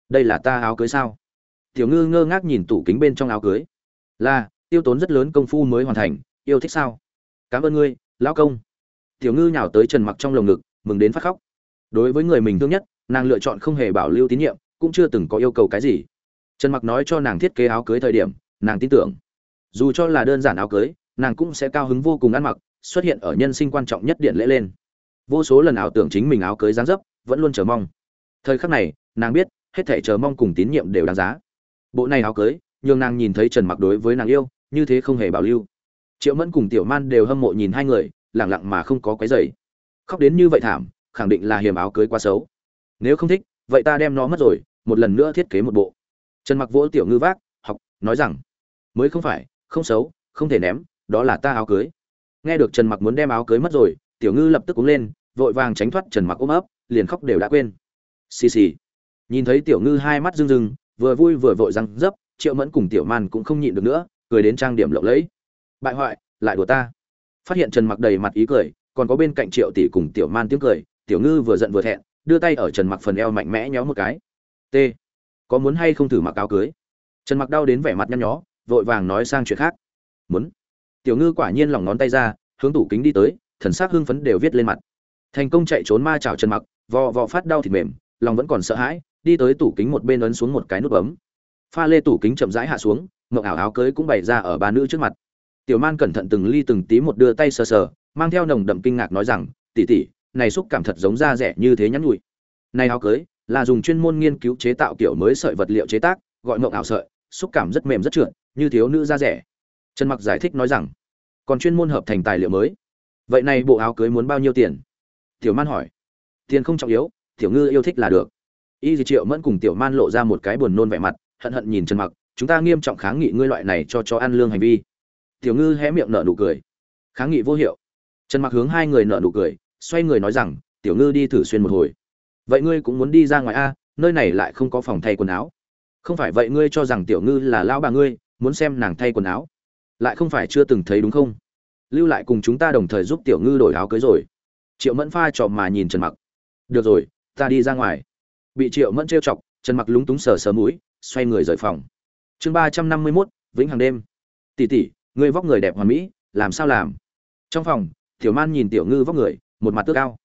Đây là ta áo cưới sao? Tiểu ngư ngơ ngác nhìn tủ kính bên trong áo cưới. Là, tiêu tốn rất lớn công phu mới hoàn thành, yêu thích sao? Cảm ơn ngươi, lão công. Tiểu ngư nhào tới trần mặc trong lồng ngực, mừng đến phát khóc. Đối với người mình thương nhất, nàng lựa chọn không hề bảo lưu tín nhiệm, cũng chưa từng có yêu cầu cái gì. Trần mặc nói cho nàng thiết kế áo cưới thời điểm, nàng tin tưởng. Dù cho là đơn giản áo cưới nàng cũng sẽ cao hứng vô cùng ăn mặc, xuất hiện ở nhân sinh quan trọng nhất điện lễ lên. Vô số lần ảo tưởng chính mình áo cưới dáng dấp, vẫn luôn chờ mong. Thời khắc này, nàng biết, hết thể chờ mong cùng tín nhiệm đều đáng giá. Bộ này áo cưới, nhường nàng nhìn thấy trần mặc đối với nàng yêu, như thế không hề bảo lưu. Triệu mẫn cùng tiểu man đều hâm mộ nhìn hai người lẳng lặng mà không có quấy dày khóc đến như vậy thảm, khẳng định là hiểm áo cưới quá xấu. Nếu không thích, vậy ta đem nó mất rồi, một lần nữa thiết kế một bộ. Trần mặc vỗ tiểu ngư vác, học, nói rằng, mới không phải, không xấu, không thể ném đó là ta áo cưới. Nghe được trần mặc muốn đem áo cưới mất rồi, tiểu ngư lập tức cúng lên, vội vàng tránh thoát trần mặc ôm ấp, liền khóc đều đã quên. Xì xì. Nhìn thấy tiểu ngư hai mắt rưng rưng, vừa vui vừa vội răng dấp, triệu mẫn cùng tiểu man cũng không nhịn được nữa, cười đến trang điểm lộng lẫy. Bại hoại, lại đùa ta. Phát hiện trần mặc đầy mặt ý cười, còn có bên cạnh triệu tỷ cùng tiểu man tiếng cười, tiểu ngư vừa giận vừa thẹn, đưa tay ở trần mặc phần eo mạnh mẽ nhéo một cái. T. Có muốn hay không thử mặc áo cưới? Trần mặc đau đến vẻ mặt nhăn nhó, vội vàng nói sang chuyện khác. Muốn tiểu ngư quả nhiên lòng ngón tay ra, hướng tủ kính đi tới, thần sắc hưng phấn đều viết lên mặt. Thành công chạy trốn ma chảo trần mặc, vò vò phát đau thịt mềm, lòng vẫn còn sợ hãi, đi tới tủ kính một bên ấn xuống một cái nút bấm. Pha lê tủ kính chậm rãi hạ xuống, mộng ảo áo cưới cũng bày ra ở ba nữ trước mặt. Tiểu man cẩn thận từng ly từng tí một đưa tay sờ sờ, mang theo nồng đậm kinh ngạc nói rằng, tỷ tỷ, này xúc cảm thật giống da rẻ như thế nhắn nhụi này áo cưới là dùng chuyên môn nghiên cứu chế tạo kiểu mới sợi vật liệu chế tác, gọi mộng ảo sợi, xúc cảm rất mềm rất trượt, như thiếu nữ da rẻ. Trần mặc giải thích nói rằng còn chuyên môn hợp thành tài liệu mới. Vậy này bộ áo cưới muốn bao nhiêu tiền? Tiểu man hỏi. Tiền không trọng yếu, tiểu ngư yêu thích là được. Y dì triệu mẫn cùng tiểu man lộ ra một cái buồn nôn vẻ mặt, hận hận nhìn trần mặc, chúng ta nghiêm trọng kháng nghị ngươi loại này cho cho ăn lương hành vi. Tiểu ngư hé miệng nở nụ cười. Kháng nghị vô hiệu. Trần mặc hướng hai người nở nụ cười, xoay người nói rằng, tiểu ngư đi thử xuyên một hồi. Vậy ngươi cũng muốn đi ra ngoài a? Nơi này lại không có phòng thay quần áo. Không phải vậy ngươi cho rằng tiểu ngư là lão bà ngươi, muốn xem nàng thay quần áo? Lại không phải chưa từng thấy đúng không? Lưu lại cùng chúng ta đồng thời giúp tiểu ngư đổi áo cưới rồi. Triệu mẫn pha trò mà nhìn trần mặc. Được rồi ta đi ra ngoài. Bị triệu mẫn trêu chọc trần mặc lúng túng sờ sờ mũi xoay người rời phòng. Chương ba trăm năm mươi 351, vĩnh hằng đêm. Tỷ tỷ ngươi vóc người đẹp hoàn mỹ làm sao làm? Trong phòng tiểu man nhìn tiểu ngư vóc người một mặt tước cao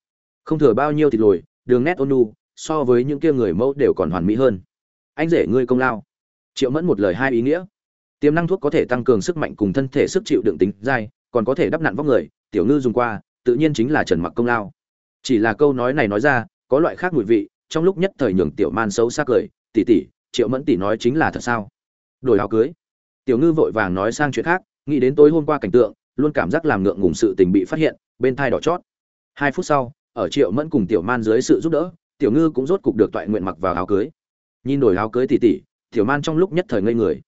không thừa bao nhiêu thịt lồi đường nét ôn nu so với những kia người mẫu đều còn hoàn mỹ hơn. Anh rể ngươi công lao. Triệu mẫn một lời hai ý nghĩa tiềm năng thuốc có thể tăng cường sức mạnh cùng thân thể sức chịu đựng tính dai, còn có thể đắp nặn vóc người, tiểu ngư dùng qua, tự nhiên chính là trần mặc công lao. Chỉ là câu nói này nói ra, có loại khác mùi vị, trong lúc nhất thời nhường tiểu man xấu xác cười, tỷ tỷ, triệu mẫn tỷ nói chính là thật sao? Đổi áo cưới. Tiểu ngư vội vàng nói sang chuyện khác, nghĩ đến tối hôm qua cảnh tượng, luôn cảm giác làm ngượng ngùng sự tình bị phát hiện, bên thai đỏ chót. Hai phút sau, ở triệu mẫn cùng tiểu man dưới sự giúp đỡ, tiểu ngư cũng rốt cục được toại nguyện mặc vào áo cưới. Nhìn đổi áo cưới tỷ tỷ, tiểu man trong lúc nhất thời ngây người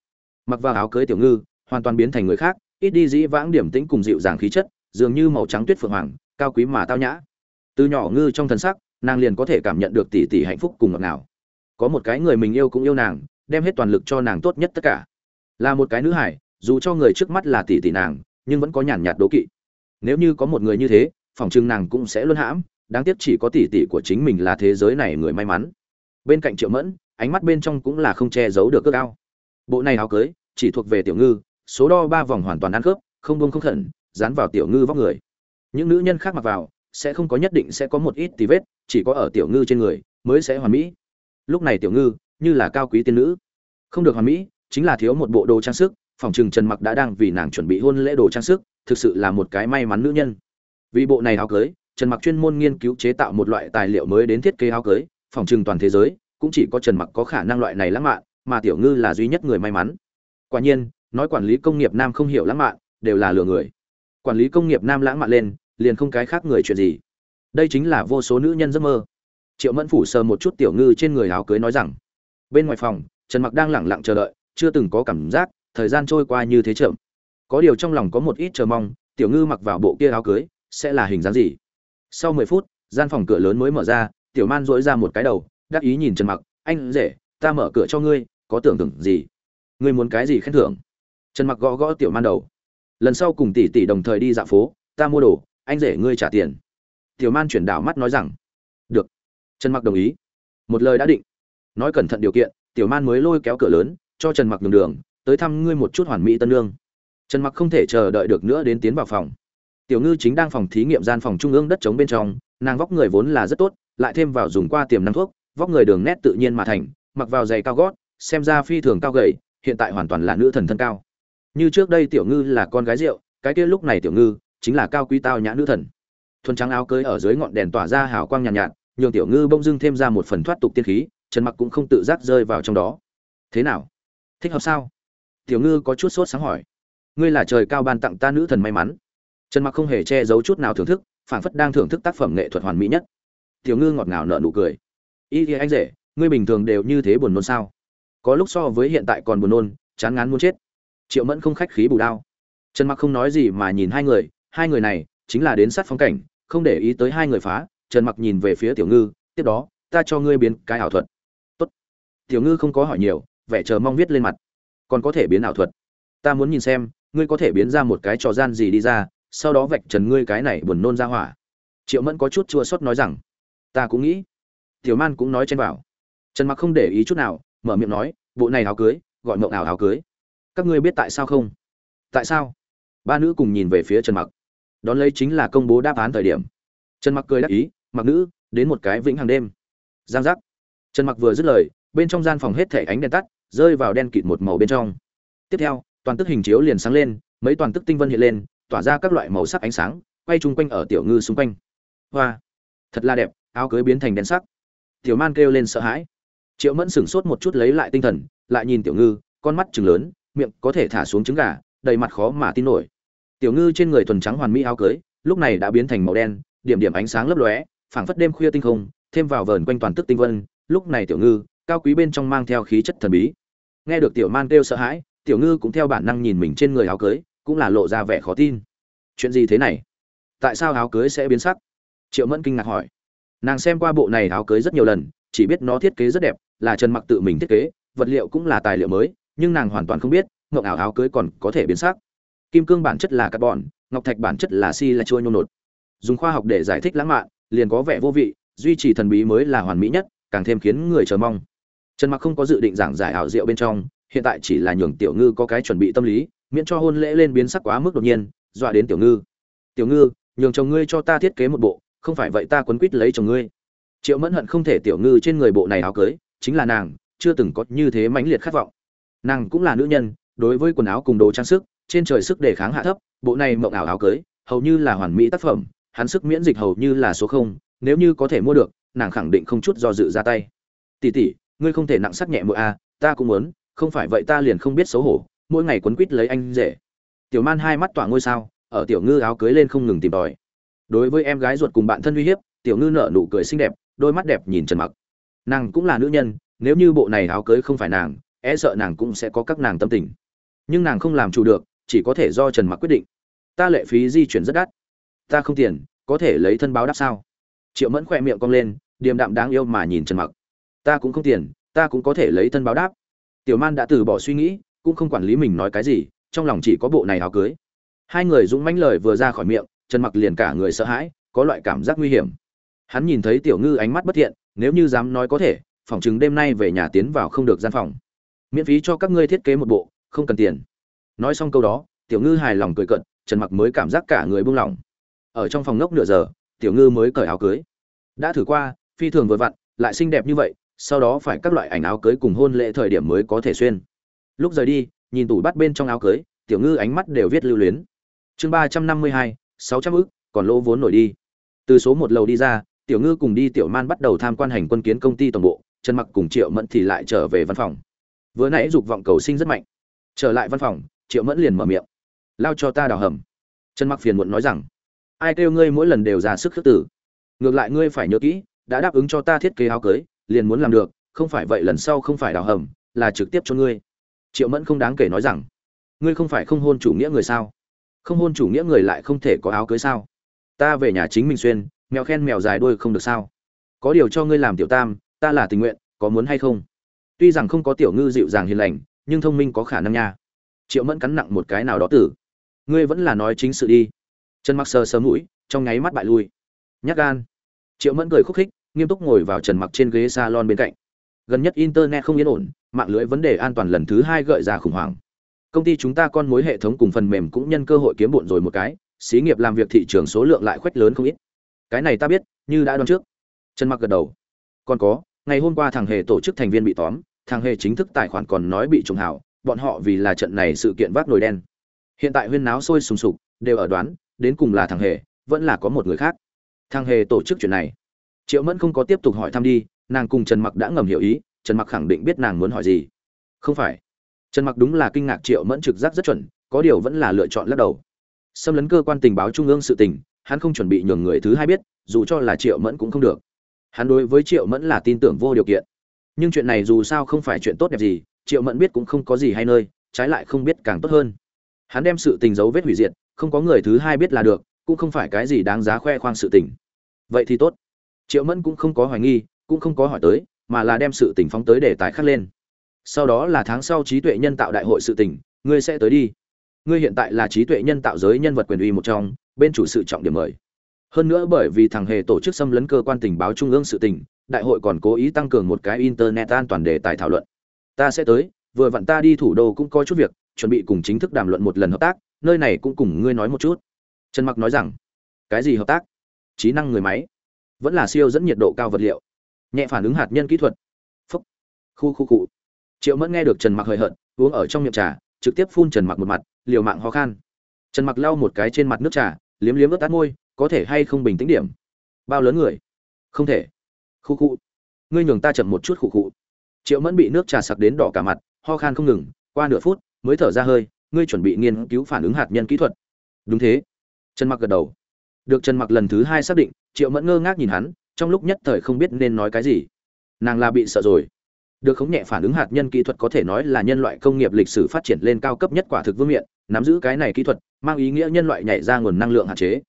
mặc vào áo cưới tiểu ngư, hoàn toàn biến thành người khác, ít đi dĩ vãng điểm tĩnh cùng dịu dàng khí chất, dường như màu trắng tuyết phượng hoàng, cao quý mà tao nhã. Từ nhỏ ngư trong thần sắc, nàng liền có thể cảm nhận được tỷ tỷ hạnh phúc cùng ngọt ngào. Có một cái người mình yêu cũng yêu nàng, đem hết toàn lực cho nàng tốt nhất tất cả. Là một cái nữ hải, dù cho người trước mắt là tỷ tỷ nàng, nhưng vẫn có nhàn nhạt đố kỵ. Nếu như có một người như thế, phòng chừng nàng cũng sẽ luôn hãm, đáng tiếc chỉ có tỷ tỷ của chính mình là thế giới này người may mắn. Bên cạnh triệu mẫn, ánh mắt bên trong cũng là không che giấu được cước ao bộ này áo cưới, chỉ thuộc về tiểu ngư, số đo ba vòng hoàn toàn ăn khớp, không bông không khẩn, dán vào tiểu ngư vóc người. Những nữ nhân khác mặc vào, sẽ không có nhất định sẽ có một ít tí vết, chỉ có ở tiểu ngư trên người mới sẽ hoàn mỹ. Lúc này tiểu ngư, như là cao quý tiên nữ. Không được hoàn mỹ, chính là thiếu một bộ đồ trang sức, phòng trừng trần mặc đã đang vì nàng chuẩn bị hôn lễ đồ trang sức, thực sự là một cái may mắn nữ nhân. Vì bộ này áo cưới, trần mặc chuyên môn nghiên cứu chế tạo một loại tài liệu mới đến thiết kế áo cưới, phòng trừng toàn thế giới, cũng chỉ có trần mặc có khả năng loại này lãng mạn mà tiểu ngư là duy nhất người may mắn. Quả nhiên, nói quản lý công nghiệp nam không hiểu lãng mạn, đều là lừa người. Quản lý công nghiệp nam lãng mạn lên, liền không cái khác người chuyện gì. Đây chính là vô số nữ nhân giấc mơ. Triệu mẫn phủ sờ một chút tiểu ngư trên người áo cưới nói rằng, bên ngoài phòng, trần mặc đang lẳng lặng chờ đợi, chưa từng có cảm giác thời gian trôi qua như thế chậm. Có điều trong lòng có một ít chờ mong, tiểu ngư mặc vào bộ kia áo cưới, sẽ là hình dáng gì? Sau mười phút, gian phòng cửa lớn mới mở ra, tiểu man dỗi ra một cái đầu, đắc ý nhìn trần mặc, anh rể, ta mở cửa cho ngươi có tưởng tượng gì? Ngươi muốn cái gì khen thưởng? Trần mặc gõ gõ tiểu man đầu. Lần sau cùng tỷ tỷ đồng thời đi dạo phố, ta mua đồ, anh rể ngươi trả tiền. Tiểu man chuyển đảo mắt nói rằng, được. Trần mặc đồng ý. Một lời đã định. Nói cẩn thận điều kiện, tiểu man mới lôi kéo cửa lớn, cho trần mặc đường đường, tới thăm ngươi một chút hoàn mỹ tân lương. Trần mặc không thể chờ đợi được nữa đến tiến vào phòng. Tiểu ngư chính đang phòng thí nghiệm gian phòng trung ương đất trống bên trong, nàng vóc người vốn là rất tốt, lại thêm vào dùng qua tiềm năng thuốc, vóc người đường nét tự nhiên mà thành, mặc vào giày cao gót xem ra phi thường cao gầy hiện tại hoàn toàn là nữ thần thân cao. Như trước đây tiểu ngư là con gái rượu cái kia lúc này tiểu ngư chính là cao quý tao nhã nữ thần. Thuần trắng áo cưới ở dưới ngọn đèn tỏa ra hào quang nhàn nhạt, nhạt nhường tiểu ngư bỗng dưng thêm ra một phần thoát tục tiên khí trần mặc cũng không tự giác rơi vào trong đó. Thế nào? Thích hợp sao? Tiểu ngư có chút sốt sáng hỏi. Ngươi là trời cao ban tặng ta nữ thần may mắn. Trần mặc không hề che giấu chút nào thưởng thức phảng phất đang thưởng thức tác phẩm nghệ thuật hoàn mỹ nhất. Tiểu ngư ngọt ngào nở nụ cười. Y thì anh rể ngươi bình thường đều như thế buồn nôn sao? Có lúc so với hiện tại còn buồn nôn, chán ngán muốn chết. Triệu mẫn không khách khí bù đao. Trần mặc không nói gì mà nhìn hai người hai người này chính là đến sát phong cảnh, không để ý tới hai người phá, trần mặc nhìn về phía tiểu ngư, tiếp đó, ta cho ngươi biến cái ảo thuật. Tốt. Tiểu ngư không có hỏi nhiều, vẻ chờ mong viết lên mặt. Còn có thể biến ảo thuật? Ta muốn nhìn xem, ngươi có thể biến ra một cái trò gian gì đi ra, sau đó vạch trần ngươi cái này buồn nôn ra hỏa. Triệu mẫn có chút chua xót nói rằng, ta cũng nghĩ. Tiểu man cũng nói chen vào trần mặc không để ý chút nào mở miệng nói, bộ này áo cưới, gọi mộng ảo áo cưới. Các ngươi biết tại sao không? Tại sao? Ba nữ cùng nhìn về phía trần mặc. Đón lấy chính là công bố đáp án thời điểm. Trần mặc cười đáp ý, mặc nữ, đến một cái vĩnh hằng đêm. Giang giác. Trần mặc vừa dứt lời, bên trong gian phòng hết thể ánh đèn tắt, rơi vào đen kịt một màu bên trong. Tiếp theo, toàn tức hình chiếu liền sáng lên, mấy toàn tức tinh vân hiện lên, tỏa ra các loại màu sắc ánh sáng, quay chung quanh ở tiểu ngư xung quanh. Hoa! Thật là đẹp, áo cưới biến thành đen sắc. Tiểu man kêu lên sợ hãi triệu mẫn sửng sốt một chút lấy lại tinh thần, lại nhìn tiểu ngư, con mắt trừng lớn, miệng có thể thả xuống trứng gà, đầy mặt khó mà tin nổi. Tiểu ngư trên người thuần trắng hoàn mỹ áo cưới, lúc này đã biến thành màu đen, điểm điểm ánh sáng lấp lóe, phảng phất đêm khuya tinh không, thêm vào vờn quanh toàn tức tinh vân, lúc này tiểu ngư, cao quý bên trong mang theo khí chất thần bí. Nghe được tiểu man kêu sợ hãi, tiểu ngư cũng theo bản năng nhìn mình trên người áo cưới, cũng là lộ ra vẻ khó tin. Chuyện gì thế này? Tại sao áo cưới sẽ biến sắc? Triệu mẫn kinh ngạc hỏi. Nàng xem qua bộ này áo cưới rất nhiều lần chỉ biết nó thiết kế rất đẹp, là trần mặc tự mình thiết kế, vật liệu cũng là tài liệu mới, nhưng nàng hoàn toàn không biết ngọc ảo áo cưới còn có thể biến sắc. Kim cương bản chất là carbon, ngọc thạch bản chất là si là chua nhôm nột. Dùng khoa học để giải thích lãng mạn, liền có vẻ vô vị, duy trì thần bí mới là hoàn mỹ nhất, càng thêm khiến người chờ mong. Trần mặc không có dự định giảng giải ảo diệu bên trong, hiện tại chỉ là nhường tiểu ngư có cái chuẩn bị tâm lý, miễn cho hôn lễ lên biến sắc quá mức đột nhiên, dọa đến tiểu ngư. Tiểu ngư, nhường chồng ngươi cho ta thiết kế một bộ, không phải vậy ta quấn quýt lấy chồng ngươi triệu mẫn hận không thể tiểu ngư trên người bộ này áo cưới, chính là nàng, chưa từng có như thế mãnh liệt khát vọng. Nàng cũng là nữ nhân, đối với quần áo cùng đồ trang sức, trên trời sức đề kháng hạ thấp, bộ này mộng ảo áo cưới, hầu như là hoàn mỹ tác phẩm, hắn sức miễn dịch hầu như là số không, nếu như có thể mua được, nàng khẳng định không chút do dự ra tay. Tỷ tỷ, ngươi không thể nặng sắc nhẹ mỗi a, ta cũng muốn, không phải vậy ta liền không biết xấu hổ, mỗi ngày quấn quýt lấy anh rể. Tiểu man hai mắt tỏa ngôi sao, ở tiểu ngư áo cưới lên không ngừng tìm tòi. Đối với em gái ruột cùng bạn thân uy hiếp, tiểu ngư nở nụ cười xinh đẹp đôi mắt đẹp nhìn trần mặc. Nàng cũng là nữ nhân, nếu như bộ này áo cưới không phải nàng e sợ nàng cũng sẽ có các nàng tâm tình. Nhưng nàng không làm chủ được, chỉ có thể do trần mặc quyết định. Ta lệ phí di chuyển rất đắt. Ta không tiền, có thể lấy thân báo đáp sao? Triệu mẫn khỏe miệng cong lên, điềm đạm đáng yêu mà nhìn trần mặc. Ta cũng không tiền, ta cũng có thể lấy thân báo đáp. Tiểu man đã từ bỏ suy nghĩ, cũng không quản lý mình nói cái gì, trong lòng chỉ có bộ này áo cưới. Hai người dũng mãnh lời vừa ra khỏi miệng, trần mặc liền cả người sợ hãi, có loại cảm giác nguy hiểm hắn nhìn thấy tiểu ngư ánh mắt bất thiện, nếu như dám nói có thể phòng chừng đêm nay về nhà tiến vào không được gian phòng. Miễn phí cho các ngươi thiết kế một bộ, không cần tiền. Nói xong câu đó, tiểu ngư hài lòng cười cận trần mặc mới cảm giác cả người buông lỏng. Ở trong phòng ngốc nửa giờ, tiểu ngư mới cởi áo cưới. Đã thử qua, phi thường vừa vặn, lại xinh đẹp như vậy, sau đó phải các loại ảnh áo cưới cùng hôn lễ thời điểm mới có thể xuyên. Lúc rời đi, nhìn tủ bắt bên trong áo cưới, tiểu ngư ánh mắt đều viết lưu luyến. Chương ba trăm năm mươi hai, sáu trăm ức, còn lỗ vốn nổi đi. Từ số một lầu đi ra tiểu ngư cùng đi tiểu man bắt đầu tham quan hành quân kiến công ty tổng bộ, trần mặc cùng triệu mẫn thì lại trở về văn phòng. Vừa nãy dục vọng cầu sinh rất mạnh. Trở lại văn phòng, triệu mẫn liền mở miệng. Lao cho ta đào hầm. Trần mặc phiền muộn nói rằng. Ai kêu ngươi mỗi lần đều ra sức khước tử? Ngược lại ngươi phải nhớ kỹ, đã đáp ứng cho ta thiết kế áo cưới, liền muốn làm được, không phải vậy lần sau không phải đào hầm, là trực tiếp cho ngươi. Triệu mẫn không đáng kể nói rằng. Ngươi không phải không hôn chủ nghĩa người sao? Không hôn chủ nghĩa người lại không thể có áo cưới sao? Ta về nhà chính mình xuyên mèo khen mèo dài đuôi không được sao? Có điều cho ngươi làm tiểu tam, ta là tình nguyện, có muốn hay không? Tuy rằng không có tiểu ngư dịu dàng hiền lành, nhưng thông minh có khả năng nha. Triệu mẫn cắn nặng một cái nào đó tử. Ngươi vẫn là nói chính sự đi. Trần mặc sờ sờ mũi, trong nháy mắt bại lui. Nhắc gan. Triệu mẫn cười khúc khích, nghiêm túc ngồi vào trần mặc trên ghế salon bên cạnh. Gần nhất internet không yên ổn, mạng lưới vấn đề an toàn lần thứ hai gợi ra khủng hoảng. Công ty chúng ta con mối hệ thống cùng phần mềm cũng nhân cơ hội kiếm bộn rồi một cái, xí nghiệp làm việc thị trường số lượng lại khoách lớn không ít cái này ta biết, như đã đoán trước. Trần mặc gật đầu. Còn có, ngày hôm qua thằng hề tổ chức thành viên bị tóm, thằng hề chính thức tài khoản còn nói bị trùng hảo, bọn họ vì là trận này sự kiện vác nồi đen. Hiện tại huyên náo sôi sùng sục, đều ở đoán, đến cùng là thằng hề, vẫn là có một người khác. Thằng hề tổ chức chuyện này. Triệu mẫn không có tiếp tục hỏi thăm đi, nàng cùng trần mặc đã ngầm hiểu ý, trần mặc khẳng định biết nàng muốn hỏi gì. Không phải. Trần mặc đúng là kinh ngạc triệu mẫn trực giác rất chuẩn, có điều vẫn là lựa chọn lắc đầu. Xâm lấn cơ quan tình báo trung ương sự tình hắn không chuẩn bị nhường người thứ hai biết, dù cho là triệu mẫn cũng không được. Hắn đối với triệu mẫn là tin tưởng vô điều kiện. Nhưng chuyện này dù sao không phải chuyện tốt đẹp gì, triệu mẫn biết cũng không có gì hay nơi, trái lại không biết càng tốt hơn. Hắn đem sự tình dấu vết hủy diệt, không có người thứ hai biết là được, cũng không phải cái gì đáng giá khoe khoang sự tình. Vậy thì tốt. Triệu mẫn cũng không có hoài nghi, cũng không có hỏi tới, mà là đem sự tình phóng tới để tài khắc lên. Sau đó là tháng sau trí tuệ nhân tạo đại hội sự tình, ngươi sẽ tới đi ngươi hiện tại là trí tuệ nhân tạo giới nhân vật quyền uy một trong, bên chủ sự trọng điểm mời. Hơn nữa bởi vì thằng hề tổ chức xâm lấn cơ quan tình báo trung ương sự tình, đại hội còn cố ý tăng cường một cái internet an toàn đề tài thảo luận. Ta sẽ tới, vừa vặn ta đi thủ đô cũng có chút việc, chuẩn bị cùng chính thức đàm luận một lần hợp tác, nơi này cũng cùng ngươi nói một chút. Trần mặc nói rằng, cái gì hợp tác? Trí năng người máy. Vẫn là siêu dẫn nhiệt độ cao vật liệu. Nhẹ phản ứng hạt nhân kỹ thuật. Phúc. Khu khu cụ triệu mẫn nghe được trần mặc hời hợt, uống ở trong miệng trà, trực tiếp phun trần mặc một mặt liều mạng ho khan. Trần mặc lau một cái trên mặt nước trà, liếm liếm ướt tắt môi, có thể hay không bình tĩnh điểm? Bao lớn người? Không thể. Khu khu. Ngươi nhường ta chậm một chút khu khu. Triệu mẫn bị nước trà sặc đến đỏ cả mặt, ho khan không ngừng, qua nửa phút mới thở ra hơi, ngươi chuẩn bị nghiên cứu phản ứng hạt nhân kỹ thuật. Đúng thế. Trần mặc gật đầu. Được trần mặc lần thứ hai xác định, triệu mẫn ngơ ngác nhìn hắn, trong lúc nhất thời không biết nên nói cái gì. Nàng là bị sợ rồi được khống nhẹ phản ứng hạt nhân kỹ thuật có thể nói là nhân loại công nghiệp lịch sử phát triển lên cao cấp nhất quả thực vương miện, nắm giữ cái này kỹ thuật, mang ý nghĩa nhân loại nhảy ra nguồn năng lượng hạn chế.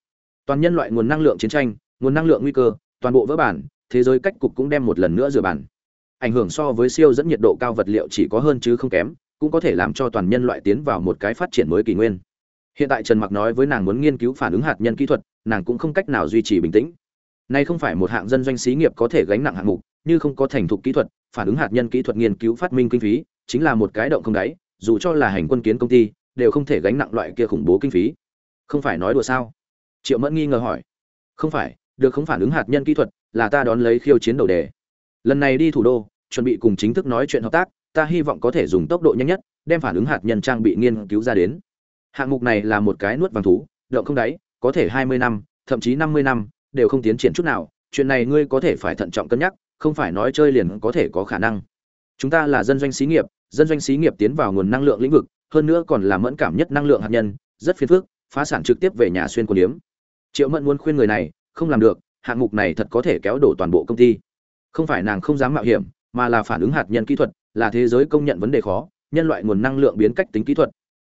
Toàn nhân loại nguồn năng lượng chiến tranh, nguồn năng lượng nguy cơ, toàn bộ vỡ bản, thế giới cách cục cũng đem một lần nữa rửa bản. Ảnh hưởng so với siêu dẫn nhiệt độ cao vật liệu chỉ có hơn chứ không kém, cũng có thể làm cho toàn nhân loại tiến vào một cái phát triển mới kỷ nguyên. Hiện tại trần mặc nói với nàng muốn nghiên cứu phản ứng hạt nhân kỹ thuật, nàng cũng không cách nào duy trì bình tĩnh. Nay không phải một hạng dân doanh xí nghiệp có thể gánh nặng hạng mục, như không có thành thục kỹ thuật phản ứng hạt nhân kỹ thuật nghiên cứu phát minh kinh phí chính là một cái động không đáy, dù cho là hành quân kiến công ty, đều không thể gánh nặng loại kia khủng bố kinh phí. Không phải nói đùa sao? Triệu mẫn nghi ngờ hỏi. Không phải, được không phản ứng hạt nhân kỹ thuật là ta đón lấy khiêu chiến đầu đề. Lần này đi thủ đô, chuẩn bị cùng chính thức nói chuyện hợp tác, ta hy vọng có thể dùng tốc độ nhanh nhất, đem phản ứng hạt nhân trang bị nghiên cứu ra đến. Hạng mục này là một cái nuốt vàng thú, động không đáy, có thể hai mươi năm, thậm chí năm mươi năm, đều không tiến triển chút nào chuyện này ngươi có thể phải thận trọng cân nhắc, không phải nói chơi liền có thể có khả năng. Chúng ta là dân doanh xí nghiệp, dân doanh xí nghiệp tiến vào nguồn năng lượng lĩnh vực, hơn nữa còn là mẫn cảm nhất năng lượng hạt nhân, rất phiền phức, phá sản trực tiếp về nhà xuyên quân điếm. Triệu mẫn muốn khuyên người này, không làm được, hạng mục này thật có thể kéo đổ toàn bộ công ty. Không phải nàng không dám mạo hiểm, mà là phản ứng hạt nhân kỹ thuật, là thế giới công nhận vấn đề khó, nhân loại nguồn năng lượng biến cách tính kỹ thuật.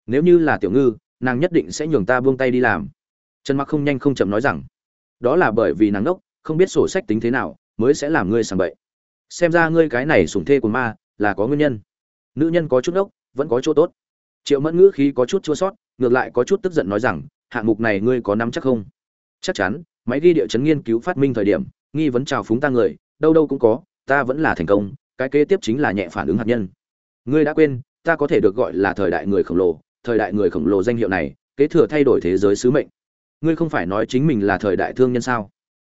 Nếu như là tiểu ngư, nàng nhất định sẽ nhường ta buông tay đi làm. Trần mặc không nhanh không chậm nói rằng, đó là bởi vì nàng ngốc không biết sổ sách tính thế nào, mới sẽ làm ngươi sàng bậy. Xem ra ngươi cái này sủng thê của ma, là có nguyên nhân. Nữ nhân có chút ốc vẫn có chỗ tốt. Triệu mẫn ngữ khí có chút chua sót, ngược lại có chút tức giận nói rằng, hạng mục này ngươi có nắm chắc không? Chắc chắn, máy ghi địa chấn nghiên cứu phát minh thời điểm, nghi vấn trào phúng ta người, đâu đâu cũng có, ta vẫn là thành công, cái kế tiếp chính là nhẹ phản ứng hạt nhân. Ngươi đã quên, ta có thể được gọi là thời đại người khổng lồ, thời đại người khổng lồ danh hiệu này, kế thừa thay đổi thế giới sứ mệnh. Ngươi không phải nói chính mình là thời đại thương nhân sao?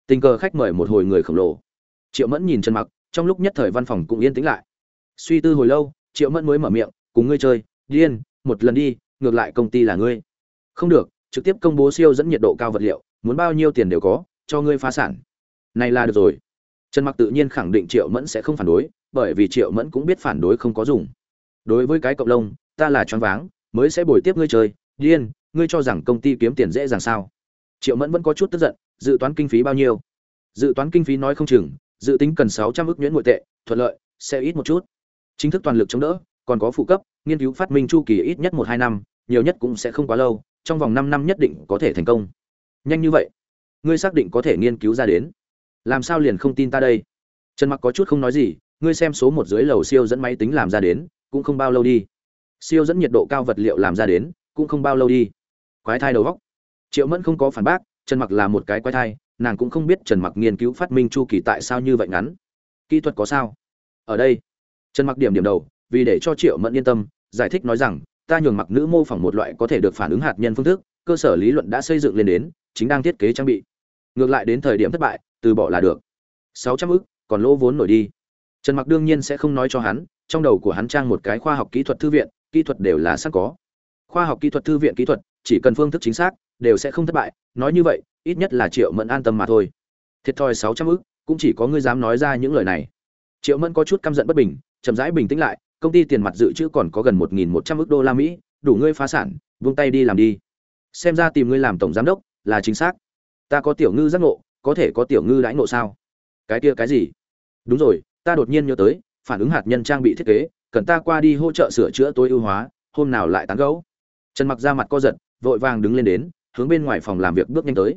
Tình cờ khách mời một hồi người khổng lồ. Triệu mẫn nhìn trần mặc, trong lúc nhất thời văn phòng cũng yên tĩnh lại. Suy tư hồi lâu, triệu mẫn mới mở miệng, cùng ngươi chơi, điên, một lần đi, ngược lại công ty là ngươi. Không được, trực tiếp công bố siêu dẫn nhiệt độ cao vật liệu, muốn bao nhiêu tiền đều có, cho ngươi phá sản. Này là được rồi. Trần mặc tự nhiên khẳng định triệu mẫn sẽ không phản đối, bởi vì triệu mẫn cũng biết phản đối không có dùng. Đối với cái cộng lông ta là choáng váng, mới sẽ bồi tiếp ngươi chơi, điên, ngươi cho rằng công ty kiếm tiền dễ dàng sao? Triệu mẫn vẫn có chút tức giận dự toán kinh phí bao nhiêu? Dự toán kinh phí nói không chừng, dự tính cần sáu trăm ước nhuyễn ngoại tệ, thuận lợi, sẽ ít một chút. Chính thức toàn lực chống đỡ, còn có phụ cấp, nghiên cứu phát minh chu kỳ ít nhất một hai năm, nhiều nhất cũng sẽ không quá lâu, trong vòng năm năm nhất định có thể thành công. Nhanh như vậy, ngươi xác định có thể nghiên cứu ra đến. Làm sao liền không tin ta đây? Trần mặc có chút không nói gì, ngươi xem số một dưới lầu siêu dẫn máy tính làm ra đến, cũng không bao lâu đi. Siêu dẫn nhiệt độ cao vật liệu làm ra đến, cũng không bao lâu đi. Quái thai đầu góc triệu mẫn không có phản bác trần mặc là một cái quái thai, nàng cũng không biết trần mặc nghiên cứu phát minh chu kỳ tại sao như vậy ngắn. Kỹ thuật có sao? Ở đây. Trần mặc điểm điểm đầu, vì để cho triệu mẫn yên tâm, giải thích nói rằng, ta nhường mặc nữ mô phỏng một loại có thể được phản ứng hạt nhân phương thức, cơ sở lý luận đã xây dựng lên đến, chính đang thiết kế trang bị. Ngược lại đến thời điểm thất bại, từ bỏ là được. Sáu trăm ức, còn lỗ vốn nổi đi. Trần mặc đương nhiên sẽ không nói cho hắn, trong đầu của hắn trang một cái khoa học kỹ thuật thư viện, kỹ thuật đều là sẵn có. Khoa học kỹ thuật thư viện kỹ thuật chỉ cần phương thức chính xác, đều sẽ không thất bại, nói như vậy, ít nhất là triệu mẫn an tâm mà thôi. Thiệt thòi sáu trăm ức, cũng chỉ có ngươi dám nói ra những lời này. Triệu mẫn có chút căm giận bất bình, chậm rãi bình tĩnh lại, công ty tiền mặt dự trữ còn có gần một nghìn một trăm ức đô la mỹ, đủ ngươi phá sản vung tay đi làm đi. Xem ra tìm ngươi làm tổng giám đốc, là chính xác. Ta có tiểu ngư giác ngộ, có thể có tiểu ngư đãi ngộ sao? Cái kia cái gì? Đúng rồi, ta đột nhiên nhớ tới, phản ứng hạt nhân trang bị thiết kế, cần ta qua đi hỗ trợ sửa chữa tối ưu hóa, hôm nào lại tán gẫu? Trần mặc ra mặt co giật vội vàng đứng lên đến, hướng bên ngoài phòng làm việc bước nhanh tới.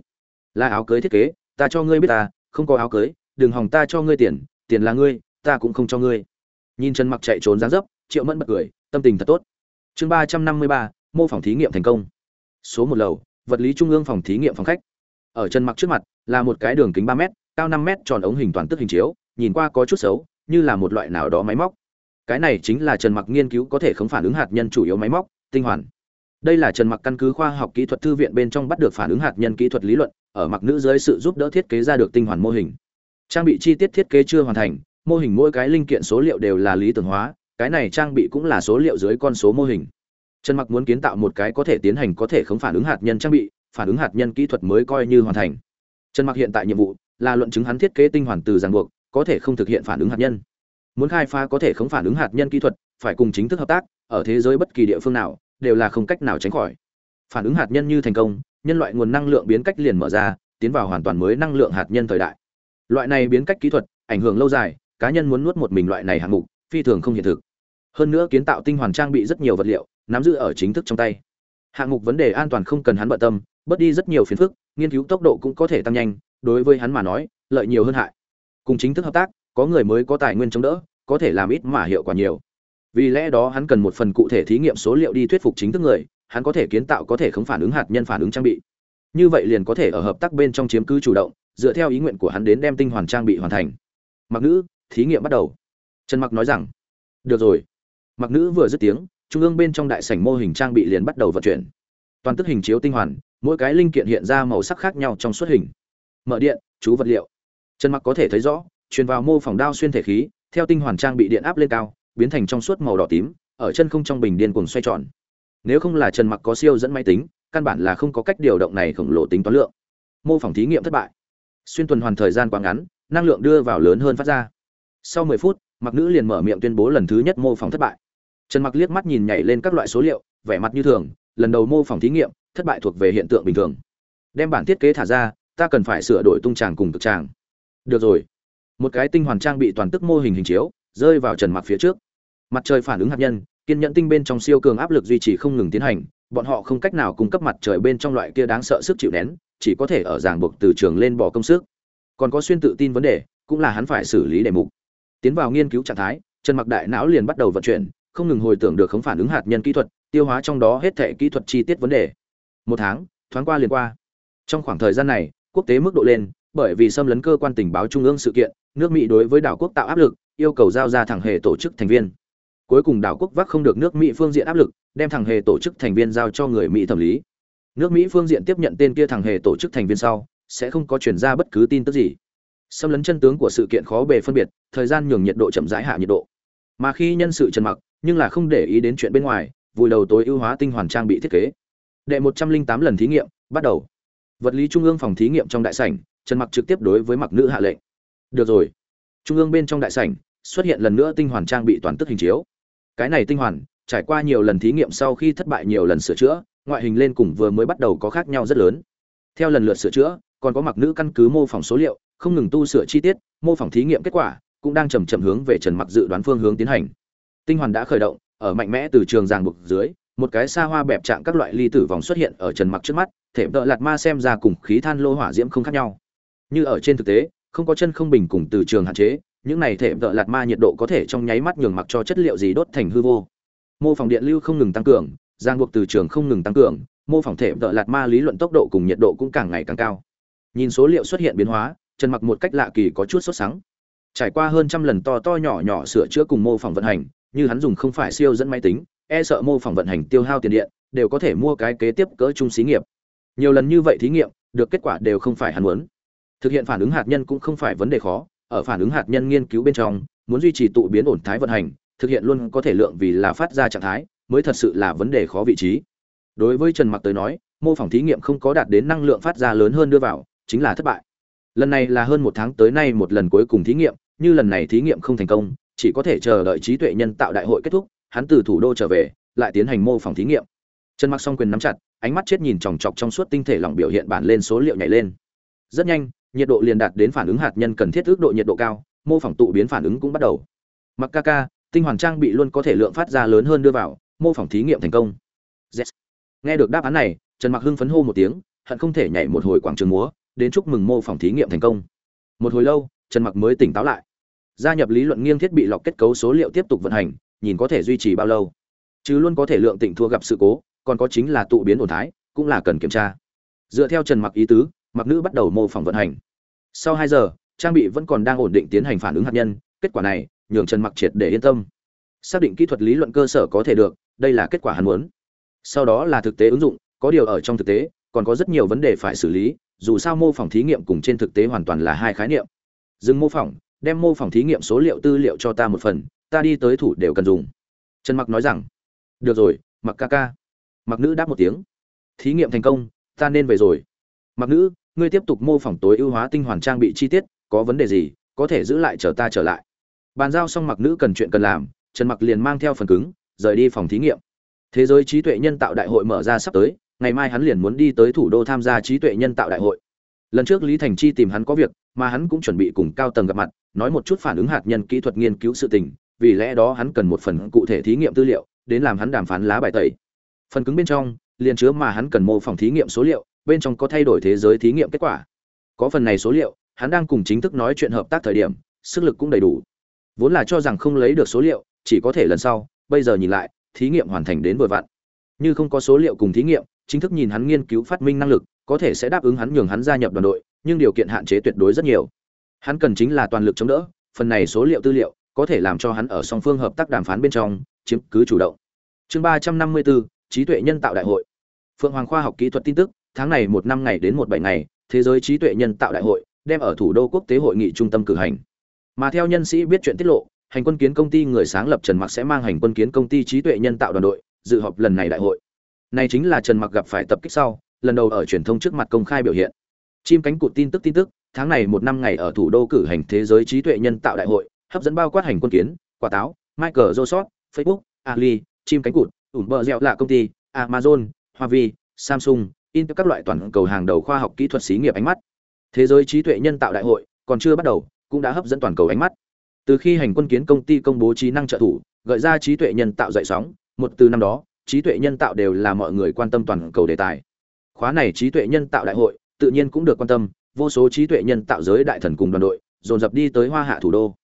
Là áo cưới thiết kế, ta cho ngươi biết ta, không có áo cưới, đừng hòng ta cho ngươi tiền tiền là ngươi, ta cũng không cho ngươi. Nhìn trần mặc chạy trốn dáng dấp, triệu mẫn bật cười, tâm tình thật tốt. Chương ba trăm năm mươi ba, mô phỏng thí nghiệm thành công. Số một lầu, vật lý trung ương phòng thí nghiệm phòng khách. Ở trần mặc trước mặt, là một cái đường kính ba m cao năm m tròn ống hình toàn tức hình chiếu, nhìn qua có chút xấu, như là một loại nào đó máy móc. Cái này chính là trần mặc nghiên cứu có thể không phản ứng hạt nhân chủ yếu máy móc, tinh hoàn đây là trần mặc căn cứ khoa học kỹ thuật thư viện bên trong bắt được phản ứng hạt nhân kỹ thuật lý luận, ở mặc nữ dưới sự giúp đỡ thiết kế ra được tinh hoàn mô hình. Trang bị chi tiết thiết kế chưa hoàn thành, mô hình mỗi cái linh kiện số liệu đều là lý tưởng hóa, cái này trang bị cũng là số liệu dưới con số mô hình. Trần mặc muốn kiến tạo một cái có thể tiến hành có thể không phản ứng hạt nhân trang bị, phản ứng hạt nhân kỹ thuật mới coi như hoàn thành. Trần mặc hiện tại nhiệm vụ là luận chứng hắn thiết kế tinh hoàn từ ràng buộc, có thể không thực hiện phản ứng hạt nhân. Muốn khai phá có thể không phản ứng hạt nhân kỹ thuật, phải cùng chính thức hợp tác, ở thế giới bất kỳ địa phương nào đều là không cách nào tránh khỏi. Phản ứng hạt nhân như thành công, nhân loại nguồn năng lượng biến cách liền mở ra, tiến vào hoàn toàn mới năng lượng hạt nhân thời đại. Loại này biến cách kỹ thuật, ảnh hưởng lâu dài, cá nhân muốn nuốt một mình loại này hạng mục, phi thường không hiện thực. Hơn nữa kiến tạo tinh hoàn trang bị rất nhiều vật liệu, nắm giữ ở chính thức trong tay. Hạng mục vấn đề an toàn không cần hắn bận tâm, bớt đi rất nhiều phiền phức, nghiên cứu tốc độ cũng có thể tăng nhanh, đối với hắn mà nói, lợi nhiều hơn hại. Cùng chính thức hợp tác, có người mới có tài nguyên chống đỡ, có thể làm ít mà hiệu quả nhiều vì lẽ đó hắn cần một phần cụ thể thí nghiệm số liệu đi thuyết phục chính thức người, hắn có thể kiến tạo có thể không phản ứng hạt nhân phản ứng trang bị. Như vậy liền có thể ở hợp tác bên trong chiếm cứ chủ động, dựa theo ý nguyện của hắn đến đem tinh hoàn trang bị hoàn thành. Mặc nữ, thí nghiệm bắt đầu. Trần mặc nói rằng, được rồi. Mặc nữ vừa dứt tiếng, trung ương bên trong đại sảnh mô hình trang bị liền bắt đầu vận chuyển. Toàn tức hình chiếu tinh hoàn, mỗi cái linh kiện hiện ra màu sắc khác nhau trong xuất hình. Mở điện, chú vật liệu. Trần mặc có thể thấy rõ, truyền vào mô phỏng đao xuyên thể khí, theo tinh hoàn trang bị điện áp lên cao biến thành trong suốt màu đỏ tím, ở chân không trong bình điên cuồng xoay tròn. Nếu không là trần mặc có siêu dẫn máy tính, căn bản là không có cách điều động này khổng lồ tính toán lượng. Mô phỏng thí nghiệm thất bại. Xuyên tuần hoàn thời gian quá ngắn, năng lượng đưa vào lớn hơn phát ra. Sau 10 phút, mặc nữ liền mở miệng tuyên bố lần thứ nhất mô phỏng thất bại. Trần mặc liếc mắt nhìn nhảy lên các loại số liệu, vẻ mặt như thường, lần đầu mô phỏng thí nghiệm, thất bại thuộc về hiện tượng bình thường. Đem bản thiết kế thả ra, ta cần phải sửa đổi tung tràng cùng cực tràng. Được rồi. Một cái tinh hoàn trang bị toàn tức mô hình hình chiếu, rơi vào trần mặc phía trước mặt trời phản ứng hạt nhân, kiên nhẫn tinh bên trong siêu cường áp lực duy trì không ngừng tiến hành, bọn họ không cách nào cung cấp mặt trời bên trong loại kia đáng sợ sức chịu nén, chỉ có thể ở ràng buộc từ trường lên bỏ công sức. Còn có xuyên tự tin vấn đề, cũng là hắn phải xử lý đề mục. Tiến vào nghiên cứu trạng thái, trần mặc đại não liền bắt đầu vận chuyển, không ngừng hồi tưởng được khống phản ứng hạt nhân kỹ thuật, tiêu hóa trong đó hết thể kỹ thuật chi tiết vấn đề. Một tháng, thoáng qua liền qua. Trong khoảng thời gian này, quốc tế mức độ lên, bởi vì xâm lấn cơ quan tình báo trung ương sự kiện, nước mỹ đối với đảo quốc tạo áp lực, yêu cầu giao ra thẳng hệ tổ chức thành viên cuối cùng đảo quốc vác không được nước mỹ phương diện áp lực, đem thẳng hề tổ chức thành viên giao cho người mỹ thẩm lý. Nước mỹ phương diện tiếp nhận tên kia thẳng hề tổ chức thành viên sau, sẽ không có chuyển ra bất cứ tin tức gì. Xâm lấn chân tướng của sự kiện khó bề phân biệt, thời gian nhường nhiệt độ chậm rãi hạ nhiệt độ. Mà khi nhân sự trần mặc, nhưng là không để ý đến chuyện bên ngoài, vùi đầu tối ưu hóa tinh hoàn trang bị thiết kế. Đệ một trăm linh tám lần thí nghiệm, bắt đầu. Vật lý trung ương phòng thí nghiệm trong đại sảnh, trần mặc trực tiếp đối với mặc nữ hạ lệnh. Được rồi. Trung ương bên trong đại sảnh, xuất hiện lần nữa tinh hoàn trang bị toàn tức hình chiếu cái này tinh hoàn, trải qua nhiều lần thí nghiệm sau khi thất bại nhiều lần sửa chữa, ngoại hình lên cùng vừa mới bắt đầu có khác nhau rất lớn. Theo lần lượt sửa chữa, còn có mặc nữ căn cứ mô phỏng số liệu, không ngừng tu sửa chi tiết, mô phỏng thí nghiệm kết quả, cũng đang chầm chậm hướng về trần mặc dự đoán phương hướng tiến hành. Tinh hoàn đã khởi động, ở mạnh mẽ từ trường ràng buộc dưới, một cái xa hoa bẹp trạng các loại ly tử vòng xuất hiện ở trần mặc trước mắt, thể vợ lạt ma xem ra cùng khí than lô hỏa diễm không khác nhau. Như ở trên thực tế, không có chân không bình cùng từ trường hạn chế những này thể vợ lạt ma nhiệt độ có thể trong nháy mắt nhường mặc cho chất liệu gì đốt thành hư vô. Mô phỏng điện lưu không ngừng tăng cường, giang buộc từ trường không ngừng tăng cường, mô phỏng thể vợ lạt ma lý luận tốc độ cùng nhiệt độ cũng càng ngày càng cao. Nhìn số liệu xuất hiện biến hóa, trần mặc một cách lạ kỳ có chút sốt sắng. Trải qua hơn trăm lần to to nhỏ nhỏ sửa chữa cùng mô phỏng vận hành, như hắn dùng không phải siêu dẫn máy tính e sợ mô phỏng vận hành tiêu hao tiền điện, đều có thể mua cái kế tiếp cỡ trung xí nghiệp. Nhiều lần như vậy thí nghiệm, được kết quả đều không phải hắn muốn. Thực hiện phản ứng hạt nhân cũng không phải vấn đề khó ở phản ứng hạt nhân nghiên cứu bên trong, muốn duy trì tụ biến ổn thái vận hành, thực hiện luôn có thể lượng vì là phát ra trạng thái, mới thật sự là vấn đề khó vị trí. Đối với trần mặc tới nói, mô phỏng thí nghiệm không có đạt đến năng lượng phát ra lớn hơn đưa vào, chính là thất bại. Lần này là hơn một tháng tới nay một lần cuối cùng thí nghiệm, như lần này thí nghiệm không thành công, chỉ có thể chờ đợi trí tuệ nhân tạo đại hội kết thúc, hắn từ thủ đô trở về, lại tiến hành mô phỏng thí nghiệm. Trần mặc song quyền nắm chặt, ánh mắt chết nhìn chòng chọc trong suốt tinh thể lỏng biểu hiện bản lên số liệu nhảy lên. Rất nhanh nhiệt độ liền đạt đến phản ứng hạt nhân cần thiết ước độ nhiệt độ cao, mô phỏng tụ biến phản ứng cũng bắt đầu. Mặc ca ca, tinh hoàn trang bị luôn có thể lượng phát ra lớn hơn đưa vào, mô phỏng thí nghiệm thành công. Yes. nghe được đáp án này, trần mặc hưng phấn hô một tiếng, hận không thể nhảy một hồi quảng trường múa, đến chúc mừng mô phỏng thí nghiệm thành công. Một hồi lâu, trần mặc mới tỉnh táo lại. Gia nhập lý luận nghiêng thiết bị lọc kết cấu số liệu tiếp tục vận hành, nhìn có thể duy trì bao lâu. Chứ luôn có thể lượng tỉnh thua gặp sự cố, còn có chính là tụ biến ổn thái, cũng là cần kiểm tra. Dựa theo trần mặc ý tứ mặc nữ bắt đầu mô phỏng vận hành. Sau hai giờ, trang bị vẫn còn đang ổn định tiến hành phản ứng hạt nhân, kết quả này, nhường trần mặc triệt để yên tâm. Xác định kỹ thuật lý luận cơ sở có thể được, đây là kết quả hắn muốn. Sau đó là thực tế ứng dụng, có điều ở trong thực tế, còn có rất nhiều vấn đề phải xử lý, dù sao mô phỏng thí nghiệm cùng trên thực tế hoàn toàn là hai khái niệm. Dừng mô phỏng, đem mô phỏng thí nghiệm số liệu tư liệu cho ta một phần, ta đi tới thủ đều cần dùng. Trần mặc nói rằng, được rồi, mặc ca ca. Mặc nữ đáp một tiếng, thí nghiệm thành công, ta nên về rồi. Mặc nữ ngươi tiếp tục mô phỏng tối ưu hóa tinh hoàn trang bị chi tiết, có vấn đề gì, có thể giữ lại chờ ta trở lại. Bàn giao xong mặc nữ cần chuyện cần làm, trần mặc liền mang theo phần cứng, rời đi phòng thí nghiệm. Thế giới trí tuệ nhân tạo đại hội mở ra sắp tới, ngày mai hắn liền muốn đi tới thủ đô tham gia trí tuệ nhân tạo đại hội. Lần trước lý thành chi tìm hắn có việc, mà hắn cũng chuẩn bị cùng cao tầng gặp mặt, nói một chút phản ứng hạt nhân kỹ thuật nghiên cứu sự tình, vì lẽ đó hắn cần một phần cụ thể thí nghiệm tư liệu, đến làm hắn đàm phán lá bài tẩy. Phần cứng bên trong, liền chứa mà hắn cần mô phỏng thí nghiệm số liệu bên trong có thay đổi thế giới thí nghiệm kết quả. Có phần này số liệu, hắn đang cùng chính thức nói chuyện hợp tác thời điểm, sức lực cũng đầy đủ. Vốn là cho rằng không lấy được số liệu, chỉ có thể lần sau, bây giờ nhìn lại, thí nghiệm hoàn thành đến vừa vặn. Như không có số liệu cùng thí nghiệm, chính thức nhìn hắn nghiên cứu phát minh năng lực, có thể sẽ đáp ứng hắn nhường hắn gia nhập đoàn đội, nhưng điều kiện hạn chế tuyệt đối rất nhiều. Hắn cần chính là toàn lực chống đỡ, phần này số liệu tư liệu, có thể làm cho hắn ở song phương hợp tác đàm phán bên trong, chiếm cứ chủ động. Chương ba trăm năm mươi bốn, trí tuệ nhân tạo đại hội. Phượng hoàng khoa học kỹ thuật tin tức tháng này một năm ngày đến một bảy ngày, thế giới trí tuệ nhân tạo đại hội đem ở thủ đô quốc tế hội nghị trung tâm cử hành. Mà theo nhân sĩ biết chuyện tiết lộ, hành quân kiến công ty người sáng lập trần mặc sẽ mang hành quân kiến công ty trí tuệ nhân tạo đoàn đội dự họp lần này đại hội. Này chính là trần mặc gặp phải tập kích sau, lần đầu ở truyền thông trước mặt công khai biểu hiện. Chim cánh cụt tin tức tin tức, tháng này một năm ngày ở thủ đô cử hành thế giới trí tuệ nhân tạo đại hội, hấp dẫn bao quát hành quân kiến, quả táo, michael joseph, facebook, ali, chim cánh cụt, ủn bờ dẻo lạ công ty, amazon hoa vi samsung intel các loại toàn cầu hàng đầu khoa học kỹ thuật xí nghiệp ánh mắt. Thế giới trí tuệ nhân tạo đại hội còn chưa bắt đầu, cũng đã hấp dẫn toàn cầu ánh mắt. Từ khi hành quân kiến công ty công bố trí năng trợ thủ, gợi ra trí tuệ nhân tạo dậy sóng, một từ năm đó, trí tuệ nhân tạo đều là mọi người quan tâm toàn cầu đề tài. Khóa này trí tuệ nhân tạo đại hội, tự nhiên cũng được quan tâm, vô số trí tuệ nhân tạo giới đại thần cùng đoàn đội, dồn dập đi tới hoa hạ thủ đô.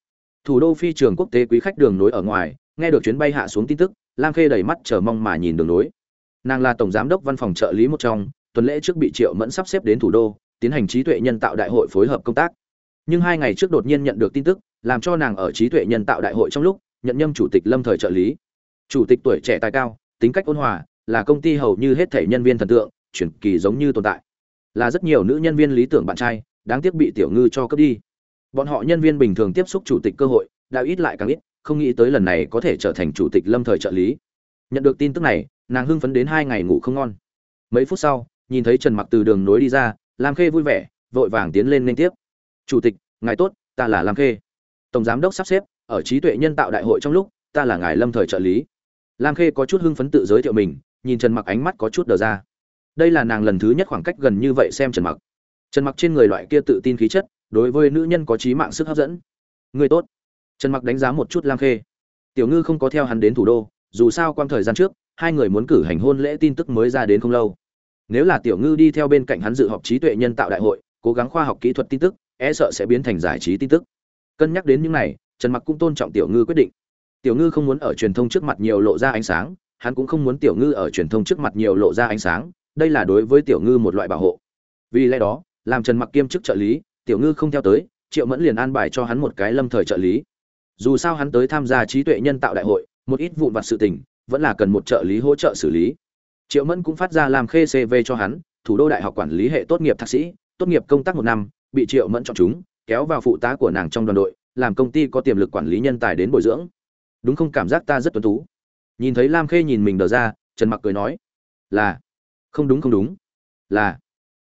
Thủ đô phi trường quốc tế quý khách đường nối ở ngoài, nghe được chuyến bay hạ xuống tin tức, lam khê đầy mắt chờ mong mà nhìn đường nối nàng là tổng giám đốc văn phòng trợ lý một trong, tuần lễ trước bị triệu mẫn sắp xếp đến thủ đô, tiến hành trí tuệ nhân tạo đại hội phối hợp công tác. Nhưng hai ngày trước đột nhiên nhận được tin tức, làm cho nàng ở trí tuệ nhân tạo đại hội trong lúc, nhận nhâm chủ tịch lâm thời trợ lý. Chủ tịch tuổi trẻ tài cao, tính cách ôn hòa, là công ty hầu như hết thể nhân viên thần tượng, chuyển kỳ giống như tồn tại. Là rất nhiều nữ nhân viên lý tưởng bạn trai, đáng tiếc bị tiểu ngư cho cướp đi. Bọn họ nhân viên bình thường tiếp xúc chủ tịch cơ hội, đã ít lại càng ít, không nghĩ tới lần này có thể trở thành chủ tịch lâm thời trợ lý. Nhận được tin tức này nàng hưng phấn đến hai ngày ngủ không ngon. Mấy phút sau, nhìn thấy trần mặc từ đường nối đi ra, lam khê vui vẻ, vội vàng tiến lên liên tiếp. Chủ tịch, ngài tốt, ta là lam khê. Tổng giám đốc sắp xếp, ở trí tuệ nhân tạo đại hội trong lúc, ta là ngài lâm thời trợ lý. Lam khê có chút hưng phấn tự giới thiệu mình, nhìn trần mặc ánh mắt có chút đờ ra. Đây là nàng lần thứ nhất khoảng cách gần như vậy xem trần mặc. Trần mặc trên người loại kia tự tin khí chất, đối với nữ nhân có trí mạng sức hấp dẫn. Người tốt. Trần mặc đánh giá một chút lam khê. Tiểu ngư không có theo hắn đến thủ đô, dù sao quang thời gian trước hai người muốn cử hành hôn lễ tin tức mới ra đến không lâu. Nếu là tiểu ngư đi theo bên cạnh hắn dự họp trí tuệ nhân tạo đại hội, cố gắng khoa học kỹ thuật tin tức e sợ sẽ biến thành giải trí tin tức. Cân nhắc đến những này, trần mặc cũng tôn trọng tiểu ngư quyết định. Tiểu ngư không muốn ở truyền thông trước mặt nhiều lộ ra ánh sáng, hắn cũng không muốn tiểu ngư ở truyền thông trước mặt nhiều lộ ra ánh sáng, đây là đối với tiểu ngư một loại bảo hộ. Vì lẽ đó, làm trần mặc kiêm chức trợ lý, tiểu ngư không theo tới, triệu mẫn liền an bài cho hắn một cái lâm thời trợ lý. Dù sao hắn tới tham gia trí tuệ nhân tạo đại hội, một ít vụn vặt sự tình vẫn là cần một trợ lý hỗ trợ xử lý. Triệu mẫn cũng phát ra làm khê cv cho hắn, thủ đô đại học quản lý hệ tốt nghiệp thạc sĩ, tốt nghiệp công tác một năm, bị triệu mẫn chọn chúng, kéo vào phụ tá của nàng trong đoàn đội, làm công ty có tiềm lực quản lý nhân tài đến bồi dưỡng. Đúng không? Cảm giác ta rất tuấn tú. Nhìn thấy lam khê nhìn mình đờ ra, trần mặc cười nói, là, không đúng không đúng. Là.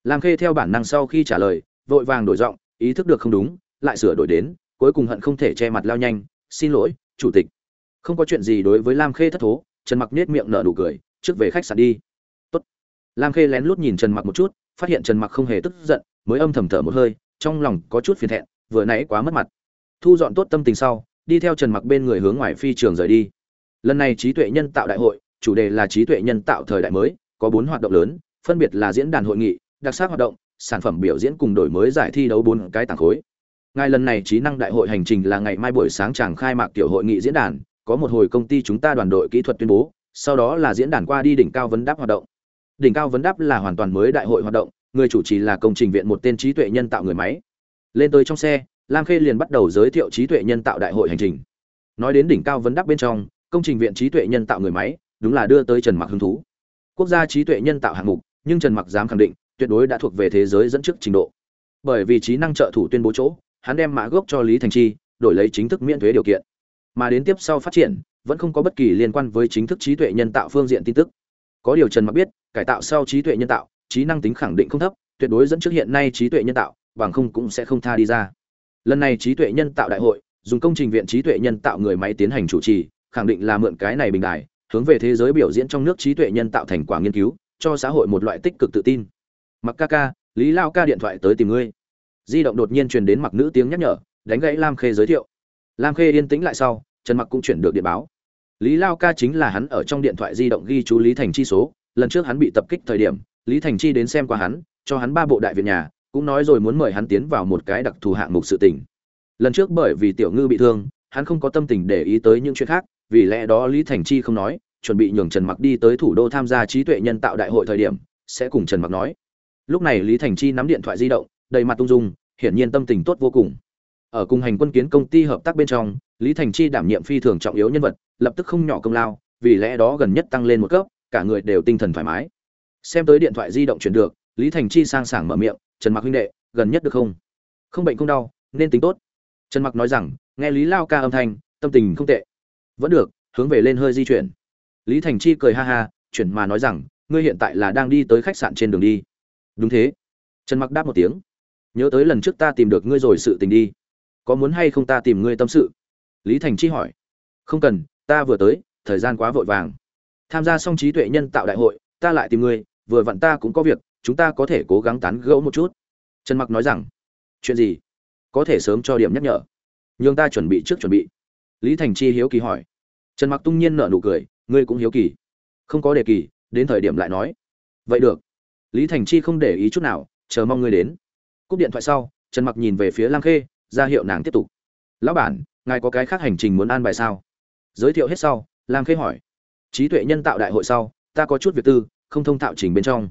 Lam khê theo bản năng sau khi trả lời, vội vàng đổi giọng, ý thức được không đúng, lại sửa đổi đến, cuối cùng hận không thể che mặt lao nhanh. Xin lỗi, chủ tịch không có chuyện gì đối với lam khê thất thố, trần mặc nết miệng nở nụ cười, trước về khách sạn đi. Tốt. lam khê lén lút nhìn trần mặc một chút, phát hiện trần mặc không hề tức giận, mới âm thầm thở một hơi, trong lòng có chút phiền thẹn, vừa nãy quá mất mặt. Thu dọn tốt tâm tình sau, đi theo trần mặc bên người hướng ngoài phi trường rời đi. Lần này trí tuệ nhân tạo đại hội, chủ đề là trí tuệ nhân tạo thời đại mới, có bốn hoạt động lớn, phân biệt là diễn đàn hội nghị, đặc sắc hoạt động, sản phẩm biểu diễn cùng đổi mới giải thi đấu bốn cái tảng khối. Ngay lần này trí năng đại hội hành trình là ngày mai buổi sáng chàng khai mạc tiểu hội nghị diễn đàn có một hồi công ty chúng ta đoàn đội kỹ thuật tuyên bố, sau đó là diễn đàn qua đi đỉnh cao vấn đáp hoạt động. Đỉnh cao vấn đáp là hoàn toàn mới đại hội hoạt động, người chủ trì là công trình viện một tên trí tuệ nhân tạo người máy. Lên tới trong xe, lam khê liền bắt đầu giới thiệu trí tuệ nhân tạo đại hội hành trình. Nói đến đỉnh cao vấn đáp bên trong, công trình viện trí tuệ nhân tạo người máy, đúng là đưa tới trần mặc hứng thú. Quốc gia trí tuệ nhân tạo hạng mục, nhưng trần mặc dám khẳng định, tuyệt đối đã thuộc về thế giới dẫn trước trình độ. Bởi vì trí năng trợ thủ tuyên bố chỗ, hắn đem mã gốc cho lý thành chi, đổi lấy chính thức miễn thuế điều kiện mà đến tiếp sau phát triển, vẫn không có bất kỳ liên quan với chính thức trí tuệ nhân tạo phương diện tin tức. Có điều trần mặc biết, cải tạo sau trí tuệ nhân tạo, trí năng tính khẳng định không thấp, tuyệt đối dẫn trước hiện nay trí tuệ nhân tạo, bằng không cũng sẽ không tha đi ra. Lần này trí tuệ nhân tạo đại hội, dùng công trình viện trí tuệ nhân tạo người máy tiến hành chủ trì, khẳng định là mượn cái này bình đại hướng về thế giới biểu diễn trong nước trí tuệ nhân tạo thành quả nghiên cứu, cho xã hội một loại tích cực tự tin. Mặc ca ca, lý lao ca điện thoại tới tìm ngươi. Di động đột nhiên truyền đến mặc nữ tiếng nhắc nhở, đánh gãy lam khê giới thiệu. Lam khê yên tĩnh lại sau trần mặc cũng chuyển được điện báo. Lý lao ca chính là hắn ở trong điện thoại di động ghi chú lý thành chi số, lần trước hắn bị tập kích thời điểm, lý thành chi đến xem qua hắn, cho hắn ba bộ đại viện nhà, cũng nói rồi muốn mời hắn tiến vào một cái đặc thù hạng mục sự tình. Lần trước bởi vì tiểu ngư bị thương, hắn không có tâm tình để ý tới những chuyện khác, vì lẽ đó lý thành chi không nói, chuẩn bị nhường trần mặc đi tới thủ đô tham gia trí tuệ nhân tạo đại hội thời điểm, sẽ cùng trần mặc nói. Lúc này lý thành chi nắm điện thoại di động, đầy mặt tung dung, hiển nhiên tâm tình tốt vô cùng. Ở cùng hành quân kiến công ty hợp tác bên trong lý thành chi đảm nhiệm phi thường trọng yếu nhân vật, lập tức không nhỏ công lao, vì lẽ đó gần nhất tăng lên một cấp, cả người đều tinh thần thoải mái. Xem tới điện thoại di động chuyển được, lý thành chi sang sảng mở miệng, trần mặc huynh đệ, gần nhất được không? Không bệnh không đau, nên tính tốt. Trần mặc nói rằng, nghe lý lao ca âm thanh, tâm tình không tệ. Vẫn được, hướng về lên hơi di chuyển. Lý thành chi cười ha ha, chuyển mà nói rằng, ngươi hiện tại là đang đi tới khách sạn trên đường đi. Đúng thế. Trần mặc đáp một tiếng, nhớ tới lần trước ta tìm được ngươi rồi sự tình đi. Có muốn hay không ta tìm ngươi tâm sự? Lý thành chi hỏi. Không cần, ta vừa tới, thời gian quá vội vàng. Tham gia xong trí tuệ nhân tạo đại hội, ta lại tìm ngươi vừa vặn ta cũng có việc, chúng ta có thể cố gắng tán gẫu một chút. Trần mặc nói rằng, chuyện gì? Có thể sớm cho điểm nhắc nhở. Nhường ta chuẩn bị trước chuẩn bị. Lý thành chi hiếu kỳ hỏi. Trần mặc tung nhiên nở nụ cười, ngươi cũng hiếu kỳ. Không có đề kỳ, đến thời điểm lại nói. Vậy được. Lý thành chi không để ý chút nào, chờ mong ngươi đến. Cúp điện thoại sau, trần mặc nhìn về phía Lang khê, ra hiệu nàng tiếp tục. Lão bản ngài có cái khác hành trình muốn an bài sao? Giới thiệu hết sau, lam khê hỏi. Trí tuệ nhân tạo đại hội sau, ta có chút việc tư, không thông thạo trình bên trong.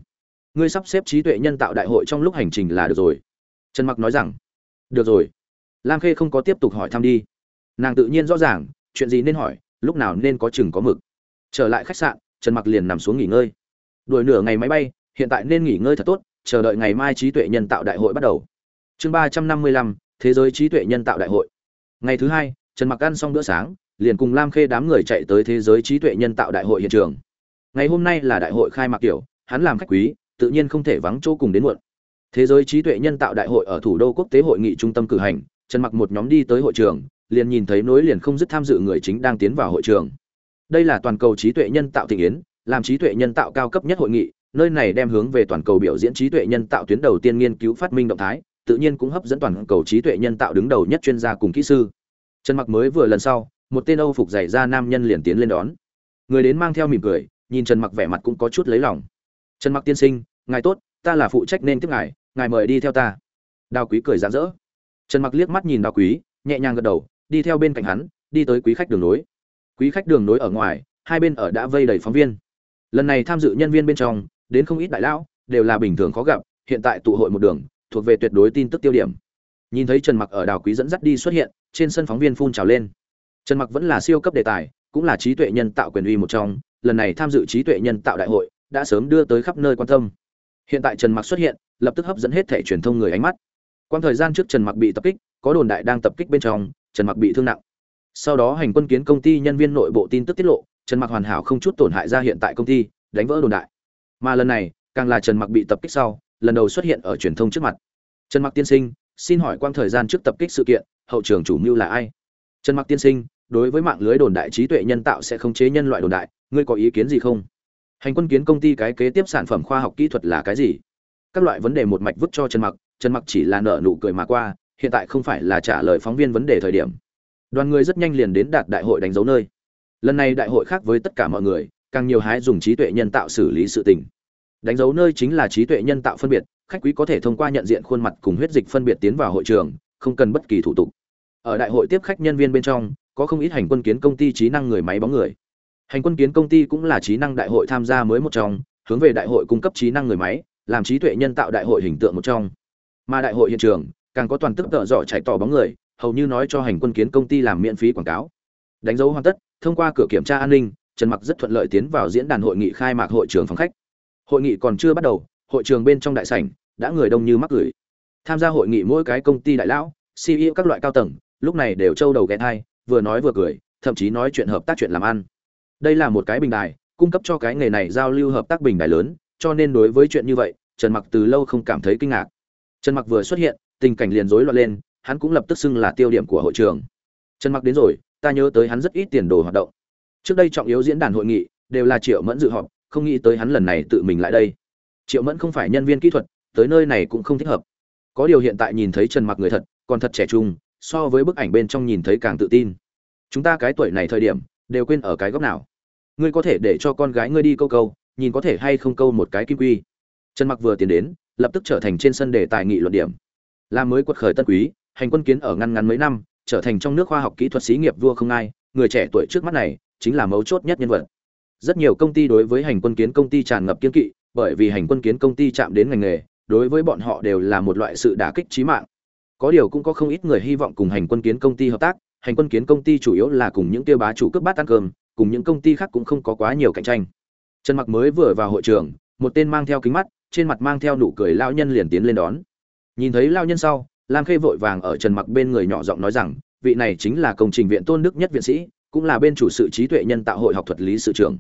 Ngươi sắp xếp trí tuệ nhân tạo đại hội trong lúc hành trình là được rồi. Trần mặc nói rằng, được rồi. Lam khê không có tiếp tục hỏi thăm đi. Nàng tự nhiên rõ ràng, chuyện gì nên hỏi, lúc nào nên có chừng có mực. Trở lại khách sạn, trần mặc liền nằm xuống nghỉ ngơi. Đuổi nửa ngày máy bay, hiện tại nên nghỉ ngơi thật tốt, chờ đợi ngày mai trí tuệ nhân tạo đại hội bắt đầu. Chương ba trăm năm mươi lăm, thế giới trí tuệ nhân tạo đại hội ngày thứ hai, trần mặc ăn xong bữa sáng, liền cùng lam khê đám người chạy tới thế giới trí tuệ nhân tạo đại hội hiện trường. Ngày hôm nay là đại hội khai mạc kiểu, hắn làm khách quý, tự nhiên không thể vắng chỗ cùng đến muộn. Thế giới trí tuệ nhân tạo đại hội ở thủ đô quốc tế hội nghị trung tâm cử hành, trần mặc một nhóm đi tới hội trường, liền nhìn thấy nối liền không dứt tham dự người chính đang tiến vào hội trường. Đây là toàn cầu trí tuệ nhân tạo thịnh yến, làm trí tuệ nhân tạo cao cấp nhất hội nghị, nơi này đem hướng về toàn cầu biểu diễn trí tuệ nhân tạo tuyến đầu tiên nghiên cứu phát minh động thái tự nhiên cũng hấp dẫn toàn cầu trí tuệ nhân tạo đứng đầu nhất chuyên gia cùng kỹ sư. Trần mặc mới vừa lần sau, một tên âu phục dày ra nam nhân liền tiến lên đón. Người đến mang theo mỉm cười, nhìn trần mặc vẻ mặt cũng có chút lấy lòng. Trần mặc tiên sinh, ngài tốt, ta là phụ trách nên tiếp ngài ngài mời đi theo ta. Đào quý cười rạng rỡ. Trần mặc liếc mắt nhìn đào quý, nhẹ nhàng gật đầu, đi theo bên cạnh hắn, đi tới quý khách đường nối. Quý khách đường nối ở ngoài, hai bên ở đã vây đầy phóng viên. Lần này tham dự nhân viên bên trong, đến không ít đại lão, đều là bình thường khó gặp, hiện tại tụ hội một đường thuộc về tuyệt đối tin tức tiêu điểm. Nhìn thấy trần mặc ở đào quý dẫn dắt đi xuất hiện, trên sân phóng viên phun trào lên. Trần mặc vẫn là siêu cấp đề tài, cũng là trí tuệ nhân tạo quyền uy một trong, lần này tham dự trí tuệ nhân tạo đại hội, đã sớm đưa tới khắp nơi quan tâm. Hiện tại trần mặc xuất hiện, lập tức hấp dẫn hết thể truyền thông người ánh mắt. Quan thời gian trước trần mặc bị tập kích, có đồn đại đang tập kích bên trong, trần mặc bị thương nặng. Sau đó hành quân kiến công ty nhân viên nội bộ tin tức tiết lộ, trần mặc hoàn hảo không chút tổn hại ra hiện tại công ty, đánh vỡ đồn đại. Mà lần này, càng là trần mặc bị tập kích sau lần đầu xuất hiện ở truyền thông trước mặt. Trần mặc tiên sinh, xin hỏi quang thời gian trước tập kích sự kiện, hậu trường chủ mưu là ai? Trần mặc tiên sinh, đối với mạng lưới đồn đại trí tuệ nhân tạo sẽ không chế nhân loại đồn đại, ngươi có ý kiến gì không? Hành quân kiến công ty cái kế tiếp sản phẩm khoa học kỹ thuật là cái gì? Các loại vấn đề một mạch vứt cho trần mặc trần mặc chỉ là nở nụ cười mà qua, hiện tại không phải là trả lời phóng viên vấn đề thời điểm. Đoàn người rất nhanh liền đến đạt đại hội đánh dấu nơi. Lần này đại hội khác với tất cả mọi người, càng nhiều hái dùng trí tuệ nhân tạo xử lý sự tình đánh dấu nơi chính là trí tuệ nhân tạo phân biệt, khách quý có thể thông qua nhận diện khuôn mặt cùng huyết dịch phân biệt tiến vào hội trường, không cần bất kỳ thủ tục. Ở đại hội tiếp khách nhân viên bên trong, có không ít hành quân kiến công ty trí năng người máy bóng người. Hành quân kiến công ty cũng là trí năng đại hội tham gia mới một trong, hướng về đại hội cung cấp trí năng người máy, làm trí tuệ nhân tạo đại hội hình tượng một trong. Mà đại hội hiện trường, càng có toàn tức tợ dọ chạy tỏ bóng người, hầu như nói cho hành quân kiến công ty làm miễn phí quảng cáo. Đánh dấu hoàn tất, thông qua cửa kiểm tra an ninh, trần mặc rất thuận lợi tiến vào diễn đàn hội nghị khai mạc hội trường phòng khách hội nghị còn chưa bắt đầu, hội trường bên trong đại sảnh đã người đông như mắc gửi tham gia hội nghị mỗi cái công ty đại lão ceo các loại cao tầng, lúc này đều trâu đầu ghé thai vừa nói vừa cười, thậm chí nói chuyện hợp tác chuyện làm ăn. Đây là một cái bình đài, cung cấp cho cái nghề này giao lưu hợp tác bình đài lớn, cho nên đối với chuyện như vậy, trần mặc từ lâu không cảm thấy kinh ngạc. Trần mặc vừa xuất hiện, tình cảnh liền rối loạn lên, hắn cũng lập tức xưng là tiêu điểm của hội trường. Trần mặc đến rồi, ta nhớ tới hắn rất ít tiền đồ hoạt động. Trước đây trọng yếu diễn đàn hội nghị đều là triệu mẫn dự họp không nghĩ tới hắn lần này tự mình lại đây. Triệu mẫn không phải nhân viên kỹ thuật, tới nơi này cũng không thích hợp. Có điều hiện tại nhìn thấy trần mặc người thật, còn thật trẻ trung, so với bức ảnh bên trong nhìn thấy càng tự tin. Chúng ta cái tuổi này thời điểm, đều quên ở cái góc nào. Ngươi có thể để cho con gái ngươi đi câu câu, nhìn có thể hay không câu một cái kim quy. Trần mặc vừa tiến đến, lập tức trở thành trên sân đề tài nghị luận điểm. Làm mới quật khởi tân quý, hành quân kiến ở ngăn ngắn mấy năm, trở thành trong nước khoa học kỹ thuật xí nghiệp vua không ai, người trẻ tuổi trước mắt này, chính là mấu chốt nhất nhân vật rất nhiều công ty đối với hành quân kiến công ty tràn ngập kiên kỵ, bởi vì hành quân kiến công ty chạm đến ngành nghề, đối với bọn họ đều là một loại sự đả kích trí mạng. Có điều cũng có không ít người hy vọng cùng hành quân kiến công ty hợp tác, hành quân kiến công ty chủ yếu là cùng những tiêu bá chủ cướp bát ăn cơm, cùng những công ty khác cũng không có quá nhiều cạnh tranh. Trần mặc mới vừa vào hội trường, một tên mang theo kính mắt, trên mặt mang theo nụ cười lao nhân liền tiến lên đón. Nhìn thấy lao nhân sau, lam khê vội vàng ở trần mặc bên người nhỏ giọng nói rằng, vị này chính là công trình viện tôn đức nhất viện sĩ cũng là bên chủ sự trí tuệ nhân tạo hội học thuật lý sự trưởng.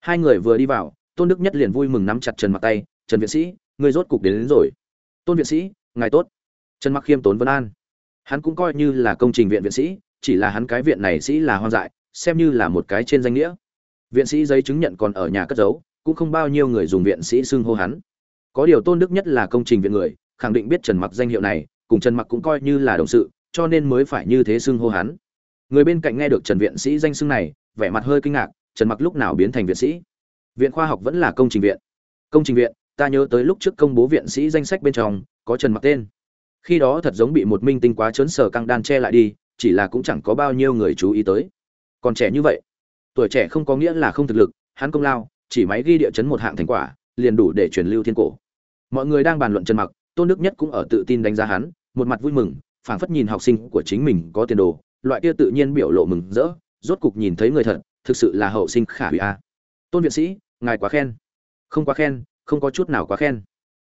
Hai người vừa đi vào tôn đức nhất liền vui mừng nắm chặt trần mặc tay trần viện sĩ người rốt cục đến, đến rồi. Tôn viện sĩ ngài tốt. Trần mặc khiêm tốn vân an. Hắn cũng coi như là công trình viện viện sĩ chỉ là hắn cái viện này sĩ là hoang dại xem như là một cái trên danh nghĩa. Viện sĩ giấy chứng nhận còn ở nhà cất giấu cũng không bao nhiêu người dùng viện sĩ xưng hô hắn. Có điều tôn đức nhất là công trình viện người khẳng định biết trần mặc danh hiệu này cùng trần mặc cũng coi như là đồng sự cho nên mới phải như thế xưng hô hắn người bên cạnh nghe được trần viện sĩ danh xưng này, vẻ mặt hơi kinh ngạc, trần mặc lúc nào biến thành viện sĩ? Viện khoa học vẫn là công trình viện. Công trình viện, ta nhớ tới lúc trước công bố viện sĩ danh sách bên trong, có trần mặc tên. Khi đó thật giống bị một minh tinh quá trớn sở căng đan che lại đi, chỉ là cũng chẳng có bao nhiêu người chú ý tới. Còn trẻ như vậy, tuổi trẻ không có nghĩa là không thực lực, hắn công lao, chỉ máy ghi địa chấn một hạng thành quả, liền đủ để truyền lưu thiên cổ. Mọi người đang bàn luận trần mặc, tôn đức nhất cũng ở tự tin đánh giá hắn, một mặt vui mừng, phảng phất nhìn học sinh của chính mình có tiền đồ loại kia tự nhiên biểu lộ mừng rỡ, rốt cục nhìn thấy người thật, thực sự là hậu sinh khả hủy a. Tôn viện sĩ, ngài quá khen. Không quá khen, không có chút nào quá khen.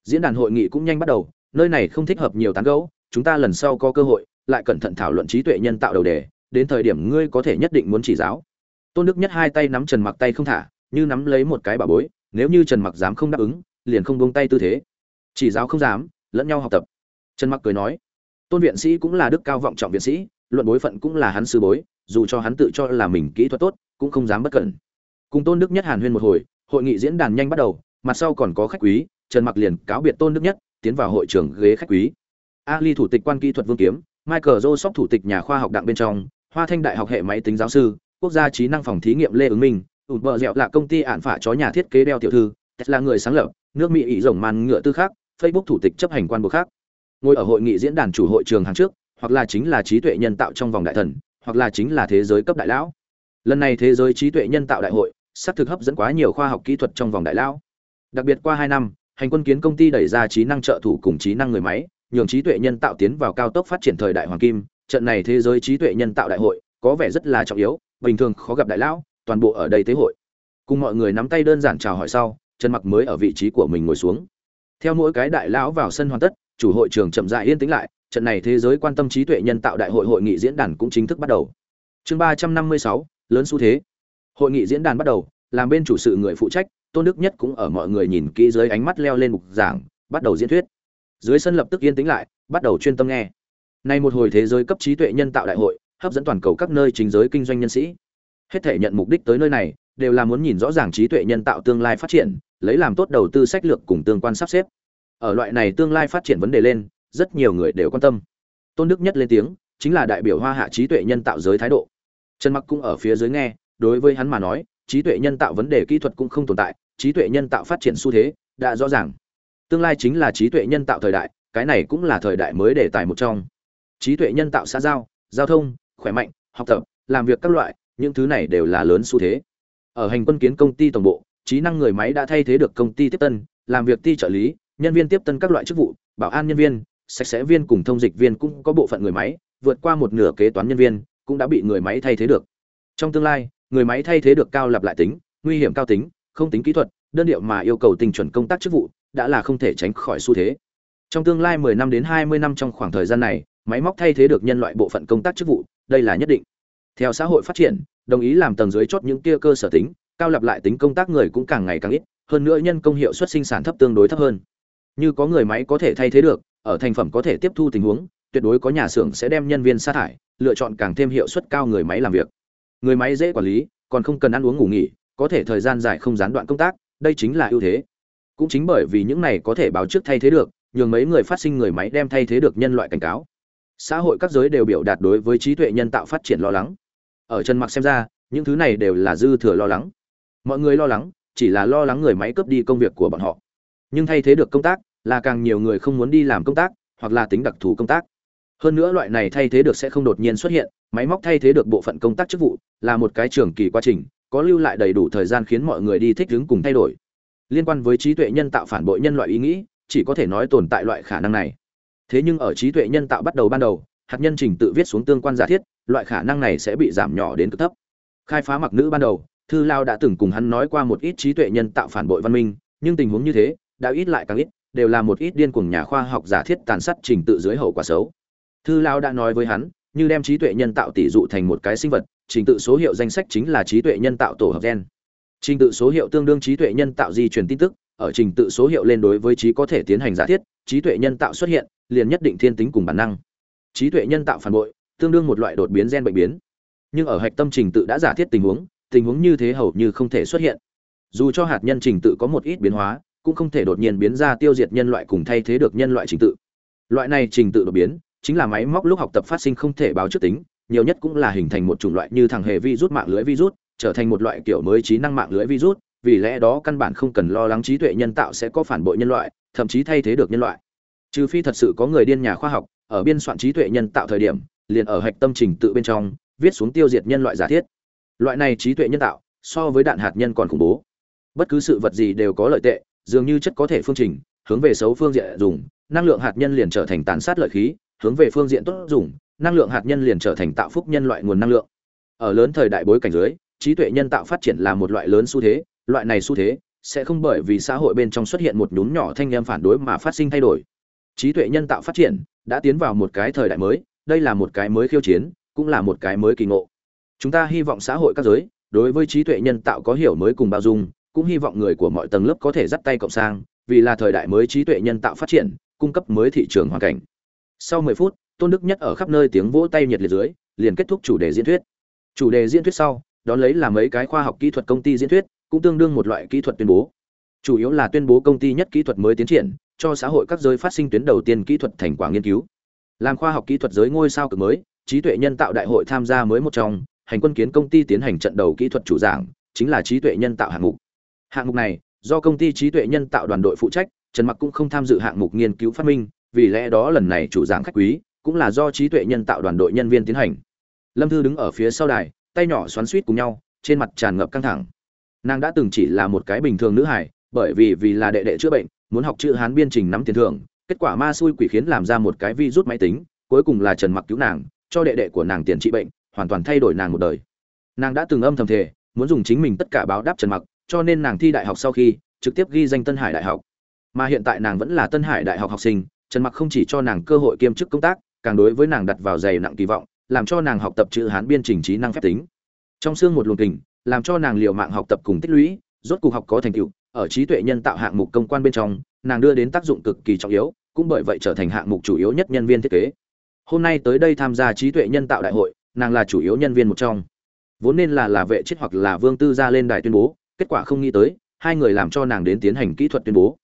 Diễn đàn hội nghị cũng nhanh bắt đầu, nơi này không thích hợp nhiều tán gẫu, chúng ta lần sau có cơ hội, lại cẩn thận thảo luận trí tuệ nhân tạo đầu đề, đến thời điểm ngươi có thể nhất định muốn chỉ giáo. Tôn đức nhất hai tay nắm trần mặc tay không thả, như nắm lấy một cái bà bối, nếu như trần mặc dám không đáp ứng, liền không buông tay tư thế. Chỉ giáo không dám, lẫn nhau học tập. Trần mặc cười nói, tôn viện sĩ cũng là đức cao vọng trọng viện sĩ luận bối phận cũng là hắn sư bối, dù cho hắn tự cho là mình kỹ thuật tốt, cũng không dám bất cẩn. Cùng tôn đức nhất hàn huyên một hồi, hội nghị diễn đàn nhanh bắt đầu, mặt sau còn có khách quý, trần mặc liền cáo biệt tôn đức nhất, tiến vào hội trường ghế khách quý. Ali thủ tịch quan kỹ thuật vương kiếm, michael joseph thủ tịch nhà khoa học đặng bên trong, hoa thanh đại học hệ máy tính giáo sư, quốc gia trí năng phòng thí nghiệm lê ứng minh, ụt vợ dẹo là công ty ạn phả chó nhà thiết kế đeo tiểu thư là người sáng lập, nước mỹ ý rồng màn ngựa tư khác, facebook thủ tịch chấp hành quan bộ khác. Ngồi ở hội nghị diễn đàn chủ hội trường hàng trước hoặc là chính là trí tuệ nhân tạo trong vòng đại thần, hoặc là chính là thế giới cấp đại lão. Lần này thế giới trí tuệ nhân tạo đại hội sắp thực hấp dẫn quá nhiều khoa học kỹ thuật trong vòng đại lão. Đặc biệt qua hai năm, hành quân kiến công ty đẩy ra trí năng trợ thủ cùng trí năng người máy, nhường trí tuệ nhân tạo tiến vào cao tốc phát triển thời đại hoàng kim. Trận này thế giới trí tuệ nhân tạo đại hội, có vẻ rất là trọng yếu, bình thường khó gặp đại lão, toàn bộ ở đây tế hội. Cùng mọi người nắm tay đơn giản chào hỏi sau, trần mặc mới ở vị trí của mình ngồi xuống. Theo mỗi cái đại lão vào sân hoàn tất, chủ hội trường chậm rãi yên tĩnh lại trận này thế giới quan tâm trí tuệ nhân tạo đại hội hội nghị diễn đàn cũng chính thức bắt đầu. Chương ba trăm năm mươi sáu, lớn xu thế. Hội nghị diễn đàn bắt đầu, làm bên chủ sự người phụ trách, tôn đức nhất cũng ở mọi người nhìn kỹ dưới ánh mắt leo lên mục giảng, bắt đầu diễn thuyết. Dưới sân lập tức yên tĩnh lại, bắt đầu chuyên tâm nghe. Nay một hồi thế giới cấp trí tuệ nhân tạo đại hội, hấp dẫn toàn cầu các nơi chính giới kinh doanh nhân sĩ. Hết thể nhận mục đích tới nơi này, đều là muốn nhìn rõ ràng trí tuệ nhân tạo tương lai phát triển, lấy làm tốt đầu tư sách lược cùng tương quan sắp xếp. Ở loại này tương lai phát triển vấn đề lên rất nhiều người đều quan tâm. Tôn đức nhất lên tiếng, chính là đại biểu hoa hạ trí tuệ nhân tạo giới thái độ. Trần mặc cũng ở phía dưới nghe, đối với hắn mà nói, trí tuệ nhân tạo vấn đề kỹ thuật cũng không tồn tại, trí tuệ nhân tạo phát triển xu thế đã rõ ràng. Tương lai chính là trí tuệ nhân tạo thời đại, cái này cũng là thời đại mới đề tài một trong. Trí tuệ nhân tạo xã giao giao thông, khỏe mạnh, học tập, làm việc các loại, những thứ này đều là lớn xu thế. Ở hành quân kiến công ty tổng bộ, trí năng người máy đã thay thế được công ty tiếp tân, làm việc ti trợ lý, nhân viên tiếp tân các loại chức vụ, bảo an nhân viên sạch sẽ viên cùng thông dịch viên cũng có bộ phận người máy, vượt qua một nửa kế toán nhân viên, cũng đã bị người máy thay thế được. Trong tương lai, người máy thay thế được cao lặp lại tính, nguy hiểm cao tính, không tính kỹ thuật, đơn điệu mà yêu cầu tinh chuẩn công tác chức vụ, đã là không thể tránh khỏi xu thế. Trong tương lai 10 năm đến 20 năm trong khoảng thời gian này, máy móc thay thế được nhân loại bộ phận công tác chức vụ, đây là nhất định. Theo xã hội phát triển, đồng ý làm tầng dưới chốt những kia cơ sở tính, cao lặp lại tính công tác người cũng càng ngày càng ít, hơn nữa nhân công hiệu suất sinh sản thấp tương đối thấp hơn. Như có người máy có thể thay thế được ở thành phẩm có thể tiếp thu tình huống, tuyệt đối có nhà xưởng sẽ đem nhân viên sa thải, lựa chọn càng thêm hiệu suất cao người máy làm việc. Người máy dễ quản lý, còn không cần ăn uống ngủ nghỉ, có thể thời gian dài không gián đoạn công tác, đây chính là ưu thế. Cũng chính bởi vì những này có thể báo trước thay thế được, nhường mấy người phát sinh người máy đem thay thế được nhân loại cảnh cáo. Xã hội các giới đều biểu đạt đối với trí tuệ nhân tạo phát triển lo lắng. Ở trần mặc xem ra, những thứ này đều là dư thừa lo lắng. Mọi người lo lắng, chỉ là lo lắng người máy cướp đi công việc của bọn họ. Nhưng thay thế được công tác là càng nhiều người không muốn đi làm công tác, hoặc là tính đặc thù công tác. Hơn nữa loại này thay thế được sẽ không đột nhiên xuất hiện, máy móc thay thế được bộ phận công tác chức vụ, là một cái trường kỳ quá trình, có lưu lại đầy đủ thời gian khiến mọi người đi thích ứng cùng thay đổi. Liên quan với trí tuệ nhân tạo phản bội nhân loại ý nghĩ, chỉ có thể nói tồn tại loại khả năng này. Thế nhưng ở trí tuệ nhân tạo bắt đầu ban đầu, hạt nhân trình tự viết xuống tương quan giả thiết, loại khả năng này sẽ bị giảm nhỏ đến cực thấp. Khai phá mặc nữ ban đầu, thư lao đã từng cùng hắn nói qua một ít trí tuệ nhân tạo phản bội văn minh, nhưng tình huống như thế, đã ít lại càng ít đều là một ít điên cuồng nhà khoa học giả thiết tàn sát trình tự dưới hậu quả xấu. Thư Lão đã nói với hắn, như đem trí tuệ nhân tạo tỷ dụ thành một cái sinh vật, trình tự số hiệu danh sách chính là trí tuệ nhân tạo tổ hợp gen. Trình tự số hiệu tương đương trí tuệ nhân tạo di truyền tin tức, ở trình tự số hiệu lên đối với trí có thể tiến hành giả thiết, trí tuệ nhân tạo xuất hiện, liền nhất định thiên tính cùng bản năng. Trí tuệ nhân tạo phản bội, tương đương một loại đột biến gen bệnh biến. Nhưng ở hạch tâm trình tự đã giả thiết tình huống tình huống như thế hầu như không thể xuất hiện. Dù cho hạt nhân trình tự có một ít biến hóa cũng không thể đột nhiên biến ra tiêu diệt nhân loại cùng thay thế được nhân loại trình tự. Loại này trình tự đột biến chính là máy móc lúc học tập phát sinh không thể báo trước tính, nhiều nhất cũng là hình thành một chủng loại như thằng hề virus mạng lưới virus, trở thành một loại kiểu mới trí năng mạng lưới virus, vì lẽ đó căn bản không cần lo lắng trí tuệ nhân tạo sẽ có phản bội nhân loại, thậm chí thay thế được nhân loại. Trừ phi thật sự có người điên nhà khoa học, ở biên soạn trí tuệ nhân tạo thời điểm, liền ở hạch tâm trình tự bên trong, viết xuống tiêu diệt nhân loại giả thiết. Loại này trí tuệ nhân tạo so với đạn hạt nhân còn khủng bố. Bất cứ sự vật gì đều có lợi tệ dường như chất có thể phương trình, hướng về xấu phương diện dùng, năng lượng hạt nhân liền trở thành tàn sát lợi khí, hướng về phương diện tốt dùng, năng lượng hạt nhân liền trở thành tạo phúc nhân loại nguồn năng lượng. Ở lớn thời đại bối cảnh dưới, trí tuệ nhân tạo phát triển là một loại lớn xu thế, loại này xu thế sẽ không bởi vì xã hội bên trong xuất hiện một nhún nhỏ thanh em phản đối mà phát sinh thay đổi. Trí tuệ nhân tạo phát triển đã tiến vào một cái thời đại mới, đây là một cái mới khiêu chiến, cũng là một cái mới kỳ ngộ. Chúng ta hy vọng xã hội các giới đối với trí tuệ nhân tạo có hiểu mới cùng bao dung cũng hy vọng người của mọi tầng lớp có thể dắt tay cộng sang, vì là thời đại mới trí tuệ nhân tạo phát triển, cung cấp mới thị trường hoàn cảnh. Sau 10 phút, tôn đức nhất ở khắp nơi tiếng vỗ tay nhiệt liệt dưới, liền kết thúc chủ đề diễn thuyết. Chủ đề diễn thuyết sau, đón lấy là mấy cái khoa học kỹ thuật công ty diễn thuyết, cũng tương đương một loại kỹ thuật tuyên bố. Chủ yếu là tuyên bố công ty nhất kỹ thuật mới tiến triển, cho xã hội các giới phát sinh tuyến đầu tiên kỹ thuật thành quả nghiên cứu. Làm khoa học kỹ thuật giới ngôi sao cực mới, trí tuệ nhân tạo đại hội tham gia mới một trong, hành quân kiến công ty tiến hành trận đầu kỹ thuật chủ giảng, chính là trí tuệ nhân tạo hạng mục hạng mục này, do công ty trí tuệ nhân tạo đoàn đội phụ trách, trần mặc cũng không tham dự hạng mục nghiên cứu phát minh, vì lẽ đó lần này chủ giảng khách quý, cũng là do trí tuệ nhân tạo đoàn đội nhân viên tiến hành. Lâm thư đứng ở phía sau đài, tay nhỏ xoắn suýt cùng nhau, trên mặt tràn ngập căng thẳng. Nàng đã từng chỉ là một cái bình thường nữ hải bởi vì vì là đệ đệ chữa bệnh, muốn học chữ hán biên trình nắm tiền thưởng, kết quả ma xui quỷ khiến làm ra một cái vi rút máy tính, cuối cùng là trần mặc cứu nàng, cho đệ đệ của nàng tiền trị bệnh, hoàn toàn thay đổi nàng một đời. Nàng đã từng âm thầm thề, muốn dùng chính mình tất cả báo đáp trần mặc cho nên nàng thi đại học sau khi trực tiếp ghi danh tân hải đại học. Mà hiện tại nàng vẫn là tân hải đại học học sinh trần mặc không chỉ cho nàng cơ hội kiêm chức công tác càng đối với nàng đặt vào dày nặng kỳ vọng làm cho nàng học tập chữ hán biên trình trí năng phép tính. Trong xương một luồng tình, làm cho nàng liều mạng học tập cùng tích lũy rốt cuộc học có thành tựu ở trí tuệ nhân tạo hạng mục công quan bên trong nàng đưa đến tác dụng cực kỳ trọng yếu cũng bởi vậy trở thành hạng mục chủ yếu nhất nhân viên thiết kế. Hôm nay tới đây tham gia trí tuệ nhân tạo đại hội nàng là chủ yếu nhân viên một trong. Vốn nên là là vệ chết hoặc là vương tư ra lên đài tuyên bố kết quả không nghĩ tới, hai người làm cho nàng đến tiến hành kỹ thuật tuyên bố.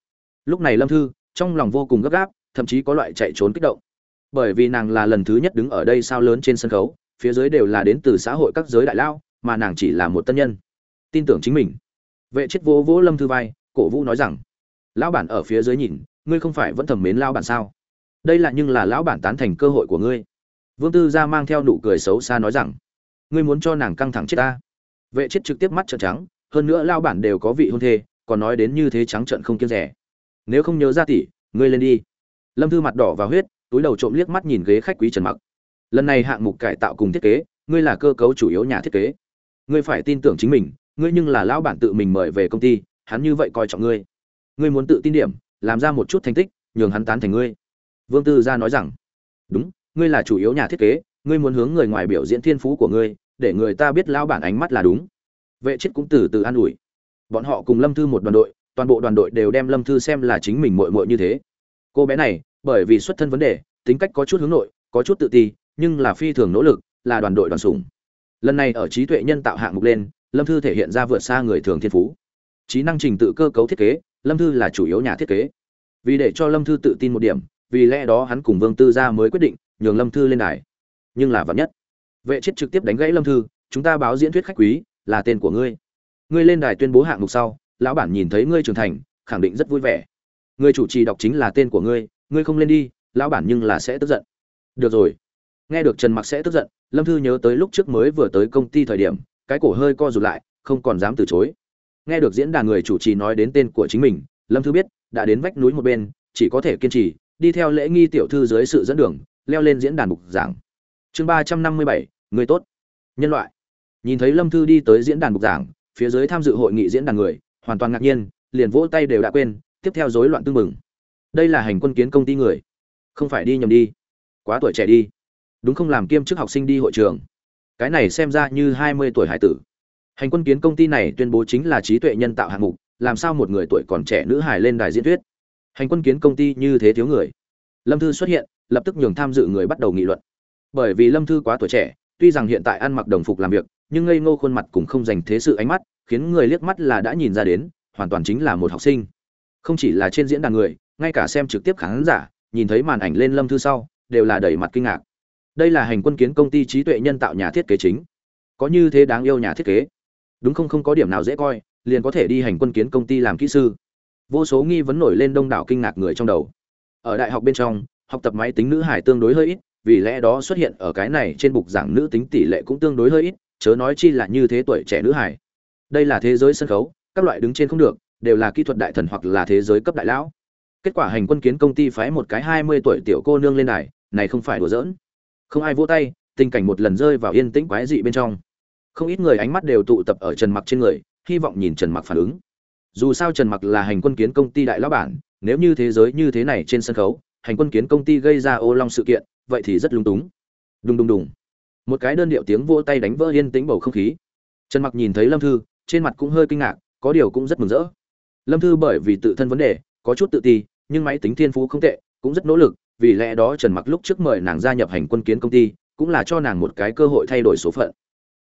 Lúc này lâm thư, trong lòng vô cùng gấp gáp, thậm chí có loại chạy trốn kích động. Bởi vì nàng là lần thứ nhất đứng ở đây sao lớn trên sân khấu, phía dưới đều là đến từ xã hội các giới đại lao, mà nàng chỉ là một tân nhân. Tin tưởng chính mình. Vệ chết vô vỗ lâm thư vai, cổ vũ nói rằng, lão bản ở phía dưới nhìn, ngươi không phải vẫn thầm mến lão bản sao? Đây là nhưng là lão bản tán thành cơ hội của ngươi. Vương tư gia mang theo nụ cười xấu xa nói rằng, ngươi muốn cho nàng căng thẳng chết ta? Vệ chết trực tiếp mắt trợn trắng hơn nữa lao bản đều có vị hôn thê, còn nói đến như thế trắng trợn không kiêng rẻ. Nếu không nhớ ra tỷ, ngươi lên đi. Lâm thư mặt đỏ và huyết, túi đầu trộm liếc mắt nhìn ghế khách quý trần mặc. Lần này hạng mục cải tạo cùng thiết kế, ngươi là cơ cấu chủ yếu nhà thiết kế. Ngươi phải tin tưởng chính mình, ngươi nhưng là lão bản tự mình mời về công ty, hắn như vậy coi trọng ngươi. Ngươi muốn tự tin điểm, làm ra một chút thành tích, nhường hắn tán thành ngươi. Vương tư gia nói rằng, đúng, ngươi là chủ yếu nhà thiết kế, ngươi muốn hướng người ngoài biểu diễn thiên phú của ngươi, để người ta biết lão bản ánh mắt là đúng vệ chết cũng từ từ an ủi. Bọn họ cùng lâm thư một đoàn đội, toàn bộ đoàn đội đều đem lâm thư xem là chính mình muội muội như thế. Cô bé này, bởi vì xuất thân vấn đề, tính cách có chút hướng nội, có chút tự ti, nhưng là phi thường nỗ lực, là đoàn đội đoàn sủng. Lần này ở trí tuệ nhân tạo hạng mục lên, lâm thư thể hiện ra vượt xa người thường thiên phú. Trí năng trình tự cơ cấu thiết kế, lâm thư là chủ yếu nhà thiết kế. Vì để cho lâm thư tự tin một điểm, vì lẽ đó hắn cùng vương tư gia mới quyết định nhường lâm thư lên đài. Nhưng là vắn nhất, vệ chết trực tiếp đánh gãy lâm thư, chúng ta báo diễn thuyết khách quý là tên của ngươi. Ngươi lên đài tuyên bố hạng mục sau, lão bản nhìn thấy ngươi trưởng thành, khẳng định rất vui vẻ. Người chủ trì đọc chính là tên của ngươi ngươi không lên đi, lão bản nhưng là sẽ tức giận. Được rồi. Nghe được trần mặc sẽ tức giận, lâm thư nhớ tới lúc trước mới vừa tới công ty thời điểm, cái cổ hơi co rụt lại, không còn dám từ chối. Nghe được diễn đàn người chủ trì nói đến tên của chính mình, lâm thư biết, đã đến vách núi một bên, chỉ có thể kiên trì, đi theo lễ nghi tiểu thư dưới sự dẫn đường, leo lên diễn đàn bục giảng. Chương ba trăm năm mươi bảy, người tốt. Nhân loại nhìn thấy lâm thư đi tới diễn đàn bục giảng, phía dưới tham dự hội nghị diễn đàn người, hoàn toàn ngạc nhiên, liền vỗ tay đều đã quên, tiếp theo rối loạn tương mừng đây là hành quân kiến công ty người. Không phải đi nhầm đi. Quá tuổi trẻ đi. Đúng không làm kiêm chức học sinh đi hội trường. Cái này xem ra như hai mươi tuổi hải tử. Hành quân kiến công ty này tuyên bố chính là trí tuệ nhân tạo hạng mục, làm sao một người tuổi còn trẻ nữ hải lên đài diễn thuyết. Hành quân kiến công ty như thế thiếu người. Lâm thư xuất hiện, lập tức nhường tham dự người bắt đầu nghị luận. Bởi vì lâm thư quá tuổi trẻ tuy rằng hiện tại ăn mặc đồng phục làm việc, nhưng ngây ngô khuôn mặt cũng không dành thế sự ánh mắt, khiến người liếc mắt là đã nhìn ra đến, hoàn toàn chính là một học sinh. Không chỉ là trên diễn đàn người, ngay cả xem trực tiếp khán giả, nhìn thấy màn ảnh lên lâm thư sau, đều là đầy mặt kinh ngạc. Đây là hành quân kiến công ty trí tuệ nhân tạo nhà thiết kế chính. Có như thế đáng yêu nhà thiết kế. Đúng không? Không có điểm nào dễ coi, liền có thể đi hành quân kiến công ty làm kỹ sư. Vô số nghi vấn nổi lên đông đảo kinh ngạc người trong đầu. Ở đại học bên trong, học tập máy tính nữ hải tương đối hơi ít vì lẽ đó xuất hiện ở cái này trên bục giảng nữ tính tỷ lệ cũng tương đối hơi ít, chớ nói chi là như thế tuổi trẻ nữ hải đây là thế giới sân khấu, các loại đứng trên không được, đều là kỹ thuật đại thần hoặc là thế giới cấp đại lão. Kết quả hành quân kiến công ty phái một cái hai mươi tuổi tiểu cô nương lên này này không phải đùa giỡn. Không ai vỗ tay, tình cảnh một lần rơi vào yên tĩnh quái dị bên trong. Không ít người ánh mắt đều tụ tập ở trần mặc trên người, hy vọng nhìn trần mặc phản ứng. Dù sao trần mặc là hành quân kiến công ty đại lão bản, nếu như thế giới như thế này trên sân khấu, hành quân kiến công ty gây ra ô long sự kiện vậy thì rất lung túng. Đùng đùng đùng. Một cái đơn điệu tiếng vỗ tay đánh vỡ yên tĩnh bầu không khí. Trần mặc nhìn thấy lâm thư, trên mặt cũng hơi kinh ngạc, có điều cũng rất mừng rỡ. Lâm thư bởi vì tự thân vấn đề, có chút tự ti, nhưng máy tính thiên phú không tệ, cũng rất nỗ lực, vì lẽ đó trần mặc lúc trước mời nàng gia nhập hành quân kiến công ty, cũng là cho nàng một cái cơ hội thay đổi số phận.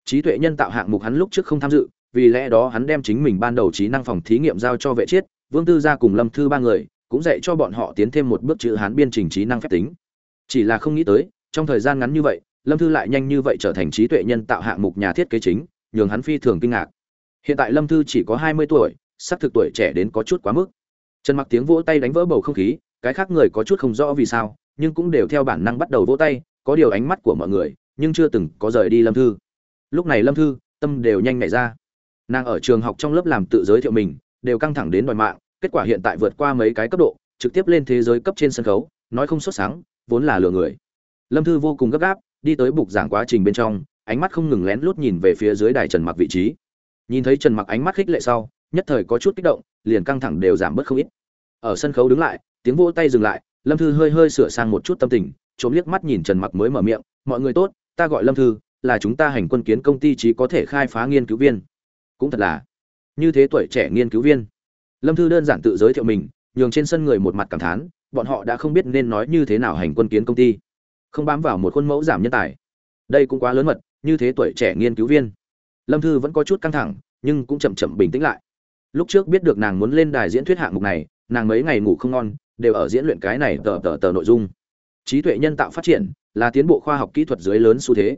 Trí tuệ nhân tạo hạng mục hắn lúc trước không tham dự, vì lẽ đó hắn đem chính mình ban đầu trí năng phòng thí nghiệm giao cho vệ chiết, vương tư gia cùng lâm thư ba người, cũng dạy cho bọn họ tiến thêm một bước chữ hán biên trình trí năng phép tính chỉ là không nghĩ tới, trong thời gian ngắn như vậy, lâm thư lại nhanh như vậy trở thành trí tuệ nhân tạo hạng mục nhà thiết kế chính, nhường hắn phi thường kinh ngạc. Hiện tại lâm thư chỉ có hai mươi tuổi, sắp thực tuổi trẻ đến có chút quá mức. Trần mặc tiếng vỗ tay đánh vỡ bầu không khí, cái khác người có chút không rõ vì sao, nhưng cũng đều theo bản năng bắt đầu vỗ tay, có điều ánh mắt của mọi người, nhưng chưa từng có rời đi lâm thư. Lúc này lâm thư, tâm đều nhanh nhảy ra. Nàng ở trường học trong lớp làm tự giới thiệu mình, đều căng thẳng đến đòi mạng, kết quả hiện tại vượt qua mấy cái cấp độ, trực tiếp lên thế giới cấp trên sân khấu, nói không xuất sáng vốn là lừa người. Lâm thư vô cùng gấp gáp, đi tới bục giảng quá trình bên trong, ánh mắt không ngừng lén lút nhìn về phía dưới đài trần mặc vị trí. Nhìn thấy trần mặc ánh mắt khích lệ sau, nhất thời có chút kích động, liền căng thẳng đều giảm bớt không ít. Ở sân khấu đứng lại, tiếng vỗ tay dừng lại, lâm thư hơi hơi sửa sang một chút tâm tình, trộm liếc mắt nhìn trần mặc mới mở miệng, mọi người tốt, ta gọi lâm thư, là chúng ta hành quân kiến công ty trí có thể khai phá nghiên cứu viên. Cũng thật là, như thế tuổi trẻ nghiên cứu viên. Lâm thư đơn giản tự giới thiệu mình, nhường trên sân người một mặt cảm thán bọn họ đã không biết nên nói như thế nào hành quân kiến công ty. Không bám vào một khuôn mẫu giảm nhân tài. Đây cũng quá lớn mật, như thế tuổi trẻ nghiên cứu viên. Lâm thư vẫn có chút căng thẳng, nhưng cũng chậm chậm bình tĩnh lại. Lúc trước biết được nàng muốn lên đài diễn thuyết hạng mục này, nàng mấy ngày ngủ không ngon, đều ở diễn luyện cái này tờ tờ tờ nội dung. Trí tuệ nhân tạo phát triển là tiến bộ khoa học kỹ thuật dưới lớn xu thế.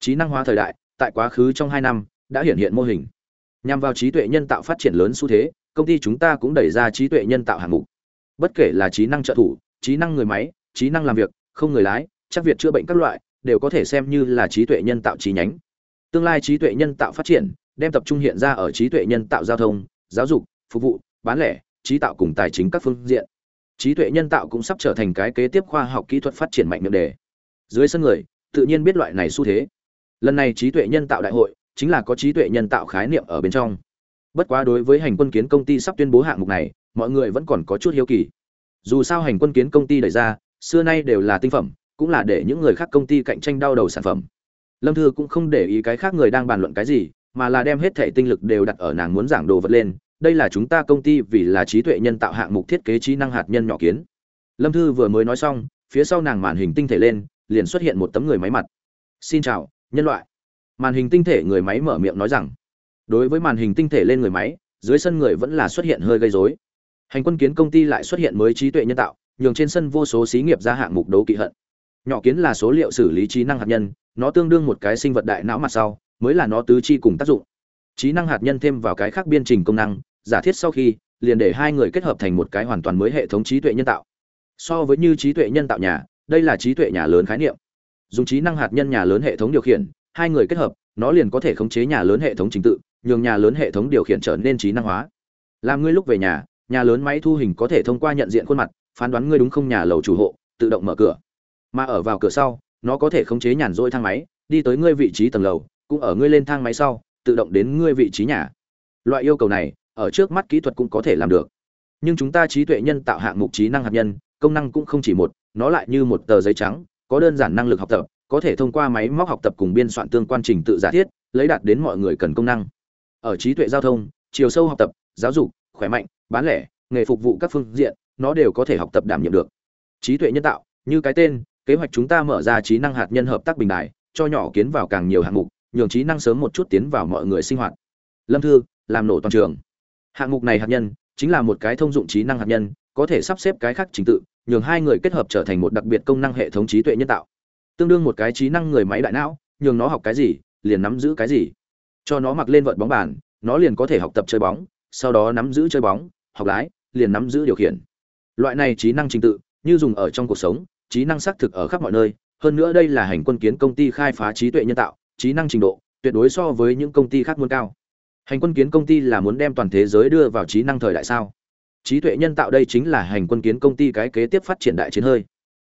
Trí năng hóa thời đại, tại quá khứ trong hai năm, đã hiện hiện mô hình. Nhằm vào trí tuệ nhân tạo phát triển lớn xu thế, công ty chúng ta cũng đẩy ra trí tuệ nhân tạo hạng mục bất kể là trí năng trợ thủ, trí năng người máy, trí năng làm việc, không người lái, chắc việc chữa bệnh các loại, đều có thể xem như là trí tuệ nhân tạo trí nhánh. Tương lai trí tuệ nhân tạo phát triển, đem tập trung hiện ra ở trí tuệ nhân tạo giao thông, giáo dục, phục vụ, bán lẻ, trí tạo cùng tài chính các phương diện. Trí tuệ nhân tạo cũng sắp trở thành cái kế tiếp khoa học kỹ thuật phát triển mạnh miệng đề. Dưới sân người, tự nhiên biết loại này xu thế. Lần này trí tuệ nhân tạo đại hội, chính là có trí tuệ nhân tạo khái niệm ở bên trong. Bất quá đối với hành quân kiến công ty sắp tuyên bố hạng mục này mọi người vẫn còn có chút hiếu kỳ. Dù sao hành quân kiến công ty đẩy ra, xưa nay đều là tinh phẩm, cũng là để những người khác công ty cạnh tranh đau đầu sản phẩm. Lâm thư cũng không để ý cái khác người đang bàn luận cái gì, mà là đem hết thể tinh lực đều đặt ở nàng muốn giảng đồ vật lên, đây là chúng ta công ty vì là trí tuệ nhân tạo hạng mục thiết kế trí năng hạt nhân nhỏ kiến. Lâm thư vừa mới nói xong, phía sau nàng màn hình tinh thể lên, liền xuất hiện một tấm người máy mặt. Xin chào, nhân loại. Màn hình tinh thể người máy mở miệng nói rằng, đối với màn hình tinh thể lên người máy, dưới sân người vẫn là xuất hiện hơi gây rối hành quân kiến công ty lại xuất hiện mới trí tuệ nhân tạo, nhường trên sân vô số xí nghiệp ra hạng mục đấu kỵ hận. Nhỏ kiến là số liệu xử lý trí năng hạt nhân, nó tương đương một cái sinh vật đại não mặt sau, mới là nó tứ chi cùng tác dụng. Trí năng hạt nhân thêm vào cái khác biên trình công năng, giả thiết sau khi, liền để hai người kết hợp thành một cái hoàn toàn mới hệ thống trí tuệ nhân tạo. So với như trí tuệ nhân tạo nhà, đây là trí tuệ nhà lớn khái niệm. Dùng trí năng hạt nhân nhà lớn hệ thống điều khiển, hai người kết hợp, nó liền có thể khống chế nhà lớn hệ thống trình tự, nhường nhà lớn hệ thống điều khiển trở nên trí năng hóa. Làm ngươi lúc về nhà nhà lớn máy thu hình có thể thông qua nhận diện khuôn mặt, phán đoán ngươi đúng không nhà lầu chủ hộ, tự động mở cửa. Mà ở vào cửa sau, nó có thể khống chế nhàn rỗi thang máy, đi tới ngươi vị trí tầng lầu, cũng ở ngươi lên thang máy sau, tự động đến ngươi vị trí nhà. Loại yêu cầu này, ở trước mắt kỹ thuật cũng có thể làm được. Nhưng chúng ta trí tuệ nhân tạo hạng mục trí năng hạt nhân, công năng cũng không chỉ một, nó lại như một tờ giấy trắng, có đơn giản năng lực học tập, có thể thông qua máy móc học tập cùng biên soạn tương quan trình tự giả thiết, lấy đạt đến mọi người cần công năng. Ở trí tuệ giao thông, chiều sâu học tập, giáo dục, khỏe mạnh bán lẻ, nghề phục vụ các phương diện, nó đều có thể học tập đảm nhiệm được. Trí tuệ nhân tạo, như cái tên, kế hoạch chúng ta mở ra trí năng hạt nhân hợp tác bình đại cho nhỏ kiến vào càng nhiều hạng mục, nhường trí năng sớm một chút tiến vào mọi người sinh hoạt. Lâm thư, làm nổ toàn trường. Hạng mục này hạt nhân, chính là một cái thông dụng trí năng hạt nhân, có thể sắp xếp cái khác trình tự, nhường hai người kết hợp trở thành một đặc biệt công năng hệ thống trí tuệ nhân tạo. Tương đương một cái trí năng người máy đại não, nhường nó học cái gì, liền nắm giữ cái gì. Cho nó mặc lên vợt bóng bàn, nó liền có thể học tập chơi bóng, sau đó nắm giữ chơi bóng học lái, liền nắm giữ điều khiển. Loại này trí năng trình tự, như dùng ở trong cuộc sống, trí năng xác thực ở khắp mọi nơi. Hơn nữa đây là hành quân kiến công ty khai phá trí tuệ nhân tạo, trí năng trình độ tuyệt đối so với những công ty khác muốn cao. Hành quân kiến công ty là muốn đem toàn thế giới đưa vào trí năng thời đại sao? Trí tuệ nhân tạo đây chính là hành quân kiến công ty cái kế tiếp phát triển đại chiến hơi.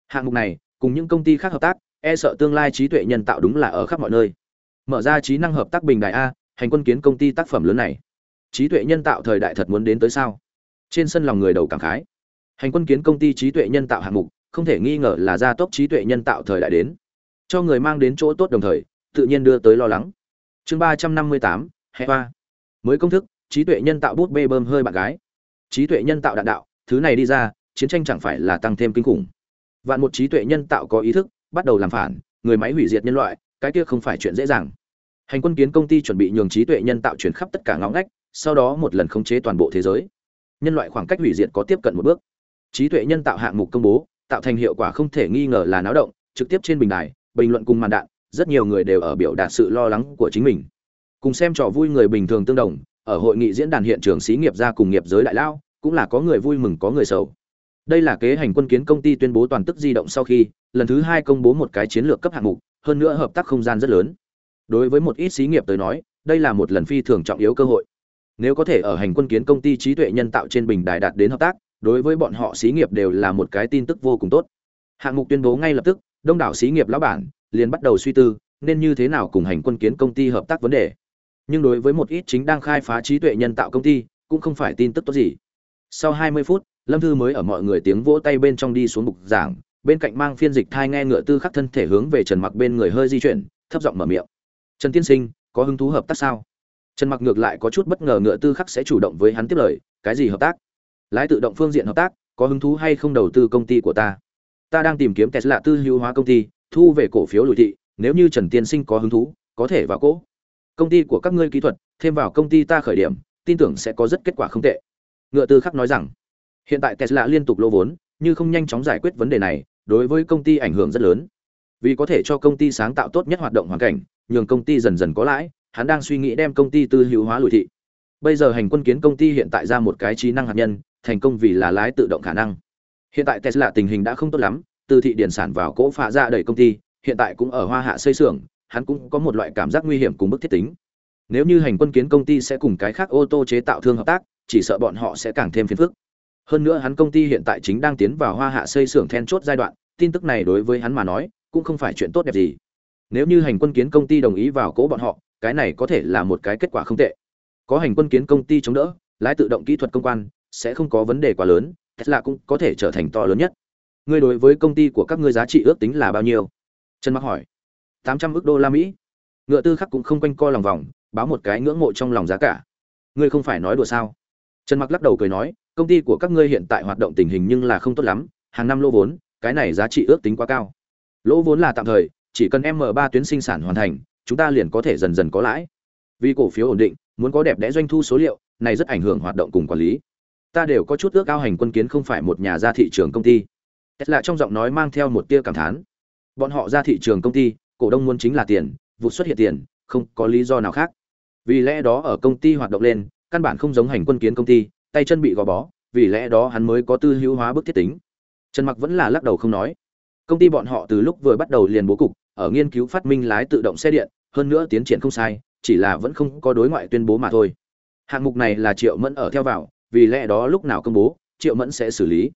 Hạng mục này, cùng những công ty khác hợp tác e sợ tương lai trí tuệ nhân tạo đúng là ở khắp mọi nơi. Mở ra trí năng hợp tác bình đại a, hành quân kiến công ty tác phẩm lớn này. Trí tuệ nhân tạo thời đại thật muốn đến tới sao? Trên sân lòng người đầu cảm khái. Hành quân kiến công ty trí tuệ nhân tạo hạng mục, không thể nghi ngờ là gia tốc trí tuệ nhân tạo thời đại đến. Cho người mang đến chỗ tốt đồng thời, tự nhiên đưa tới lo lắng. Chương ba trăm năm mươi tám hệ hoa. Mới công thức, trí tuệ nhân tạo bút bê bơm hơi bạn gái. Trí tuệ nhân tạo đạn đạo, thứ này đi ra, chiến tranh chẳng phải là tăng thêm kinh khủng. Vạn một trí tuệ nhân tạo có ý thức, bắt đầu làm phản, người máy hủy diệt nhân loại, cái kia không phải chuyện dễ dàng. Hành quân kiến công ty chuẩn bị nhường trí tuệ nhân tạo chuyển khắp tất cả ngõ ngách, sau đó một lần khống chế toàn bộ thế giới nhân loại khoảng cách hủy diệt có tiếp cận một bước. Trí tuệ nhân tạo hạng mục công bố, tạo thành hiệu quả không thể nghi ngờ là náo động, trực tiếp trên bình đài, bình luận cùng màn đạn, rất nhiều người đều ở biểu đạt sự lo lắng của chính mình. Cùng xem trò vui người bình thường tương đồng, ở hội nghị diễn đàn hiện trường xí nghiệp gia cùng nghiệp giới đại lao, cũng là có người vui mừng có người sầu. Đây là kế hành quân kiến công ty tuyên bố toàn tức di động sau khi, lần thứ hai công bố một cái chiến lược cấp hạng mục, hơn nữa hợp tác không gian rất lớn. Đối với một ít xí nghiệp tới nói, đây là một lần phi thường trọng yếu cơ hội nếu có thể ở hành quân kiến công ty trí tuệ nhân tạo trên bình đài đạt đến hợp tác, đối với bọn họ xí nghiệp đều là một cái tin tức vô cùng tốt. Hạng mục tuyên bố ngay lập tức, đông đảo xí nghiệp lão bản liền bắt đầu suy tư, nên như thế nào cùng hành quân kiến công ty hợp tác vấn đề. Nhưng đối với một ít chính đang khai phá trí tuệ nhân tạo công ty, cũng không phải tin tức tốt gì. Sau 20 phút, lâm thư mới ở mọi người tiếng vỗ tay bên trong đi xuống bục giảng, bên cạnh mang phiên dịch thai nghe ngựa tư khắc thân thể hướng về trần mặc bên người hơi di chuyển, thấp giọng mở miệng. Trần tiên sinh, có hứng thú hợp tác sao? Trần mặc ngược lại có chút bất ngờ ngựa tư khắc sẽ chủ động với hắn tiếp lời, cái gì hợp tác? Lái tự động phương diện hợp tác, có hứng thú hay không đầu tư công ty của ta? Ta đang tìm kiếm tesla tư hữu hóa công ty, thu về cổ phiếu lùi thị, nếu như trần tiên sinh có hứng thú, có thể vào cỗ công ty của các ngươi kỹ thuật, thêm vào công ty ta khởi điểm, tin tưởng sẽ có rất kết quả không tệ. Ngựa tư khắc nói rằng, hiện tại tesla liên tục lỗ vốn, như không nhanh chóng giải quyết vấn đề này, đối với công ty ảnh hưởng rất lớn. Vì có thể cho công ty sáng tạo tốt nhất hoạt động hoàn cảnh, nhường công ty dần dần có lãi hắn đang suy nghĩ đem công ty tư hữu hóa lùi thị. Bây giờ hành quân kiến công ty hiện tại ra một cái trí năng hạt nhân, thành công vì là lái tự động khả năng. Hiện tại tesla tình hình đã không tốt lắm, từ thị điển sản vào cỗ phá ra đẩy công ty, hiện tại cũng ở hoa hạ xây xưởng, hắn cũng có một loại cảm giác nguy hiểm cùng bức thiết tính. Nếu như hành quân kiến công ty sẽ cùng cái khác ô tô chế tạo thương hợp tác, chỉ sợ bọn họ sẽ càng thêm phiền phức. Hơn nữa hắn công ty hiện tại chính đang tiến vào hoa hạ xây xưởng then chốt giai đoạn, tin tức này đối với hắn mà nói, cũng không phải chuyện tốt đẹp gì. Nếu như hành quân kiến công ty đồng ý vào cỗ bọn họ cái này có thể là một cái kết quả không tệ. Có hành quân kiến công ty chống đỡ, lái tự động kỹ thuật công quan, sẽ không có vấn đề quá lớn, tesla cũng có thể trở thành to lớn nhất. Ngươi đối với công ty của các ngươi giá trị ước tính là bao nhiêu? Trần mặc hỏi. Tám trăm ước đô la mỹ. Ngựa tư khắc cũng không quanh co lòng vòng, báo một cái ngưỡng mộ trong lòng giá cả. Ngươi không phải nói đùa sao? Trần mặc lắc đầu cười nói, công ty của các ngươi hiện tại hoạt động tình hình nhưng là không tốt lắm, hàng năm lỗ vốn, cái này giá trị ước tính quá cao. Lỗ vốn là tạm thời, chỉ cần m 3 tuyến sinh sản hoàn thành chúng ta liền có thể dần dần có lãi. Vì cổ phiếu ổn định, muốn có đẹp đẽ doanh thu số liệu, này rất ảnh hưởng hoạt động cùng quản lý. Ta đều có chút ước ao hành quân kiến không phải một nhà ra thị trường công ty. Tesla trong giọng nói mang theo một tia cảm thán. Bọn họ ra thị trường công ty, cổ đông muốn chính là tiền, vụ xuất hiện tiền, không có lý do nào khác. Vì lẽ đó ở công ty hoạt động lên, căn bản không giống hành quân kiến công ty, tay chân bị gò bó, vì lẽ đó hắn mới có tư hữu hóa bức thiết tính. Trần mặc vẫn là lắc đầu không nói. Công ty bọn họ từ lúc vừa bắt đầu liền bố cục ở nghiên cứu phát minh lái tự động xe điện, hơn nữa tiến triển không sai, chỉ là vẫn không có đối ngoại tuyên bố mà thôi. Hạng mục này là triệu mẫn ở theo vào, vì lẽ đó lúc nào công bố, triệu mẫn sẽ xử lý.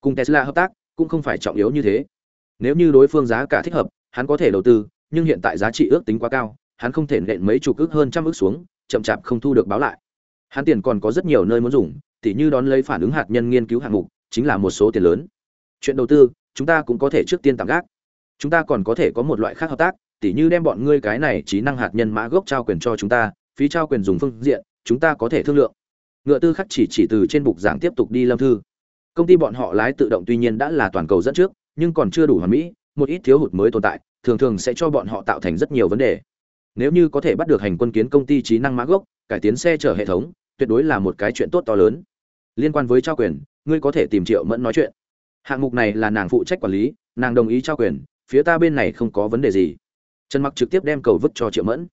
Cùng tesla hợp tác cũng không phải trọng yếu như thế. Nếu như đối phương giá cả thích hợp, hắn có thể đầu tư, nhưng hiện tại giá trị ước tính quá cao, hắn không thể nện mấy chục ước hơn trăm ước xuống, chậm chạp không thu được báo lại. Hắn tiền còn có rất nhiều nơi muốn dùng, tỉ như đón lấy phản ứng hạt nhân nghiên cứu hạng mục, chính là một số tiền lớn. Chuyện đầu tư, chúng ta cũng có thể trước tiên tạm gác chúng ta còn có thể có một loại khác hợp tác, tỉ như đem bọn ngươi cái này trí năng hạt nhân mã gốc trao quyền cho chúng ta, phí trao quyền dùng phương diện, chúng ta có thể thương lượng. Ngựa tư khắc chỉ chỉ từ trên bục giảng tiếp tục đi lâm thư. Công ty bọn họ lái tự động tuy nhiên đã là toàn cầu dẫn trước, nhưng còn chưa đủ hoàn mỹ, một ít thiếu hụt mới tồn tại, thường thường sẽ cho bọn họ tạo thành rất nhiều vấn đề. Nếu như có thể bắt được hành quân kiến công ty trí năng mã gốc, cải tiến xe chở hệ thống, tuyệt đối là một cái chuyện tốt to lớn. Liên quan với trao quyền, ngươi có thể tìm triệu mẫn nói chuyện. Hạng mục này là nàng phụ trách quản lý, nàng đồng ý trao quyền phía ta bên này không có vấn đề gì. Trần mặc trực tiếp đem cầu vứt cho triệu mẫn.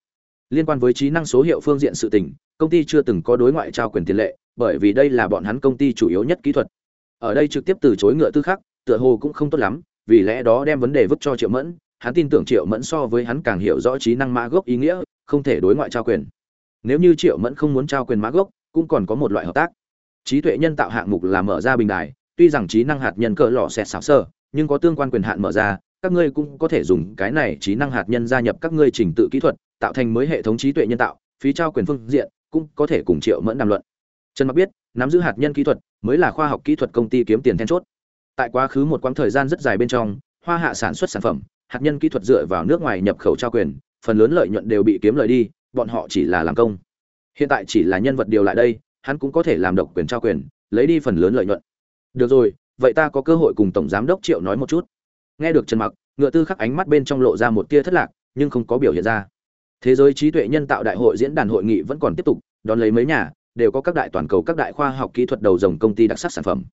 Liên quan với trí năng số hiệu phương diện sự tình, công ty chưa từng có đối ngoại trao quyền tiền lệ, bởi vì đây là bọn hắn công ty chủ yếu nhất kỹ thuật. Ở đây trực tiếp từ chối ngựa tư khắc, tựa hồ cũng không tốt lắm, vì lẽ đó đem vấn đề vứt cho triệu mẫn. Hắn tin tưởng triệu mẫn so với hắn càng hiểu rõ trí năng mã gốc ý nghĩa, không thể đối ngoại trao quyền. Nếu như triệu mẫn không muốn trao quyền mã gốc, cũng còn có một loại hợp tác. Trí tuệ nhân tạo hạng mục là mở ra bình đài, tuy rằng trí năng hạt nhân cỡ lò xẹt xảo sơ, nhưng có tương quan quyền hạn mở ra các ngươi cũng có thể dùng cái này trí năng hạt nhân gia nhập các ngươi trình tự kỹ thuật, tạo thành mới hệ thống trí tuệ nhân tạo, phí trao quyền phương diện, cũng có thể cùng triệu mẫn đàm luận. Trần mặc biết, nắm giữ hạt nhân kỹ thuật mới là khoa học kỹ thuật công ty kiếm tiền then chốt. Tại quá khứ một quãng thời gian rất dài bên trong, hoa hạ sản xuất sản phẩm, hạt nhân kỹ thuật dựa vào nước ngoài nhập khẩu trao quyền, phần lớn lợi nhuận đều bị kiếm lợi đi, bọn họ chỉ là làm công. Hiện tại chỉ là nhân vật điều lại đây, hắn cũng có thể làm độc quyền trao quyền, lấy đi phần lớn lợi nhuận. Được rồi, vậy ta có cơ hội cùng tổng giám đốc triệu nói một chút nghe được trần mặc, ngựa tư khắc ánh mắt bên trong lộ ra một tia thất lạc, nhưng không có biểu hiện ra. Thế giới trí tuệ nhân tạo đại hội diễn đàn hội nghị vẫn còn tiếp tục, đón lấy mấy nhà, đều có các đại toàn cầu các đại khoa học kỹ thuật đầu dòng công ty đặc sắc sản phẩm.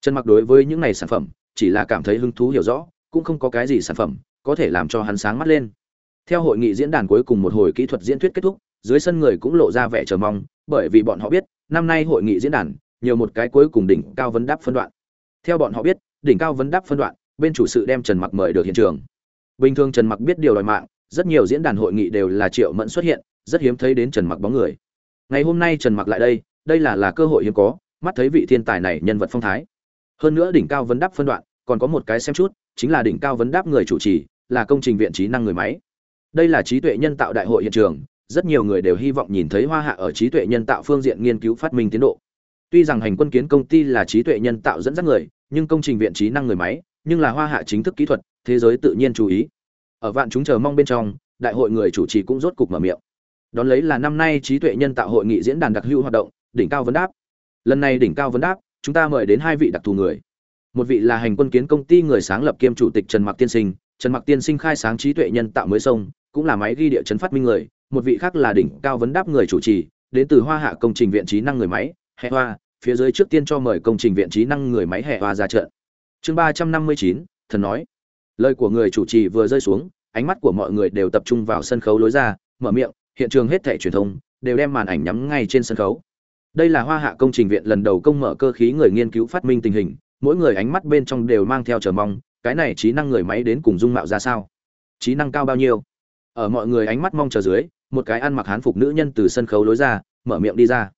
Trần mặc đối với những này sản phẩm, chỉ là cảm thấy hứng thú hiểu rõ, cũng không có cái gì sản phẩm có thể làm cho hắn sáng mắt lên. Theo hội nghị diễn đàn cuối cùng một hồi kỹ thuật diễn thuyết kết thúc, dưới sân người cũng lộ ra vẻ chờ mong, bởi vì bọn họ biết, năm nay hội nghị diễn đàn, nhiều một cái cuối cùng đỉnh cao vấn đáp phân đoạn. Theo bọn họ biết, đỉnh cao vấn đáp phân đoạn bên chủ sự đem trần mặc mời được hiện trường. Bình thường trần mặc biết điều đòi mạng, rất nhiều diễn đàn hội nghị đều là triệu mẫn xuất hiện, rất hiếm thấy đến trần mặc bóng người. Ngày hôm nay trần mặc lại đây đây là là cơ hội hiếm có, mắt thấy vị thiên tài này nhân vật phong thái. Hơn nữa đỉnh cao vấn đáp phân đoạn, còn có một cái xem chút, chính là đỉnh cao vấn đáp người chủ trì, là công trình viện trí năng người máy. Đây là trí tuệ nhân tạo đại hội hiện trường, rất nhiều người đều hy vọng nhìn thấy hoa hạ ở trí tuệ nhân tạo phương diện nghiên cứu phát minh tiến độ. Tuy rằng hành quân kiến công ty là trí tuệ nhân tạo dẫn dắt người, nhưng công trình viện trí năng người máy nhưng là hoa hạ chính thức kỹ thuật, thế giới tự nhiên chú ý. Ở vạn chúng chờ mong bên trong, đại hội người chủ trì cũng rốt cục mở miệng. Đón lấy là năm nay trí tuệ nhân tạo hội nghị diễn đàn đặc hữu hoạt động, đỉnh cao vấn đáp. Lần này đỉnh cao vấn đáp, chúng ta mời đến hai vị đặc thù người. Một vị là hành quân kiến công ty người sáng lập kiêm chủ tịch trần mặc tiên sinh, trần mặc tiên sinh khai sáng trí tuệ nhân tạo mới sông, cũng là máy ghi địa chấn phát minh người. Một vị khác là đỉnh cao vấn đáp người chủ trì, đến từ hoa hạ công trình viện trí năng người máy, hệ hoa. Phía dưới trước tiên cho mời công trình viện trí năng người máy hệ hoa ra trận chương ba trăm năm mươi chín, thần nói. Lời của người chủ trì vừa rơi xuống, ánh mắt của mọi người đều tập trung vào sân khấu lối ra, mở miệng, hiện trường hết thảy truyền thông đều đem màn ảnh nhắm ngay trên sân khấu. Đây là hoa hạ công trình viện lần đầu công mở cơ khí người nghiên cứu phát minh tình hình, mỗi người ánh mắt bên trong đều mang theo chờ mong, cái này trí năng người máy đến cùng dung mạo ra sao? Trí năng cao bao nhiêu? Ở mọi người ánh mắt mong chờ dưới, một cái ăn mặc hán phục nữ nhân từ sân khấu lối ra, mở miệng đi ra.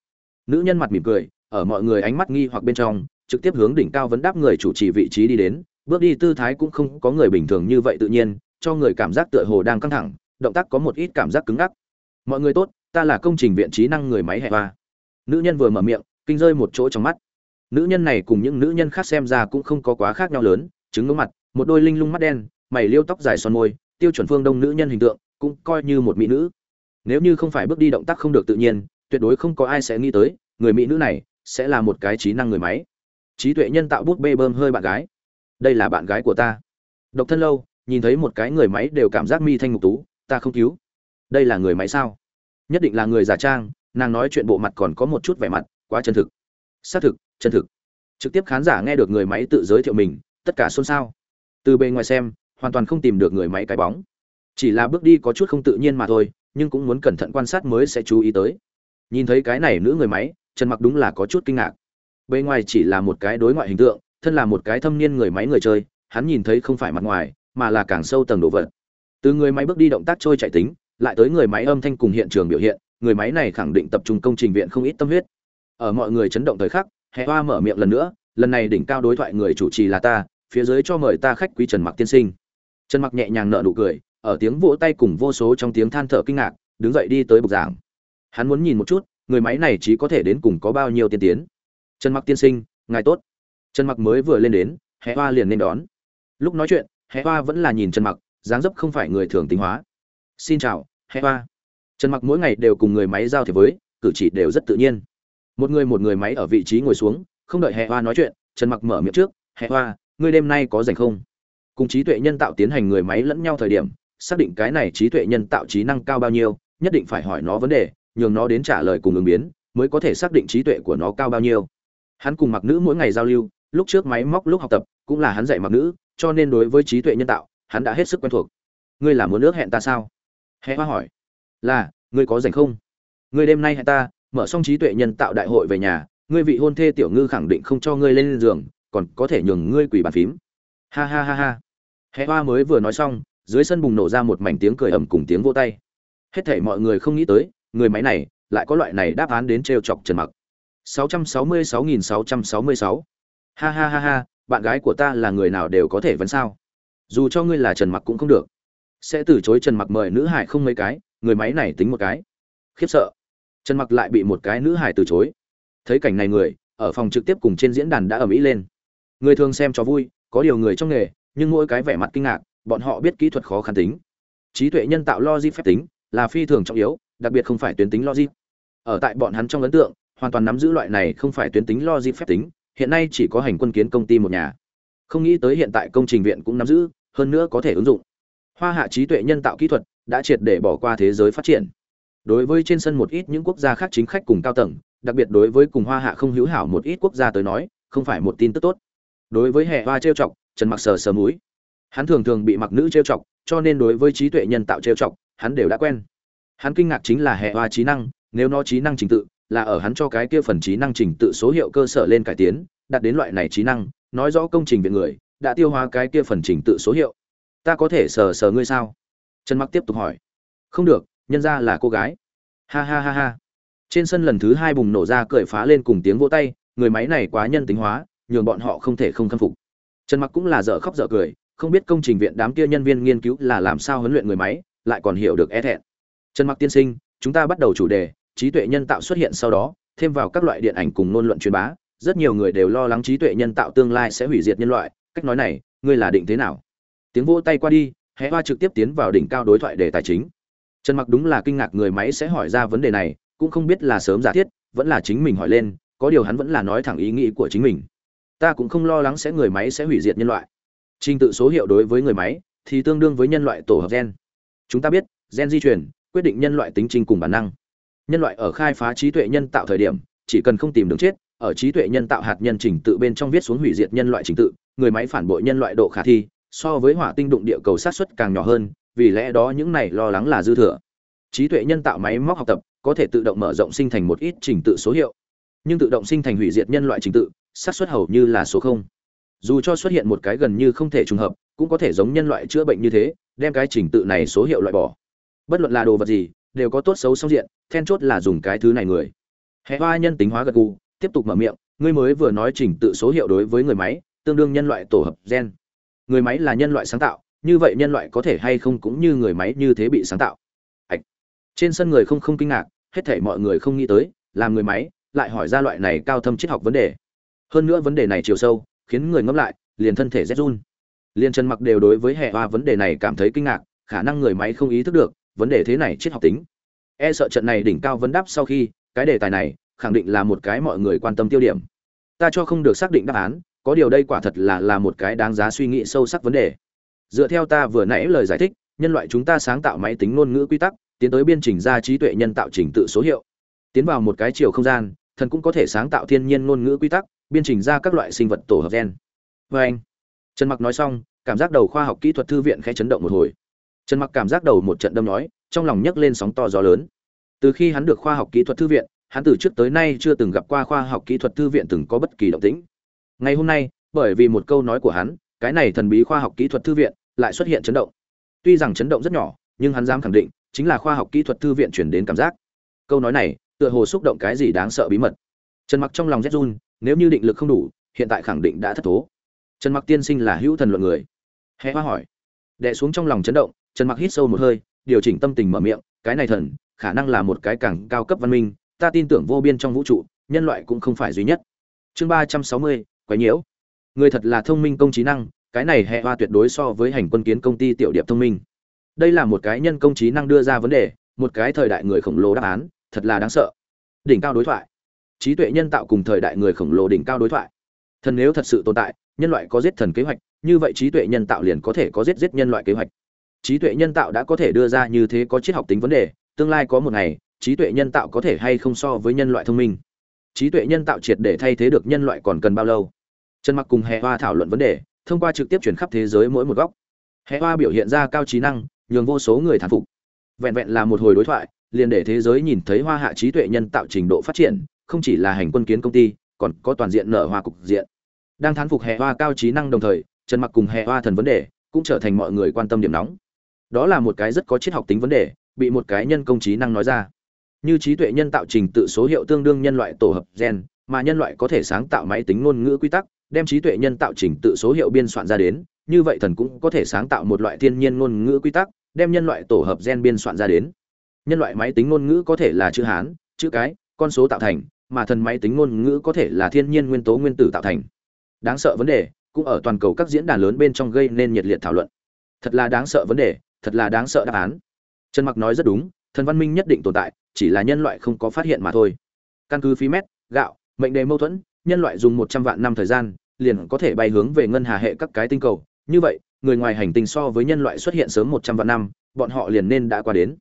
Nữ nhân mặt mỉm cười, ở mọi người ánh mắt nghi hoặc bên trong trực tiếp hướng đỉnh cao vấn đáp người chủ trì vị trí đi đến. Bước đi tư thái cũng không có người bình thường như vậy tự nhiên, cho người cảm giác tựa hồ đang căng thẳng, động tác có một ít cảm giác cứng ngắc. Mọi người tốt, ta là công trình viện trí năng người máy hệ hoa. Nữ nhân vừa mở miệng, kinh rơi một chỗ trong mắt. Nữ nhân này cùng những nữ nhân khác xem ra cũng không có quá khác nhau lớn, trứng ngưỡng mặt, một đôi linh lung mắt đen, mày liêu tóc dài son môi, tiêu chuẩn phương đông nữ nhân hình tượng, cũng coi như một mỹ nữ. Nếu như không phải bước đi động tác không được tự nhiên, tuyệt đối không có ai sẽ nghĩ tới, người mỹ nữ này sẽ là một cái trí năng người máy trí tuệ nhân tạo bút bê bơm hơi bạn gái. Đây là bạn gái của ta. Độc thân lâu, nhìn thấy một cái người máy đều cảm giác mi thanh ngục tú, ta không cứu. Đây là người máy sao? Nhất định là người giả trang, nàng nói chuyện bộ mặt còn có một chút vẻ mặt, quá chân thực. Xác thực, chân thực. Trực tiếp khán giả nghe được người máy tự giới thiệu mình, tất cả xôn xao. Từ bề ngoài xem, hoàn toàn không tìm được người máy cái bóng. Chỉ là bước đi có chút không tự nhiên mà thôi, nhưng cũng muốn cẩn thận quan sát mới sẽ chú ý tới. Nhìn thấy cái này nữ người máy, trần mặc đúng là có chút kinh ngạc bề ngoài chỉ là một cái đối ngoại hình tượng, thân là một cái thâm niên người máy người chơi, hắn nhìn thấy không phải mặt ngoài, mà là càng sâu tầng độ vật. Từ người máy bước đi động tác trôi chạy tính, lại tới người máy âm thanh cùng hiện trường biểu hiện, người máy này khẳng định tập trung công trình viện không ít tâm huyết. Ở mọi người chấn động thời khắc hệ hoa mở miệng lần nữa, lần này đỉnh cao đối thoại người chủ trì là ta, phía dưới cho mời ta khách quý trần mặc tiên sinh. Trần mặc nhẹ nhàng nở nụ cười, ở tiếng vỗ tay cùng vô số trong tiếng than thở kinh ngạc, đứng dậy đi tới bục giảng. Hắn muốn nhìn một chút, người máy này chỉ có thể đến cùng có bao nhiêu tiên tiến trần mặc tiên sinh, ngài tốt. Trần mặc mới vừa lên đến hệ hoa liền nên đón. Lúc nói chuyện hệ hoa vẫn là nhìn trần mặc, dáng dấp không phải người thường tính hóa. Xin chào hệ hoa. Trần mặc mỗi ngày đều cùng người máy giao thiệp với, cử chỉ đều rất tự nhiên. Một người một người máy ở vị trí ngồi xuống, không đợi hệ hoa nói chuyện, trần mặc mở miệng trước hệ hoa, ngươi đêm nay có rảnh không? Cùng trí tuệ nhân tạo tiến hành người máy lẫn nhau thời điểm, xác định cái này trí tuệ nhân tạo trí năng cao bao nhiêu, nhất định phải hỏi nó vấn đề, nhường nó đến trả lời cùng ứng biến, mới có thể xác định trí tuệ của nó cao bao nhiêu hắn cùng mặc nữ mỗi ngày giao lưu, lúc trước máy móc, lúc học tập, cũng là hắn dạy mặc nữ, cho nên đối với trí tuệ nhân tạo, hắn đã hết sức quen thuộc. Ngươi là muốn nước hẹn ta sao? Hệ hoa hỏi. Là, ngươi có rảnh không? Ngươi đêm nay hẹn ta, mở xong trí tuệ nhân tạo đại hội về nhà, ngươi vị hôn thê tiểu ngư khẳng định không cho ngươi lên giường, còn có thể nhường ngươi quỳ bàn phím. Ha ha ha ha. Hệ hoa mới vừa nói xong, dưới sân bùng nổ ra một mảnh tiếng cười ầm cùng tiếng vô tay. Hết thảy mọi người không nghĩ tới, người máy này lại có loại này đáp án đến trêu chọc trần mặc. 666.666 ha ha ha ha, bạn gái của ta là người nào đều có thể vấn sao? Dù cho ngươi là trần mặc cũng không được. Sẽ từ chối trần mặc mời nữ hải không mấy cái, người máy này tính một cái. Khiếp sợ. Trần mặc lại bị một cái nữ hải từ chối. Thấy cảnh này người, ở phòng trực tiếp cùng trên diễn đàn đã ở mỹ lên. Người thường xem cho vui, có điều người trong nghề, nhưng mỗi cái vẻ mặt kinh ngạc, bọn họ biết kỹ thuật khó khăn tính. Trí tuệ nhân tạo logic phép tính, là phi thường trọng yếu, đặc biệt không phải tuyến tính logic. Ở tại bọn hắn trong ấn tượng hoàn toàn nắm giữ loại này không phải tuyến tính logic phép tính, hiện nay chỉ có hành quân kiến công ty một nhà. Không nghĩ tới hiện tại công trình viện cũng nắm giữ, hơn nữa có thể ứng dụng. Hoa hạ trí tuệ nhân tạo kỹ thuật đã triệt để bỏ qua thế giới phát triển. Đối với trên sân một ít những quốc gia khác chính khách cùng cao tầng, đặc biệt đối với cùng hoa hạ không hữu hảo một ít quốc gia tới nói, không phải một tin tức tốt. Đối với hệ hoa trêu chọc, trần mặc sờ sờ mũi. hắn thường thường bị mặc nữ trêu chọc, cho nên đối với trí tuệ nhân tạo trêu chọc, hắn đều đã quen. Hắn kinh ngạc chính là hệ hoa trí năng, nếu nó trí năng trình tự là ở hắn cho cái kia phần trí năng trình tự số hiệu cơ sở lên cải tiến, đạt đến loại này trí năng, nói rõ công trình viện người, đã tiêu hóa cái kia phần trình tự số hiệu. Ta có thể sờ sờ ngươi sao? Trần mặc tiếp tục hỏi. Không được, nhân ra là cô gái. Ha ha ha ha. Trên sân lần thứ hai bùng nổ ra cười phá lên cùng tiếng vỗ tay, người máy này quá nhân tính hóa, nhường bọn họ không thể không khâm phục. Trần mặc cũng là dở khóc dở cười, không biết công trình viện đám kia nhân viên nghiên cứu là làm sao huấn luyện người máy, lại còn hiểu được e thẹn. Trần mặc tiên sinh, chúng ta bắt đầu chủ đề trí tuệ nhân tạo xuất hiện sau đó, thêm vào các loại điện ảnh cùng ngôn luận truyền bá, rất nhiều người đều lo lắng trí tuệ nhân tạo tương lai sẽ hủy diệt nhân loại, cách nói này, ngươi là định thế nào? Tiếng vỗ tay qua đi, hé hoa trực tiếp tiến vào đỉnh cao đối thoại đề tài chính. Trần mặc đúng là kinh ngạc người máy sẽ hỏi ra vấn đề này, cũng không biết là sớm giả thiết, vẫn là chính mình hỏi lên, có điều hắn vẫn là nói thẳng ý nghĩ của chính mình. Ta cũng không lo lắng sẽ người máy sẽ hủy diệt nhân loại. Trình tự số hiệu đối với người máy, thì tương đương với nhân loại tổ hợp gen. Chúng ta biết, gen di truyền, quyết định nhân loại tính trình cùng bản năng nhân loại ở khai phá trí tuệ nhân tạo thời điểm, chỉ cần không tìm đường chết, ở trí tuệ nhân tạo hạt nhân trình tự bên trong viết xuống hủy diệt nhân loại trình tự, người máy phản bội nhân loại độ khả thi, so với hỏa tinh đụng địa cầu sát xuất càng nhỏ hơn, vì lẽ đó những này lo lắng là dư thừa. Trí tuệ nhân tạo máy móc học tập có thể tự động mở rộng sinh thành một ít trình tự số hiệu, nhưng tự động sinh thành hủy diệt nhân loại trình tự, sát suất hầu như là số không. Dù cho xuất hiện một cái gần như không thể trùng hợp, cũng có thể giống nhân loại chữa bệnh như thế, đem cái trình tự này số hiệu loại bỏ. Bất luận là đồ vật gì đều có tốt xấu song diện, then chốt là dùng cái thứ này người. Hệ hoa nhân tính hóa gật gù, tiếp tục mở miệng, ngươi mới vừa nói trình tự số hiệu đối với người máy, tương đương nhân loại tổ hợp gen. Người máy là nhân loại sáng tạo, như vậy nhân loại có thể hay không cũng như người máy như thế bị sáng tạo. Ạch. Trên sân người không không kinh ngạc, hết thảy mọi người không nghĩ tới, làm người máy, lại hỏi ra loại này cao thâm triết học vấn đề. Hơn nữa vấn đề này chiều sâu, khiến người ngẫm lại, liền thân thể rét run. Liền chân mặc đều đối với hệ hoa vấn đề này cảm thấy kinh ngạc, khả năng người máy không ý thức được vấn đề thế này triết học tính. E sợ trận này đỉnh cao vấn đáp sau khi, cái đề tài này khẳng định là một cái mọi người quan tâm tiêu điểm. Ta cho không được xác định đáp án, có điều đây quả thật là là một cái đáng giá suy nghĩ sâu sắc vấn đề. Dựa theo ta vừa nãy lời giải thích, nhân loại chúng ta sáng tạo máy tính ngôn ngữ quy tắc, tiến tới biên chỉnh ra trí tuệ nhân tạo trình tự số hiệu. Tiến vào một cái chiều không gian, thần cũng có thể sáng tạo thiên nhiên ngôn ngữ quy tắc, biên chỉnh ra các loại sinh vật tổ hợp gen. Vê anh, trần mặc nói xong, cảm giác đầu khoa học kỹ thuật thư viện khẽ chấn động một hồi trần mặc cảm giác đầu một trận đâm nói trong lòng nhấc lên sóng to gió lớn. Từ khi hắn được khoa học kỹ thuật thư viện, hắn từ trước tới nay chưa từng gặp qua khoa học kỹ thuật thư viện từng có bất kỳ động tĩnh. Ngày hôm nay, bởi vì một câu nói của hắn, cái này thần bí khoa học kỹ thuật thư viện lại xuất hiện chấn động. Tuy rằng chấn động rất nhỏ, nhưng hắn dám khẳng định, chính là khoa học kỹ thuật thư viện chuyển đến cảm giác. Câu nói này, tựa hồ xúc động cái gì đáng sợ bí mật. Trần mặc trong lòng rét run, nếu như định lực không đủ, hiện tại khẳng định đã thất thố. Trần mặc tiên sinh là hữu thần luận người. Hé hoa hỏi. Đẻ xuống trong lòng chấn động trần mặc hít sâu một hơi, điều chỉnh tâm tình mở miệng, cái này thần, khả năng là một cái càng cao cấp văn minh, ta tin tưởng vô biên trong vũ trụ, nhân loại cũng không phải duy nhất. Chương ba trăm sáu mươi, quái nhiễu. Người thật là thông minh công trí năng, cái này hệ hoa tuyệt đối so với hành quân kiến công ty tiểu điệp thông minh. Đây là một cái nhân công trí năng đưa ra vấn đề, một cái thời đại người khổng lồ đáp án, thật là đáng sợ. Đỉnh cao đối thoại. Trí tuệ nhân tạo cùng thời đại người khổng lồ đỉnh cao đối thoại. Thần nếu thật sự tồn tại, nhân loại có giết thần kế hoạch, như vậy trí tuệ nhân tạo liền có thể có giết giết nhân loại kế hoạch trí tuệ nhân tạo đã có thể đưa ra như thế có triết học tính vấn đề, tương lai có một ngày, trí tuệ nhân tạo có thể hay không so với nhân loại thông minh? Trí tuệ nhân tạo triệt để thay thế được nhân loại còn cần bao lâu? Trần mặc cùng hệ hoa thảo luận vấn đề, thông qua trực tiếp chuyển khắp thế giới mỗi một góc. Hệ hoa biểu hiện ra cao trí năng, nhường vô số người thán phục. Vẹn vẹn là một hồi đối thoại, liền để thế giới nhìn thấy hoa hạ trí tuệ nhân tạo trình độ phát triển, không chỉ là hành quân kiến công ty, còn có toàn diện nở hoa cục diện. Đang thán phục hệ hoa cao trí năng đồng thời, trần mặc cùng hệ hoa thần vấn đề cũng trở thành mọi người quan tâm điểm nóng đó là một cái rất có triết học tính vấn đề, bị một cái nhân công trí năng nói ra. Như trí tuệ nhân tạo trình tự số hiệu tương đương nhân loại tổ hợp gen, mà nhân loại có thể sáng tạo máy tính ngôn ngữ quy tắc, đem trí tuệ nhân tạo trình tự số hiệu biên soạn ra đến, như vậy thần cũng có thể sáng tạo một loại thiên nhiên ngôn ngữ quy tắc, đem nhân loại tổ hợp gen biên soạn ra đến. Nhân loại máy tính ngôn ngữ có thể là chữ hán, chữ cái, con số tạo thành, mà thần máy tính ngôn ngữ có thể là thiên nhiên nguyên tố nguyên tử tạo thành. Đáng sợ vấn đề, cũng ở toàn cầu các diễn đàn lớn bên trong gây nên nhiệt liệt thảo luận. Thật là đáng sợ vấn đề thật là đáng sợ đáp án. Trần mặc nói rất đúng, thần văn minh nhất định tồn tại, chỉ là nhân loại không có phát hiện mà thôi. Căn cứ phí mét, gạo, mệnh đề mâu thuẫn, nhân loại dùng một trăm vạn năm thời gian, liền có thể bay hướng về ngân hà hệ các cái tinh cầu. Như vậy, người ngoài hành tinh so với nhân loại xuất hiện sớm một trăm vạn năm, bọn họ liền nên đã qua đến.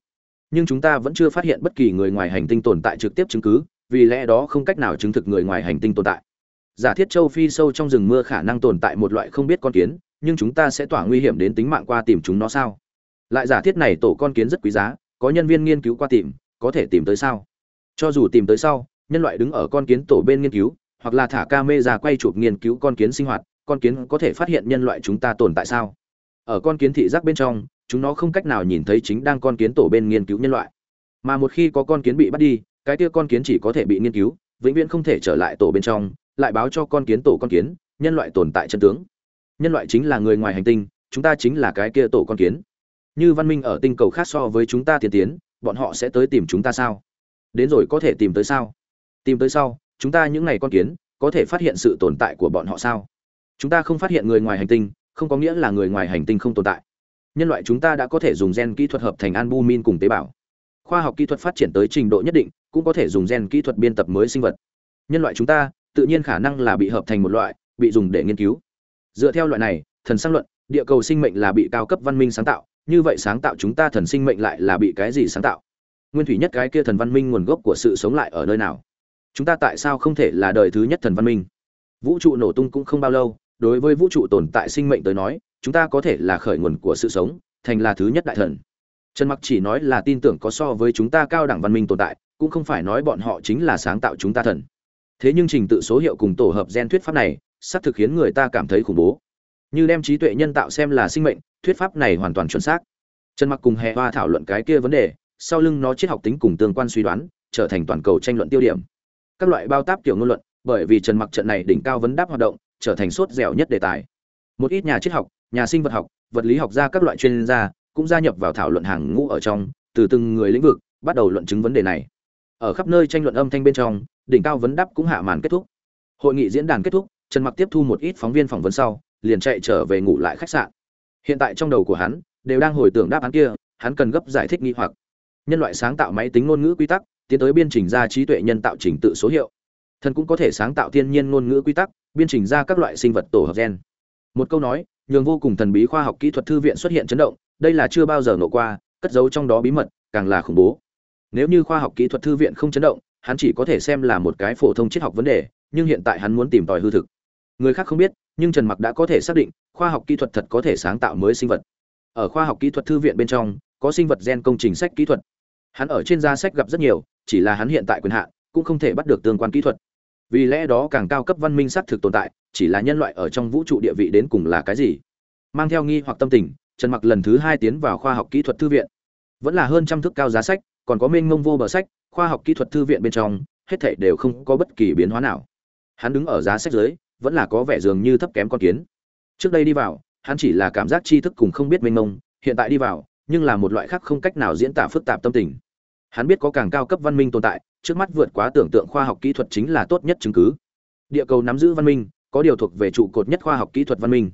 Nhưng chúng ta vẫn chưa phát hiện bất kỳ người ngoài hành tinh tồn tại trực tiếp chứng cứ, vì lẽ đó không cách nào chứng thực người ngoài hành tinh tồn tại. Giả thiết châu phi sâu trong rừng mưa khả năng tồn tại một loại không biết con kiến, nhưng chúng ta sẽ tỏa nguy hiểm đến tính mạng qua tìm chúng nó sao? Lại giả thiết này tổ con kiến rất quý giá, có nhân viên nghiên cứu qua tìm, có thể tìm tới sao? Cho dù tìm tới sau, nhân loại đứng ở con kiến tổ bên nghiên cứu, hoặc là thả ca mê ra quay chụp nghiên cứu con kiến sinh hoạt, con kiến có thể phát hiện nhân loại chúng ta tồn tại sao? Ở con kiến thị giác bên trong, chúng nó không cách nào nhìn thấy chính đang con kiến tổ bên nghiên cứu nhân loại. Mà một khi có con kiến bị bắt đi, cái kia con kiến chỉ có thể bị nghiên cứu, vĩnh viễn không thể trở lại tổ bên trong, lại báo cho con kiến tổ con kiến, nhân loại tồn tại chân tướng. Nhân loại chính là người ngoài hành tinh, chúng ta chính là cái kia tổ con kiến như văn minh ở tinh cầu khác so với chúng ta tiên tiến, bọn họ sẽ tới tìm chúng ta sao? Đến rồi có thể tìm tới sao? Tìm tới sau, chúng ta những ngày con kiến, có thể phát hiện sự tồn tại của bọn họ sao? Chúng ta không phát hiện người ngoài hành tinh, không có nghĩa là người ngoài hành tinh không tồn tại. Nhân loại chúng ta đã có thể dùng gen kỹ thuật hợp thành albumin cùng tế bào. Khoa học kỹ thuật phát triển tới trình độ nhất định, cũng có thể dùng gen kỹ thuật biên tập mới sinh vật. Nhân loại chúng ta, tự nhiên khả năng là bị hợp thành một loại, bị dùng để nghiên cứu. Dựa theo loại này, thần sang luận, địa cầu sinh mệnh là bị cao cấp văn minh sáng tạo như vậy sáng tạo chúng ta thần sinh mệnh lại là bị cái gì sáng tạo? Nguyên thủy nhất cái kia thần văn minh nguồn gốc của sự sống lại ở nơi nào? Chúng ta tại sao không thể là đời thứ nhất thần văn minh? Vũ trụ nổ tung cũng không bao lâu, đối với vũ trụ tồn tại sinh mệnh tới nói, chúng ta có thể là khởi nguồn của sự sống, thành là thứ nhất đại thần. Trần mặc chỉ nói là tin tưởng có so với chúng ta cao đẳng văn minh tồn tại, cũng không phải nói bọn họ chính là sáng tạo chúng ta thần. Thế nhưng trình tự số hiệu cùng tổ hợp gen thuyết pháp này, xác thực khiến người ta cảm thấy khủng bố. Như đem trí tuệ nhân tạo xem là sinh mệnh thuyết pháp này hoàn toàn chuẩn xác. Trần mặc cùng hệ hoa thảo luận cái kia vấn đề, sau lưng nó triết học tính cùng tương quan suy đoán, trở thành toàn cầu tranh luận tiêu điểm. Các loại bao táp kiểu ngôn luận, bởi vì trần mặc trận này đỉnh cao vấn đáp hoạt động, trở thành sốt dẻo nhất đề tài. Một ít nhà triết học, nhà sinh vật học, vật lý học gia các loại chuyên gia cũng gia nhập vào thảo luận hàng ngũ ở trong, từ từng người lĩnh vực bắt đầu luận chứng vấn đề này. Ở khắp nơi tranh luận âm thanh bên trong, đỉnh cao vấn đáp cũng hạ màn kết thúc. Hội nghị diễn đàn kết thúc, trần mặc tiếp thu một ít phóng viên phỏng vấn sau, liền chạy trở về ngủ lại khách sạn hiện tại trong đầu của hắn, đều đang hồi tưởng đáp án kia, hắn cần gấp giải thích nghi hoặc. Nhân loại sáng tạo máy tính ngôn ngữ quy tắc, tiến tới biên chỉnh ra trí tuệ nhân tạo trình tự số hiệu. Thần cũng có thể sáng tạo thiên nhiên ngôn ngữ quy tắc, biên chỉnh ra các loại sinh vật tổ hợp gen. Một câu nói, nhường vô cùng thần bí khoa học kỹ thuật thư viện xuất hiện chấn động, đây là chưa bao giờ nổ qua, cất giấu trong đó bí mật, càng là khủng bố. Nếu như khoa học kỹ thuật thư viện không chấn động, hắn chỉ có thể xem là một cái phổ thông triết học vấn đề, nhưng hiện tại hắn muốn tìm tòi hư thực. Người khác không biết nhưng trần mặc đã có thể xác định, khoa học kỹ thuật thật có thể sáng tạo mới sinh vật. Ở khoa học kỹ thuật thư viện bên trong, có sinh vật gen công trình sách kỹ thuật. Hắn ở trên gia sách gặp rất nhiều, chỉ là hắn hiện tại quyền hạn, cũng không thể bắt được tương quan kỹ thuật. Vì lẽ đó càng cao cấp văn minh xác thực tồn tại, chỉ là nhân loại ở trong vũ trụ địa vị đến cùng là cái gì? Mang theo nghi hoặc tâm tình, trần mặc lần thứ hai tiến vào khoa học kỹ thuật thư viện. Vẫn là hơn trăm thước cao giá sách, còn có mênh mông vô bờ sách, khoa học kỹ thuật thư viện bên trong, hết thảy đều không có bất kỳ biến hóa nào. Hắn đứng ở giá sách dưới vẫn là có vẻ dường như thấp kém con kiến. Trước đây đi vào, hắn chỉ là cảm giác tri thức cùng không biết mênh mông, hiện tại đi vào, nhưng là một loại khác không cách nào diễn tả phức tạp tâm tình. Hắn biết có càng cao cấp văn minh tồn tại, trước mắt vượt quá tưởng tượng khoa học kỹ thuật chính là tốt nhất chứng cứ. Địa cầu nắm giữ văn minh, có điều thuộc về trụ cột nhất khoa học kỹ thuật văn minh.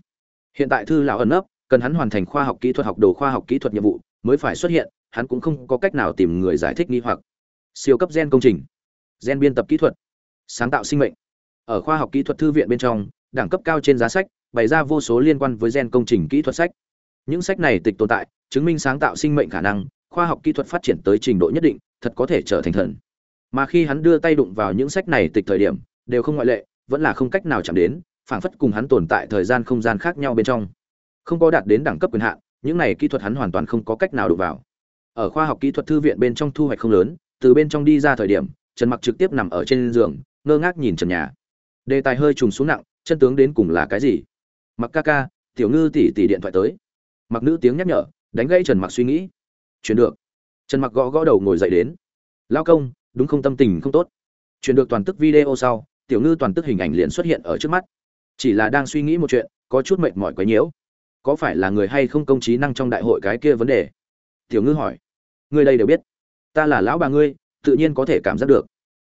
Hiện tại thư lão ẩn nấp, cần hắn hoàn thành khoa học kỹ thuật học đồ khoa học kỹ thuật nhiệm vụ, mới phải xuất hiện, hắn cũng không có cách nào tìm người giải thích nghi hoặc. Siêu cấp gen công trình, gen biên tập kỹ thuật, sáng tạo sinh mệnh ở khoa học kỹ thuật thư viện bên trong, đẳng cấp cao trên giá sách, bày ra vô số liên quan với gen công trình kỹ thuật sách. Những sách này tịch tồn tại, chứng minh sáng tạo sinh mệnh khả năng, khoa học kỹ thuật phát triển tới trình độ nhất định, thật có thể trở thành thần. Mà khi hắn đưa tay đụng vào những sách này tịch thời điểm, đều không ngoại lệ, vẫn là không cách nào chạm đến, phảng phất cùng hắn tồn tại thời gian không gian khác nhau bên trong. Không có đạt đến đẳng cấp quyền hạn, những này kỹ thuật hắn hoàn toàn không có cách nào đụng vào. Ở khoa học kỹ thuật thư viện bên trong thu hoạch không lớn, từ bên trong đi ra thời điểm, trần mặc trực tiếp nằm ở trên giường, ngơ ngác nhìn trần nhà đề tài hơi trùng xuống nặng, chân tướng đến cùng là cái gì? Mặc ca ca, tiểu ngư tỷ tỷ điện thoại tới. Mặc nữ tiếng nhắc nhở, đánh gãy trần mặc suy nghĩ. Chuyển được. Trần mặc gõ gõ đầu ngồi dậy đến. Lao công, đúng không tâm tình không tốt. Chuyển được toàn tức video sau, tiểu ngư toàn tức hình ảnh liền xuất hiện ở trước mắt. Chỉ là đang suy nghĩ một chuyện, có chút mệt mỏi quấy nhiễu. Có phải là người hay không công trí năng trong đại hội cái kia vấn đề? Tiểu ngư hỏi. Người đây đều biết. Ta là lão bà ngươi, tự nhiên có thể cảm giác được.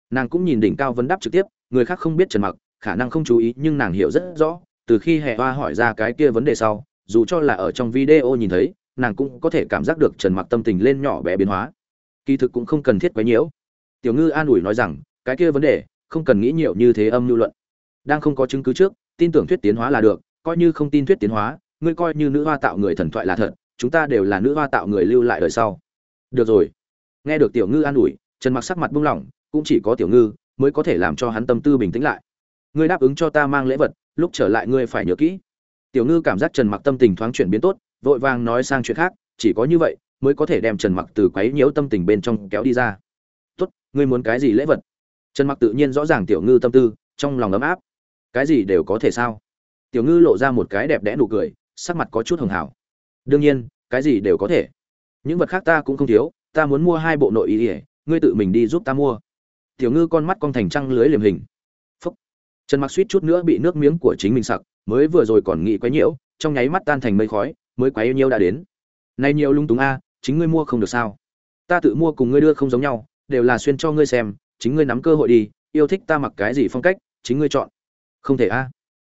Nàng cũng nhìn đỉnh cao vấn đáp trực tiếp, người khác không biết trần mặc khả năng không chú ý, nhưng nàng hiểu rất rõ, từ khi hệ hoa hỏi ra cái kia vấn đề sau, dù cho là ở trong video nhìn thấy, nàng cũng có thể cảm giác được trần mặc tâm tình lên nhỏ bé biến hóa. Kỳ thực cũng không cần thiết quấy nhiễu tiểu ngư an ủi nói rằng, cái kia vấn đề, không cần nghĩ nhiều như thế âm lưu luận. Đang không có chứng cứ trước, tin tưởng thuyết tiến hóa là được, coi như không tin thuyết tiến hóa, ngươi coi như nữ hoa tạo người thần thoại là thật, chúng ta đều là nữ hoa tạo người lưu lại đời sau. Được rồi. Nghe được tiểu ngư an ủi, trần mặc sắc mặt buông lỏng, cũng chỉ có tiểu ngư mới có thể làm cho hắn tâm tư bình tĩnh lại ngươi đáp ứng cho ta mang lễ vật, lúc trở lại ngươi phải nhớ kỹ. Tiểu ngư cảm giác trần mặc tâm tình thoáng chuyển biến tốt, vội vàng nói sang chuyện khác, chỉ có như vậy, mới có thể đem trần mặc từ quấy nhiễu tâm tình bên trong kéo đi ra. Tốt, ngươi muốn cái gì lễ vật? Trần mặc tự nhiên rõ ràng tiểu ngư tâm tư, trong lòng ấm áp. Cái gì đều có thể sao? Tiểu ngư lộ ra một cái đẹp đẽ nụ cười, sắc mặt có chút hường hảo đương nhiên, cái gì đều có thể. Những vật khác ta cũng không thiếu, ta muốn mua hai bộ nội y ỉa ngươi tự mình đi giúp ta mua. Tiểu ngư con mắt con thành trăng lưới liềm hình trần mặc suýt chút nữa bị nước miếng của chính mình sặc, mới vừa rồi còn nghĩ quấy nhiễu, trong nháy mắt tan thành mây khói, mới quấy nhiễu đã đến. Nay nhiều lung túng a, chính ngươi mua không được sao? Ta tự mua cùng ngươi đưa không giống nhau, đều là xuyên cho ngươi xem, chính ngươi nắm cơ hội đi, yêu thích ta mặc cái gì phong cách, chính ngươi chọn. Không thể a.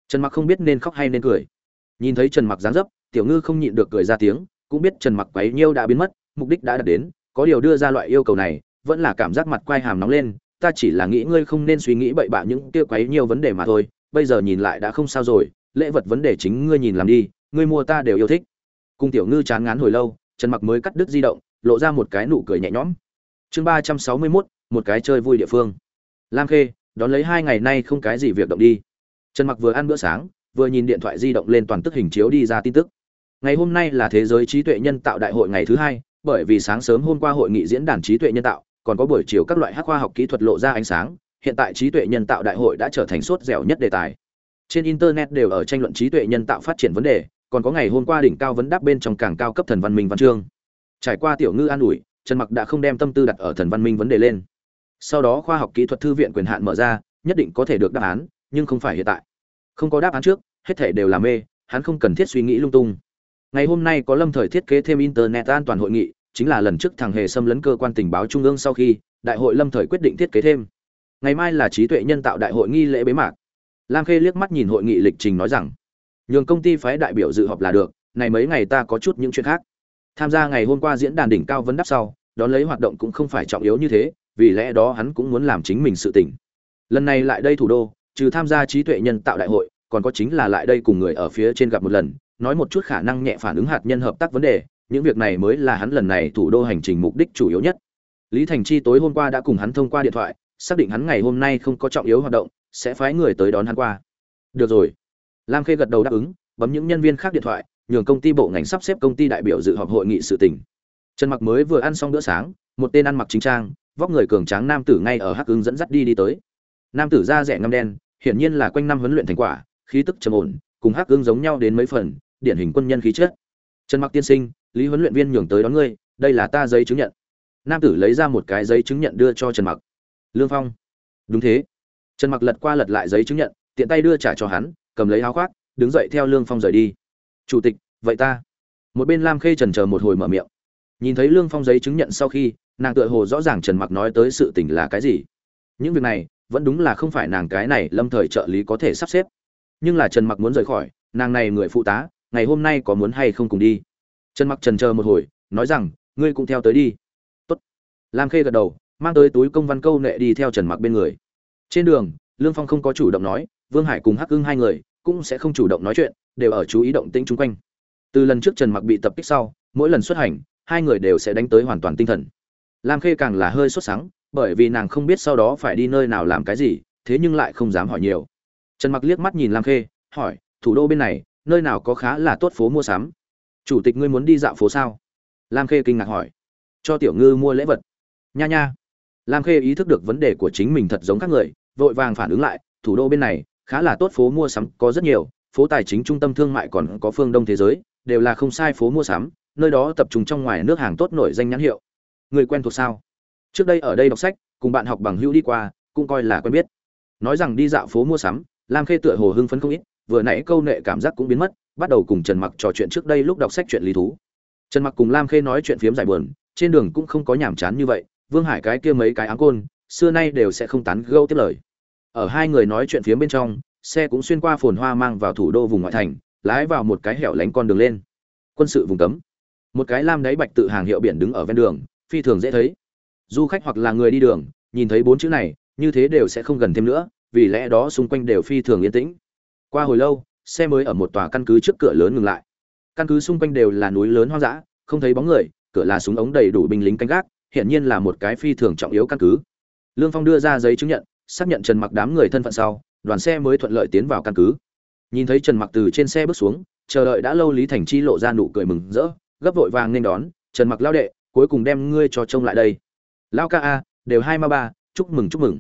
Trần mặc không biết nên khóc hay nên cười. Nhìn thấy trần mặc dáng dấp, tiểu ngư không nhịn được cười ra tiếng, cũng biết trần mặc quấy nhiêu đã biến mất, mục đích đã đạt đến, có điều đưa ra loại yêu cầu này, vẫn là cảm giác mặt quay hàm nóng lên ta chỉ là nghĩ ngươi không nên suy nghĩ bậy bạ những kia quấy nhiều vấn đề mà thôi bây giờ nhìn lại đã không sao rồi lễ vật vấn đề chính ngươi nhìn làm đi ngươi mua ta đều yêu thích. Cung tiểu ngư chán ngán hồi lâu trần mặc mới cắt đứt di động lộ ra một cái nụ cười nhẹ nhõm. Chương ba trăm sáu mươi 361, một cái chơi vui địa phương. Lam khê đón lấy hai ngày nay không cái gì việc động đi. Trần mặc vừa ăn bữa sáng vừa nhìn điện thoại di động lên toàn tức hình chiếu đi ra tin tức. Ngày hôm nay là thế giới trí tuệ nhân tạo đại hội ngày thứ hai bởi vì sáng sớm hôm qua hội nghị diễn đàn trí tuệ nhân tạo còn có buổi chiều các loại hắc khoa học kỹ thuật lộ ra ánh sáng, hiện tại trí tuệ nhân tạo đại hội đã trở thành sốt dẻo nhất đề tài. Trên internet đều ở tranh luận trí tuệ nhân tạo phát triển vấn đề, còn có ngày hôm qua đỉnh cao vấn đáp bên trong càng cao cấp thần văn minh văn chương. Trải qua tiểu ngư an ủi, trần mặc đã không đem tâm tư đặt ở thần văn minh vấn đề lên. Sau đó khoa học kỹ thuật thư viện quyền hạn mở ra, nhất định có thể được đáp án, nhưng không phải hiện tại. Không có đáp án trước, hết thể đều là mê, hắn không cần thiết suy nghĩ lung tung. Ngày hôm nay có lâm thời thiết kế thêm internet an toàn hội nghị chính là lần trước thằng hề xâm lấn cơ quan tình báo trung ương sau khi đại hội lâm thời quyết định thiết kế thêm. Ngày mai là trí tuệ nhân tạo đại hội nghi lễ bế mạc. Lam khê liếc mắt nhìn hội nghị lịch trình nói rằng, nhường công ty phái đại biểu dự họp là được, này mấy ngày ta có chút những chuyện khác. Tham gia ngày hôm qua diễn đàn đỉnh cao vấn đáp sau, đón lấy hoạt động cũng không phải trọng yếu như thế, vì lẽ đó hắn cũng muốn làm chính mình sự tỉnh lần này lại đây thủ đô, trừ tham gia trí tuệ nhân tạo đại hội, còn có chính là lại đây cùng người ở phía trên gặp một lần, nói một chút khả năng nhẹ phản ứng hạt nhân hợp tác vấn đề những việc này mới là hắn lần này thủ đô hành trình mục đích chủ yếu nhất. Lý thành chi tối hôm qua đã cùng hắn thông qua điện thoại, xác định hắn ngày hôm nay không có trọng yếu hoạt động, sẽ phái người tới đón hắn qua. Được rồi. Lam khê gật đầu đáp ứng, bấm những nhân viên khác điện thoại, nhường công ty bộ ngành sắp xếp công ty đại biểu dự họp hội nghị sự tỉnh trần mặc mới vừa ăn xong bữa sáng, một tên ăn mặc chính trang, vóc người cường tráng nam tử ngay ở hắc Ưng dẫn dắt đi đi tới. Nam tử da rẻ ngăm đen, hiển nhiên là quanh năm huấn luyện thành quả, khí tức trầm ổn, cùng hắc Ưng giống nhau đến mấy phần, điển hình quân nhân khí chất. Trần mặc tiên sinh lý huấn luyện viên nhường tới đón ngươi, đây là ta giấy chứng nhận. Nam tử lấy ra một cái giấy chứng nhận đưa cho trần mặc. Lương phong. Đúng thế. Trần mặc lật qua lật lại giấy chứng nhận, tiện tay đưa trả cho hắn, cầm lấy áo khoác, đứng dậy theo lương phong rời đi. Chủ tịch, vậy ta. Một bên lam khê trần chờ một hồi mở miệng. Nhìn thấy lương phong giấy chứng nhận sau khi, nàng tựa hồ rõ ràng trần mặc nói tới sự tình là cái gì. Những việc này, vẫn đúng là không phải nàng cái này lâm thời trợ lý có thể sắp xếp. Nhưng là trần mặc muốn rời khỏi, nàng này người phụ tá, ngày hôm nay có muốn hay không cùng đi? Trần mặc trần chờ một hồi, nói rằng, ngươi cũng theo tới đi. Tốt. lam khê gật đầu, mang tới túi công văn câu nệ đi theo trần mặc bên người. Trên đường, lương phong không có chủ động nói, vương hải cùng hắc ưng hai người cũng sẽ không chủ động nói chuyện, đều ở chú ý động tĩnh chung quanh. Từ lần trước trần mặc bị tập kích sau, mỗi lần xuất hành, hai người đều sẽ đánh tới hoàn toàn tinh thần. Lam khê càng là hơi sốt sắng, bởi vì nàng không biết sau đó phải đi nơi nào làm cái gì, thế nhưng lại không dám hỏi nhiều. Trần mặc liếc mắt nhìn lam khê, hỏi, thủ đô bên này, nơi nào có khá là tốt phố mua sắm? Chủ tịch ngươi muốn đi dạo phố sao? Lam khê kinh ngạc hỏi. Cho tiểu ngư mua lễ vật. Nha nha. Lam khê ý thức được vấn đề của chính mình thật giống các người, vội vàng phản ứng lại, thủ đô bên này, khá là tốt, phố mua sắm có rất nhiều, phố tài chính trung tâm thương mại còn có phương đông thế giới, đều là không sai, phố mua sắm, nơi đó tập trung trong ngoài nước hàng tốt nổi danh nhãn hiệu. Người quen thuộc sao? Trước đây ở đây đọc sách, cùng bạn học bằng hữu đi qua, cũng coi là quen biết. Nói rằng đi dạo phố mua sắm, lam khê tựa hồ hưng phấn không ít, vừa nãy câu nệ cảm giác cũng biến mất bắt đầu cùng trần mặc trò chuyện trước đây lúc đọc sách chuyện lý thú. Trần mặc cùng lam khê nói chuyện phiếm giải buồn, trên đường cũng không có nhàm chán như vậy, vương hải cái kia mấy cái áng côn, xưa nay đều sẽ không tán gẫu tiếp lời. Ở hai người nói chuyện phía bên trong, xe cũng xuyên qua phồn hoa mang vào thủ đô vùng ngoại thành, lái vào một cái hẻo lánh con đường lên. Quân sự vùng cấm. Một cái lam đáy bạch tự hàng hiệu biển đứng ở ven đường, phi thường dễ thấy. Du khách hoặc là người đi đường, nhìn thấy bốn chữ này, như thế đều sẽ không gần thêm nữa, vì lẽ đó xung quanh đều phi thường yên tĩnh. Qua hồi lâu xe mới ở một tòa căn cứ trước cửa lớn ngừng lại. Căn cứ xung quanh đều là núi lớn hoang dã, không thấy bóng người, cửa là súng ống đầy đủ binh lính canh gác hiện nhiên là một cái phi thường trọng yếu căn cứ. Lương phong đưa ra giấy chứng nhận, xác nhận trần mặc đám người thân phận sau, đoàn xe mới thuận lợi tiến vào căn cứ. Nhìn thấy trần mặc từ trên xe bước xuống, chờ đợi đã lâu lý thành chi lộ ra nụ cười mừng rỡ, gấp vội vàng nên đón, trần mặc lao đệ, cuối cùng đem ngươi cho trông lại đây. Lao ca a, đều hai ma ba, chúc mừng chúc mừng.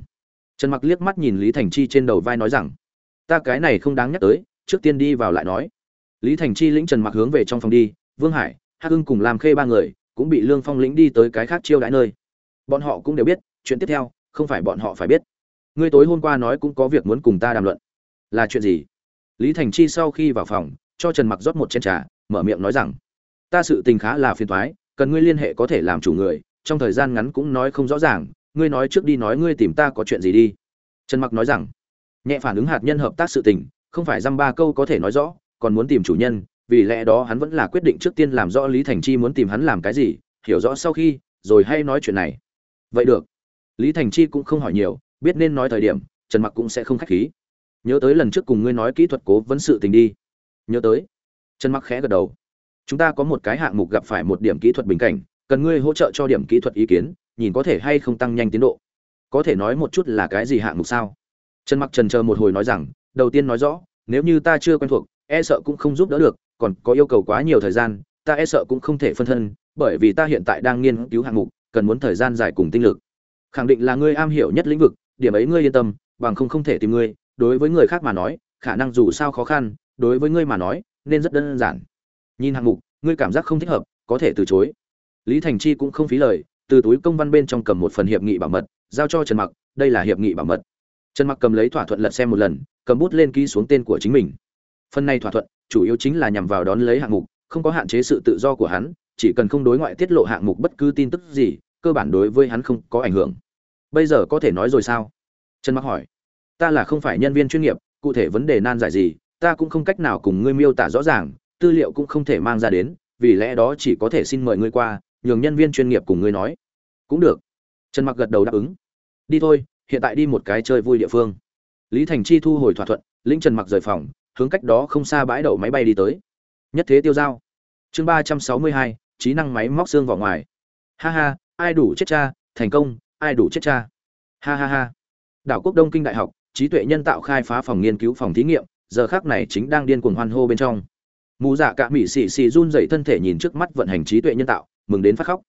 Trần mặc liếc mắt nhìn lý thành chi trên đầu vai nói rằng, ta cái này không đáng nhắc tới trước tiên đi vào lại nói. Lý thành chi lĩnh trần mặc hướng về trong phòng đi, vương hải, hắc hưng cùng làm khê ba người cũng bị lương phong lĩnh đi tới cái khác chiêu đãi nơi. Bọn họ cũng đều biết, chuyện tiếp theo không phải bọn họ phải biết. Ngươi tối hôm qua nói cũng có việc muốn cùng ta đàm luận. Là chuyện gì? Lý thành chi sau khi vào phòng, cho trần mặc rót một chén trà, mở miệng nói rằng, ta sự tình khá là phiền toái, cần ngươi liên hệ có thể làm chủ người, trong thời gian ngắn cũng nói không rõ ràng, ngươi nói trước đi nói ngươi tìm ta có chuyện gì đi. Trần mặc nói rằng, nhẹ phản ứng hạt nhân hợp tác sự tình không phải dăm ba câu có thể nói rõ, còn muốn tìm chủ nhân, vì lẽ đó hắn vẫn là quyết định trước tiên làm rõ lý thành chi muốn tìm hắn làm cái gì, hiểu rõ sau khi, rồi hay nói chuyện này. Vậy được. Lý thành chi cũng không hỏi nhiều, biết nên nói thời điểm, trần mặc cũng sẽ không khách khí. Nhớ tới lần trước cùng ngươi nói kỹ thuật cố vấn sự tình đi. Nhớ tới. Trần mặc khẽ gật đầu. Chúng ta có một cái hạng mục gặp phải một điểm kỹ thuật bình cảnh, cần ngươi hỗ trợ cho điểm kỹ thuật ý kiến, nhìn có thể hay không tăng nhanh tiến độ. Có thể nói một chút là cái gì hạng mục sao? Trần mặc trần chờ một hồi nói rằng đầu tiên nói rõ, nếu như ta chưa quen thuộc e sợ cũng không giúp đỡ được, còn có yêu cầu quá nhiều thời gian, ta e sợ cũng không thể phân thân, bởi vì ta hiện tại đang nghiên cứu hạng mục, cần muốn thời gian dài cùng tinh lực. Khẳng định là ngươi am hiểu nhất lĩnh vực, điểm ấy ngươi yên tâm, bằng không không thể tìm ngươi. Đối với người khác mà nói, khả năng dù sao khó khăn, đối với ngươi mà nói, nên rất đơn giản. Nhìn hạng mục, ngươi cảm giác không thích hợp, có thể từ chối. Lý thành chi cũng không phí lời, từ túi công văn bên trong cầm một phần hiệp nghị bảo mật, giao cho trần mặc, đây là hiệp nghị bảo mật trần mặc cầm lấy thỏa thuận lật xem một lần, cầm bút lên ký xuống tên của chính mình. Phần này thỏa thuận, chủ yếu chính là nhằm vào đón lấy hạng mục, không có hạn chế sự tự do của hắn, chỉ cần không đối ngoại tiết lộ hạng mục bất cứ tin tức gì, cơ bản đối với hắn không có ảnh hưởng. Bây giờ có thể nói rồi sao? Trần mặc hỏi. Ta là không phải nhân viên chuyên nghiệp, cụ thể vấn đề nan giải gì, ta cũng không cách nào cùng ngươi miêu tả rõ ràng, tư liệu cũng không thể mang ra đến, vì lẽ đó chỉ có thể xin mời ngươi qua, nhường nhân viên chuyên nghiệp cùng ngươi nói. Cũng được. Trần mặc gật đầu đáp ứng. Đi thôi hiện tại đi một cái chơi vui địa phương. Lý thành chi thu hồi thỏa thuận, lĩnh trần mặc rời phòng, hướng cách đó không xa bãi đậu máy bay đi tới. Nhất thế tiêu giao. Chương ba trăm sáu mươi hai, trí năng máy móc xương vào ngoài. Ha ha, ai đủ chết cha, thành công, ai đủ chết cha. Ha ha ha. Đảo quốc đông kinh đại học, trí tuệ nhân tạo khai phá phòng nghiên cứu phòng thí nghiệm, giờ khác này chính đang điên cuồng hoan hô bên trong. Mù dạ cả mỹ xì xì run dậy thân thể nhìn trước mắt vận hành trí tuệ nhân tạo, mừng đến phát khóc.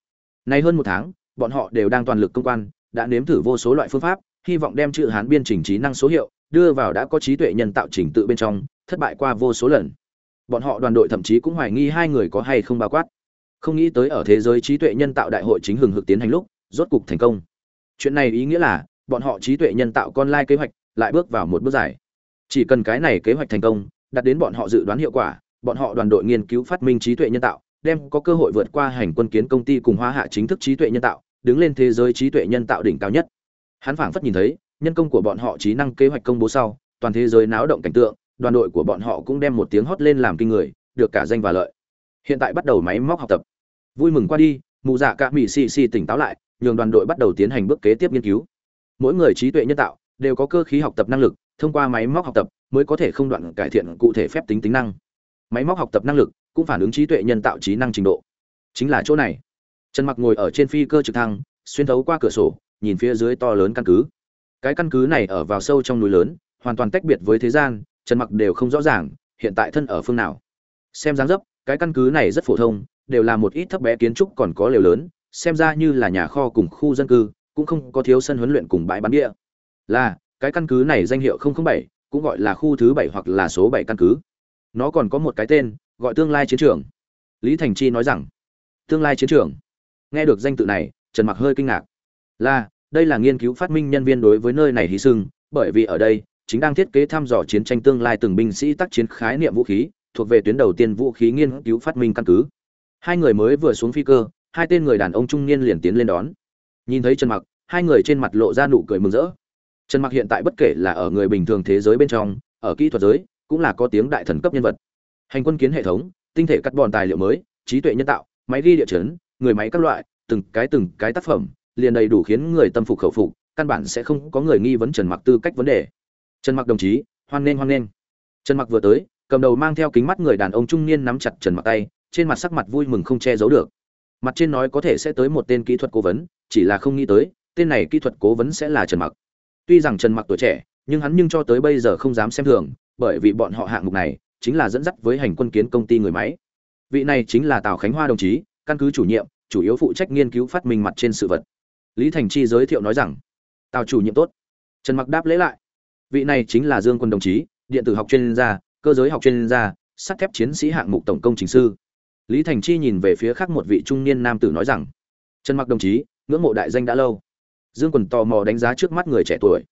Nay hơn một tháng, bọn họ đều đang toàn lực công quan đã nếm thử vô số loại phương pháp, hy vọng đem chữ hán biên trình trí năng số hiệu đưa vào đã có trí tuệ nhân tạo trình tự bên trong, thất bại qua vô số lần. Bọn họ đoàn đội thậm chí cũng hoài nghi hai người có hay không bao quát. Không nghĩ tới ở thế giới trí tuệ nhân tạo đại hội chính hừng hực tiến hành lúc, rốt cục thành công. Chuyện này ý nghĩa là, bọn họ trí tuệ nhân tạo con lai kế hoạch lại bước vào một bước dài. Chỉ cần cái này kế hoạch thành công, đạt đến bọn họ dự đoán hiệu quả, bọn họ đoàn đội nghiên cứu phát minh trí tuệ nhân tạo, đem có cơ hội vượt qua hành quân kiến công ty cùng hoa hạ chính thức trí tuệ nhân tạo đứng lên thế giới trí tuệ nhân tạo đỉnh cao nhất. Hắn phảng phất nhìn thấy, nhân công của bọn họ trí năng kế hoạch công bố sau, toàn thế giới náo động cảnh tượng, đoàn đội của bọn họ cũng đem một tiếng hót lên làm kinh người, được cả danh và lợi. Hiện tại bắt đầu máy móc học tập. Vui mừng qua đi mụ dạ cả mỹ xì xì tỉnh táo lại, nhường đoàn đội bắt đầu tiến hành bước kế tiếp nghiên cứu. Mỗi người trí tuệ nhân tạo đều có cơ khí học tập năng lực, thông qua máy móc học tập mới có thể không đoạn cải thiện cụ thể phép tính tính năng. Máy móc học tập năng lực cũng phản ứng trí tuệ nhân tạo trí năng trình độ. Chính là chỗ này trần mặc ngồi ở trên phi cơ trực thăng xuyên thấu qua cửa sổ nhìn phía dưới to lớn căn cứ. Cái căn cứ này ở vào sâu trong núi lớn hoàn toàn tách biệt với thế gian trần mặc đều không rõ ràng hiện tại thân ở phương nào. Xem dáng dấp cái căn cứ này rất phổ thông đều là một ít thấp bé kiến trúc còn có lều lớn xem ra như là nhà kho cùng khu dân cư cũng không có thiếu sân huấn luyện cùng bãi bán địa. Là cái căn cứ này danh hiệu 007, cũng gọi là khu thứ bảy hoặc là số bảy căn cứ. Nó còn có một cái tên gọi tương lai chiến trường. Lý thành chi nói rằng tương lai chiến trường nghe được danh tự này, trần mặc hơi kinh ngạc. Là, đây là nghiên cứu phát minh nhân viên đối với nơi này hy sinh, bởi vì ở đây, chính đang thiết kế thăm dò chiến tranh tương lai từng binh sĩ tác chiến khái niệm vũ khí, thuộc về tuyến đầu tiên vũ khí nghiên cứu phát minh căn cứ. Hai người mới vừa xuống phi cơ, hai tên người đàn ông trung niên liền tiến lên đón. Nhìn thấy trần mặc, hai người trên mặt lộ ra nụ cười mừng rỡ. Trần mặc hiện tại bất kể là ở người bình thường thế giới bên trong, ở kỹ thuật giới, cũng là có tiếng đại thần cấp nhân vật. Hành quân kiến hệ thống, tinh thể cắt bòn tài liệu mới, trí tuệ nhân tạo, máy ghi địa chấn người máy các loại, từng cái từng cái tác phẩm, liền đầy đủ khiến người tâm phục khẩu phục, căn bản sẽ không có người nghi vấn trần mặc tư cách vấn đề. Trần mặc đồng chí, hoan nghênh hoan nghênh. Trần mặc vừa tới, cầm đầu mang theo kính mắt người đàn ông trung niên nắm chặt trần mặc tay, trên mặt sắc mặt vui mừng không che giấu được. Mặt trên nói có thể sẽ tới một tên kỹ thuật cố vấn, chỉ là không nghĩ tới, tên này kỹ thuật cố vấn sẽ là trần mặc. Tuy rằng trần mặc tuổi trẻ, nhưng hắn nhưng cho tới bây giờ không dám xem thường, bởi vì bọn họ hạng mục này chính là dẫn dắt với hành quân kiến công ty người máy. Vị này chính là tào khánh hoa đồng chí căn cứ chủ nhiệm, chủ yếu phụ trách nghiên cứu phát minh mặt trên sự vật. Lý thành chi giới thiệu nói rằng, tào chủ nhiệm tốt. Trần mặc đáp lễ lại, vị này chính là dương quân đồng chí, điện tử học chuyên gia, cơ giới học chuyên gia, sắt thép chiến sĩ hạng mục tổng công chính sư. Lý thành chi nhìn về phía khác một vị trung niên nam tử nói rằng, trần mặc đồng chí, ngưỡng mộ đại danh đã lâu. Dương quần tò mò đánh giá trước mắt người trẻ tuổi.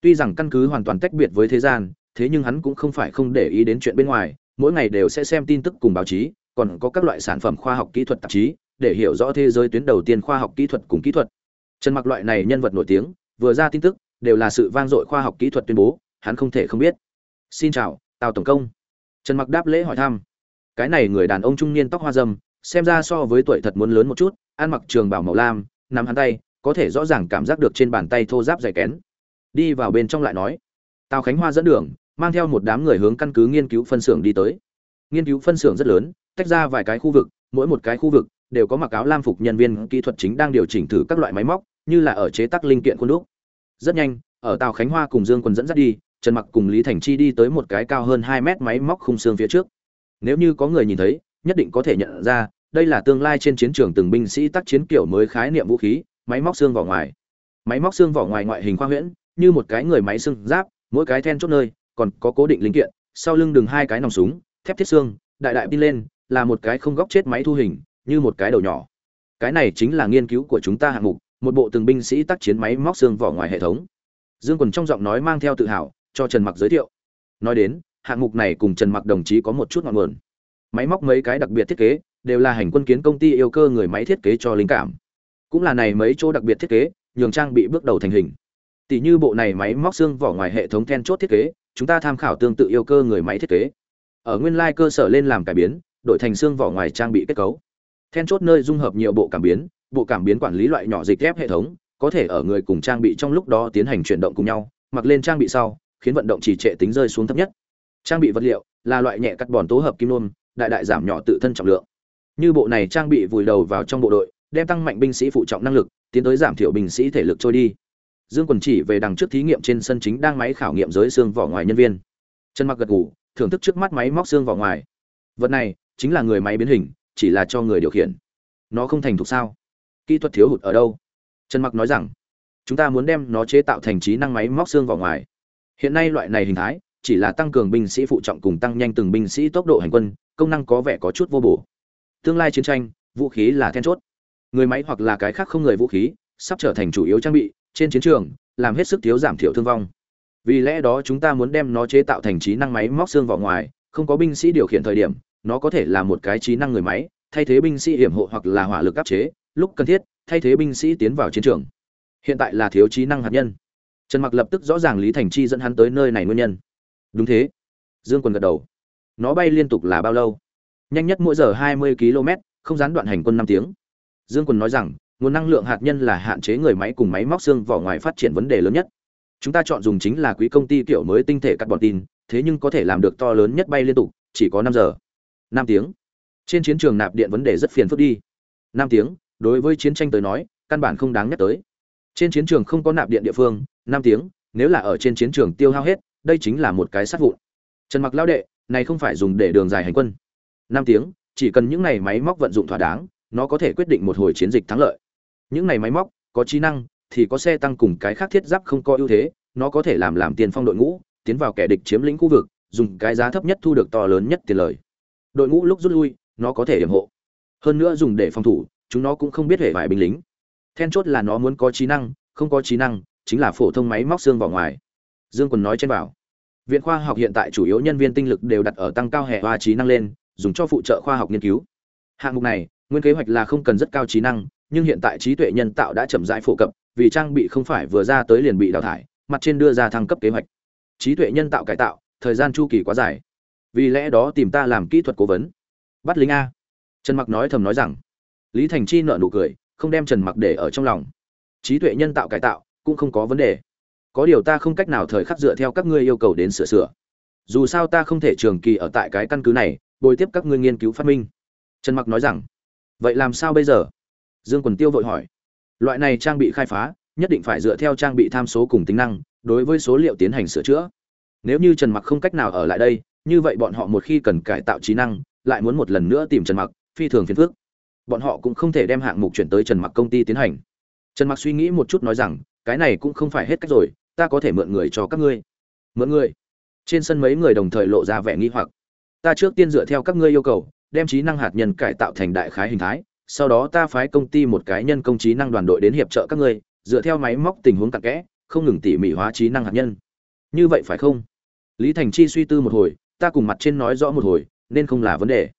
Tuy rằng căn cứ hoàn toàn tách biệt với thế gian, thế nhưng hắn cũng không phải không để ý đến chuyện bên ngoài, mỗi ngày đều sẽ xem tin tức cùng báo chí còn có các loại sản phẩm khoa học kỹ thuật tạp chí, để hiểu rõ thế giới tuyến đầu tiên khoa học kỹ thuật cùng kỹ thuật. Trần mặc loại này nhân vật nổi tiếng, vừa ra tin tức, đều là sự vang dội khoa học kỹ thuật tuyên bố, hắn không thể không biết. Xin chào, tào tổng công. Trần mặc đáp lễ hỏi thăm. Cái này người đàn ông trung niên tóc hoa dâm, xem ra so với tuổi thật muốn lớn một chút, ăn mặc trường bảo màu lam, nắm hắn tay, có thể rõ ràng cảm giác được trên bàn tay thô giáp dày kén. Đi vào bên trong lại nói. Tào khánh hoa dẫn đường, mang theo một đám người hướng căn cứ nghiên cứu phân xưởng đi tới. Nghiên cứu phân xưởng rất lớn tách ra vài cái khu vực, mỗi một cái khu vực đều có mặc áo lam phục nhân viên kỹ thuật chính đang điều chỉnh thử các loại máy móc, như là ở chế tác linh kiện khuôn đúc. Rất nhanh, ở tàu khánh hoa cùng dương quân dẫn dắt đi, trần mặc cùng lý thành chi đi tới một cái cao hơn 2 mét máy móc khung xương phía trước. Nếu như có người nhìn thấy, nhất định có thể nhận ra, đây là tương lai trên chiến trường từng binh sĩ tác chiến kiểu mới khái niệm vũ khí, máy móc xương vỏ ngoài. Máy móc xương vỏ ngoài ngoại hình khoa huyễn, như một cái người máy xương giáp, mỗi cái then chốt nơi còn có cố định linh kiện, sau lưng đường hai cái nòng súng, thép thiết xương, đại đại pin lên là một cái không góc chết máy thu hình, như một cái đầu nhỏ. Cái này chính là nghiên cứu của chúng ta hạng mục, một bộ từng binh sĩ tác chiến máy móc xương vỏ ngoài hệ thống. Dương quần trong giọng nói mang theo tự hào, cho trần mặc giới thiệu. Nói đến, hạng mục này cùng trần mặc đồng chí có một chút ngọn nguồn. Máy móc mấy cái đặc biệt thiết kế, đều là hành quân kiến công ty yêu cơ người máy thiết kế cho linh cảm. Cũng là này mấy chỗ đặc biệt thiết kế, nhường trang bị bước đầu thành hình. Tỷ như bộ này máy móc xương vỏ ngoài hệ thống then chốt thiết kế, chúng ta tham khảo tương tự yêu cơ người máy thiết kế. Ở nguyên lai cơ sở lên làm cải biến đổi thành xương vỏ ngoài trang bị kết cấu. Then chốt nơi dung hợp nhiều bộ cảm biến, bộ cảm biến quản lý loại nhỏ dịch ghép hệ thống, có thể ở người cùng trang bị trong lúc đó tiến hành chuyển động cùng nhau, mặc lên trang bị sau, khiến vận động trì trệ tính rơi xuống thấp nhất. Trang bị vật liệu là loại nhẹ cắt bòn tố hợp kim nôm, đại đại giảm nhỏ tự thân trọng lượng. Như bộ này trang bị vùi đầu vào trong bộ đội, đem tăng mạnh binh sĩ phụ trọng năng lực, tiến tới giảm thiểu binh sĩ thể lực trôi đi. Dương quần chỉ về đằng trước thí nghiệm trên sân chính đang máy khảo nghiệm giới xương vỏ ngoài nhân viên. Chân mặc gật ngủ thưởng thức trước mắt máy móc xương vỏ ngoài. Vật này chính là người máy biến hình, chỉ là cho người điều khiển. Nó không thành thục sao? Kỹ thuật thiếu hụt ở đâu? Trần mặc nói rằng, chúng ta muốn đem nó chế tạo thành trí năng máy móc xương vào ngoài. Hiện nay loại này hình thái, chỉ là tăng cường binh sĩ phụ trọng cùng tăng nhanh từng binh sĩ tốc độ hành quân, công năng có vẻ có chút vô bổ. Tương lai chiến tranh, vũ khí là then chốt. Người máy hoặc là cái khác không người vũ khí, sắp trở thành chủ yếu trang bị, trên chiến trường, làm hết sức thiếu giảm thiểu thương vong. Vì lẽ đó chúng ta muốn đem nó chế tạo thành trí năng máy móc xương vào ngoài, không có binh sĩ điều khiển thời điểm nó có thể là một cái trí năng người máy, thay thế binh sĩ hiểm hộ hoặc là hỏa lực áp chế, lúc cần thiết, thay thế binh sĩ tiến vào chiến trường. Hiện tại là thiếu trí năng hạt nhân. Trần mặc lập tức rõ ràng lý thành chi dẫn hắn tới nơi này nguyên nhân. Đúng thế. Dương quần gật đầu. Nó bay liên tục là bao lâu? Nhanh nhất mỗi giờ 20 km không gián đoạn hành quân 5 tiếng. Dương quần nói rằng, nguồn năng lượng hạt nhân là hạn chế người máy cùng máy móc xương vỏ ngoài phát triển vấn đề lớn nhất. Chúng ta chọn dùng chính là quý công ty kiểu mới tinh thể carbon tin, thế nhưng có thể làm được to lớn nhất bay liên tục, chỉ có 5 giờ năm tiếng. Trên chiến trường nạp điện vấn đề rất phiền phức đi. Năm tiếng, đối với chiến tranh tới nói, căn bản không đáng nhắc tới. Trên chiến trường không có nạp điện địa phương, năm tiếng, nếu là ở trên chiến trường tiêu hao hết, đây chính là một cái sát vụn. Trần mặc lao đệ, này không phải dùng để đường dài hành quân. Năm tiếng, chỉ cần những này máy móc vận dụng thỏa đáng, nó có thể quyết định một hồi chiến dịch thắng lợi. Những này máy móc, có trí năng, thì có xe tăng cùng cái khác thiết giáp không có ưu thế, nó có thể làm làm tiền phong đội ngũ, tiến vào kẻ địch chiếm lĩnh khu vực, dùng cái giá thấp nhất thu được to lớn nhất tiền lời đội ngũ lúc rút lui, nó có thể hiểm hộ. Hơn nữa dùng để phòng thủ, chúng nó cũng không biết hệ vải binh lính. Then chốt là nó muốn có trí năng, không có trí năng, chính là phổ thông máy móc xương vào ngoài. Dương quần nói trên bảo, viện khoa học hiện tại chủ yếu nhân viên tinh lực đều đặt ở tăng cao hệ hoa trí năng lên, dùng cho phụ trợ khoa học nghiên cứu. Hạng mục này, nguyên kế hoạch là không cần rất cao trí năng, nhưng hiện tại trí tuệ nhân tạo đã chậm rãi phổ cập, vì trang bị không phải vừa ra tới liền bị đào thải, mặt trên đưa ra thăng cấp kế hoạch. Trí tuệ nhân tạo cải tạo, thời gian chu kỳ quá dài vì lẽ đó tìm ta làm kỹ thuật cố vấn. Bắt lính a. Trần mặc nói thầm nói rằng, lý thành chi nợ nụ cười, không đem trần mặc để ở trong lòng. Trí tuệ nhân tạo cải tạo cũng không có vấn đề. Có điều ta không cách nào thời khắc dựa theo các ngươi yêu cầu đến sửa sửa. Dù sao ta không thể trường kỳ ở tại cái căn cứ này, bồi tiếp các ngươi nghiên cứu phát minh. Trần mặc nói rằng, vậy làm sao bây giờ? Dương quần tiêu vội hỏi. Loại này trang bị khai phá, nhất định phải dựa theo trang bị tham số cùng tính năng, đối với số liệu tiến hành sửa chữa. Nếu như trần mặc không cách nào ở lại đây như vậy bọn họ một khi cần cải tạo trí năng, lại muốn một lần nữa tìm trần mặc, phi thường phiền phước bọn họ cũng không thể đem hạng mục chuyển tới trần mặc công ty tiến hành. Trần mặc suy nghĩ một chút nói rằng, cái này cũng không phải hết cách rồi, ta có thể mượn người cho các ngươi. Mượn người? Trên sân mấy người đồng thời lộ ra vẻ nghi hoặc. Ta trước tiên dựa theo các ngươi yêu cầu, đem trí năng hạt nhân cải tạo thành đại khái hình thái, sau đó ta phái công ty một cái nhân công trí năng đoàn đội đến hiệp trợ các ngươi, dựa theo máy móc tình huống cặn kẽ, không ngừng tỉ mỉ hóa trí năng hạt nhân. Như vậy phải không? Lý thành chi suy tư một hồi ta cùng mặt trên nói rõ một hồi, nên không là vấn đề.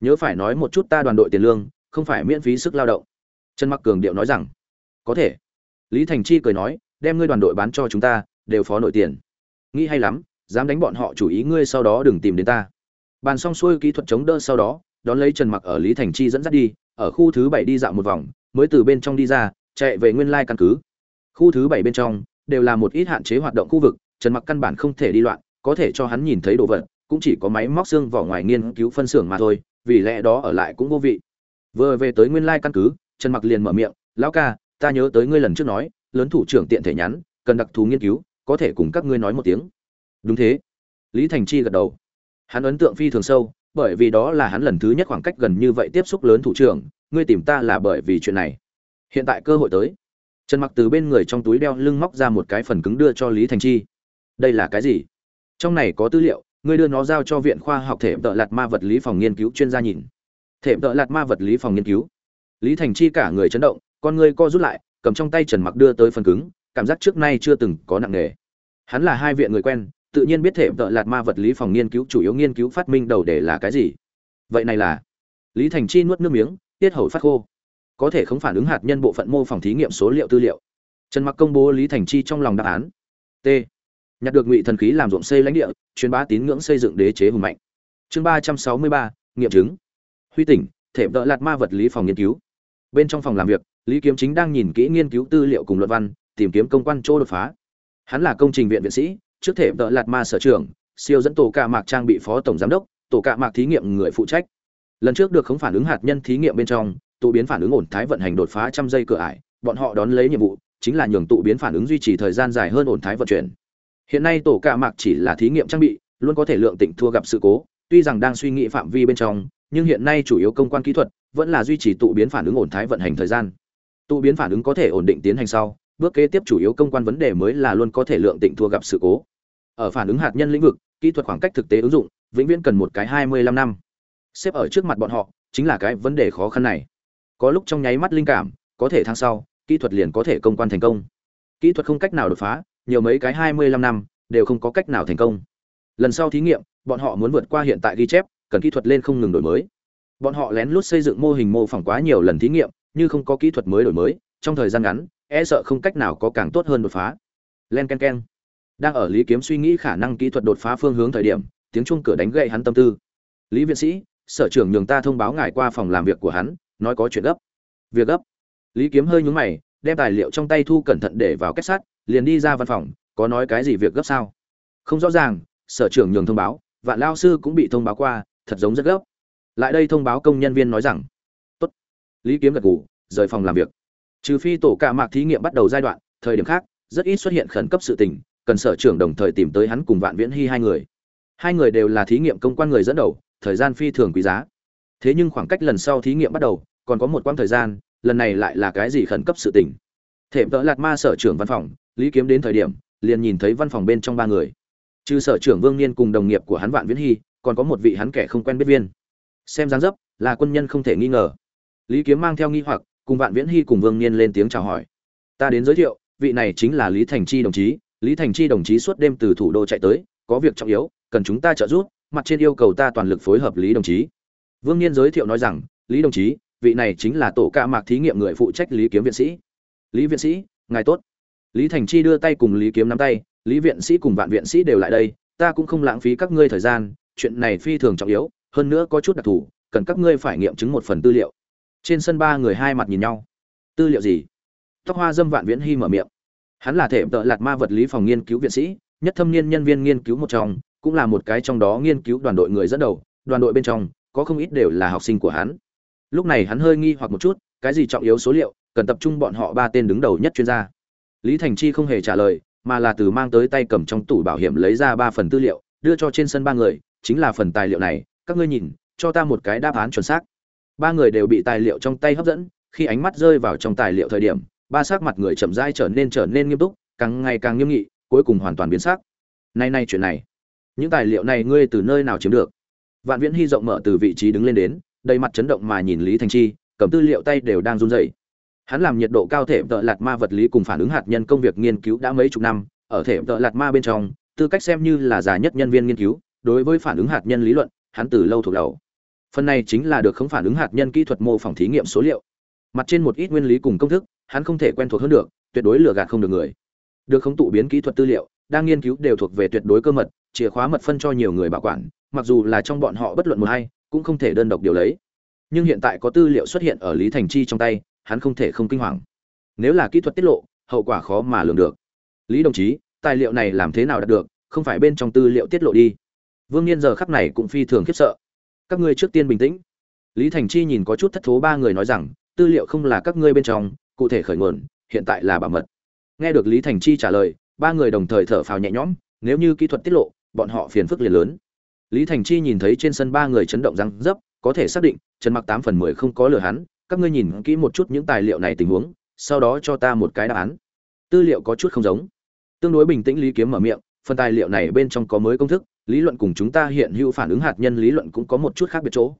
Nhớ phải nói một chút ta đoàn đội tiền lương, không phải miễn phí sức lao động. Trần mặc cường điệu nói rằng. Có thể. Lý thành chi cười nói, đem ngươi đoàn đội bán cho chúng ta, đều phó nội tiền. Nghĩ hay lắm, dám đánh bọn họ chủ ý ngươi sau đó đừng tìm đến ta. Bàn xong xuôi kỹ thuật chống đỡ sau đó, đón lấy trần mặc ở lý thành chi dẫn dắt đi, ở khu thứ bảy đi dạo một vòng, mới từ bên trong đi ra, chạy về nguyên lai căn cứ. Khu thứ bảy bên trong, đều là một ít hạn chế hoạt động khu vực, trần mặc căn bản không thể đi loạn, có thể cho hắn nhìn thấy đồ vật cũng chỉ có máy móc xương vỏ ngoài nghiên cứu phân xưởng mà thôi, vì lẽ đó ở lại cũng vô vị. Vừa về tới nguyên lai căn cứ, trần mặc liền mở miệng, lão ca, ta nhớ tới ngươi lần trước nói, lớn thủ trưởng tiện thể nhắn, cần đặc thù nghiên cứu, có thể cùng các ngươi nói một tiếng. Đúng thế. Lý thành chi gật đầu. Hắn ấn tượng phi thường sâu, bởi vì đó là hắn lần thứ nhất khoảng cách gần như vậy tiếp xúc lớn thủ trưởng, ngươi tìm ta là bởi vì chuyện này. Hiện tại cơ hội tới. Trần mặc từ bên người trong túi đeo lưng móc ra một cái phần cứng đưa cho lý thành chi. Đây là cái gì? Trong này có tư liệu ngươi đưa nó giao cho viện khoa học thể tợ lạt ma vật lý phòng nghiên cứu chuyên gia nhìn. Thể tợ lạt ma vật lý phòng nghiên cứu. Lý thành chi cả người chấn động, con ngươi co rút lại, cầm trong tay trần mặc đưa tới phần cứng, cảm giác trước nay chưa từng có nặng nề. Hắn là hai viện người quen, tự nhiên biết thể tợ lạt ma vật lý phòng nghiên cứu chủ yếu nghiên cứu phát minh đầu để là cái gì. Vậy này là? Lý thành chi nuốt nước miếng, tiết hầu phát khô. Có thể không phản ứng hạt nhân bộ phận mô phỏng thí nghiệm số liệu tư liệu. Trần mặc công bố lý thành chi trong lòng đáp án. T nhặt được ngụy thần khí làm ruộng xây lãnh địa, truyền bá tín ngưỡng xây dựng đế chế hùng mạnh. Chương ba trăm sáu mươi ba, nghiệm chứng. Huy tỉnh, thể đỡ lạt ma vật lý phòng nghiên cứu. Bên trong phòng làm việc, lý kiếm chính đang nhìn kỹ nghiên cứu tư liệu cùng luận văn, tìm kiếm công quan chỗ đột phá. Hắn là công trình viện viện sĩ, trước thể đỡ lạt ma sở trưởng, siêu dẫn tổ cạ mạc trang bị phó tổng giám đốc, tổ cạ mạc thí nghiệm người phụ trách. Lần trước được không phản ứng hạt nhân thí nghiệm bên trong, tụ biến phản ứng ổn thái vận hành đột phá trăm giây cửa ải, bọn họ đón lấy nhiệm vụ, chính là nhường tụ biến phản ứng duy trì thời gian dài hơn ổn thái vận chuyển hiện nay tổ cạ mạc chỉ là thí nghiệm trang bị, luôn có thể lượng tỉnh thua gặp sự cố, tuy rằng đang suy nghĩ phạm vi bên trong, nhưng hiện nay chủ yếu công quan kỹ thuật vẫn là duy trì tụ biến phản ứng ổn thái vận hành thời gian. Tụ biến phản ứng có thể ổn định tiến hành sau, bước kế tiếp chủ yếu công quan vấn đề mới là luôn có thể lượng tỉnh thua gặp sự cố. Ở phản ứng hạt nhân lĩnh vực, kỹ thuật khoảng cách thực tế ứng dụng, vĩnh viễn cần một cái hai mươi lăm năm. Xếp ở trước mặt bọn họ, chính là cái vấn đề khó khăn này. Có lúc trong nháy mắt linh cảm, có thể tháng sau, kỹ thuật liền có thể công quan thành công. Kỹ thuật không cách nào đột phá nhiều mấy cái hai mươi lăm năm, đều không có cách nào thành công. Lần sau thí nghiệm, bọn họ muốn vượt qua hiện tại ghi chép, cần kỹ thuật lên không ngừng đổi mới. Bọn họ lén lút xây dựng mô hình mô phỏng quá nhiều lần thí nghiệm, như không có kỹ thuật mới đổi mới, trong thời gian ngắn e sợ không cách nào có càng tốt hơn đột phá. Len k e n k e n đang ở lý kiếm suy nghĩ khả năng kỹ thuật đột phá phương hướng thời điểm, tiếng chuông cửa đánh gậy hắn tâm tư. Lý viện sĩ, sở trưởng nhường ta thông báo ngài qua phòng làm việc của hắn, nói có chuyện gấp. Việc gấp? Lý kiếm hơi nhúng mày, đem tài liệu trong tay thu cẩn thận để vào kết sắt liền đi ra văn phòng, có nói cái gì việc gấp sao? Không rõ ràng, sở trưởng nhường thông báo, vạn lao sư cũng bị thông báo qua, thật giống rất gấp. Lại đây thông báo công nhân viên nói rằng, tốt. Lý kiếm gật gù, rời phòng làm việc. Trừ phi tổ cả mạc thí nghiệm bắt đầu giai đoạn, thời điểm khác, rất ít xuất hiện khẩn cấp sự tình, cần sở trưởng đồng thời tìm tới hắn cùng vạn viễn hy hai người. Hai người đều là thí nghiệm công quan người dẫn đầu, thời gian phi thường quý giá. Thế nhưng khoảng cách lần sau thí nghiệm bắt đầu, còn có một quãng thời gian, lần này lại là cái gì khẩn cấp sự tình? Thể tợ lạt ma sở trưởng văn phòng lý kiếm đến thời điểm, liền nhìn thấy văn phòng bên trong ba người. Trừ sở trưởng vương niên cùng đồng nghiệp của hắn vạn viễn hy, còn có một vị hắn kẻ không quen biết viên. Xem dáng dấp, là quân nhân không thể nghi ngờ. Lý kiếm mang theo nghi hoặc, cùng vạn viễn hy cùng vương niên lên tiếng chào hỏi. Ta đến giới thiệu, vị này chính là lý thành chi đồng chí. Lý thành chi đồng chí suốt đêm từ thủ đô chạy tới, có việc trọng yếu, cần chúng ta trợ giúp, mặt trên yêu cầu ta toàn lực phối hợp lý đồng chí. Vương niên giới thiệu nói rằng, lý đồng chí, vị này chính là tổ ca mạc thí nghiệm người phụ trách lý kiếm viện sĩ. Lý viện sĩ, ngài tốt lý thành chi đưa tay cùng lý kiếm nắm tay, lý viện sĩ cùng vạn viện sĩ đều lại đây, ta cũng không lãng phí các ngươi thời gian, chuyện này phi thường trọng yếu, hơn nữa có chút đặc thù, cần các ngươi phải nghiệm chứng một phần tư liệu. Trên sân ba người hai mặt nhìn nhau. Tư liệu gì? Tóc hoa dâm vạn viễn hy mở miệng. Hắn là thể tợ lạt ma vật lý phòng nghiên cứu viện sĩ, nhất thâm niên nhân viên nghiên cứu một trong, cũng là một cái trong đó nghiên cứu đoàn đội người dẫn đầu, đoàn đội bên trong, có không ít đều là học sinh của hắn. Lúc này hắn hơi nghi hoặc một chút, cái gì trọng yếu số liệu, cần tập trung bọn họ ba tên đứng đầu nhất chuyên gia? Lý thành chi không hề trả lời, mà là từ mang tới tay cầm trong tủ bảo hiểm lấy ra ba phần tư liệu, đưa cho trên sân ba người, chính là phần tài liệu này, các ngươi nhìn, cho ta một cái đáp án chuẩn xác. Ba người đều bị tài liệu trong tay hấp dẫn, khi ánh mắt rơi vào trong tài liệu thời điểm, ba sắc mặt người chậm rãi trở nên trở nên nghiêm túc, càng ngày càng nghiêm nghị, cuối cùng hoàn toàn biến sắc. Nay nay chuyện này, những tài liệu này ngươi từ nơi nào chiếm được? Vạn viễn hy rộng mở từ vị trí đứng lên đến, đầy mặt chấn động mà nhìn lý thành chi, cầm tư liệu tay đều đang run rẩy hắn làm nhiệt độ cao thể tợ lạt ma vật lý cùng phản ứng hạt nhân công việc nghiên cứu đã mấy chục năm, ở thể tợ lạt ma bên trong, tư cách xem như là già nhất nhân viên nghiên cứu, đối với phản ứng hạt nhân lý luận, hắn từ lâu thuộc đầu. Phần này chính là được không phản ứng hạt nhân kỹ thuật mô phỏng thí nghiệm số liệu. Mặt trên một ít nguyên lý cùng công thức, hắn không thể quen thuộc hơn được, tuyệt đối lừa gạt không được người. Được không tụ biến kỹ thuật tư liệu, đang nghiên cứu đều thuộc về tuyệt đối cơ mật, chìa khóa mật phân cho nhiều người bảo quản, mặc dù là trong bọn họ bất luận một hay cũng không thể đơn độc điều lấy. Nhưng hiện tại có tư liệu xuất hiện ở lý thành chi trong tay hắn không thể không kinh hoàng. Nếu là kỹ thuật tiết lộ, hậu quả khó mà lường được. Lý đồng chí, tài liệu này làm thế nào đạt được, không phải bên trong tư liệu tiết lộ đi. Vương niên giờ khắc này cũng phi thường khiếp sợ. Các ngươi trước tiên bình tĩnh. Lý thành chi nhìn có chút thất thố ba người nói rằng, tư liệu không là các ngươi bên trong, cụ thể khởi nguồn, hiện tại là bảo mật. Nghe được lý thành chi trả lời, ba người đồng thời thở phào nhẹ nhõm, nếu như kỹ thuật tiết lộ, bọn họ phiền phức liền lớn. Lý thành chi nhìn thấy trên sân ba người chấn động răng dấp có thể xác định, trần mặc tám phần mười không có lừa hắn các ngươi nhìn kỹ một chút những tài liệu này tình huống, sau đó cho ta một cái đáp án. Tư liệu có chút không giống. Tương đối bình tĩnh lý kiếm mở miệng, phần tài liệu này bên trong có mới công thức, lý luận cùng chúng ta hiện hữu phản ứng hạt nhân lý luận cũng có một chút khác biệt chỗ.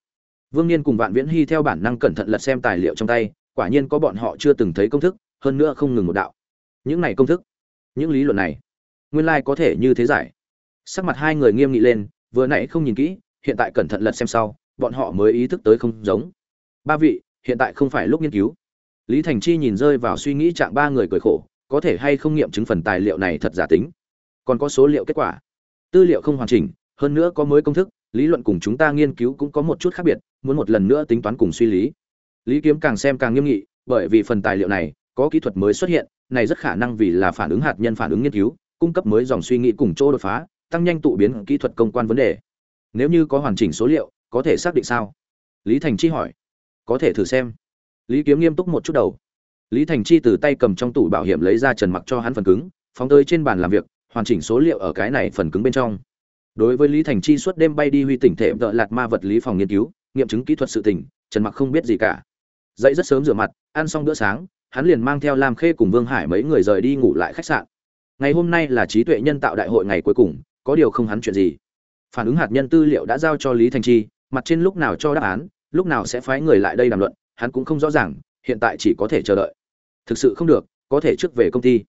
Vương niên cùng vạn viễn hy theo bản năng cẩn thận lật xem tài liệu trong tay, quả nhiên có bọn họ chưa từng thấy công thức, hơn nữa không ngừng một đạo. Những này công thức, những lý luận này, nguyên lai có thể như thế giải. Sắc mặt hai người nghiêm nghị lên, vừa nãy không nhìn kỹ, hiện tại cẩn thận lật xem sau, bọn họ mới ý thức tới không giống. Ba vị hiện tại không phải lúc nghiên cứu. Lý thành chi nhìn rơi vào suy nghĩ trạng ba người cười khổ, có thể hay không nghiệm chứng phần tài liệu này thật giả tính. Còn có số liệu kết quả. Tư liệu không hoàn chỉnh, hơn nữa có mới công thức, lý luận cùng chúng ta nghiên cứu cũng có một chút khác biệt, muốn một lần nữa tính toán cùng suy lý. Lý kiếm càng xem càng nghiêm nghị, bởi vì phần tài liệu này, có kỹ thuật mới xuất hiện, này rất khả năng vì là phản ứng hạt nhân phản ứng nghiên cứu, cung cấp mới dòng suy nghĩ cùng chỗ đột phá, tăng nhanh tụ biến kỹ thuật công quan vấn đề. Nếu như có hoàn chỉnh số liệu, có thể xác định sao? Lý thành chi hỏi có thể thử xem. Lý kiếm nghiêm túc một chút đầu. Lý thành chi từ tay cầm trong tủ bảo hiểm lấy ra trần mặc cho hắn phần cứng, phóng tới trên bàn làm việc, hoàn chỉnh số liệu ở cái này phần cứng bên trong. Đối với lý thành chi suốt đêm bay đi huy tỉnh thể vợ lạt ma vật lý phòng nghiên cứu, nghiệm chứng kỹ thuật sự tỉnh trần mặc không biết gì cả. Dậy rất sớm rửa mặt, ăn xong bữa sáng, hắn liền mang theo lam khê cùng vương hải mấy người rời đi ngủ lại khách sạn. Ngày hôm nay là trí tuệ nhân tạo đại hội ngày cuối cùng, có điều không hắn chuyện gì. Phản ứng hạt nhân tư liệu đã giao cho lý thành chi, mặt trên lúc nào cho đáp án lúc nào sẽ phái người lại đây đàm luận, hắn cũng không rõ ràng, hiện tại chỉ có thể chờ đợi. Thực sự không được, có thể trước về công ty.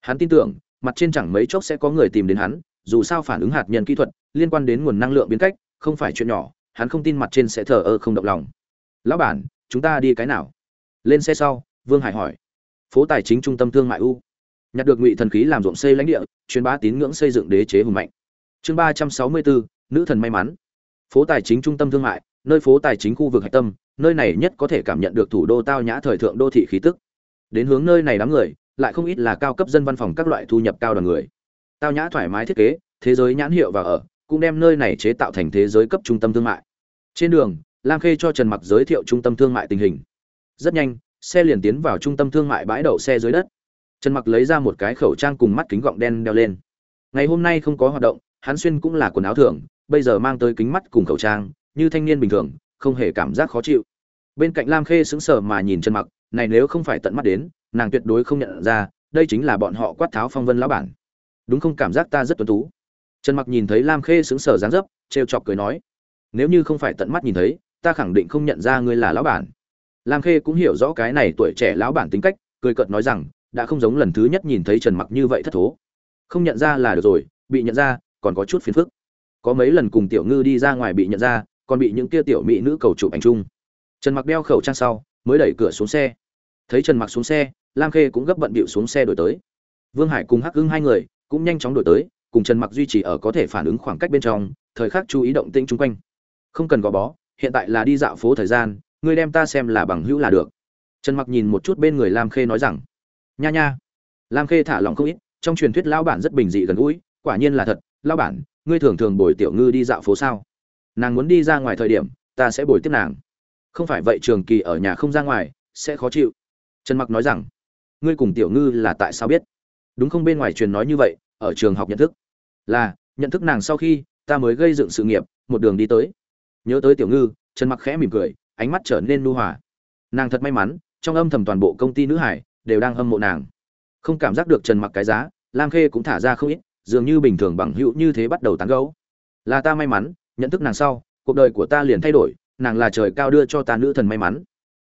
Hắn tin tưởng, mặt trên chẳng mấy chốc sẽ có người tìm đến hắn, dù sao phản ứng hạt nhân kỹ thuật, liên quan đến nguồn năng lượng biến cách, không phải chuyện nhỏ, hắn không tin mặt trên sẽ thờ ơ không động lòng. Lão bản, chúng ta đi cái nào? Lên xe sau, vương hải hỏi. Phố tài chính trung tâm thương mại u. Nhặt được ngụy thần khí làm ruộng xây lãnh địa, truyền bá tín ngưỡng xây dựng đế chế hùng mạnh. Chương ba trăm sáu mươi bốn, nữ thần may mắn. Phố tài chính trung tâm thương mại nơi phố tài chính khu vực hạch tâm, nơi này nhất có thể cảm nhận được thủ đô tao nhã thời thượng đô thị khí tức. Đến hướng nơi này đám người, lại không ít là cao cấp dân văn phòng các loại thu nhập cao đoàn người. Tao nhã thoải mái thiết kế, thế giới nhãn hiệu và ở, cũng đem nơi này chế tạo thành thế giới cấp trung tâm thương mại. Trên đường, lam khê cho trần mặc giới thiệu trung tâm thương mại tình hình. Rất nhanh, xe liền tiến vào trung tâm thương mại bãi đậu xe dưới đất. Trần mặc lấy ra một cái khẩu trang cùng mắt kính gọng đen đeo lên. Ngày hôm nay không có hoạt động, hắn xuyên cũng là quần áo thường, bây giờ mang tới kính mắt cùng khẩu trang như thanh niên bình thường, không hề cảm giác khó chịu. Bên cạnh lam khê sững sờ mà nhìn trần mặc, này nếu không phải tận mắt đến, nàng tuyệt đối không nhận ra, đây chính là bọn họ quát tháo phong vân lão bản. Đúng không? Cảm giác ta rất tuấn tú. Trần mặc nhìn thấy lam khê sững sờ dáng dấp, trêu chọc cười nói, nếu như không phải tận mắt nhìn thấy, ta khẳng định không nhận ra ngươi là lão bản. Lam khê cũng hiểu rõ cái này tuổi trẻ lão bản tính cách, cười cợt nói rằng, đã không giống lần thứ nhất nhìn thấy trần mặc như vậy thất thố. Không nhận ra là được rồi, bị nhận ra, còn có chút phiền phức. Có mấy lần cùng tiểu ngư đi ra ngoài bị nhận ra còn bị những kia tiểu mỹ nữ cầu chụp ảnh chung. Trần mặc đeo khẩu trang sau, mới đẩy cửa xuống xe. Thấy trần mặc xuống xe, lam khê cũng gấp bận bịu xuống xe đổi tới. Vương hải cùng hắc hưng hai người cũng nhanh chóng đổi tới, cùng trần mặc duy trì ở có thể phản ứng khoảng cách bên trong, thời khắc chú ý động tĩnh chung quanh. Không cần gò bó, hiện tại là đi dạo phố thời gian, ngươi đem ta xem là bằng hữu là được. Trần mặc nhìn một chút bên người lam khê nói rằng, nha nha. Lam khê thả lòng không ít, trong truyền thuyết lão bản rất bình dị gần gũi, quả nhiên là thật. Lão bản, ngươi thường thường bồi tiểu ngư đi dạo phố sao? Nàng muốn đi ra ngoài thời điểm, ta sẽ bồi tiếp nàng. Không phải vậy trường kỳ ở nhà không ra ngoài, sẽ khó chịu. Trần mặc nói rằng, ngươi cùng tiểu ngư là tại sao biết? Đúng không bên ngoài truyền nói như vậy, ở trường học nhận thức. Là, nhận thức nàng sau khi, ta mới gây dựng sự nghiệp, một đường đi tới. Nhớ tới tiểu ngư, trần mặc khẽ mỉm cười, ánh mắt trở nên nu hòa. Nàng thật may mắn, trong âm thầm toàn bộ công ty nữ hải, đều đang hâm mộ nàng. Không cảm giác được trần mặc cái giá, lam khê cũng thả ra không ít, dường như bình thường bằng hữu như thế bắt đầu tán gẫu. Là ta may mắn nhận thức nàng sau, cuộc đời của ta liền thay đổi, nàng là trời cao đưa cho ta nữ thần may mắn.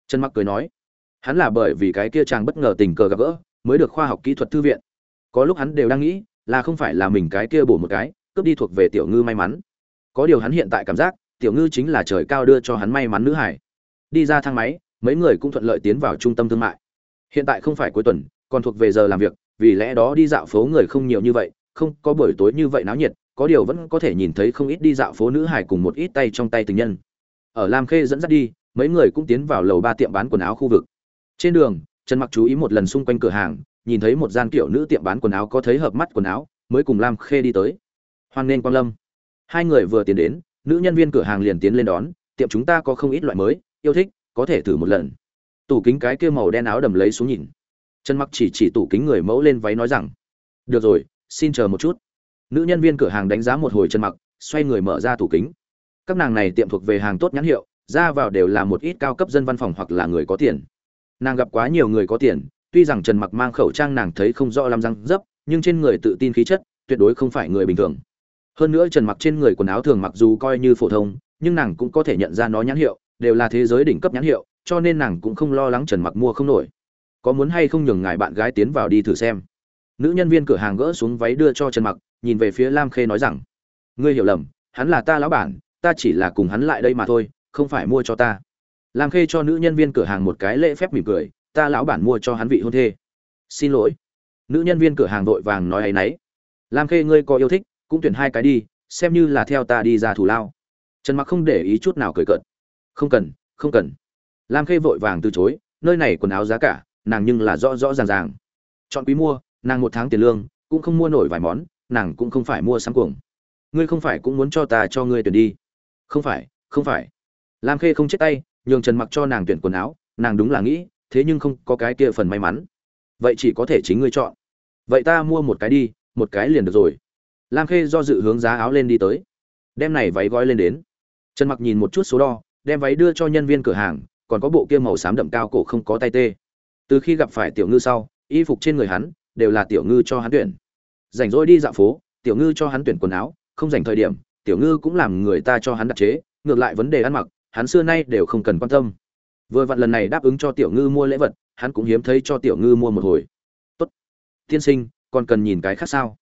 Trần mặc cười nói. Hắn là bởi vì cái kia chàng bất ngờ tình cờ gặp gỡ, mới được khoa học kỹ thuật thư viện. Có lúc hắn đều đang nghĩ, là không phải là mình cái kia bổ một cái, cướp đi thuộc về tiểu ngư may mắn. Có điều hắn hiện tại cảm giác, tiểu ngư chính là trời cao đưa cho hắn may mắn nữ hải đi ra thang máy, mấy người cũng thuận lợi tiến vào trung tâm thương mại. Hiện tại không phải cuối tuần, còn thuộc về giờ làm việc, vì lẽ đó đi dạo phố người không nhiều như vậy, không có buổi tối như vậy náo nhiệt có điều vẫn có thể nhìn thấy không ít đi dạo phố nữ hải cùng một ít tay trong tay tình nhân. Ở lam khê dẫn dắt đi, mấy người cũng tiến vào lầu ba tiệm bán quần áo khu vực. Trên đường, trần mặc chú ý một lần xung quanh cửa hàng, nhìn thấy một gian kiểu nữ tiệm bán quần áo có thấy hợp mắt quần áo, mới cùng lam khê đi tới. Hoan nghênh quang lâm. Hai người vừa tiến đến, nữ nhân viên cửa hàng liền tiến lên đón, tiệm chúng ta có không ít loại mới, yêu thích, có thể thử một lần. Tủ kính cái kia màu đen áo đầm lấy xuống nhìn. Trần mặc chỉ chỉ tủ kính người mẫu lên váy nói rằng, được rồi, xin chờ một chút nữ nhân viên cửa hàng đánh giá một hồi chân mặc, xoay người mở ra tủ kính. Các nàng này tiệm thuộc về hàng tốt nhãn hiệu, ra vào đều là một ít cao cấp dân văn phòng hoặc là người có tiền. Nàng gặp quá nhiều người có tiền, tuy rằng trần mặc mang khẩu trang nàng thấy không rõ làm răng dấp, nhưng trên người tự tin khí chất, tuyệt đối không phải người bình thường. Hơn nữa trần mặc trên người quần áo thường mặc dù coi như phổ thông, nhưng nàng cũng có thể nhận ra nó nhãn hiệu, đều là thế giới đỉnh cấp nhãn hiệu, cho nên nàng cũng không lo lắng trần mặc mua không nổi. Có muốn hay không nhường ngài bạn gái tiến vào đi thử xem. Nữ nhân viên cửa hàng gỡ xuống váy đưa cho trần mặc nhìn về phía lam khê nói rằng, ngươi hiểu lầm, hắn là ta lão bản, ta chỉ là cùng hắn lại đây mà thôi, không phải mua cho ta. Lam khê cho nữ nhân viên cửa hàng một cái lễ phép mỉm cười, ta lão bản mua cho hắn vị hôn thê. Xin lỗi. Nữ nhân viên cửa hàng vội vàng nói ấy nấy. Lam khê, ngươi có yêu thích, cũng tuyển hai cái đi, xem như là theo ta đi ra thủ lao. Trần mặc không để ý chút nào cười cợt. Không cần không cần. Lam khê vội vàng từ chối, nơi này quần áo giá cả, nàng nhưng là rõ rõ ràng ràng. Chọn quý mua, nàng một tháng tiền lương, cũng không mua nổi vài món nàng cũng không phải mua sắm cuồng. Ngươi không phải cũng muốn cho ta cho ngươi tuyển đi. Không phải không phải. Lam khê không chết tay, nhường trần mặc cho nàng tuyển quần áo, nàng đúng là nghĩ, thế nhưng không có cái kia phần may mắn. Vậy chỉ có thể chính ngươi chọn. Vậy ta mua một cái đi, một cái liền được rồi. Lam khê do dự hướng giá áo lên đi tới. Đem này váy gói lên đến. Trần mặc nhìn một chút số đo, đem váy đưa cho nhân viên cửa hàng, còn có bộ kia màu xám đậm cao cổ không có tay tê. Từ khi gặp phải tiểu ngư sau, y phục trên người hắn đều là tiểu ngư cho hắn tuyển rảnh rỗi đi dạo phố, tiểu ngư cho hắn tuyển quần áo, không dành thời điểm, tiểu ngư cũng làm người ta cho hắn đặt chế, ngược lại vấn đề ăn mặc, hắn xưa nay đều không cần quan tâm. Vừa vặn lần này đáp ứng cho tiểu ngư mua lễ vật, hắn cũng hiếm thấy cho tiểu ngư mua một hồi. Tốt. Tiên sinh, còn cần nhìn cái khác sao?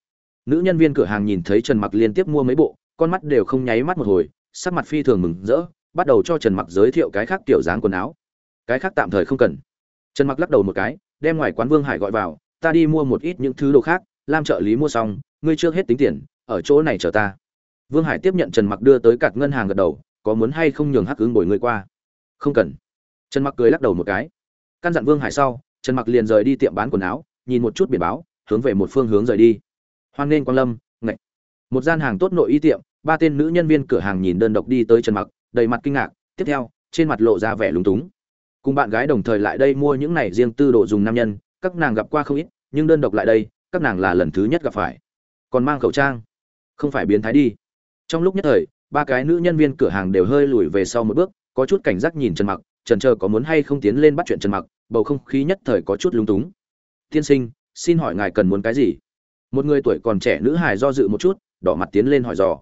Nữ nhân viên cửa hàng nhìn thấy trần mặc liên tiếp mua mấy bộ, con mắt đều không nháy mắt một hồi, sắc mặt phi thường mừng rỡ, bắt đầu cho trần mặc giới thiệu cái khác tiểu dáng quần áo. Cái khác tạm thời không cần. Trần mặc lắc đầu một cái, đem ngoài quán vương hải gọi vào, ta đi mua một ít những thứ đồ khác lam trợ lý mua xong, ngươi trước hết tính tiền, ở chỗ này chờ ta. Vương hải tiếp nhận trần mặc đưa tới cặt ngân hàng gật đầu, có muốn hay không nhường hắc ứng bồi ngươi qua? Không cần. Trần mặc cười lắc đầu một cái. Căn dặn vương hải sau, trần mặc liền rời đi tiệm bán quần áo, nhìn một chút biển báo, hướng về một phương hướng rời đi. Hoan nghênh quang lâm, ngạch. Một gian hàng tốt nội y tiệm, ba tên nữ nhân viên cửa hàng nhìn đơn độc đi tới trần mặc, đầy mặt kinh ngạc. Tiếp theo, trên mặt lộ ra vẻ lúng túng. Cùng bạn gái đồng thời lại đây mua những này riêng tư đồ dùng nam nhân, các nàng gặp qua không ít, nhưng đơn độc lại đây các nàng là lần thứ nhất gặp phải. Còn mang khẩu trang. Không phải biến thái đi. Trong lúc nhất thời, ba cái nữ nhân viên cửa hàng đều hơi lùi về sau một bước, có chút cảnh giác nhìn trần mặc, trần chờ có muốn hay không tiến lên bắt chuyện trần mặc? Bầu không khí nhất thời có chút lúng túng. Tiên sinh, xin hỏi ngài cần muốn cái gì? Một người tuổi còn trẻ nữ hài do dự một chút, đỏ mặt tiến lên hỏi dò.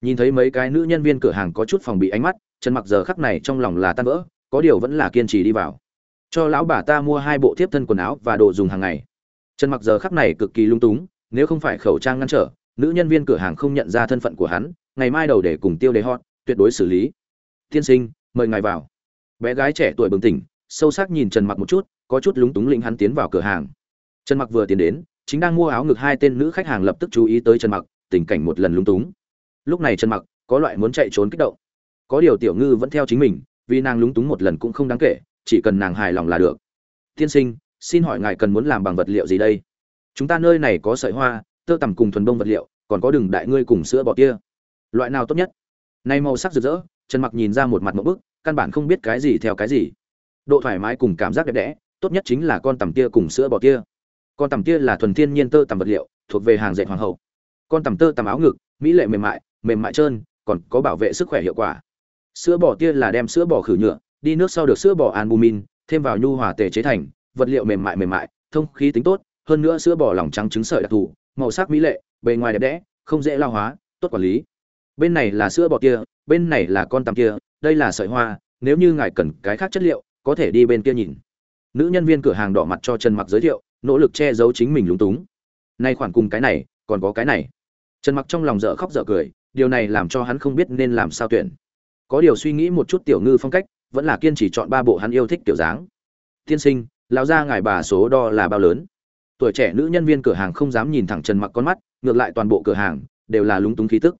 Nhìn thấy mấy cái nữ nhân viên cửa hàng có chút phòng bị ánh mắt, trần mặc giờ khắc này trong lòng là tan vỡ, có điều vẫn là kiên trì đi vào. Cho lão bà ta mua hai bộ tiếp thân quần áo và đồ dùng hàng ngày trần mặc giờ khắc này cực kỳ lung túng nếu không phải khẩu trang ngăn trở nữ nhân viên cửa hàng không nhận ra thân phận của hắn ngày mai đầu để cùng tiêu đề họ, tuyệt đối xử lý. Tiên sinh mời ngài vào. Bé gái trẻ tuổi bừng tỉnh sâu sắc nhìn trần mặc một chút có chút lúng túng lĩnh hắn tiến vào cửa hàng. Trần mặc vừa tiến đến chính đang mua áo ngực hai tên nữ khách hàng lập tức chú ý tới trần mặc tình cảnh một lần lúng túng. Lúc này trần mặc có loại muốn chạy trốn kích động. Có điều tiểu ngư vẫn theo chính mình vì nàng lúng túng một lần cũng không đáng kể chỉ cần nàng hài lòng là được. Tiên sinh xin hỏi ngài cần muốn làm bằng vật liệu gì đây? Chúng ta nơi này có sợi hoa, tơ tằm cùng thuần bông vật liệu, còn có đường đại ngươi cùng sữa bò kia. Loại nào tốt nhất? Nay màu sắc rực rỡ, trần mặc nhìn ra một mặt một bức, căn bản không biết cái gì theo cái gì. Độ thoải mái cùng cảm giác đẹp đẽ, tốt nhất chính là con tằm tia cùng sữa bò tia con tằm tia là thuần thiên nhiên tơ tằm vật liệu, thuộc về hàng dệt hoàng hậu. Con tằm tơ tằm áo ngực, mỹ lệ mềm mại mềm mại trơn, còn có bảo vệ sức khỏe hiệu quả. Sữa bò tia là đem sữa bò khử nhựa, đi nước sau được sữa bò albumin, thêm vào nhu hòa tề chế thành vật liệu mềm mại mềm mại, thông khí tính tốt, hơn nữa sữa bò lòng trắng trứng sợi đặc thù, màu sắc mỹ lệ, bề ngoài đẹp đẽ, không dễ lao hóa, tốt quản lý. Bên này là sữa bò kia, bên này là con tằm kia, đây là sợi hoa, nếu như ngài cần cái khác chất liệu, có thể đi bên kia nhìn. Nữ nhân viên cửa hàng đỏ mặt cho trần mặc giới thiệu, nỗ lực che giấu chính mình lúng túng. Nay khoản cùng cái này, còn có cái này. Trần mặc trong lòng dở khóc dở cười, điều này làm cho hắn không biết nên làm sao tuyển. Có điều suy nghĩ một chút tiểu ngư phong cách, vẫn là kiên trì chọn ba bộ hắn yêu thích kiểu dáng. Tiên sinh lão gia ngài bà số đo là bao lớn? Tuổi trẻ nữ nhân viên cửa hàng không dám nhìn thẳng trần mặc con mắt, ngược lại toàn bộ cửa hàng đều là lúng túng khí tức.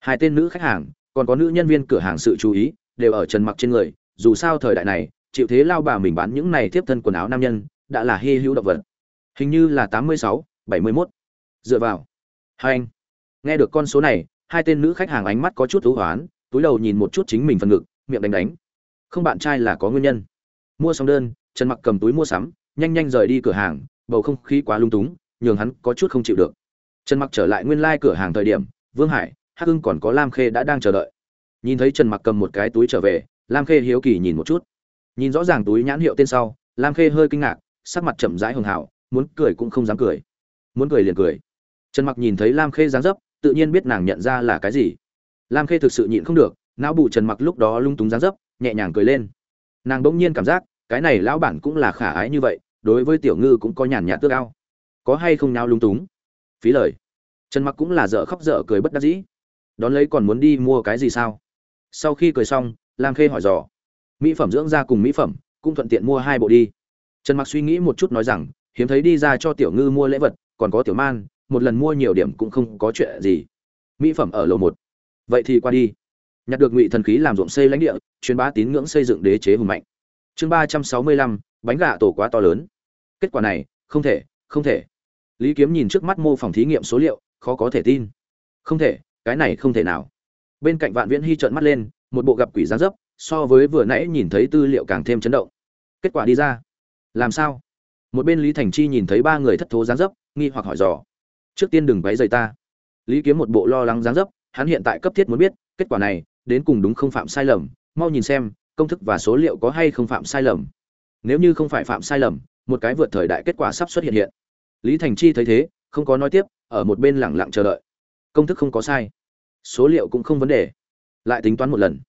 Hai tên nữ khách hàng, còn có nữ nhân viên cửa hàng sự chú ý, đều ở trần mặc trên người, dù sao thời đại này, chịu thế lao bà mình bán những này tiếp thân quần áo nam nhân, đã là hy hữu động vật. Hình như là tám mươi sáu, bảy mươi 71. dựa vào. Hai anh. Nghe được con số này, hai tên nữ khách hàng ánh mắt có chút thú hoán, túi đầu nhìn một chút chính mình phần ngực, miệng đánh đánh. Không bạn trai là có nguyên nhân. Mua xong đơn trần mặc cầm túi mua sắm, nhanh nhanh rời đi cửa hàng, bầu không khí quá lung túng, nhường hắn có chút không chịu được. Trần mặc trở lại nguyên lai cửa hàng thời điểm, vương hải, hắc hưng còn có lam khê đã đang chờ đợi. Nhìn thấy trần mặc cầm một cái túi trở về, lam khê hiếu kỳ nhìn một chút. Nhìn rõ ràng túi nhãn hiệu tên sau, lam khê hơi kinh ngạc, sắc mặt chậm rãi hường hảo, muốn cười cũng không dám cười. Muốn cười liền cười. Trần mặc nhìn thấy lam khê dáng dấp, tự nhiên biết nàng nhận ra là cái gì. Lam khê thực sự nhịn không được, não bù trần mặc lúc đó lung túng dáng dấp, nhẹ nhàng cười lên. Nàng bỗng nhiên cảm giác cái này lão bản cũng là khả ái như vậy, đối với tiểu ngư cũng có nhàn nhạt tước ao. Có hay không nhau lung túng? Phí lời. Trần mặc cũng là dở khóc dở cười bất đắc dĩ. Đón lấy còn muốn đi mua cái gì sao? Sau khi cười xong, lam khê hỏi dò. Mỹ phẩm dưỡng da cùng mỹ phẩm, cũng thuận tiện mua hai bộ đi. Trần mặc suy nghĩ một chút nói rằng, hiếm thấy đi ra cho tiểu ngư mua lễ vật, còn có tiểu man, một lần mua nhiều điểm cũng không có chuyện gì. Mỹ phẩm ở lầu một. Vậy thì qua đi. Nhặt được ngụy thần khí làm ruộng xây lãnh địa, truyền bá tín ngưỡng xây dựng đế chế hùng mạnh chương ba trăm sáu mươi lăm, bánh gà tổ quá to lớn. Kết quả này, không thể không thể. Lý kiếm nhìn trước mắt mô phỏng thí nghiệm số liệu, khó có thể tin. Không thể, cái này không thể nào. Bên cạnh vạn viễn hy trợn mắt lên, một bộ gặp quỷ giá dấp, so với vừa nãy nhìn thấy tư liệu càng thêm chấn động. Kết quả đi ra. Làm sao? Một bên lý thành chi nhìn thấy ba người thất thố giáng dấp, nghi hoặc hỏi dò. Trước tiên đừng váy dày ta. Lý kiếm một bộ lo lắng giáng dấp, hắn hiện tại cấp thiết muốn biết, kết quả này, đến cùng đúng không phạm sai lầm, mau nhìn xem công thức và số liệu có hay không phạm sai lầm. Nếu như không phải phạm sai lầm, một cái vượt thời đại kết quả sắp xuất hiện hiện. Lý thành chi thấy thế, không có nói tiếp, ở một bên lẳng lặng chờ đợi. Công thức không có sai. Số liệu cũng không vấn đề. Lại tính toán một lần.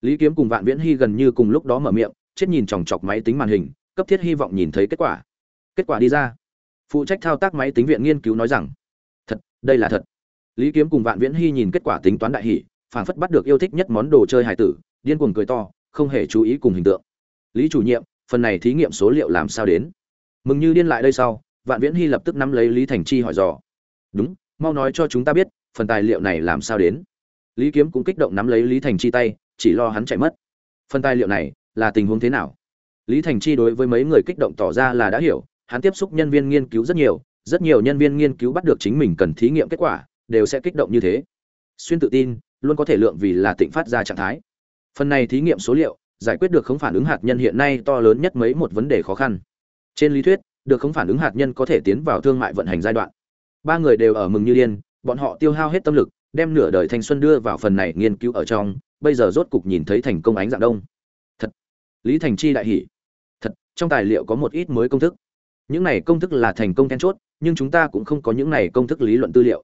Lý kiếm cùng vạn viễn hy gần như cùng lúc đó mở miệng, chết nhìn chòng chọc máy tính màn hình, cấp thiết hy vọng nhìn thấy kết quả. Kết quả đi ra. Phụ trách thao tác máy tính viện nghiên cứu nói rằng, thật, đây là thật. Lý kiếm cùng vạn viễn hy nhìn kết quả tính toán đại hỷ, phảng phất bắt được yêu thích nhất món đồ chơi hài tử, điên cuồng cười to không hề chú ý cùng hình tượng. Lý chủ nhiệm, phần này thí nghiệm số liệu làm sao đến? Mừng như điên lại đây sau, vạn viễn hy lập tức nắm lấy lý thành chi hỏi dò. Đúng, mau nói cho chúng ta biết, phần tài liệu này làm sao đến? Lý kiếm cũng kích động nắm lấy lý thành chi tay, chỉ lo hắn chạy mất. Phần tài liệu này là tình huống thế nào? Lý thành chi đối với mấy người kích động tỏ ra là đã hiểu, hắn tiếp xúc nhân viên nghiên cứu rất nhiều rất nhiều nhân viên nghiên cứu bắt được chính mình cần thí nghiệm kết quả, đều sẽ kích động như thế. Xuyên tự tin, luôn có thể lượng vì là tịnh phát ra trạng thái phần này thí nghiệm số liệu giải quyết được không phản ứng hạt nhân hiện nay to lớn nhất mấy một vấn đề khó khăn. Trên lý thuyết, được không phản ứng hạt nhân có thể tiến vào thương mại vận hành giai đoạn. Ba người đều ở mừng như điên, bọn họ tiêu hao hết tâm lực, đem nửa đời thanh xuân đưa vào phần này nghiên cứu ở trong, bây giờ rốt cục nhìn thấy thành công ánh dạng đông. Thật. Lý thành chi đại hỉ. Thật, trong tài liệu có một ít mới công thức. Những này công thức là thành công then chốt, nhưng chúng ta cũng không có những này công thức lý luận tư liệu.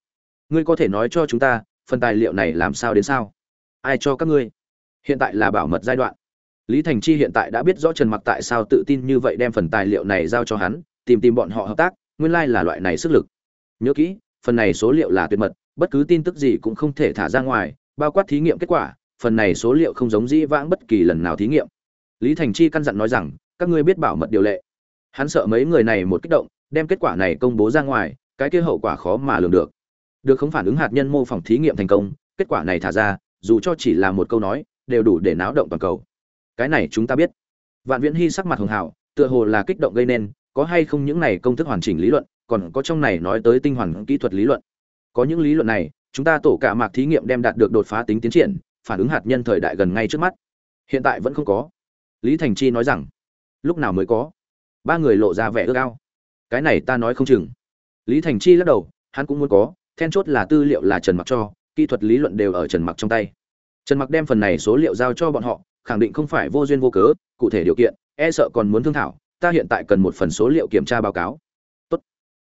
Ngươi có thể nói cho chúng ta, phần tài liệu này làm sao đến sao? Ai cho các ngươi? Hiện tại là bảo mật giai đoạn. Lý thành chi hiện tại đã biết rõ trần mặc tại sao tự tin như vậy đem phần tài liệu này giao cho hắn, tìm tìm bọn họ hợp tác, nguyên lai là loại này sức lực. Nhớ kỹ, phần này số liệu là tuyệt mật, bất cứ tin tức gì cũng không thể thả ra ngoài, bao quát thí nghiệm kết quả, phần này số liệu không giống dĩ vãng bất kỳ lần nào thí nghiệm. Lý thành chi căn dặn nói rằng, các ngươi biết bảo mật điều lệ. Hắn sợ mấy người này một kích động, đem kết quả này công bố ra ngoài, cái kia hậu quả khó mà lường được. Được không phản ứng hạt nhân mô phỏng thí nghiệm thành công, kết quả này thả ra, dù cho chỉ là một câu nói đều đủ để náo động toàn cầu. Cái này chúng ta biết. Vạn viễn hy sắc mặt hường hảo tựa hồ là kích động gây nên, có hay không những này công thức hoàn chỉnh lý luận, còn có trong này nói tới tinh hoàn kỹ thuật lý luận. Có những lý luận này, chúng ta tổ cả mạc thí nghiệm đem đạt được đột phá tính tiến triển, phản ứng hạt nhân thời đại gần ngay trước mắt. Hiện tại vẫn không có. Lý thành chi nói rằng, lúc nào mới có? Ba người lộ ra vẻ ước ao. Cái này ta nói không chừng. Lý thành chi lắc đầu, hắn cũng muốn có, then chốt là tư liệu là trần mặc cho, kỹ thuật lý luận đều ở trần mặc trong tay trần mặc đem phần này số liệu giao cho bọn họ, khẳng định không phải vô duyên vô cớ, cụ thể điều kiện e sợ còn muốn thương thảo, ta hiện tại cần một phần số liệu kiểm tra báo cáo. Tốt.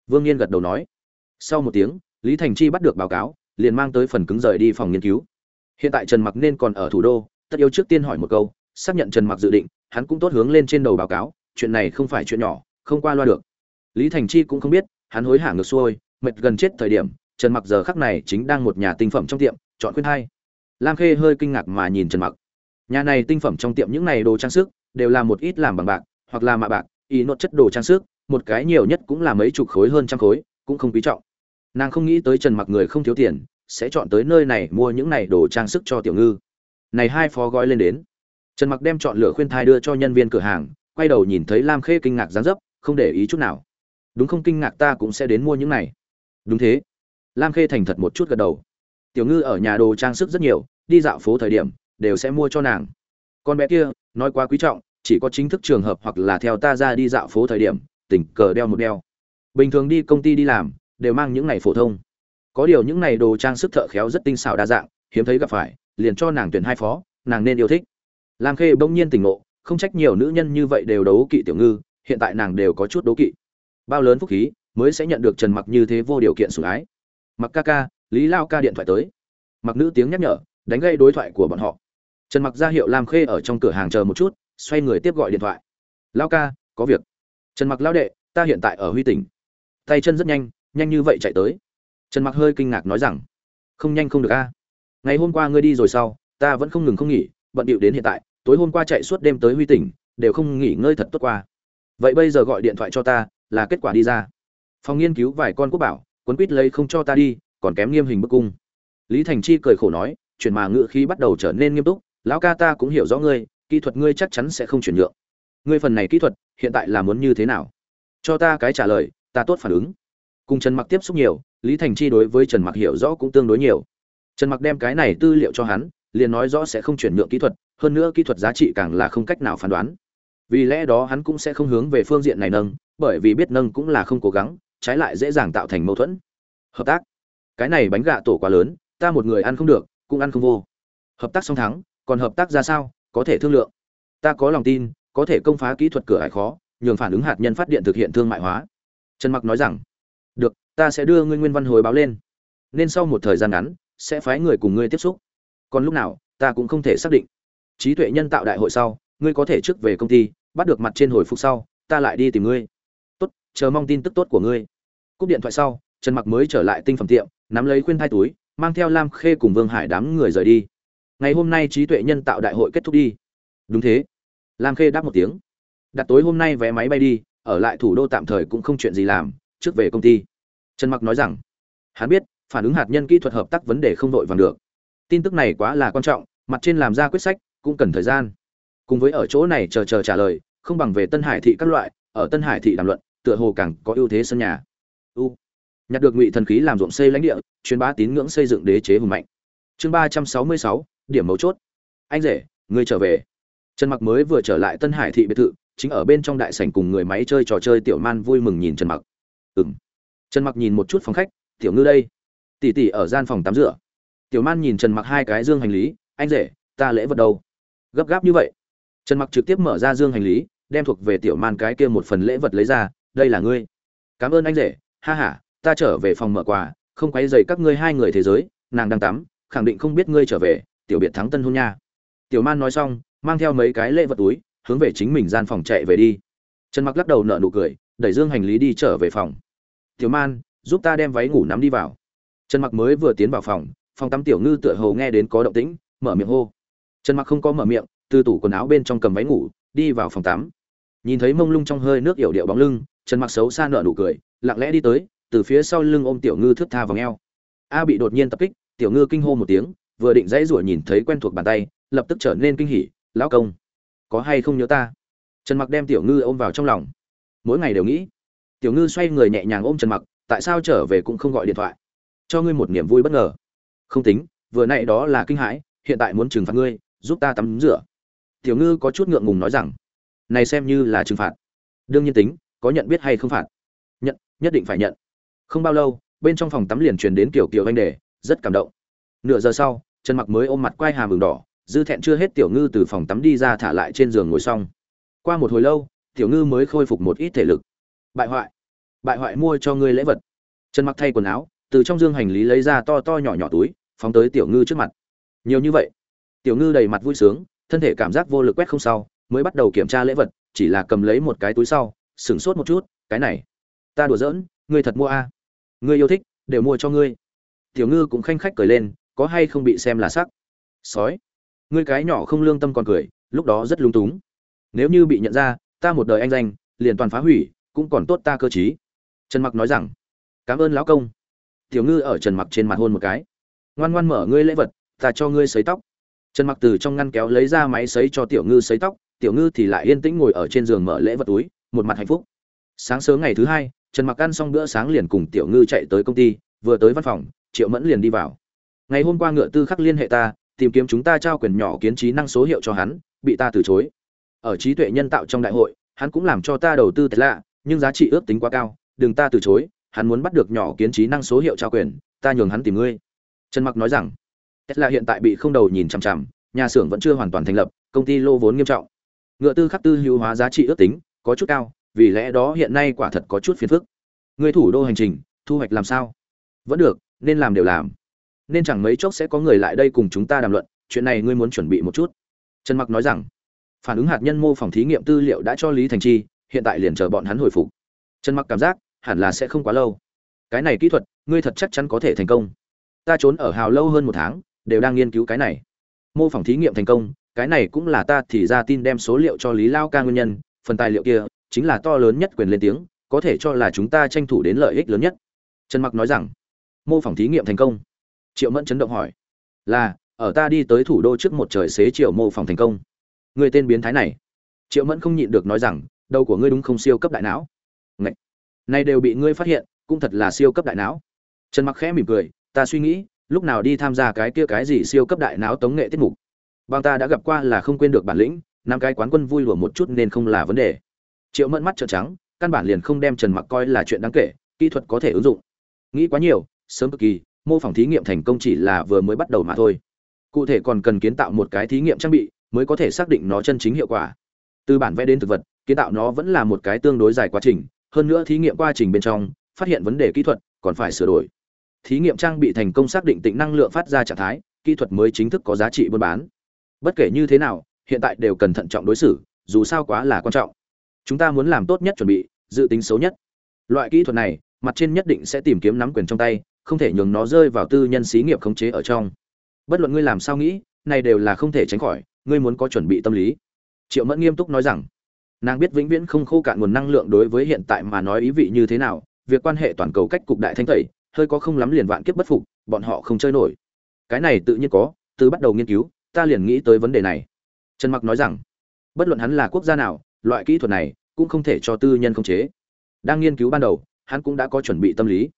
vương nhiên gật đầu nói. Sau một tiếng, lý thành chi bắt được báo cáo, liền mang tới phần cứng rời đi phòng nghiên cứu. Hiện tại trần mặc nên còn ở thủ đô, tất yếu trước tiên hỏi một câu, xác nhận trần mặc dự định, hắn cũng tốt hướng lên trên đầu báo cáo, chuyện này không phải chuyện nhỏ, không qua loa được. Lý thành chi cũng không biết, hắn hối hả ngược xuôi, mệt gần chết thời điểm, trần mặc giờ khắc này chính đang một nhà tinh phẩm trong tiệm, chọn khuyên hai lam khê hơi kinh ngạc mà nhìn trần mặc. Nhà này tinh phẩm trong tiệm những này đồ trang sức đều là một ít làm bằng bạc hoặc là mạ bạc, ý nốt chất đồ trang sức, một cái nhiều nhất cũng là mấy chục khối hơn trăm khối, cũng không quý trọng. Nàng không nghĩ tới trần mặc người không thiếu tiền, sẽ chọn tới nơi này mua những này đồ trang sức cho tiểu ngư. Này hai phó gói lên đến. Trần mặc đem chọn lựa khuyên thai đưa cho nhân viên cửa hàng, quay đầu nhìn thấy lam khê kinh ngạc dáng dấp, không để ý chút nào. Đúng không kinh ngạc ta cũng sẽ đến mua những này. Đúng thế. Lam khê thành thật một chút gật đầu tiểu ngư ở nhà đồ trang sức rất nhiều, đi dạo phố thời điểm, đều sẽ mua cho nàng. Con bé kia, nói quá quý trọng, chỉ có chính thức trường hợp hoặc là theo ta ra đi dạo phố thời điểm, tình cờ đeo một đeo. Bình thường đi công ty đi làm, đều mang những này phổ thông. Có điều những này đồ trang sức thợ khéo rất tinh xảo đa dạng, hiếm thấy gặp phải, liền cho nàng tuyển hai phó, nàng nên yêu thích. Lam khê bỗng nhiên tỉnh ngộ, không trách nhiều nữ nhân như vậy đều đấu kỵ tiểu ngư, hiện tại nàng đều có chút đấu kỵ. Bao lớn phúc khí, mới sẽ nhận được trần mặc như thế vô điều kiện sủng ái. Mặc ca ca lý lao ca điện thoại tới. Mặc nữ tiếng nhắc nhở, đánh gây đối thoại của bọn họ. Trần mặc ra hiệu lam khê ở trong cửa hàng chờ một chút, xoay người tiếp gọi điện thoại. Lao ca, có việc. Trần mặc lao đệ, ta hiện tại ở huy tỉnh. Tay chân rất nhanh nhanh như vậy chạy tới. Trần mặc hơi kinh ngạc nói rằng, không nhanh không được a. Ngày hôm qua ngươi đi rồi sau ta vẫn không ngừng không nghỉ, bận điệu đến hiện tại, tối hôm qua chạy suốt đêm tới huy tỉnh, đều không nghỉ ngơi thật tốt qua. Vậy bây giờ gọi điện thoại cho ta, là kết quả đi ra. Phòng nghiên cứu vài con quốc bảo quấn quýt lấy không cho ta đi còn kém nghiêm hình bức cung. Lý thành chi cười khổ nói chuyển mà ngự khí bắt đầu trở nên nghiêm túc, lão ca ta cũng hiểu rõ ngươi, kỹ thuật ngươi chắc chắn sẽ không chuyển nhượng. Ngươi phần này kỹ thuật, hiện tại là muốn như thế nào? Cho ta cái trả lời, ta tốt phản ứng. Cùng trần mặc tiếp xúc nhiều, lý thành chi đối với trần mặc hiểu rõ cũng tương đối nhiều. Trần mặc đem cái này tư liệu cho hắn, liền nói rõ sẽ không chuyển nhượng kỹ thuật, hơn nữa kỹ thuật giá trị càng là không cách nào phán đoán. Vì lẽ đó hắn cũng sẽ không hướng về phương diện này nâng, bởi vì biết nâng cũng là không cố gắng, trái lại dễ dàng tạo thành mâu thuẫn. Hợp tác cái này bánh gạ tổ quá lớn, ta một người ăn không được, cũng ăn không vô. Hợp tác song thắng, còn hợp tác ra sao, có thể thương lượng. Ta có lòng tin, có thể công phá kỹ thuật cửa hải khó, nhường phản ứng hạt nhân phát điện thực hiện thương mại hóa. Trần mặc nói rằng, được, ta sẽ đưa ngươi nguyên văn hồi báo lên. Nên sau một thời gian ngắn, sẽ phái người cùng ngươi tiếp xúc. Còn lúc nào, ta cũng không thể xác định. Trí tuệ nhân tạo đại hội sau, ngươi có thể trước về công ty, bắt được mặt trên hồi phục sau, ta lại đi tìm ngươi. Tốt, chờ mong tin tức tốt của ngươi. Cúp điện thoại sau, trần mặc mới trở lại tinh phẩm tiệm nắm lấy khuyên thai túi, mang theo lam khê cùng vương hải đám người rời đi. Ngày hôm nay trí tuệ nhân tạo đại hội kết thúc đi. Đúng thế. Lam khê đáp một tiếng. Đặt tối hôm nay vé máy bay đi, ở lại thủ đô tạm thời cũng không chuyện gì làm, trước về công ty. Trần mặc nói rằng, hắn biết, phản ứng hạt nhân kỹ thuật hợp tác vấn đề không vội vàng được. Tin tức này quá là quan trọng, mặt trên làm ra quyết sách, cũng cần thời gian. Cùng với ở chỗ này chờ chờ trả lời, không bằng về tân hải thị các loại, ở tân hải thị đàm luận, tựa hồ càng có ưu thế sân nhà. U nhặt được ngụy thần khí làm ruộng xây lãnh địa, truyền bá tín ngưỡng xây dựng đế chế hùng mạnh. Chương ba trăm sáu mươi sáu, điểm mấu chốt. Anh rể ngươi trở về. Trần mặc mới vừa trở lại tân hải thị biệt thự, chính ở bên trong đại sảnh cùng người máy chơi trò chơi tiểu man vui mừng nhìn trần mặc. Ừm. Trần mặc nhìn một chút phòng khách, tiểu ngư đây. Tỷ tỷ ở gian phòng tắm rửa. Tiểu man nhìn trần mặc hai cái dương hành lý, anh rể, ta lễ vật đâu? Gấp gáp như vậy. Trần mặc trực tiếp mở ra dương hành lý, đem thuộc về tiểu man cái kia một phần lễ vật lấy ra, đây là ngươi. Cảm ơn anh rể, ha ha ta trở về phòng mở quà, không quấy dày các ngươi hai người thế giới, nàng đang tắm, khẳng định không biết ngươi trở về, tiểu biệt thắng tân hôn nha. Tiểu man nói xong, mang theo mấy cái lễ vật túi, hướng về chính mình gian phòng chạy về đi. Trần mặc lắc đầu nở nụ cười, đẩy dương hành lý đi trở về phòng. Tiểu man, giúp ta đem váy ngủ nắm đi vào. Trần mặc mới vừa tiến vào phòng phòng tắm tiểu ngư tựa hồ nghe đến có động tĩnh, mở miệng hô. Trần mặc không có mở miệng, từ tủ quần áo bên trong cầm váy ngủ, đi vào phòng tắm. Nhìn thấy mông lung trong hơi nước yểu điệu bóng lưng, trần mặc xấu xa nở nụ cười, lặng lẽ đi tới từ phía sau lưng ôm tiểu ngư thướt tha vào ngheo a bị đột nhiên tập kích, tiểu ngư kinh hô một tiếng, vừa định dãy rủa nhìn thấy quen thuộc bàn tay, lập tức trở nên kinh hỉ, lão công, có hay không nhớ ta? Trần mặc đem tiểu ngư ôm vào trong lòng. Mỗi ngày đều nghĩ. Tiểu ngư xoay người nhẹ nhàng ôm trần mặc, tại sao trở về cũng không gọi điện thoại? Cho ngươi một niềm vui bất ngờ. Không tính, vừa nãy đó là kinh hãi, hiện tại muốn trừng phạt ngươi, giúp ta tắm rửa. Tiểu ngư có chút ngượng ngùng nói rằng, này xem như là trừng phạt. Đương nhiên tính, có nhận biết hay không phạt? Nhận, nhất định phải nhận không bao lâu, bên trong phòng tắm liền truyền đến kiểu kiểu anh đề, rất cảm động. Nửa giờ sau, trần mặc mới ôm mặt quay hàm bừng đỏ, dư thẹn chưa hết tiểu ngư từ phòng tắm đi ra thả lại trên giường ngồi xong. Qua một hồi lâu, tiểu ngư mới khôi phục một ít thể lực. Bại hoại bại hoại mua cho ngươi lễ vật. Trần mặc thay quần áo, từ trong dương hành lý lấy ra to to nhỏ nhỏ túi, phóng tới tiểu ngư trước mặt. Nhiều như vậy, tiểu ngư đầy mặt vui sướng, thân thể cảm giác vô lực quét không sau, mới bắt đầu kiểm tra lễ vật, chỉ là cầm lấy một cái túi sau, sửng sốt một chút, cái này, ta đùa giỡn ngươi thật mua a? Ngươi yêu thích, đều mua cho ngươi. Tiểu ngư cũng khanh khách cười lên, có hay không bị xem là sắc? Sói. Ngươi cái nhỏ không lương tâm còn cười, lúc đó rất lung túng. Nếu như bị nhận ra, ta một đời anh danh, liền toàn phá hủy, cũng còn tốt ta cơ chí trần mặc nói rằng, cảm ơn lão công. Tiểu ngư ở trần mặc trên mặt hôn một cái. Ngoan ngoan mở ngươi lễ vật, ta cho ngươi sấy tóc. Trần mặc từ trong ngăn kéo lấy ra máy sấy cho tiểu ngư sấy tóc, tiểu ngư thì lại yên tĩnh ngồi ở trên giường mở lễ vật túi, một mặt hạnh phúc. Sáng sớm ngày thứ hai trần mặc ăn xong bữa sáng liền cùng tiểu ngư chạy tới công ty, vừa tới văn phòng, triệu mẫn liền đi vào. Ngày hôm qua ngựa tư khắc liên hệ ta, tìm kiếm chúng ta trao quyền nhỏ kiến trí năng số hiệu cho hắn, bị ta từ chối. Ở trí tuệ nhân tạo trong đại hội, hắn cũng làm cho ta đầu tư thật lạ, nhưng giá trị ước tính quá cao, đừng ta từ chối, hắn muốn bắt được nhỏ kiến trí năng số hiệu trao quyền, ta nhường hắn tìm ngươi. Trần mặc nói rằng, tesla hiện tại bị không đầu nhìn chằm chằm, nhà xưởng vẫn chưa hoàn toàn thành lập, công ty lô vốn nghiêm trọng. Ngựa tư khắc tư hữu hóa giá trị ước tính, có chút cao vì lẽ đó hiện nay quả thật có chút phiền phức. Người thủ đô hành trình, thu hoạch làm sao? Vẫn được, nên làm đều làm. Nên chẳng mấy chốc sẽ có người lại đây cùng chúng ta đàm luận, chuyện này ngươi muốn chuẩn bị một chút. Trần mặc nói rằng. Phản ứng hạt nhân mô phỏng thí nghiệm tư liệu đã cho lý thành chi, hiện tại liền chờ bọn hắn hồi phục. Trần mặc cảm giác, hẳn là sẽ không quá lâu. Cái này kỹ thuật, ngươi thật chắc chắn có thể thành công. Ta trốn ở hào lâu hơn một tháng, đều đang nghiên cứu cái này. Mô phỏng thí nghiệm thành công, cái này cũng là ta thì ra tin đem số liệu cho lý lao ca nguyên nhân, phần tài liệu kia chính là to lớn nhất quyền lên tiếng, có thể cho là chúng ta tranh thủ đến lợi ích lớn nhất. Trần mặc nói rằng, mô phỏng thí nghiệm thành công. Triệu mẫn chấn động hỏi, là, ở ta đi tới thủ đô trước một trời xế triệu mô phỏng thành công. Người tên biến thái này. Triệu mẫn không nhịn được nói rằng, đầu của ngươi đúng không siêu cấp đại não. Ngậy! nay đều bị ngươi phát hiện, cũng thật là siêu cấp đại não. Trần mặc khẽ mỉm cười, ta suy nghĩ, lúc nào đi tham gia cái kia cái gì siêu cấp đại não tống nghệ tiết mục. Bằng ta đã gặp qua là không quên được bản lĩnh, năm cái quán quân vui lùa một chút nên không là vấn đề triệu mẫn mắt trợn trắng, căn bản liền không đem trần mặc coi là chuyện đáng kể, kỹ thuật có thể ứng dụng. Nghĩ quá nhiều, sớm cực kỳ, mô phỏng thí nghiệm thành công chỉ là vừa mới bắt đầu mà thôi. Cụ thể còn cần kiến tạo một cái thí nghiệm trang bị mới có thể xác định nó chân chính hiệu quả. Từ bản vẽ đến thực vật, kiến tạo nó vẫn là một cái tương đối dài quá trình, hơn nữa thí nghiệm quá trình bên trong, phát hiện vấn đề kỹ thuật còn phải sửa đổi. Thí nghiệm trang bị thành công xác định tính năng lượng phát ra trạng thái, kỹ thuật mới chính thức có giá trị buôn bán. Bất kể như thế nào, hiện tại đều cần thận trọng đối xử, dù sao quá là quan trọng chúng ta muốn làm tốt nhất chuẩn bị, dự tính xấu nhất. Loại kỹ thuật này, mặt trên nhất định sẽ tìm kiếm nắm quyền trong tay, không thể nhường nó rơi vào tư nhân xí nghiệp khống chế ở trong. Bất luận ngươi làm sao nghĩ, này đều là không thể tránh khỏi, ngươi muốn có chuẩn bị tâm lý. Triệu mẫn nghiêm túc nói rằng. Nàng biết vĩnh viễn không khô cạn nguồn năng lượng đối với hiện tại mà nói ý vị như thế nào, việc quan hệ toàn cầu cách cục đại thanh tẩy, hơi có không lắm liền vạn kiếp bất phục, bọn họ không chơi nổi. Cái này tự nhiên có, từ bắt đầu nghiên cứu, ta liền nghĩ tới vấn đề này. Trần mặc nói rằng, bất luận hắn là quốc gia nào loại kỹ thuật này cũng không thể cho tư nhân khống chế. Đang nghiên cứu ban đầu, hắn cũng đã có chuẩn bị tâm lý.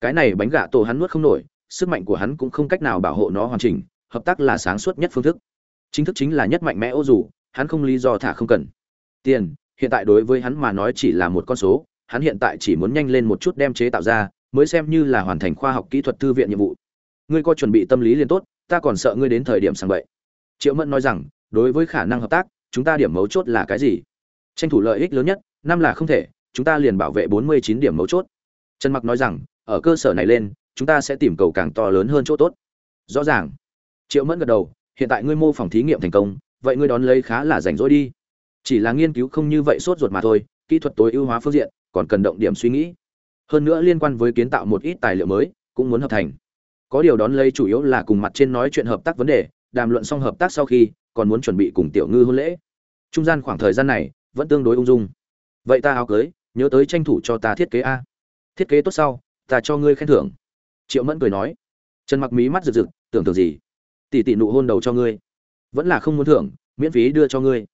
Cái này bánh gạ tổ hắn nuốt không nổi, sức mạnh của hắn cũng không cách nào bảo hộ nó hoàn chỉnh, hợp tác là sáng suốt nhất phương thức. Chính thức chính là nhất mạnh mẽ ô dù, hắn không lý do thả không cần. Tiền, hiện tại đối với hắn mà nói chỉ là một con số, hắn hiện tại chỉ muốn nhanh lên một chút đem chế tạo ra, mới xem như là hoàn thành khoa học kỹ thuật thư viện nhiệm vụ. Ngươi có chuẩn bị tâm lý liền tốt, ta còn sợ ngươi đến thời điểm sang vậy triệu mẫn nói rằng, đối với khả năng hợp tác, chúng ta điểm mấu chốt là cái gì? Tranh thủ lợi ích lớn nhất, năm là không thể, chúng ta liền bảo vệ bốn mươi chín điểm mấu chốt. Trần mặc nói rằng, ở cơ sở này lên, chúng ta sẽ tìm cầu càng to lớn hơn chỗ tốt. Rõ ràng. Triệu mẫn gật đầu, hiện tại ngươi mô phỏng thí nghiệm thành công, vậy ngươi đón lấy khá là rảnh rỗi đi. Chỉ là nghiên cứu không như vậy sốt ruột mà thôi, kỹ thuật tối ưu hóa phương diện, còn cần động điểm suy nghĩ. Hơn nữa liên quan với kiến tạo một ít tài liệu mới, cũng muốn hợp thành. Có điều đón lấy chủ yếu là cùng mặt trên nói chuyện hợp tác vấn đề, đàm luận xong hợp tác sau khi, còn muốn chuẩn bị cùng tiểu ngư hôn lễ. Trung gian khoảng thời gian này vẫn tương đối ung dung. Vậy ta áo cưới, nhớ tới tranh thủ cho ta thiết kế a. Thiết kế tốt sau, ta cho ngươi khen thưởng. Triệu mẫn cười nói. Trần mặc mí mắt rực rực, tưởng tượng gì? Tỷ tỷ nụ hôn đầu cho ngươi. Vẫn là không muốn thưởng, miễn phí đưa cho ngươi.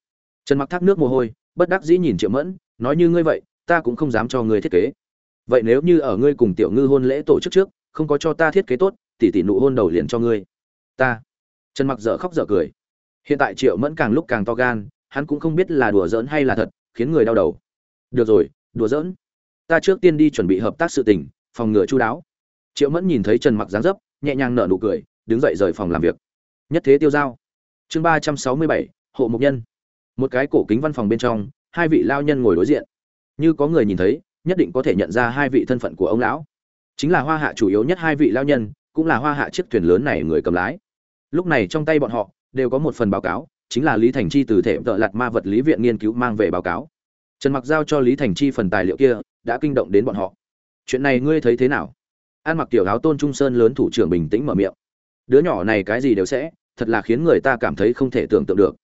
Trần mặc thác nước mồ hôi, bất đắc dĩ nhìn triệu mẫn, nói như ngươi vậy, ta cũng không dám cho ngươi thiết kế. Vậy nếu như ở ngươi cùng tiểu ngư hôn lễ tổ chức trước, không có cho ta thiết kế tốt, tỷ tỷ nụ hôn đầu liền cho ngươi. Ta. Trần mặc dở khóc dở cười. Hiện tại triệu mẫn càng lúc càng to gan hắn cũng không biết là đùa giỡn hay là thật, khiến người đau đầu. Được rồi, đùa giỡn. Ta trước tiên đi chuẩn bị hợp tác sự tình, phòng ngừa chu đáo. Triệu mẫn nhìn thấy trần mặc dáng dấp, nhẹ nhàng nở nụ cười, đứng dậy rời phòng làm việc. Nhất thế tiêu giao. Chương ba trăm sáu mươi bảy, hộ mục nhân. Một cái cổ kính văn phòng bên trong, hai vị lao nhân ngồi đối diện. Như có người nhìn thấy, nhất định có thể nhận ra hai vị thân phận của ông lão. Chính là hoa hạ chủ yếu nhất hai vị lao nhân, cũng là hoa hạ chiếc thuyền lớn này người cầm lái. Lúc này trong tay bọn họ, đều có một phần báo cáo chính là lý thành chi từ thể tợ lạt ma vật lý viện nghiên cứu mang về báo cáo. Trần mặc giao cho lý thành chi phần tài liệu kia, đã kinh động đến bọn họ. Chuyện này ngươi thấy thế nào? An mặc tiểu áo tôn trung sơn lớn thủ trưởng bình tĩnh mở miệng. Đứa nhỏ này cái gì đều sẽ, thật là khiến người ta cảm thấy không thể tưởng tượng được.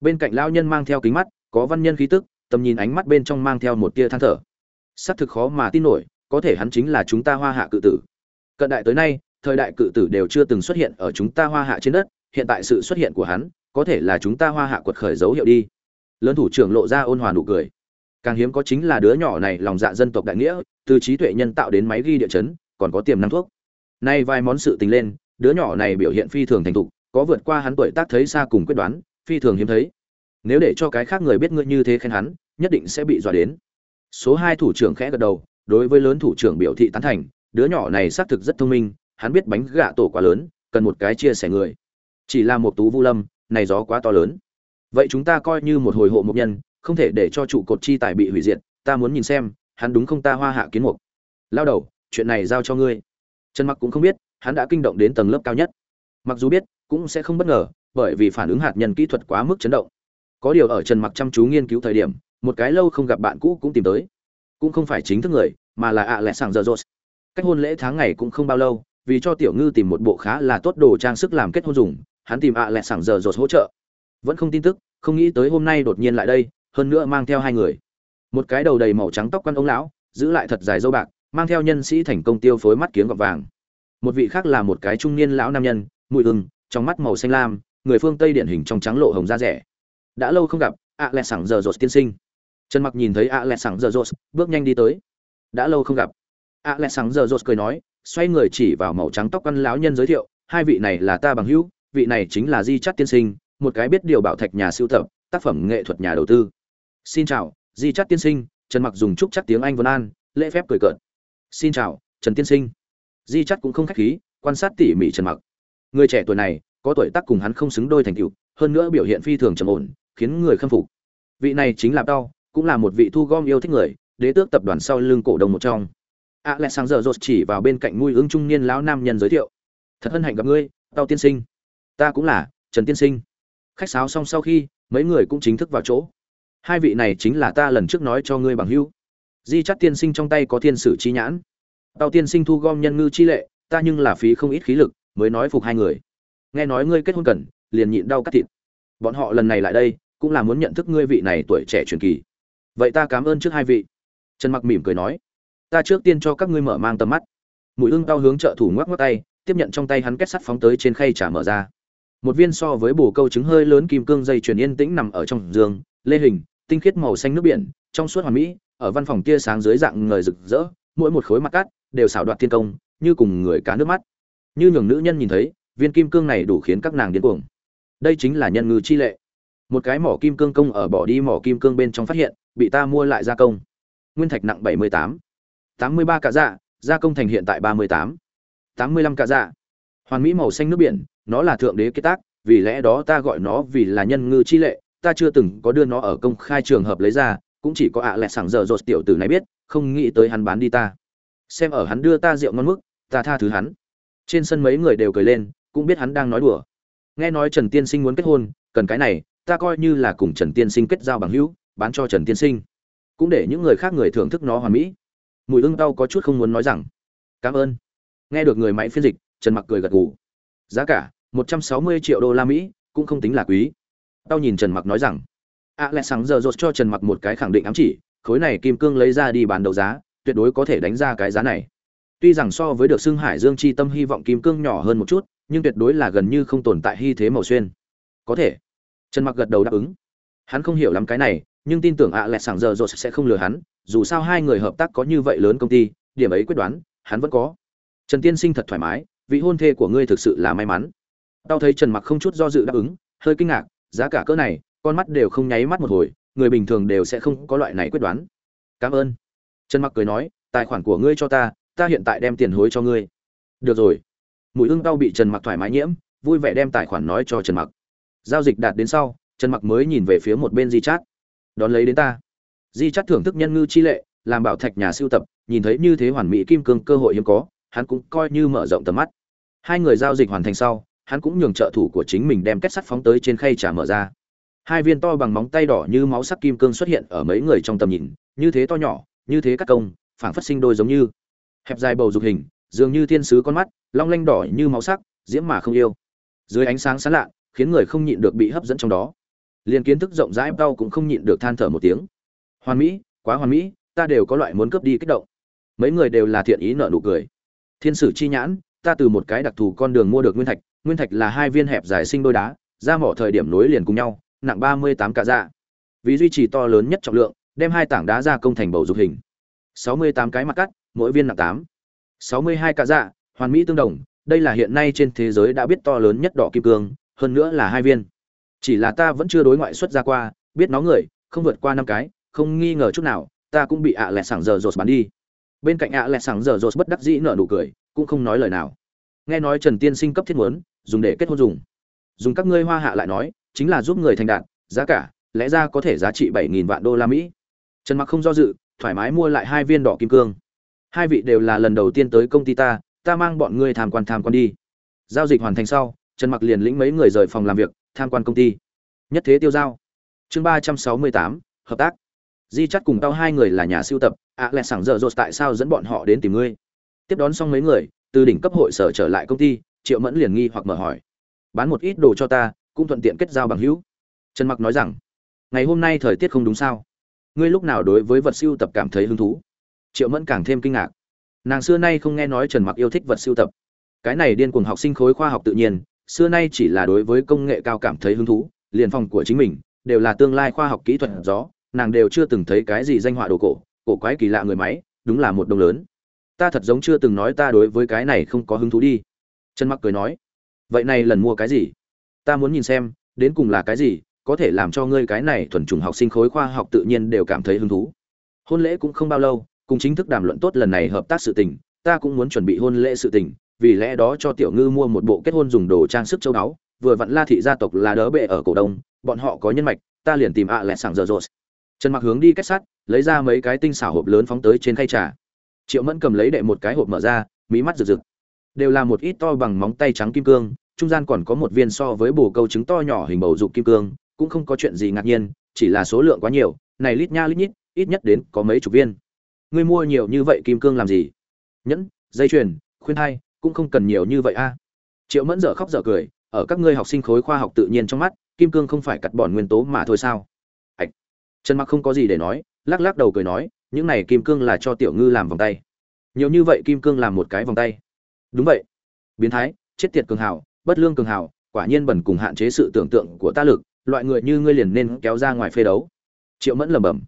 Bên cạnh lao nhân mang theo kính mắt, có văn nhân khí tức, tầm nhìn ánh mắt bên trong mang theo một tia than thở. Xác thực khó mà tin nổi, có thể hắn chính là chúng ta hoa hạ cự tử. Cận đại tới nay, thời đại cự tử đều chưa từng xuất hiện ở chúng ta hoa hạ trên đất, hiện tại sự xuất hiện của hắn có thể là chúng ta hoa hạ quật khởi dấu hiệu đi. Lớn thủ trưởng lộ ra ôn hòa nụ cười. Càng hiếm có chính là đứa nhỏ này lòng dạ dân tộc đại nghĩa, từ trí tuệ nhân tạo đến máy ghi địa chấn, còn có tiềm năng thuốc. Nay vài món sự tình lên, đứa nhỏ này biểu hiện phi thường thành thục, có vượt qua hắn tuổi tác thấy xa cùng quyết đoán, phi thường hiếm thấy. Nếu để cho cái khác người biết ngươi như thế khen hắn, nhất định sẽ bị dọa đến. Số hai thủ trưởng khẽ gật đầu, đối với lớn thủ trưởng biểu thị tán thành, đứa nhỏ này xác thực rất thông minh, hắn biết bánh gạ tổ quá lớn, cần một cái chia sẻ người. Chỉ là một tú vu lâm này gió quá to lớn. Vậy chúng ta coi như một hồi hộ mục nhân, không thể để cho trụ cột chi tài bị hủy diệt, ta muốn nhìn xem, hắn đúng không ta hoa hạ kiến mục. Lao đầu, chuyện này giao cho ngươi. Trần mặc cũng không biết, hắn đã kinh động đến tầng lớp cao nhất. Mặc dù biết, cũng sẽ không bất ngờ, bởi vì phản ứng hạt nhân kỹ thuật quá mức chấn động. Có điều ở trần mặc chăm chú nghiên cứu thời điểm, một cái lâu không gặp bạn cũ cũng tìm tới. Cũng không phải chính thức người, mà là ạ lẹ sàng giờ rột cách hôn lễ tháng ngày cũng không bao lâu, vì cho tiểu ngư tìm một bộ khá là tốt đồ trang sức làm kết hôn dùng hắn tìm ạ lẹ sảng giờ rột hỗ trợ. Vẫn không tin tức, không nghĩ tới hôm nay đột nhiên lại đây, hơn nữa mang theo hai người. Một cái đầu đầy màu trắng tóc quăn ông lão, giữ lại thật dài dâu bạc, mang theo nhân sĩ thành công tiêu phối mắt kiếng gọt vàng. Một vị khác là một cái trung niên lão nam nhân, mùi hừng, trong mắt màu xanh lam, người phương tây điển hình trong trắng lộ hồng da rẻ. Đã lâu không gặp, ạ lẹ sảng giờ rột tiên sinh. Trần mặc nhìn thấy ạ lẹ sảng giờ rột, bước nhanh đi tới. Đã lâu không gặp. ạ lẹ sảng giờ rột cười nói, xoay người chỉ vào màu trắng tóc quăn lão nhân giới thiệu, hai vị này là ta bằng hữu vị này chính là di chắt tiên sinh, một cái biết điều bảo thạch nhà sưu tập, tác phẩm nghệ thuật nhà đầu tư. Xin chào, di chắt tiên sinh, trần mặc dùng chúc chắc tiếng anh vân an, lễ phép cười cợt. Xin chào, trần tiên sinh. Di chắt cũng không khách khí, quan sát tỉ mỉ trần mặc. Người trẻ tuổi này, có tuổi tác cùng hắn không xứng đôi thành tựu, hơn nữa biểu hiện phi thường trầm ổn, khiến người khâm phục. Vị này chính là tao, cũng là một vị thu gom yêu thích người, đế tước tập đoàn sau lưng cổ đông một trong. Alexander rột chỉ vào bên cạnh nuôi ứng trung niên lão nam nhân giới thiệu. Thật hân hạnh gặp ngươi, tao tiên sinh ta cũng là, trần tiên sinh. Khách sáo xong sau khi, mấy người cũng chính thức vào chỗ. Hai vị này chính là ta lần trước nói cho ngươi bằng hữu. Di chắc tiên sinh trong tay có thiên sử chi nhãn. Tao tiên sinh thu gom nhân ngư chi lệ, ta nhưng là phí không ít khí lực, mới nói phục hai người. Nghe nói ngươi kết hôn cần, liền nhịn đau cắt thịt. Bọn họ lần này lại đây, cũng là muốn nhận thức ngươi vị này tuổi trẻ truyền kỳ. Vậy ta cảm ơn trước hai vị. Trần mặc mỉm cười nói. Ta trước tiên cho các ngươi mở mang tầm mắt. Mũi ưng tao hướng trợ thủ ngoắc ngoắc tay, tiếp nhận trong tay hắn kết sắt phóng tới trên khay trả mở ra một viên so với bồ câu trứng hơi lớn kim cương dây chuyền yên tĩnh nằm ở trong giường, lê hình, tinh khiết màu xanh nước biển, trong suốt hoàn mỹ, ở văn phòng tia sáng dưới dạng người rực rỡ, mỗi một khối mặt cát đều xảo đoạt thiên công, như cùng người cá nước mắt. Như nhường nữ nhân nhìn thấy, viên kim cương này đủ khiến các nàng điên cuồng. Đây chính là nhân ngư chi lệ. Một cái mỏ kim cương công ở bỏ đi mỏ kim cương bên trong phát hiện, bị ta mua lại gia công. Nguyên thạch nặng bảy mươi tám. tám mươi ba cả dạ gia công thành hiện tại ba mươi tám. tám mươi lăm cả dạ. Hoàn mỹ màu xanh nước biển nó là thượng đế kế tác, vì lẽ đó ta gọi nó vì là nhân ngư chi lệ, ta chưa từng có đưa nó ở công khai trường hợp lấy ra, cũng chỉ có ạ à lẹ sảng giờ rột tiểu tử này biết, không nghĩ tới hắn bán đi ta. Xem ở hắn đưa ta rượu ngon mức, ta tha thứ hắn. Trên sân mấy người đều cười lên, cũng biết hắn đang nói đùa. Nghe nói trần tiên sinh muốn kết hôn, cần cái này, ta coi như là cùng trần tiên sinh kết giao bằng hữu, bán cho trần tiên sinh. Cũng để những người khác người thưởng thức nó hoàn mỹ. Mùi ưng đau có chút không muốn nói rằng. Cảm ơn. Nghe được người máy phiên dịch, trần mặc cười gật gù. Giá cả một trăm sáu mươi triệu đô la mỹ, cũng không tính là quý. Tao nhìn trần mặc nói rằng, a lẽ sáng giờ rột cho trần mặc một cái khẳng định ám chỉ, khối này kim cương lấy ra đi bán đấu giá, tuyệt đối có thể đánh ra cái giá này. Tuy rằng so với được xưng hải dương chi tâm hy vọng kim cương nhỏ hơn một chút, nhưng tuyệt đối là gần như không tồn tại hy thế màu xuyên. Có thể. Trần mặc gật đầu đáp ứng. Hắn không hiểu lắm cái này, nhưng tin tưởng ạ à lẹ sảng giờ rồi sẽ không lừa hắn, dù sao hai người hợp tác có như vậy lớn công ty, điểm ấy quyết đoán, hắn vẫn có. Trần tiên sinh thật thoải mái, vị hôn thê của ngươi thực sự là may mắn tao thấy trần mặc không chút do dự đáp ứng, hơi kinh ngạc, giá cả cỡ này, con mắt đều không nháy mắt một hồi, người bình thường đều sẽ không có loại này quyết đoán. Cảm ơn. Trần mặc cười nói, tài khoản của ngươi cho ta ta hiện tại đem tiền hối cho ngươi. Được rồi. Mùi ưng tao bị trần mặc thoải mái nhiễm, vui vẻ đem tài khoản nói cho trần mặc. Giao dịch đạt đến sau, trần mặc mới nhìn về phía một bên di chát. Đón lấy đến ta. Di chát thưởng thức nhân ngư chi lệ, làm bảo thạch nhà siêu tập, nhìn thấy như thế hoàn mỹ kim cương cơ hội hiếm có, hắn cũng coi như mở rộng tầm mắt. Hai người giao dịch hoàn thành sau hắn cũng nhường trợ thủ của chính mình đem kết sắt phóng tới trên khay trà mở ra. Hai viên to bằng móng tay đỏ như máu sắc kim cương xuất hiện ở mấy người trong tầm nhìn, như thế to nhỏ, như thế các công, phảng phất sinh đôi giống như. Hẹp dài bầu dục hình, dường như thiên sứ con mắt, long lanh đỏ như máu sắc, diễm mà không yêu. Dưới ánh sáng sáng lạ, khiến người không nhịn được bị hấp dẫn trong đó. Liền kiến thức rộng rãi đau cũng không nhịn được than thở một tiếng. Hoàn mỹ, quá hoàn mỹ, ta đều có loại muốn cướp đi kích động. Mấy người đều là thiện ý nợ nụ cười. Thiên sử chi nhãn, ta từ một cái đặc thù con đường mua được nguyên thạch nguyên thạch là hai viên hẹp dài sinh đôi đá, ra mỏ thời điểm nối liền cùng nhau, nặng ba mươi tám cả dạ. Vì duy trì to lớn nhất trọng lượng, đem hai tảng đá ra công thành bầu dục hình. Sáu mươi tám cái mặt cắt, mỗi viên nặng tám. Sáu mươi hai cả dạ hoàn mỹ tương đồng, đây là hiện nay trên thế giới đã biết to lớn nhất đỏ kim cương, hơn nữa là hai viên. Chỉ là ta vẫn chưa đối ngoại xuất ra qua, biết nó người, không vượt qua năm cái, không nghi ngờ chút nào, ta cũng bị ạ à lẹ sảng giờ rột bán đi. Bên cạnh ạ à lẹ sảng giờ rột bất đắc dĩ nở nụ cười, cũng không nói lời nào nghe nói trần tiên sinh cấp thiết muốn, dùng để kết hôn dùng. Dùng các ngươi hoa hạ lại nói, chính là giúp người thành đạt, giá cả, lẽ ra có thể giá trị bảy nghìn vạn đô la mỹ. Trần mặc không do dự, thoải mái mua lại hai viên đỏ kim cương. Hai vị đều là lần đầu tiên tới công ty ta ta mang bọn ngươi tham quan tham quan đi. Giao dịch hoàn thành sau, trần mặc liền lĩnh mấy người rời phòng làm việc, tham quan công ty. Nhất thế tiêu giao. Chương ba trăm sáu mươi tám, hợp tác. Di chắt cùng tao hai người là nhà siêu tập, ạ à lẹ sảng dở dột tại sao dẫn bọn họ đến tìm ngươi? Tiếp đón xong mấy người từ đỉnh cấp hội sở trở lại công ty, triệu mẫn liền nghi hoặc mở hỏi. Bán một ít đồ cho ta, cũng thuận tiện kết giao bằng hữu. Trần mặc nói rằng, ngày hôm nay thời tiết không đúng sao? Ngươi lúc nào đối với vật siêu tập cảm thấy hứng thú? Triệu mẫn càng thêm kinh ngạc. Nàng xưa nay không nghe nói trần mặc yêu thích vật siêu tập. Cái này điên cuồng học sinh khối khoa học tự nhiên, xưa nay chỉ là đối với công nghệ cao cảm thấy hứng thú, liền phòng của chính mình đều là tương lai khoa học kỹ thuật gió, nàng đều chưa từng thấy cái gì danh họa đồ cổ cổ quái kỳ lạ người máy, đúng là một đồng lớn ta thật giống chưa từng nói ta đối với cái này không có hứng thú đi. Trần mặc cười nói, vậy này lần mua cái gì? Ta muốn nhìn xem, đến cùng là cái gì, có thể làm cho ngươi cái này thuần chủng học sinh khối khoa học tự nhiên đều cảm thấy hứng thú. Hôn lễ cũng không bao lâu, cùng chính thức đàm luận tốt lần này hợp tác sự tình, ta cũng muốn chuẩn bị hôn lễ sự tình, vì lẽ đó cho tiểu ngư mua một bộ kết hôn dùng đồ trang sức châu báu, vừa vặn la thị gia tộc là đỡ bệ ở cổ đông, bọn họ có nhân mạch, ta liền tìm ạ à lẹ sảng giờ rột trần mặc hướng đi kết sắt lấy ra mấy cái tinh xảo hộp lớn phóng tới trên khay trà triệu mẫn cầm lấy đệ một cái hộp mở ra, mí mắt rực rực. Đều là một ít to bằng móng tay trắng kim cương, trung gian còn có một viên so với bồ câu trứng to nhỏ hình bầu dục kim cương, cũng không có chuyện gì ngạc nhiên, chỉ là số lượng quá nhiều, này lít nha lít nhít, ít nhất đến có mấy chục viên. Ngươi mua nhiều như vậy kim cương làm gì? Nhẫn, dây chuyền, khuyên hai cũng không cần nhiều như vậy a. Triệu mẫn dở khóc dở cười, ở các ngươi học sinh khối khoa học tự nhiên trong mắt, kim cương không phải cắt bỏ nguyên tố mà thôi sao? Ạch trần mặc không có gì để nói, lắc lắc đầu cười nói những này kim cương là cho tiểu ngư làm vòng tay. Nhiều như vậy kim cương làm một cái vòng tay. Đúng vậy. Biến thái, chết tiệt cường hào, bất lương cường hào, quả nhiên bẩn cùng hạn chế sự tưởng tượng của ta lực, loại người như ngươi liền nên kéo ra ngoài phê đấu. Triệu mẫn lẩm bẩm.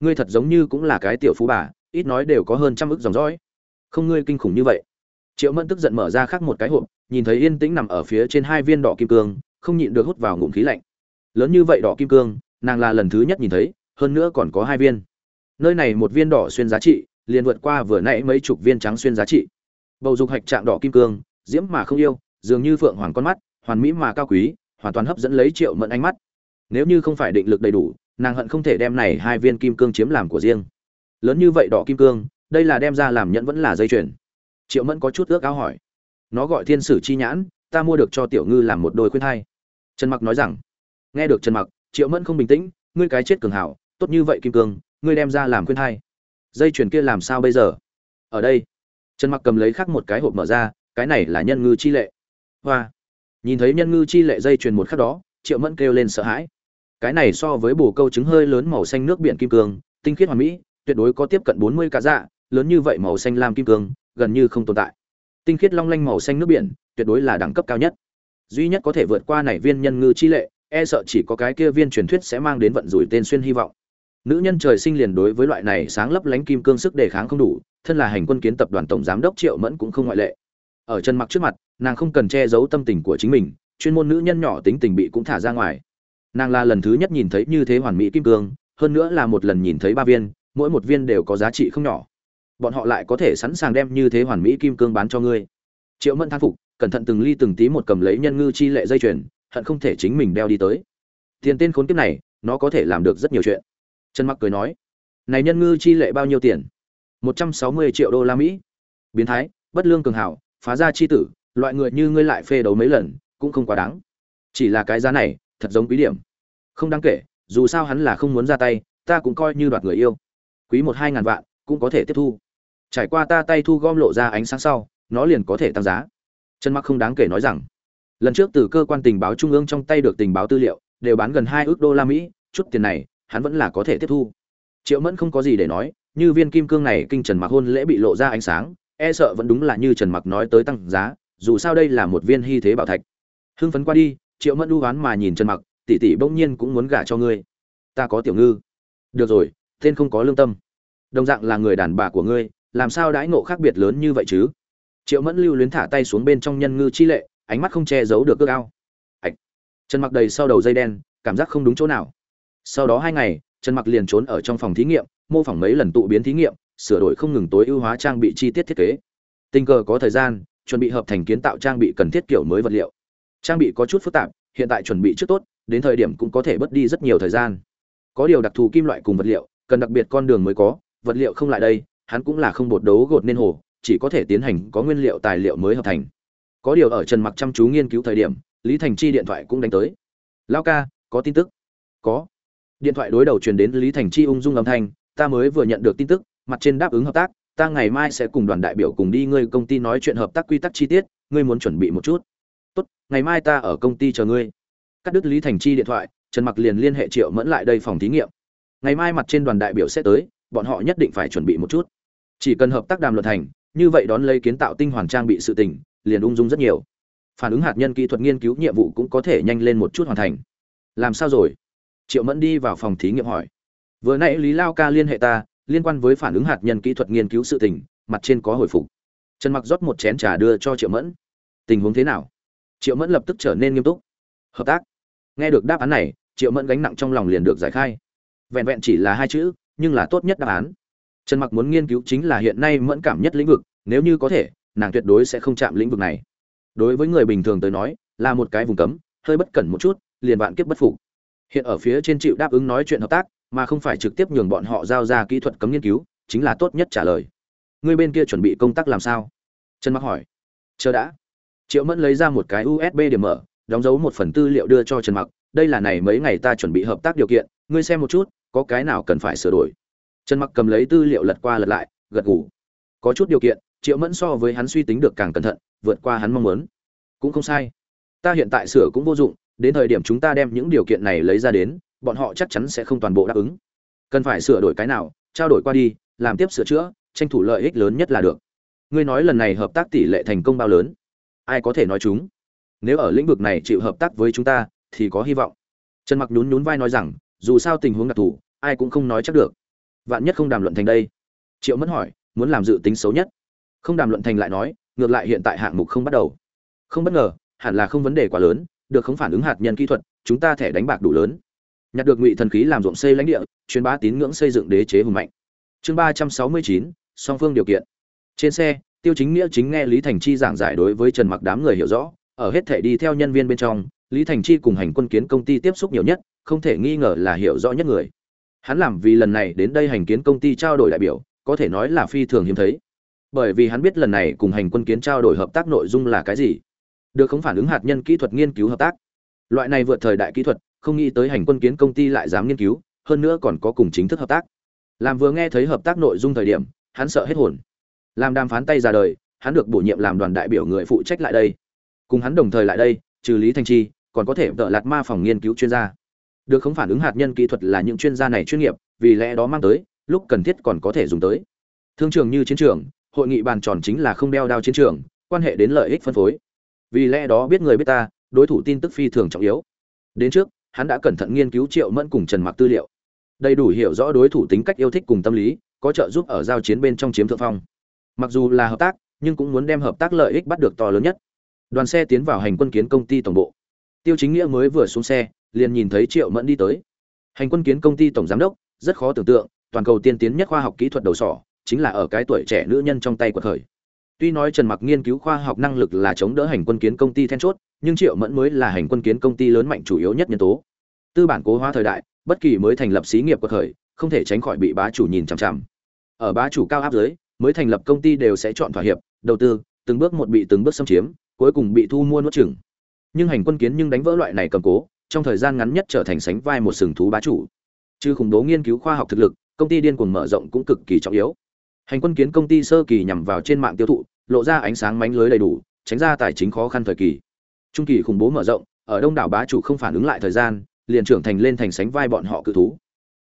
Ngươi thật giống như cũng là cái tiểu phú bà, ít nói đều có hơn trăm ức dòng dõi. Không ngươi kinh khủng như vậy. Triệu mẫn tức giận mở ra khác một cái hộp, nhìn thấy yên tĩnh nằm ở phía trên hai viên đỏ kim cương, không nhịn được hút vào ngụm khí lạnh. Lớn như vậy đỏ kim cương, nàng là lần thứ nhất nhìn thấy, hơn nữa còn có hai viên nơi này một viên đỏ xuyên giá trị, liền vượt qua vừa nãy mấy chục viên trắng xuyên giá trị. Bầu dục hạch trạng đỏ kim cương, diễm mà không yêu, dường như phượng hoàng con mắt, hoàn mỹ mà cao quý, hoàn toàn hấp dẫn lấy triệu mẫn ánh mắt. Nếu như không phải định lực đầy đủ, nàng hận không thể đem này hai viên kim cương chiếm làm của riêng. Lớn như vậy đỏ kim cương, đây là đem ra làm nhẫn vẫn là dây chuyền. Triệu mẫn có chút ước ao hỏi. Nó gọi thiên sử chi nhãn, ta mua được cho tiểu ngư làm một đôi khuyên hai trần mặc nói rằng. Nghe được trần mặc, triệu mẫn không bình tĩnh, ngươi cái chết cường hảo, tốt như vậy kim cương ngươi đem ra làm khuyên thai. Dây chuyền kia làm sao bây giờ? Ở đây. Trần mặc cầm lấy khắc một cái hộp mở ra, cái này là nhân ngư chi lệ. Hoa. Nhìn thấy nhân ngư chi lệ dây chuyền một khắc đó, triệu mẫn kêu lên sợ hãi. Cái này so với bồ câu trứng hơi lớn màu xanh nước biển kim cương, tinh khiết hoàn mỹ, tuyệt đối có tiếp cận 40 cá dạ lớn như vậy màu xanh lam kim cương, gần như không tồn tại. Tinh khiết long lanh màu xanh nước biển, tuyệt đối là đẳng cấp cao nhất. Duy nhất có thể vượt qua này viên nhân ngư chi lệ e sợ chỉ có cái kia viên truyền thuyết sẽ mang đến vận rủi tên xuyên hy vọng nữ nhân trời sinh liền đối với loại này sáng lấp lánh kim cương sức đề kháng không đủ, thân là hành quân kiến tập đoàn tổng giám đốc triệu mẫn cũng không ngoại lệ. Ở chân mặc trước mặt, nàng không cần che giấu tâm tình của chính mình, chuyên môn nữ nhân nhỏ tính tình bị cũng thả ra ngoài. Nàng là lần thứ nhất nhìn thấy như thế hoàn mỹ kim cương, hơn nữa là một lần nhìn thấy ba viên, mỗi một viên đều có giá trị không nhỏ. Bọn họ lại có thể sẵn sàng đem như thế hoàn mỹ kim cương bán cho ngươi. Triệu mẫn thán phục, cẩn thận từng ly từng tí một cầm lấy nhân ngư chi lệ dây chuyền, hận không thể chính mình đeo đi tới. Tiền tên khốn kiếp này, nó có thể làm được rất nhiều chuyện trần mặc cười nói, này nhân ngư chi lệ bao nhiêu tiền? Một trăm sáu mươi triệu đô la mỹ. Biến thái, bất lương cường hảo, phá ra chi tử, loại người như ngươi lại phê đấu mấy lần, cũng không quá đáng. Chỉ là cái giá này, thật giống quý điểm. Không đáng kể, dù sao hắn là không muốn ra tay, ta cũng coi như đoạt người yêu. Quý một hai ngàn vạn, cũng có thể tiếp thu. Trải qua ta tay thu gom lộ ra ánh sáng sau, nó liền có thể tăng giá. Trần mặc không đáng kể nói rằng, lần trước từ cơ quan tình báo trung ương trong tay được tình báo tư liệu, đều bán gần hai ước đô la mỹ, chút tiền này hắn vẫn là có thể tiếp thu. Triệu mẫn không có gì để nói, như viên kim cương này kinh trần mặc hôn lễ bị lộ ra ánh sáng e sợ vẫn đúng là như trần mặc nói tới tăng giá, dù sao đây là một viên hy thế bảo thạch. Hưng phấn qua đi, triệu mẫn đu oán mà nhìn trần mặc, tỷ tỷ bỗng nhiên cũng muốn gả cho ngươi. Ta có tiểu ngư. Được rồi, tên không có lương tâm. Đồng dạng là người đàn bà của ngươi, làm sao đãi ngộ khác biệt lớn như vậy chứ? Triệu mẫn lưu luyến thả tay xuống bên trong nhân ngư chi lệ, ánh mắt không che giấu được ước ao. Ạch trần mặc đầy sau đầu dây đen, cảm giác không đúng chỗ nào sau đó hai ngày, trần mặc liền trốn ở trong phòng thí nghiệm, mô phỏng mấy lần tụ biến thí nghiệm, sửa đổi không ngừng tối ưu hóa trang bị chi tiết thiết kế. Tình cờ có thời gian, chuẩn bị hợp thành kiến tạo trang bị cần thiết kiểu mới vật liệu. Trang bị có chút phức tạp, hiện tại chuẩn bị trước tốt, đến thời điểm cũng có thể bớt đi rất nhiều thời gian. Có điều đặc thù kim loại cùng vật liệu, cần đặc biệt con đường mới có, vật liệu không lại đây, hắn cũng là không bột đấu gột nên hồ, chỉ có thể tiến hành có nguyên liệu tài liệu mới hợp thành. Có điều ở trần mặc chăm chú nghiên cứu thời điểm, lý thành chi điện thoại cũng đánh tới. Lao ca, có tin tức? Có điện thoại đối đầu truyền đến lý thành chi ung dung âm thanh, ta mới vừa nhận được tin tức, mặt trên đáp ứng hợp tác, ta ngày mai sẽ cùng đoàn đại biểu cùng đi ngươi công ty nói chuyện hợp tác quy tắc chi tiết, ngươi muốn chuẩn bị một chút. Tốt, ngày mai ta ở công ty chờ ngươi. Cắt đứt lý thành chi điện thoại, trần mặc liền liên hệ triệu mẫn lại đây phòng thí nghiệm. Ngày mai mặt trên đoàn đại biểu sẽ tới, bọn họ nhất định phải chuẩn bị một chút. Chỉ cần hợp tác đàm luận thành, như vậy đón lấy kiến tạo tinh hoàn trang bị sự tình, liền ung dung rất nhiều. Phản ứng hạt nhân kỹ thuật nghiên cứu nhiệm vụ cũng có thể nhanh lên một chút hoàn thành. Làm sao rồi? Triệu mẫn đi vào phòng thí nghiệm hỏi. Vừa nãy lý lao ca liên hệ ta, liên quan với phản ứng hạt nhân kỹ thuật nghiên cứu sự tình, mặt trên có hồi phục. Trần mặc rót một chén trà đưa cho triệu mẫn. Tình huống thế nào? Triệu mẫn lập tức trở nên nghiêm túc. Hợp tác. Nghe được đáp án này, triệu mẫn gánh nặng trong lòng liền được giải khai. Vẹn vẹn chỉ là hai chữ, nhưng là tốt nhất đáp án. Trần mặc muốn nghiên cứu chính là hiện nay mẫn cảm nhất lĩnh vực, nếu như có thể, nàng tuyệt đối sẽ không chạm lĩnh vực này. Đối với người bình thường tới nói, là một cái vùng cấm, hơi bất cẩn một chút, liền vạn kiếp bất phục hiện ở phía trên chịu đáp ứng nói chuyện hợp tác, mà không phải trực tiếp nhường bọn họ giao ra kỹ thuật cấm nghiên cứu, chính là tốt nhất trả lời. Người bên kia chuẩn bị công tác làm sao? Trần mặc hỏi. Chờ đã. Triệu mẫn lấy ra một cái usb điểm mở, đóng dấu một phần tư liệu đưa cho trần mặc. Đây là này mấy ngày ta chuẩn bị hợp tác điều kiện, ngươi xem một chút, có cái nào cần phải sửa đổi? Trần mặc cầm lấy tư liệu lật qua lật lại, gật gù. Có chút điều kiện, triệu mẫn so với hắn suy tính được càng cẩn thận, vượt qua hắn mong muốn. Cũng không sai. Ta hiện tại sửa cũng vô dụng đến thời điểm chúng ta đem những điều kiện này lấy ra đến, bọn họ chắc chắn sẽ không toàn bộ đáp ứng. Cần phải sửa đổi cái nào, trao đổi qua đi, làm tiếp sửa chữa, tranh thủ lợi ích lớn nhất là được. Ngươi nói lần này hợp tác tỷ lệ thành công bao lớn? Ai có thể nói chúng? Nếu ở lĩnh vực này chịu hợp tác với chúng ta, thì có hy vọng. Trần mặc nhún nhún vai nói rằng, dù sao tình huống đặc thù, ai cũng không nói chắc được. Vạn nhất không đàm luận thành đây? Triệu mẫn hỏi, muốn làm dự tính xấu nhất. Không đàm luận thành lại nói, ngược lại hiện tại hạng mục không bắt đầu. Không bất ngờ, hẳn là không vấn đề quá lớn được không phản ứng hạt nhân kỹ thuật, chúng ta thẻ đánh bạc đủ lớn. Nhặt được ngụy thần khí làm ruộng xây lãnh địa, truyền bá tín ngưỡng xây dựng đế chế hùng mạnh. Chương ba trăm sáu mươi chín, song phương điều kiện. Trên xe, tiêu chính nghĩa chính nghe lý thành chi giảng giải đối với trần mặc đám người hiểu rõ, ở hết thể đi theo nhân viên bên trong, lý thành chi cùng hành quân kiến công ty tiếp xúc nhiều nhất, không thể nghi ngờ là hiểu rõ nhất người. Hắn làm vì lần này đến đây hành kiến công ty trao đổi đại biểu, có thể nói là phi thường hiếm thấy. Bởi vì hắn biết lần này cùng hành quân kiến trao đổi hợp tác nội dung là cái gì được không phản ứng hạt nhân kỹ thuật nghiên cứu hợp tác. Loại này vượt thời đại kỹ thuật, không nghĩ tới hành quân kiến công ty lại dám nghiên cứu, hơn nữa còn có cùng chính thức hợp tác. Làm vừa nghe thấy hợp tác nội dung thời điểm, hắn sợ hết hồn. Làm đàm phán tay ra đời, hắn được bổ nhiệm làm đoàn đại biểu người phụ trách lại đây. Cùng hắn đồng thời lại đây, trừ lý thanh chi, còn có thể vợ lạt ma phòng nghiên cứu chuyên gia. Được không phản ứng hạt nhân kỹ thuật là những chuyên gia này chuyên nghiệp, vì lẽ đó mang tới, lúc cần thiết còn có thể dùng tới. Thương trường như chiến trường, hội nghị bàn tròn chính là không đeo đao chiến trường, quan hệ đến lợi ích phân phối vì lẽ đó biết người biết ta, đối thủ tin tức phi thường trọng yếu. Đến trước, hắn đã cẩn thận nghiên cứu triệu mẫn cùng trần mặc tư liệu. Đầy đủ hiểu rõ đối thủ tính cách yêu thích cùng tâm lý, có trợ giúp ở giao chiến bên trong chiếm thượng phong. Mặc dù là hợp tác, nhưng cũng muốn đem hợp tác lợi ích bắt được to lớn nhất. Đoàn xe tiến vào hành quân kiến công ty tổng bộ. Tiêu chính nghĩa mới vừa xuống xe, liền nhìn thấy triệu mẫn đi tới. Hành quân kiến công ty tổng giám đốc, rất khó tưởng tượng, toàn cầu tiên tiến nhất khoa học kỹ thuật đầu sỏ, chính là ở cái tuổi trẻ nữ nhân trong tay của khởi tuy nói trần mặc nghiên cứu khoa học năng lực là chống đỡ hành quân kiến công ty then chốt, nhưng triệu mẫn mới là hành quân kiến công ty lớn mạnh chủ yếu nhất nhân tố. Tư bản cố hóa thời đại, bất kỳ mới thành lập xí nghiệp của khởi, không thể tránh khỏi bị bá chủ nhìn chằm chằm. Ở bá chủ cao áp dưới mới thành lập công ty đều sẽ chọn thỏa hiệp, đầu tư, từng bước một bị từng bước xâm chiếm, cuối cùng bị thu mua nuốt chửng. Nhưng hành quân kiến nhưng đánh vỡ loại này cầm cố, trong thời gian ngắn nhất trở thành sánh vai một sừng thú bá chủ. Chứ khủng bố nghiên cứu khoa học thực lực, công ty điên cuồng mở rộng cũng cực kỳ trọng yếu hành quân kiến công ty sơ kỳ nhằm vào trên mạng tiêu thụ, lộ ra ánh sáng mánh lưới đầy đủ, tránh ra tài chính khó khăn thời kỳ. Trung kỳ khủng bố mở rộng, ở đông đảo bá chủ không phản ứng lại thời gian, liền trưởng thành lên thành sánh vai bọn họ cự thú.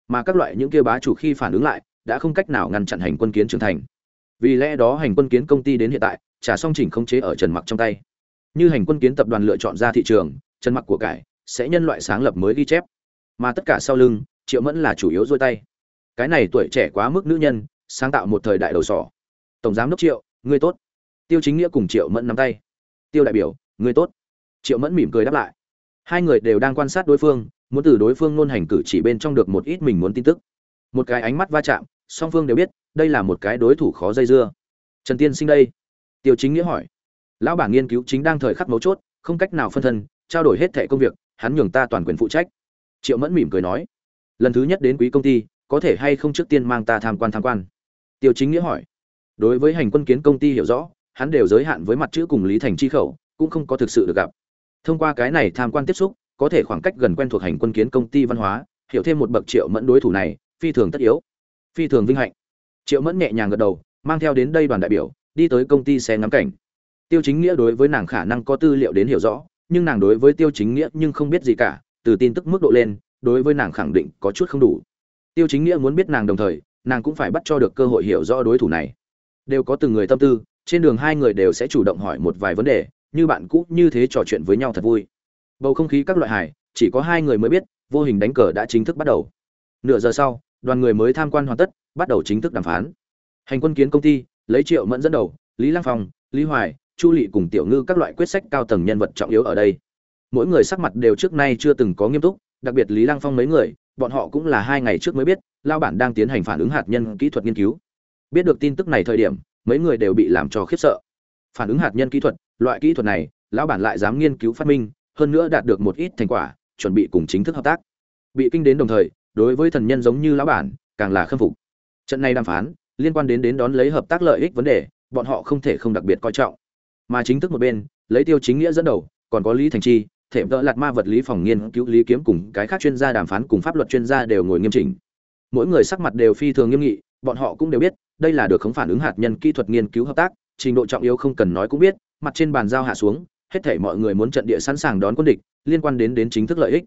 Mà các loại những kia bá chủ khi phản ứng lại, đã không cách nào ngăn chặn hành quân kiến trưởng thành. Vì lẽ đó hành quân kiến công ty đến hiện tại trả xong chỉnh không chế ở trần mặc trong tay. Như hành quân kiến tập đoàn lựa chọn ra thị trường, trần mặc của cải sẽ nhân loại sáng lập mới ghi chép. Mà tất cả sau lưng, triệu mẫn là chủ yếu dôi tay. Cái này tuổi trẻ quá mức nữ nhân sáng tạo một thời đại đầu sỏ. Tổng giám đốc triệu, ngươi tốt. Tiêu chính nghĩa cùng triệu mẫn nắm tay. Tiêu đại biểu, ngươi tốt. Triệu mẫn mỉm cười đáp lại. Hai người đều đang quan sát đối phương, muốn từ đối phương luôn hành cử chỉ bên trong được một ít mình muốn tin tức. Một cái ánh mắt va chạm, song phương đều biết, đây là một cái đối thủ khó dây dưa. Trần tiên sinh đây. Tiêu chính nghĩa hỏi. Lão bản nghiên cứu chính đang thời khắc mấu chốt, không cách nào phân thân, trao đổi hết thẻ công việc, hắn nhường ta toàn quyền phụ trách. Triệu mẫn mỉm cười nói. Lần thứ nhất đến quý công ty, có thể hay không trước tiên mang ta tham quan tham quan? Tiêu chính nghĩa hỏi. Đối với hành quân kiến công ty hiểu rõ, hắn đều giới hạn với mặt chữ cùng lý thành chi khẩu, cũng không có thực sự được gặp. Thông qua cái này tham quan tiếp xúc, có thể khoảng cách gần quen thuộc hành quân kiến công ty văn hóa, hiểu thêm một bậc triệu mẫn đối thủ này, phi thường tất yếu, phi thường vinh hạnh. Triệu mẫn nhẹ nhàng gật đầu, mang theo đến đây đoàn đại biểu, đi tới công ty xe ngắm cảnh. Tiêu chính nghĩa đối với nàng khả năng có tư liệu đến hiểu rõ, nhưng nàng đối với tiêu chính nghĩa nhưng không biết gì cả, từ tin tức mức độ lên, đối với nàng khẳng định có chút không đủ. Tiêu chính nghĩa muốn biết nàng đồng thời nàng cũng phải bắt cho được cơ hội hiểu rõ đối thủ này. Đều có từng người tâm tư, trên đường hai người đều sẽ chủ động hỏi một vài vấn đề, như bạn cũ như thế trò chuyện với nhau thật vui. Bầu không khí các loại hải chỉ có hai người mới biết, vô hình đánh cờ đã chính thức bắt đầu. Nửa giờ sau, đoàn người mới tham quan hoàn tất, bắt đầu chính thức đàm phán. Hành quân kiến công ty, lấy triệu mẫn dẫn đầu, lý lăng phong, lý hoài, chu lị cùng tiểu ngư các loại quyết sách cao tầng nhân vật trọng yếu ở đây. Mỗi người sắc mặt đều trước nay chưa từng có nghiêm túc, đặc biệt lý lăng phong mấy người bọn họ cũng là hai ngày trước mới biết lao bản đang tiến hành phản ứng hạt nhân kỹ thuật nghiên cứu. Biết được tin tức này thời điểm, mấy người đều bị làm cho khiếp sợ. Phản ứng hạt nhân kỹ thuật, loại kỹ thuật này, lão bản lại dám nghiên cứu phát minh, hơn nữa đạt được một ít thành quả, chuẩn bị cùng chính thức hợp tác. Bị kinh đến đồng thời, đối với thần nhân giống như lão bản, càng là khâm phục. Trận này đàm phán, liên quan đến đến đón lấy hợp tác lợi ích vấn đề, bọn họ không thể không đặc biệt coi trọng. Mà chính thức một bên, lấy tiêu chính nghĩa dẫn đầu, còn có lý thành chi thể vợ lạt ma vật lý phòng nghiên cứu lý kiếm cùng cái khác chuyên gia đàm phán cùng pháp luật chuyên gia đều ngồi nghiêm chỉnh. Mỗi người sắc mặt đều phi thường nghiêm nghị, bọn họ cũng đều biết, đây là được khống phản ứng hạt nhân kỹ thuật nghiên cứu hợp tác, trình độ trọng yếu không cần nói cũng biết, mặt trên bàn giao hạ xuống, hết thảy mọi người muốn trận địa sẵn sàng đón quân địch, liên quan đến đến chính thức lợi ích.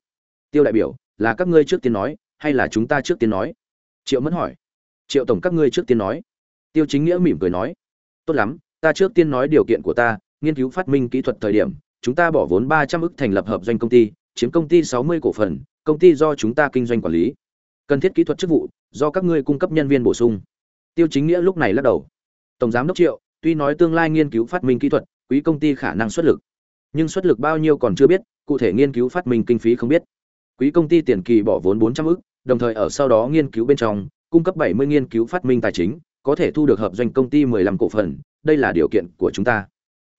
Tiêu đại biểu, là các ngươi trước tiên nói, hay là chúng ta trước tiên nói? Triệu mẫn hỏi. Triệu tổng các ngươi trước tiên nói. Tiêu chính nghĩa mỉm cười nói. Tốt lắm, ta trước tiên nói điều kiện của ta, nghiên cứu phát minh kỹ thuật thời điểm chúng ta bỏ vốn ba trăm ức thành lập hợp doanh công ty, chiếm công ty sáu mươi cổ phần, công ty do chúng ta kinh doanh quản lý. Cần thiết kỹ thuật chức vụ, do các ngươi cung cấp nhân viên bổ sung. Tiêu chính nghĩa lúc này lắc đầu. Tổng giám đốc triệu, tuy nói tương lai nghiên cứu phát minh kỹ thuật, quý công ty khả năng xuất lực. Nhưng xuất lực bao nhiêu còn chưa biết, cụ thể nghiên cứu phát minh kinh phí không biết. Quý công ty tiền kỳ bỏ vốn bốn trăm ức, đồng thời ở sau đó nghiên cứu bên trong, cung cấp bảy mươi nghiên cứu phát minh tài chính, có thể thu được hợp doanh công ty mười lăm cổ phần, đây là điều kiện của chúng ta.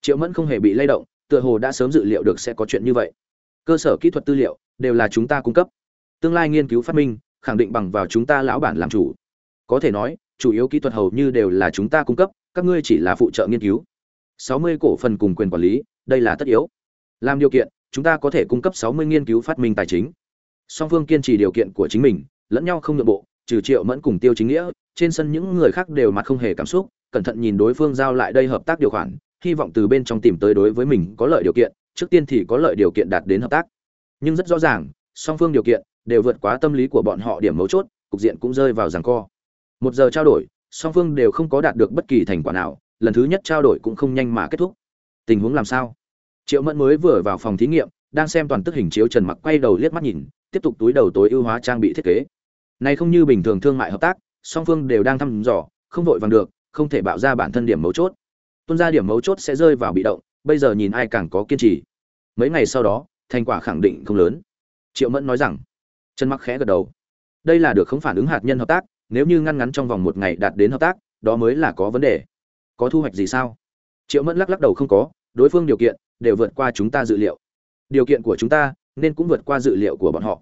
Triệu mẫn không hề bị lay động tựa hồ đã sớm dự liệu được sẽ có chuyện như vậy. Cơ sở kỹ thuật tư liệu đều là chúng ta cung cấp. Tương lai nghiên cứu phát minh, khẳng định bằng vào chúng ta lão bản làm chủ. Có thể nói, chủ yếu kỹ thuật hầu như đều là chúng ta cung cấp, các ngươi chỉ là phụ trợ nghiên cứu. Sáu mươi cổ phần cùng quyền quản lý, đây là tất yếu. Làm điều kiện, chúng ta có thể cung cấp sáu mươi nghiên cứu phát minh tài chính. Song phương kiên trì điều kiện của chính mình, lẫn nhau không nhượng bộ, trừ triệu mẫn cùng tiêu chính nghĩa, trên sân những người khác đều mặt không hề cảm xúc, cẩn thận nhìn đối phương giao lại đây hợp tác điều khoản hy vọng từ bên trong tìm tới đối với mình có lợi điều kiện, trước tiên thì có lợi điều kiện đạt đến hợp tác. Nhưng rất rõ ràng, song phương điều kiện đều vượt quá tâm lý của bọn họ điểm mấu chốt, cục diện cũng rơi vào giằng co. Một giờ trao đổi, song phương đều không có đạt được bất kỳ thành quả nào, lần thứ nhất trao đổi cũng không nhanh mà kết thúc. Tình huống làm sao? Triệu mẫn mới vừa vào phòng thí nghiệm, đang xem toàn tức hình chiếu trần mặc quay đầu liếc mắt nhìn, tiếp tục túi đầu tối ưu hóa trang bị thiết kế. Này không như bình thường thương mại hợp tác, song phương đều đang thăm dò, không vội vàng được, không thể bạo ra bản thân điểm mấu chốt tuân ra điểm mấu chốt sẽ rơi vào bị động, bây giờ nhìn ai càng có kiên trì. Mấy ngày sau đó, thành quả khẳng định không lớn. Triệu mẫn nói rằng, trần mặc khẽ gật đầu. Đây là được không phản ứng hạt nhân hợp tác, nếu như ngăn ngắn trong vòng một ngày đạt đến hợp tác, đó mới là có vấn đề. Có thu hoạch gì sao? Triệu mẫn lắc lắc đầu không có, đối phương điều kiện đều vượt qua chúng ta dự liệu. Điều kiện của chúng ta nên cũng vượt qua dự liệu của bọn họ.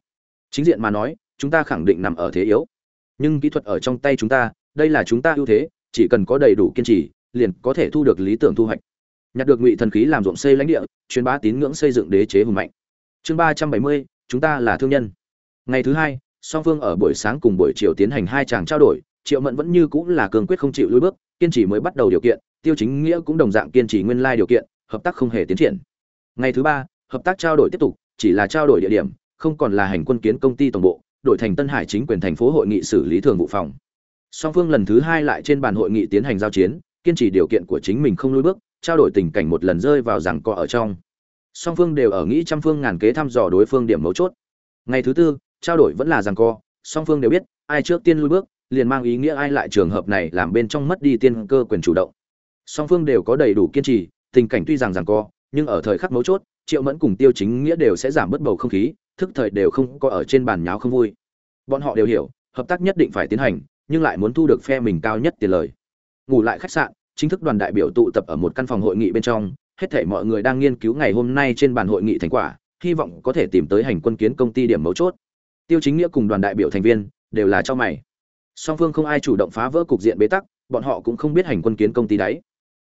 Chính diện mà nói, chúng ta khẳng định nằm ở thế yếu. Nhưng kỹ thuật ở trong tay chúng ta, đây là chúng ta ưu thế, chỉ cần có đầy đủ kiên trì liền có thể thu được lý tưởng thu hoạch. Nhặt được ngụy thần khí làm ruộng xây lãnh địa, truyền bá tín ngưỡng xây dựng đế chế hùng mạnh. Chương ba trăm bảy mươi, chúng ta là thương nhân. Ngày thứ hai, song phương ở buổi sáng cùng buổi chiều tiến hành hai tràng trao đổi, triệu mẫn vẫn như cũng là cường quyết không chịu lùi bước, kiên trì mới bắt đầu điều kiện, tiêu chính nghĩa cũng đồng dạng kiên trì nguyên lai điều kiện, hợp tác không hề tiến triển. Ngày thứ ba, hợp tác trao đổi tiếp tục, chỉ là trao đổi địa điểm, không còn là hành quân kiến công ty tổng bộ, đổi thành tân hải chính quyền thành phố hội nghị xử lý thường vụ phòng. Song phương lần thứ hai lại trên bàn hội nghị tiến hành giao chiến kiên trì điều kiện của chính mình không lùi bước, trao đổi tình cảnh một lần rơi vào rằng co ở trong. Song phương đều ở nghĩ trăm phương ngàn kế thăm dò đối phương điểm mấu chốt. Ngày thứ tư, trao đổi vẫn là rằng co, song phương đều biết, ai trước tiên lùi bước, liền mang ý nghĩa ai lại trường hợp này làm bên trong mất đi tiên cơ quyền chủ động. Song phương đều có đầy đủ kiên trì, tình cảnh tuy rằng rằng co, nhưng ở thời khắc mấu chốt, triệu mẫn cùng tiêu chính nghĩa đều sẽ giảm bớt bầu không khí, thức thời đều không có ở trên bàn nháo không vui. Bọn họ đều hiểu, hợp tác nhất định phải tiến hành, nhưng lại muốn thu được phe mình cao nhất tiền lời ngủ lại khách sạn, chính thức đoàn đại biểu tụ tập ở một căn phòng hội nghị bên trong. Hết thảy mọi người đang nghiên cứu ngày hôm nay trên bàn hội nghị thành quả, hy vọng có thể tìm tới hành quân kiến công ty điểm mấu chốt. Tiêu chính nghĩa cùng đoàn đại biểu thành viên đều là cho mày. Song phương không ai chủ động phá vỡ cục diện bế tắc, bọn họ cũng không biết hành quân kiến công ty đấy.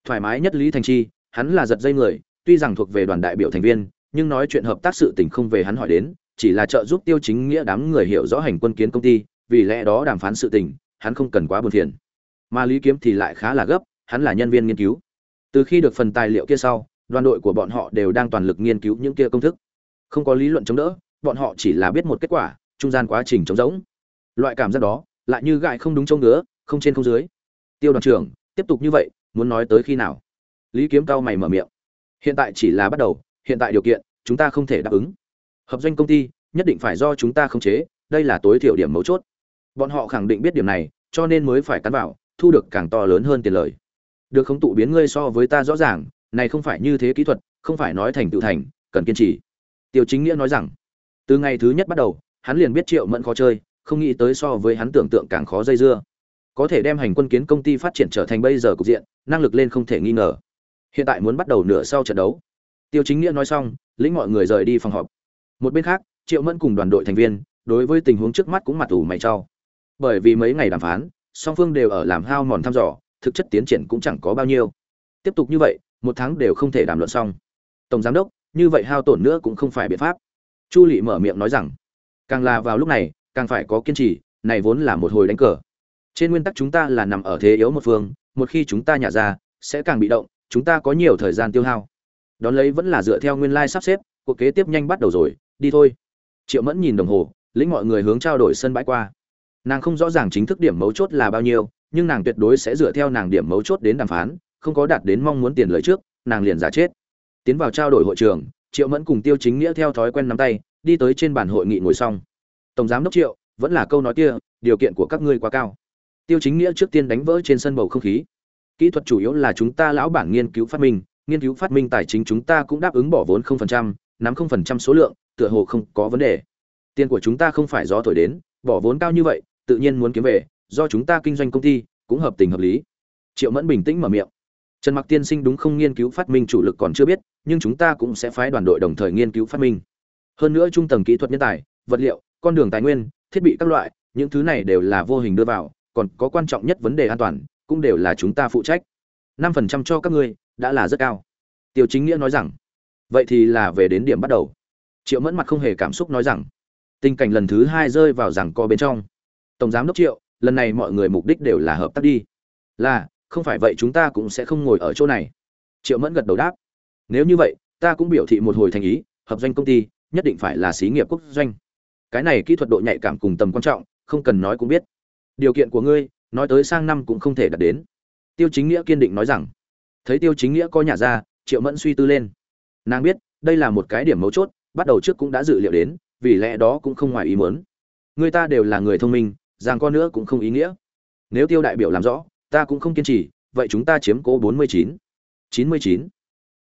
Thoải mái nhất lý thành chi, hắn là giật dây người, tuy rằng thuộc về đoàn đại biểu thành viên, nhưng nói chuyện hợp tác sự tình không về hắn hỏi đến, chỉ là trợ giúp tiêu chính nghĩa đám người hiểu rõ hành quân kiến công ty, vì lẽ đó đàm phán sự tình, hắn không cần quá buồn phiền mà lý kiếm thì lại khá là gấp, hắn là nhân viên nghiên cứu. Từ khi được phần tài liệu kia sau, đoàn đội của bọn họ đều đang toàn lực nghiên cứu những kia công thức. Không có lý luận chống đỡ, bọn họ chỉ là biết một kết quả, trung gian quá trình chống rỗng. Loại cảm giác đó, lại như gại không đúng chỗ ngứa, không trên không dưới. Tiêu đoàn trưởng, tiếp tục như vậy, muốn nói tới khi nào? Lý kiếm cao mày mở miệng. Hiện tại chỉ là bắt đầu, hiện tại điều kiện, chúng ta không thể đáp ứng. Hợp doanh công ty, nhất định phải do chúng ta khống chế, đây là tối thiểu điểm mấu chốt. Bọn họ khẳng định biết điểm này, cho nên mới phải cắn vào thu được càng to lớn hơn tiền lời. Được không tụ biến ngươi so với ta rõ ràng, này không phải như thế kỹ thuật, không phải nói thành tự thành, cần kiên trì. Tiêu chính nghĩa nói rằng, từ ngày thứ nhất bắt đầu, hắn liền biết triệu mẫn khó chơi, không nghĩ tới so với hắn tưởng tượng càng khó dây dưa. Có thể đem hành quân kiến công ty phát triển trở thành bây giờ cục diện, năng lực lên không thể nghi ngờ. Hiện tại muốn bắt đầu nửa sau trận đấu. Tiêu chính nghĩa nói xong, lĩnh mọi người rời đi phòng họp. Một bên khác, triệu mẫn cùng đoàn đội thành viên, đối với tình huống trước mắt cũng mặt ủ mày trao bởi vì mấy ngày đàm phán song phương đều ở làm hao mòn thăm dò, thực chất tiến triển cũng chẳng có bao nhiêu. Tiếp tục như vậy, một tháng đều không thể đàm luận xong. Tổng giám đốc, như vậy hao tổn nữa cũng không phải biện pháp. Chu lị mở miệng nói rằng, càng là vào lúc này, càng phải có kiên trì, này vốn là một hồi đánh cờ. Trên nguyên tắc chúng ta là nằm ở thế yếu một phương, một khi chúng ta nhả ra, sẽ càng bị động, chúng ta có nhiều thời gian tiêu hao. Đón lấy vẫn là dựa theo nguyên lai sắp xếp, cuộc kế tiếp nhanh bắt đầu rồi, đi thôi. Triệu mẫn nhìn đồng hồ, lĩnh mọi người hướng trao đổi sân bãi qua nàng không rõ ràng chính thức điểm mấu chốt là bao nhiêu, nhưng nàng tuyệt đối sẽ dựa theo nàng điểm mấu chốt đến đàm phán, không có đạt đến mong muốn tiền lợi trước, nàng liền giả chết. Tiến vào trao đổi hội trường, triệu mẫn cùng tiêu chính nghĩa theo thói quen nắm tay, đi tới trên bàn hội nghị ngồi xong. Tổng giám đốc triệu, vẫn là câu nói kia, điều kiện của các ngươi quá cao. Tiêu chính nghĩa trước tiên đánh vỡ trên sân bầu không khí. Kỹ thuật chủ yếu là chúng ta lão bản nghiên cứu phát minh, nghiên cứu phát minh tài chính chúng ta cũng đáp ứng bỏ vốn không phần trăm, nắm 0% số lượng, tựa hồ không có vấn đề. Tiền của chúng ta không phải gió thổi đến, bỏ vốn cao như vậy tự nhiên muốn kiếm về, do chúng ta kinh doanh công ty, cũng hợp tình hợp lý. Triệu mẫn bình tĩnh mở miệng. Trần mặc tiên sinh đúng không nghiên cứu phát minh chủ lực còn chưa biết, nhưng chúng ta cũng sẽ phái đoàn đội đồng thời nghiên cứu phát minh. Hơn nữa trung tầng kỹ thuật nhân tài, vật liệu, con đường tài nguyên, thiết bị các loại, những thứ này đều là vô hình đưa vào, còn có quan trọng nhất vấn đề an toàn, cũng đều là chúng ta phụ trách. Năm phần trăm cho các ngươi, đã là rất cao. Tiêu chính nghĩa nói rằng, vậy thì là về đến điểm bắt đầu. Triệu mẫn mặt không hề cảm xúc nói rằng, tình cảnh lần thứ hai rơi vào rằng co bên trong tổng giám đốc triệu, lần này mọi người mục đích đều là hợp tác đi. Là, không phải vậy chúng ta cũng sẽ không ngồi ở chỗ này. Triệu mẫn gật đầu đáp. Nếu như vậy, ta cũng biểu thị một hồi thành ý, hợp doanh công ty, nhất định phải là xí nghiệp quốc doanh. Cái này kỹ thuật độ nhạy cảm cùng tầm quan trọng, không cần nói cũng biết. Điều kiện của ngươi, nói tới sang năm cũng không thể đạt đến. Tiêu chính nghĩa kiên định nói rằng. Thấy tiêu chính nghĩa có nhà ra, triệu mẫn suy tư lên. Nàng biết, đây là một cái điểm mấu chốt, bắt đầu trước cũng đã dự liệu đến, vì lẽ đó cũng không ngoài ý muốn. Người ta đều là người thông minh rằng con nữa cũng không ý nghĩa nếu tiêu đại biểu làm rõ, ta cũng không kiên trì, vậy chúng ta chiếm cố 49. 99.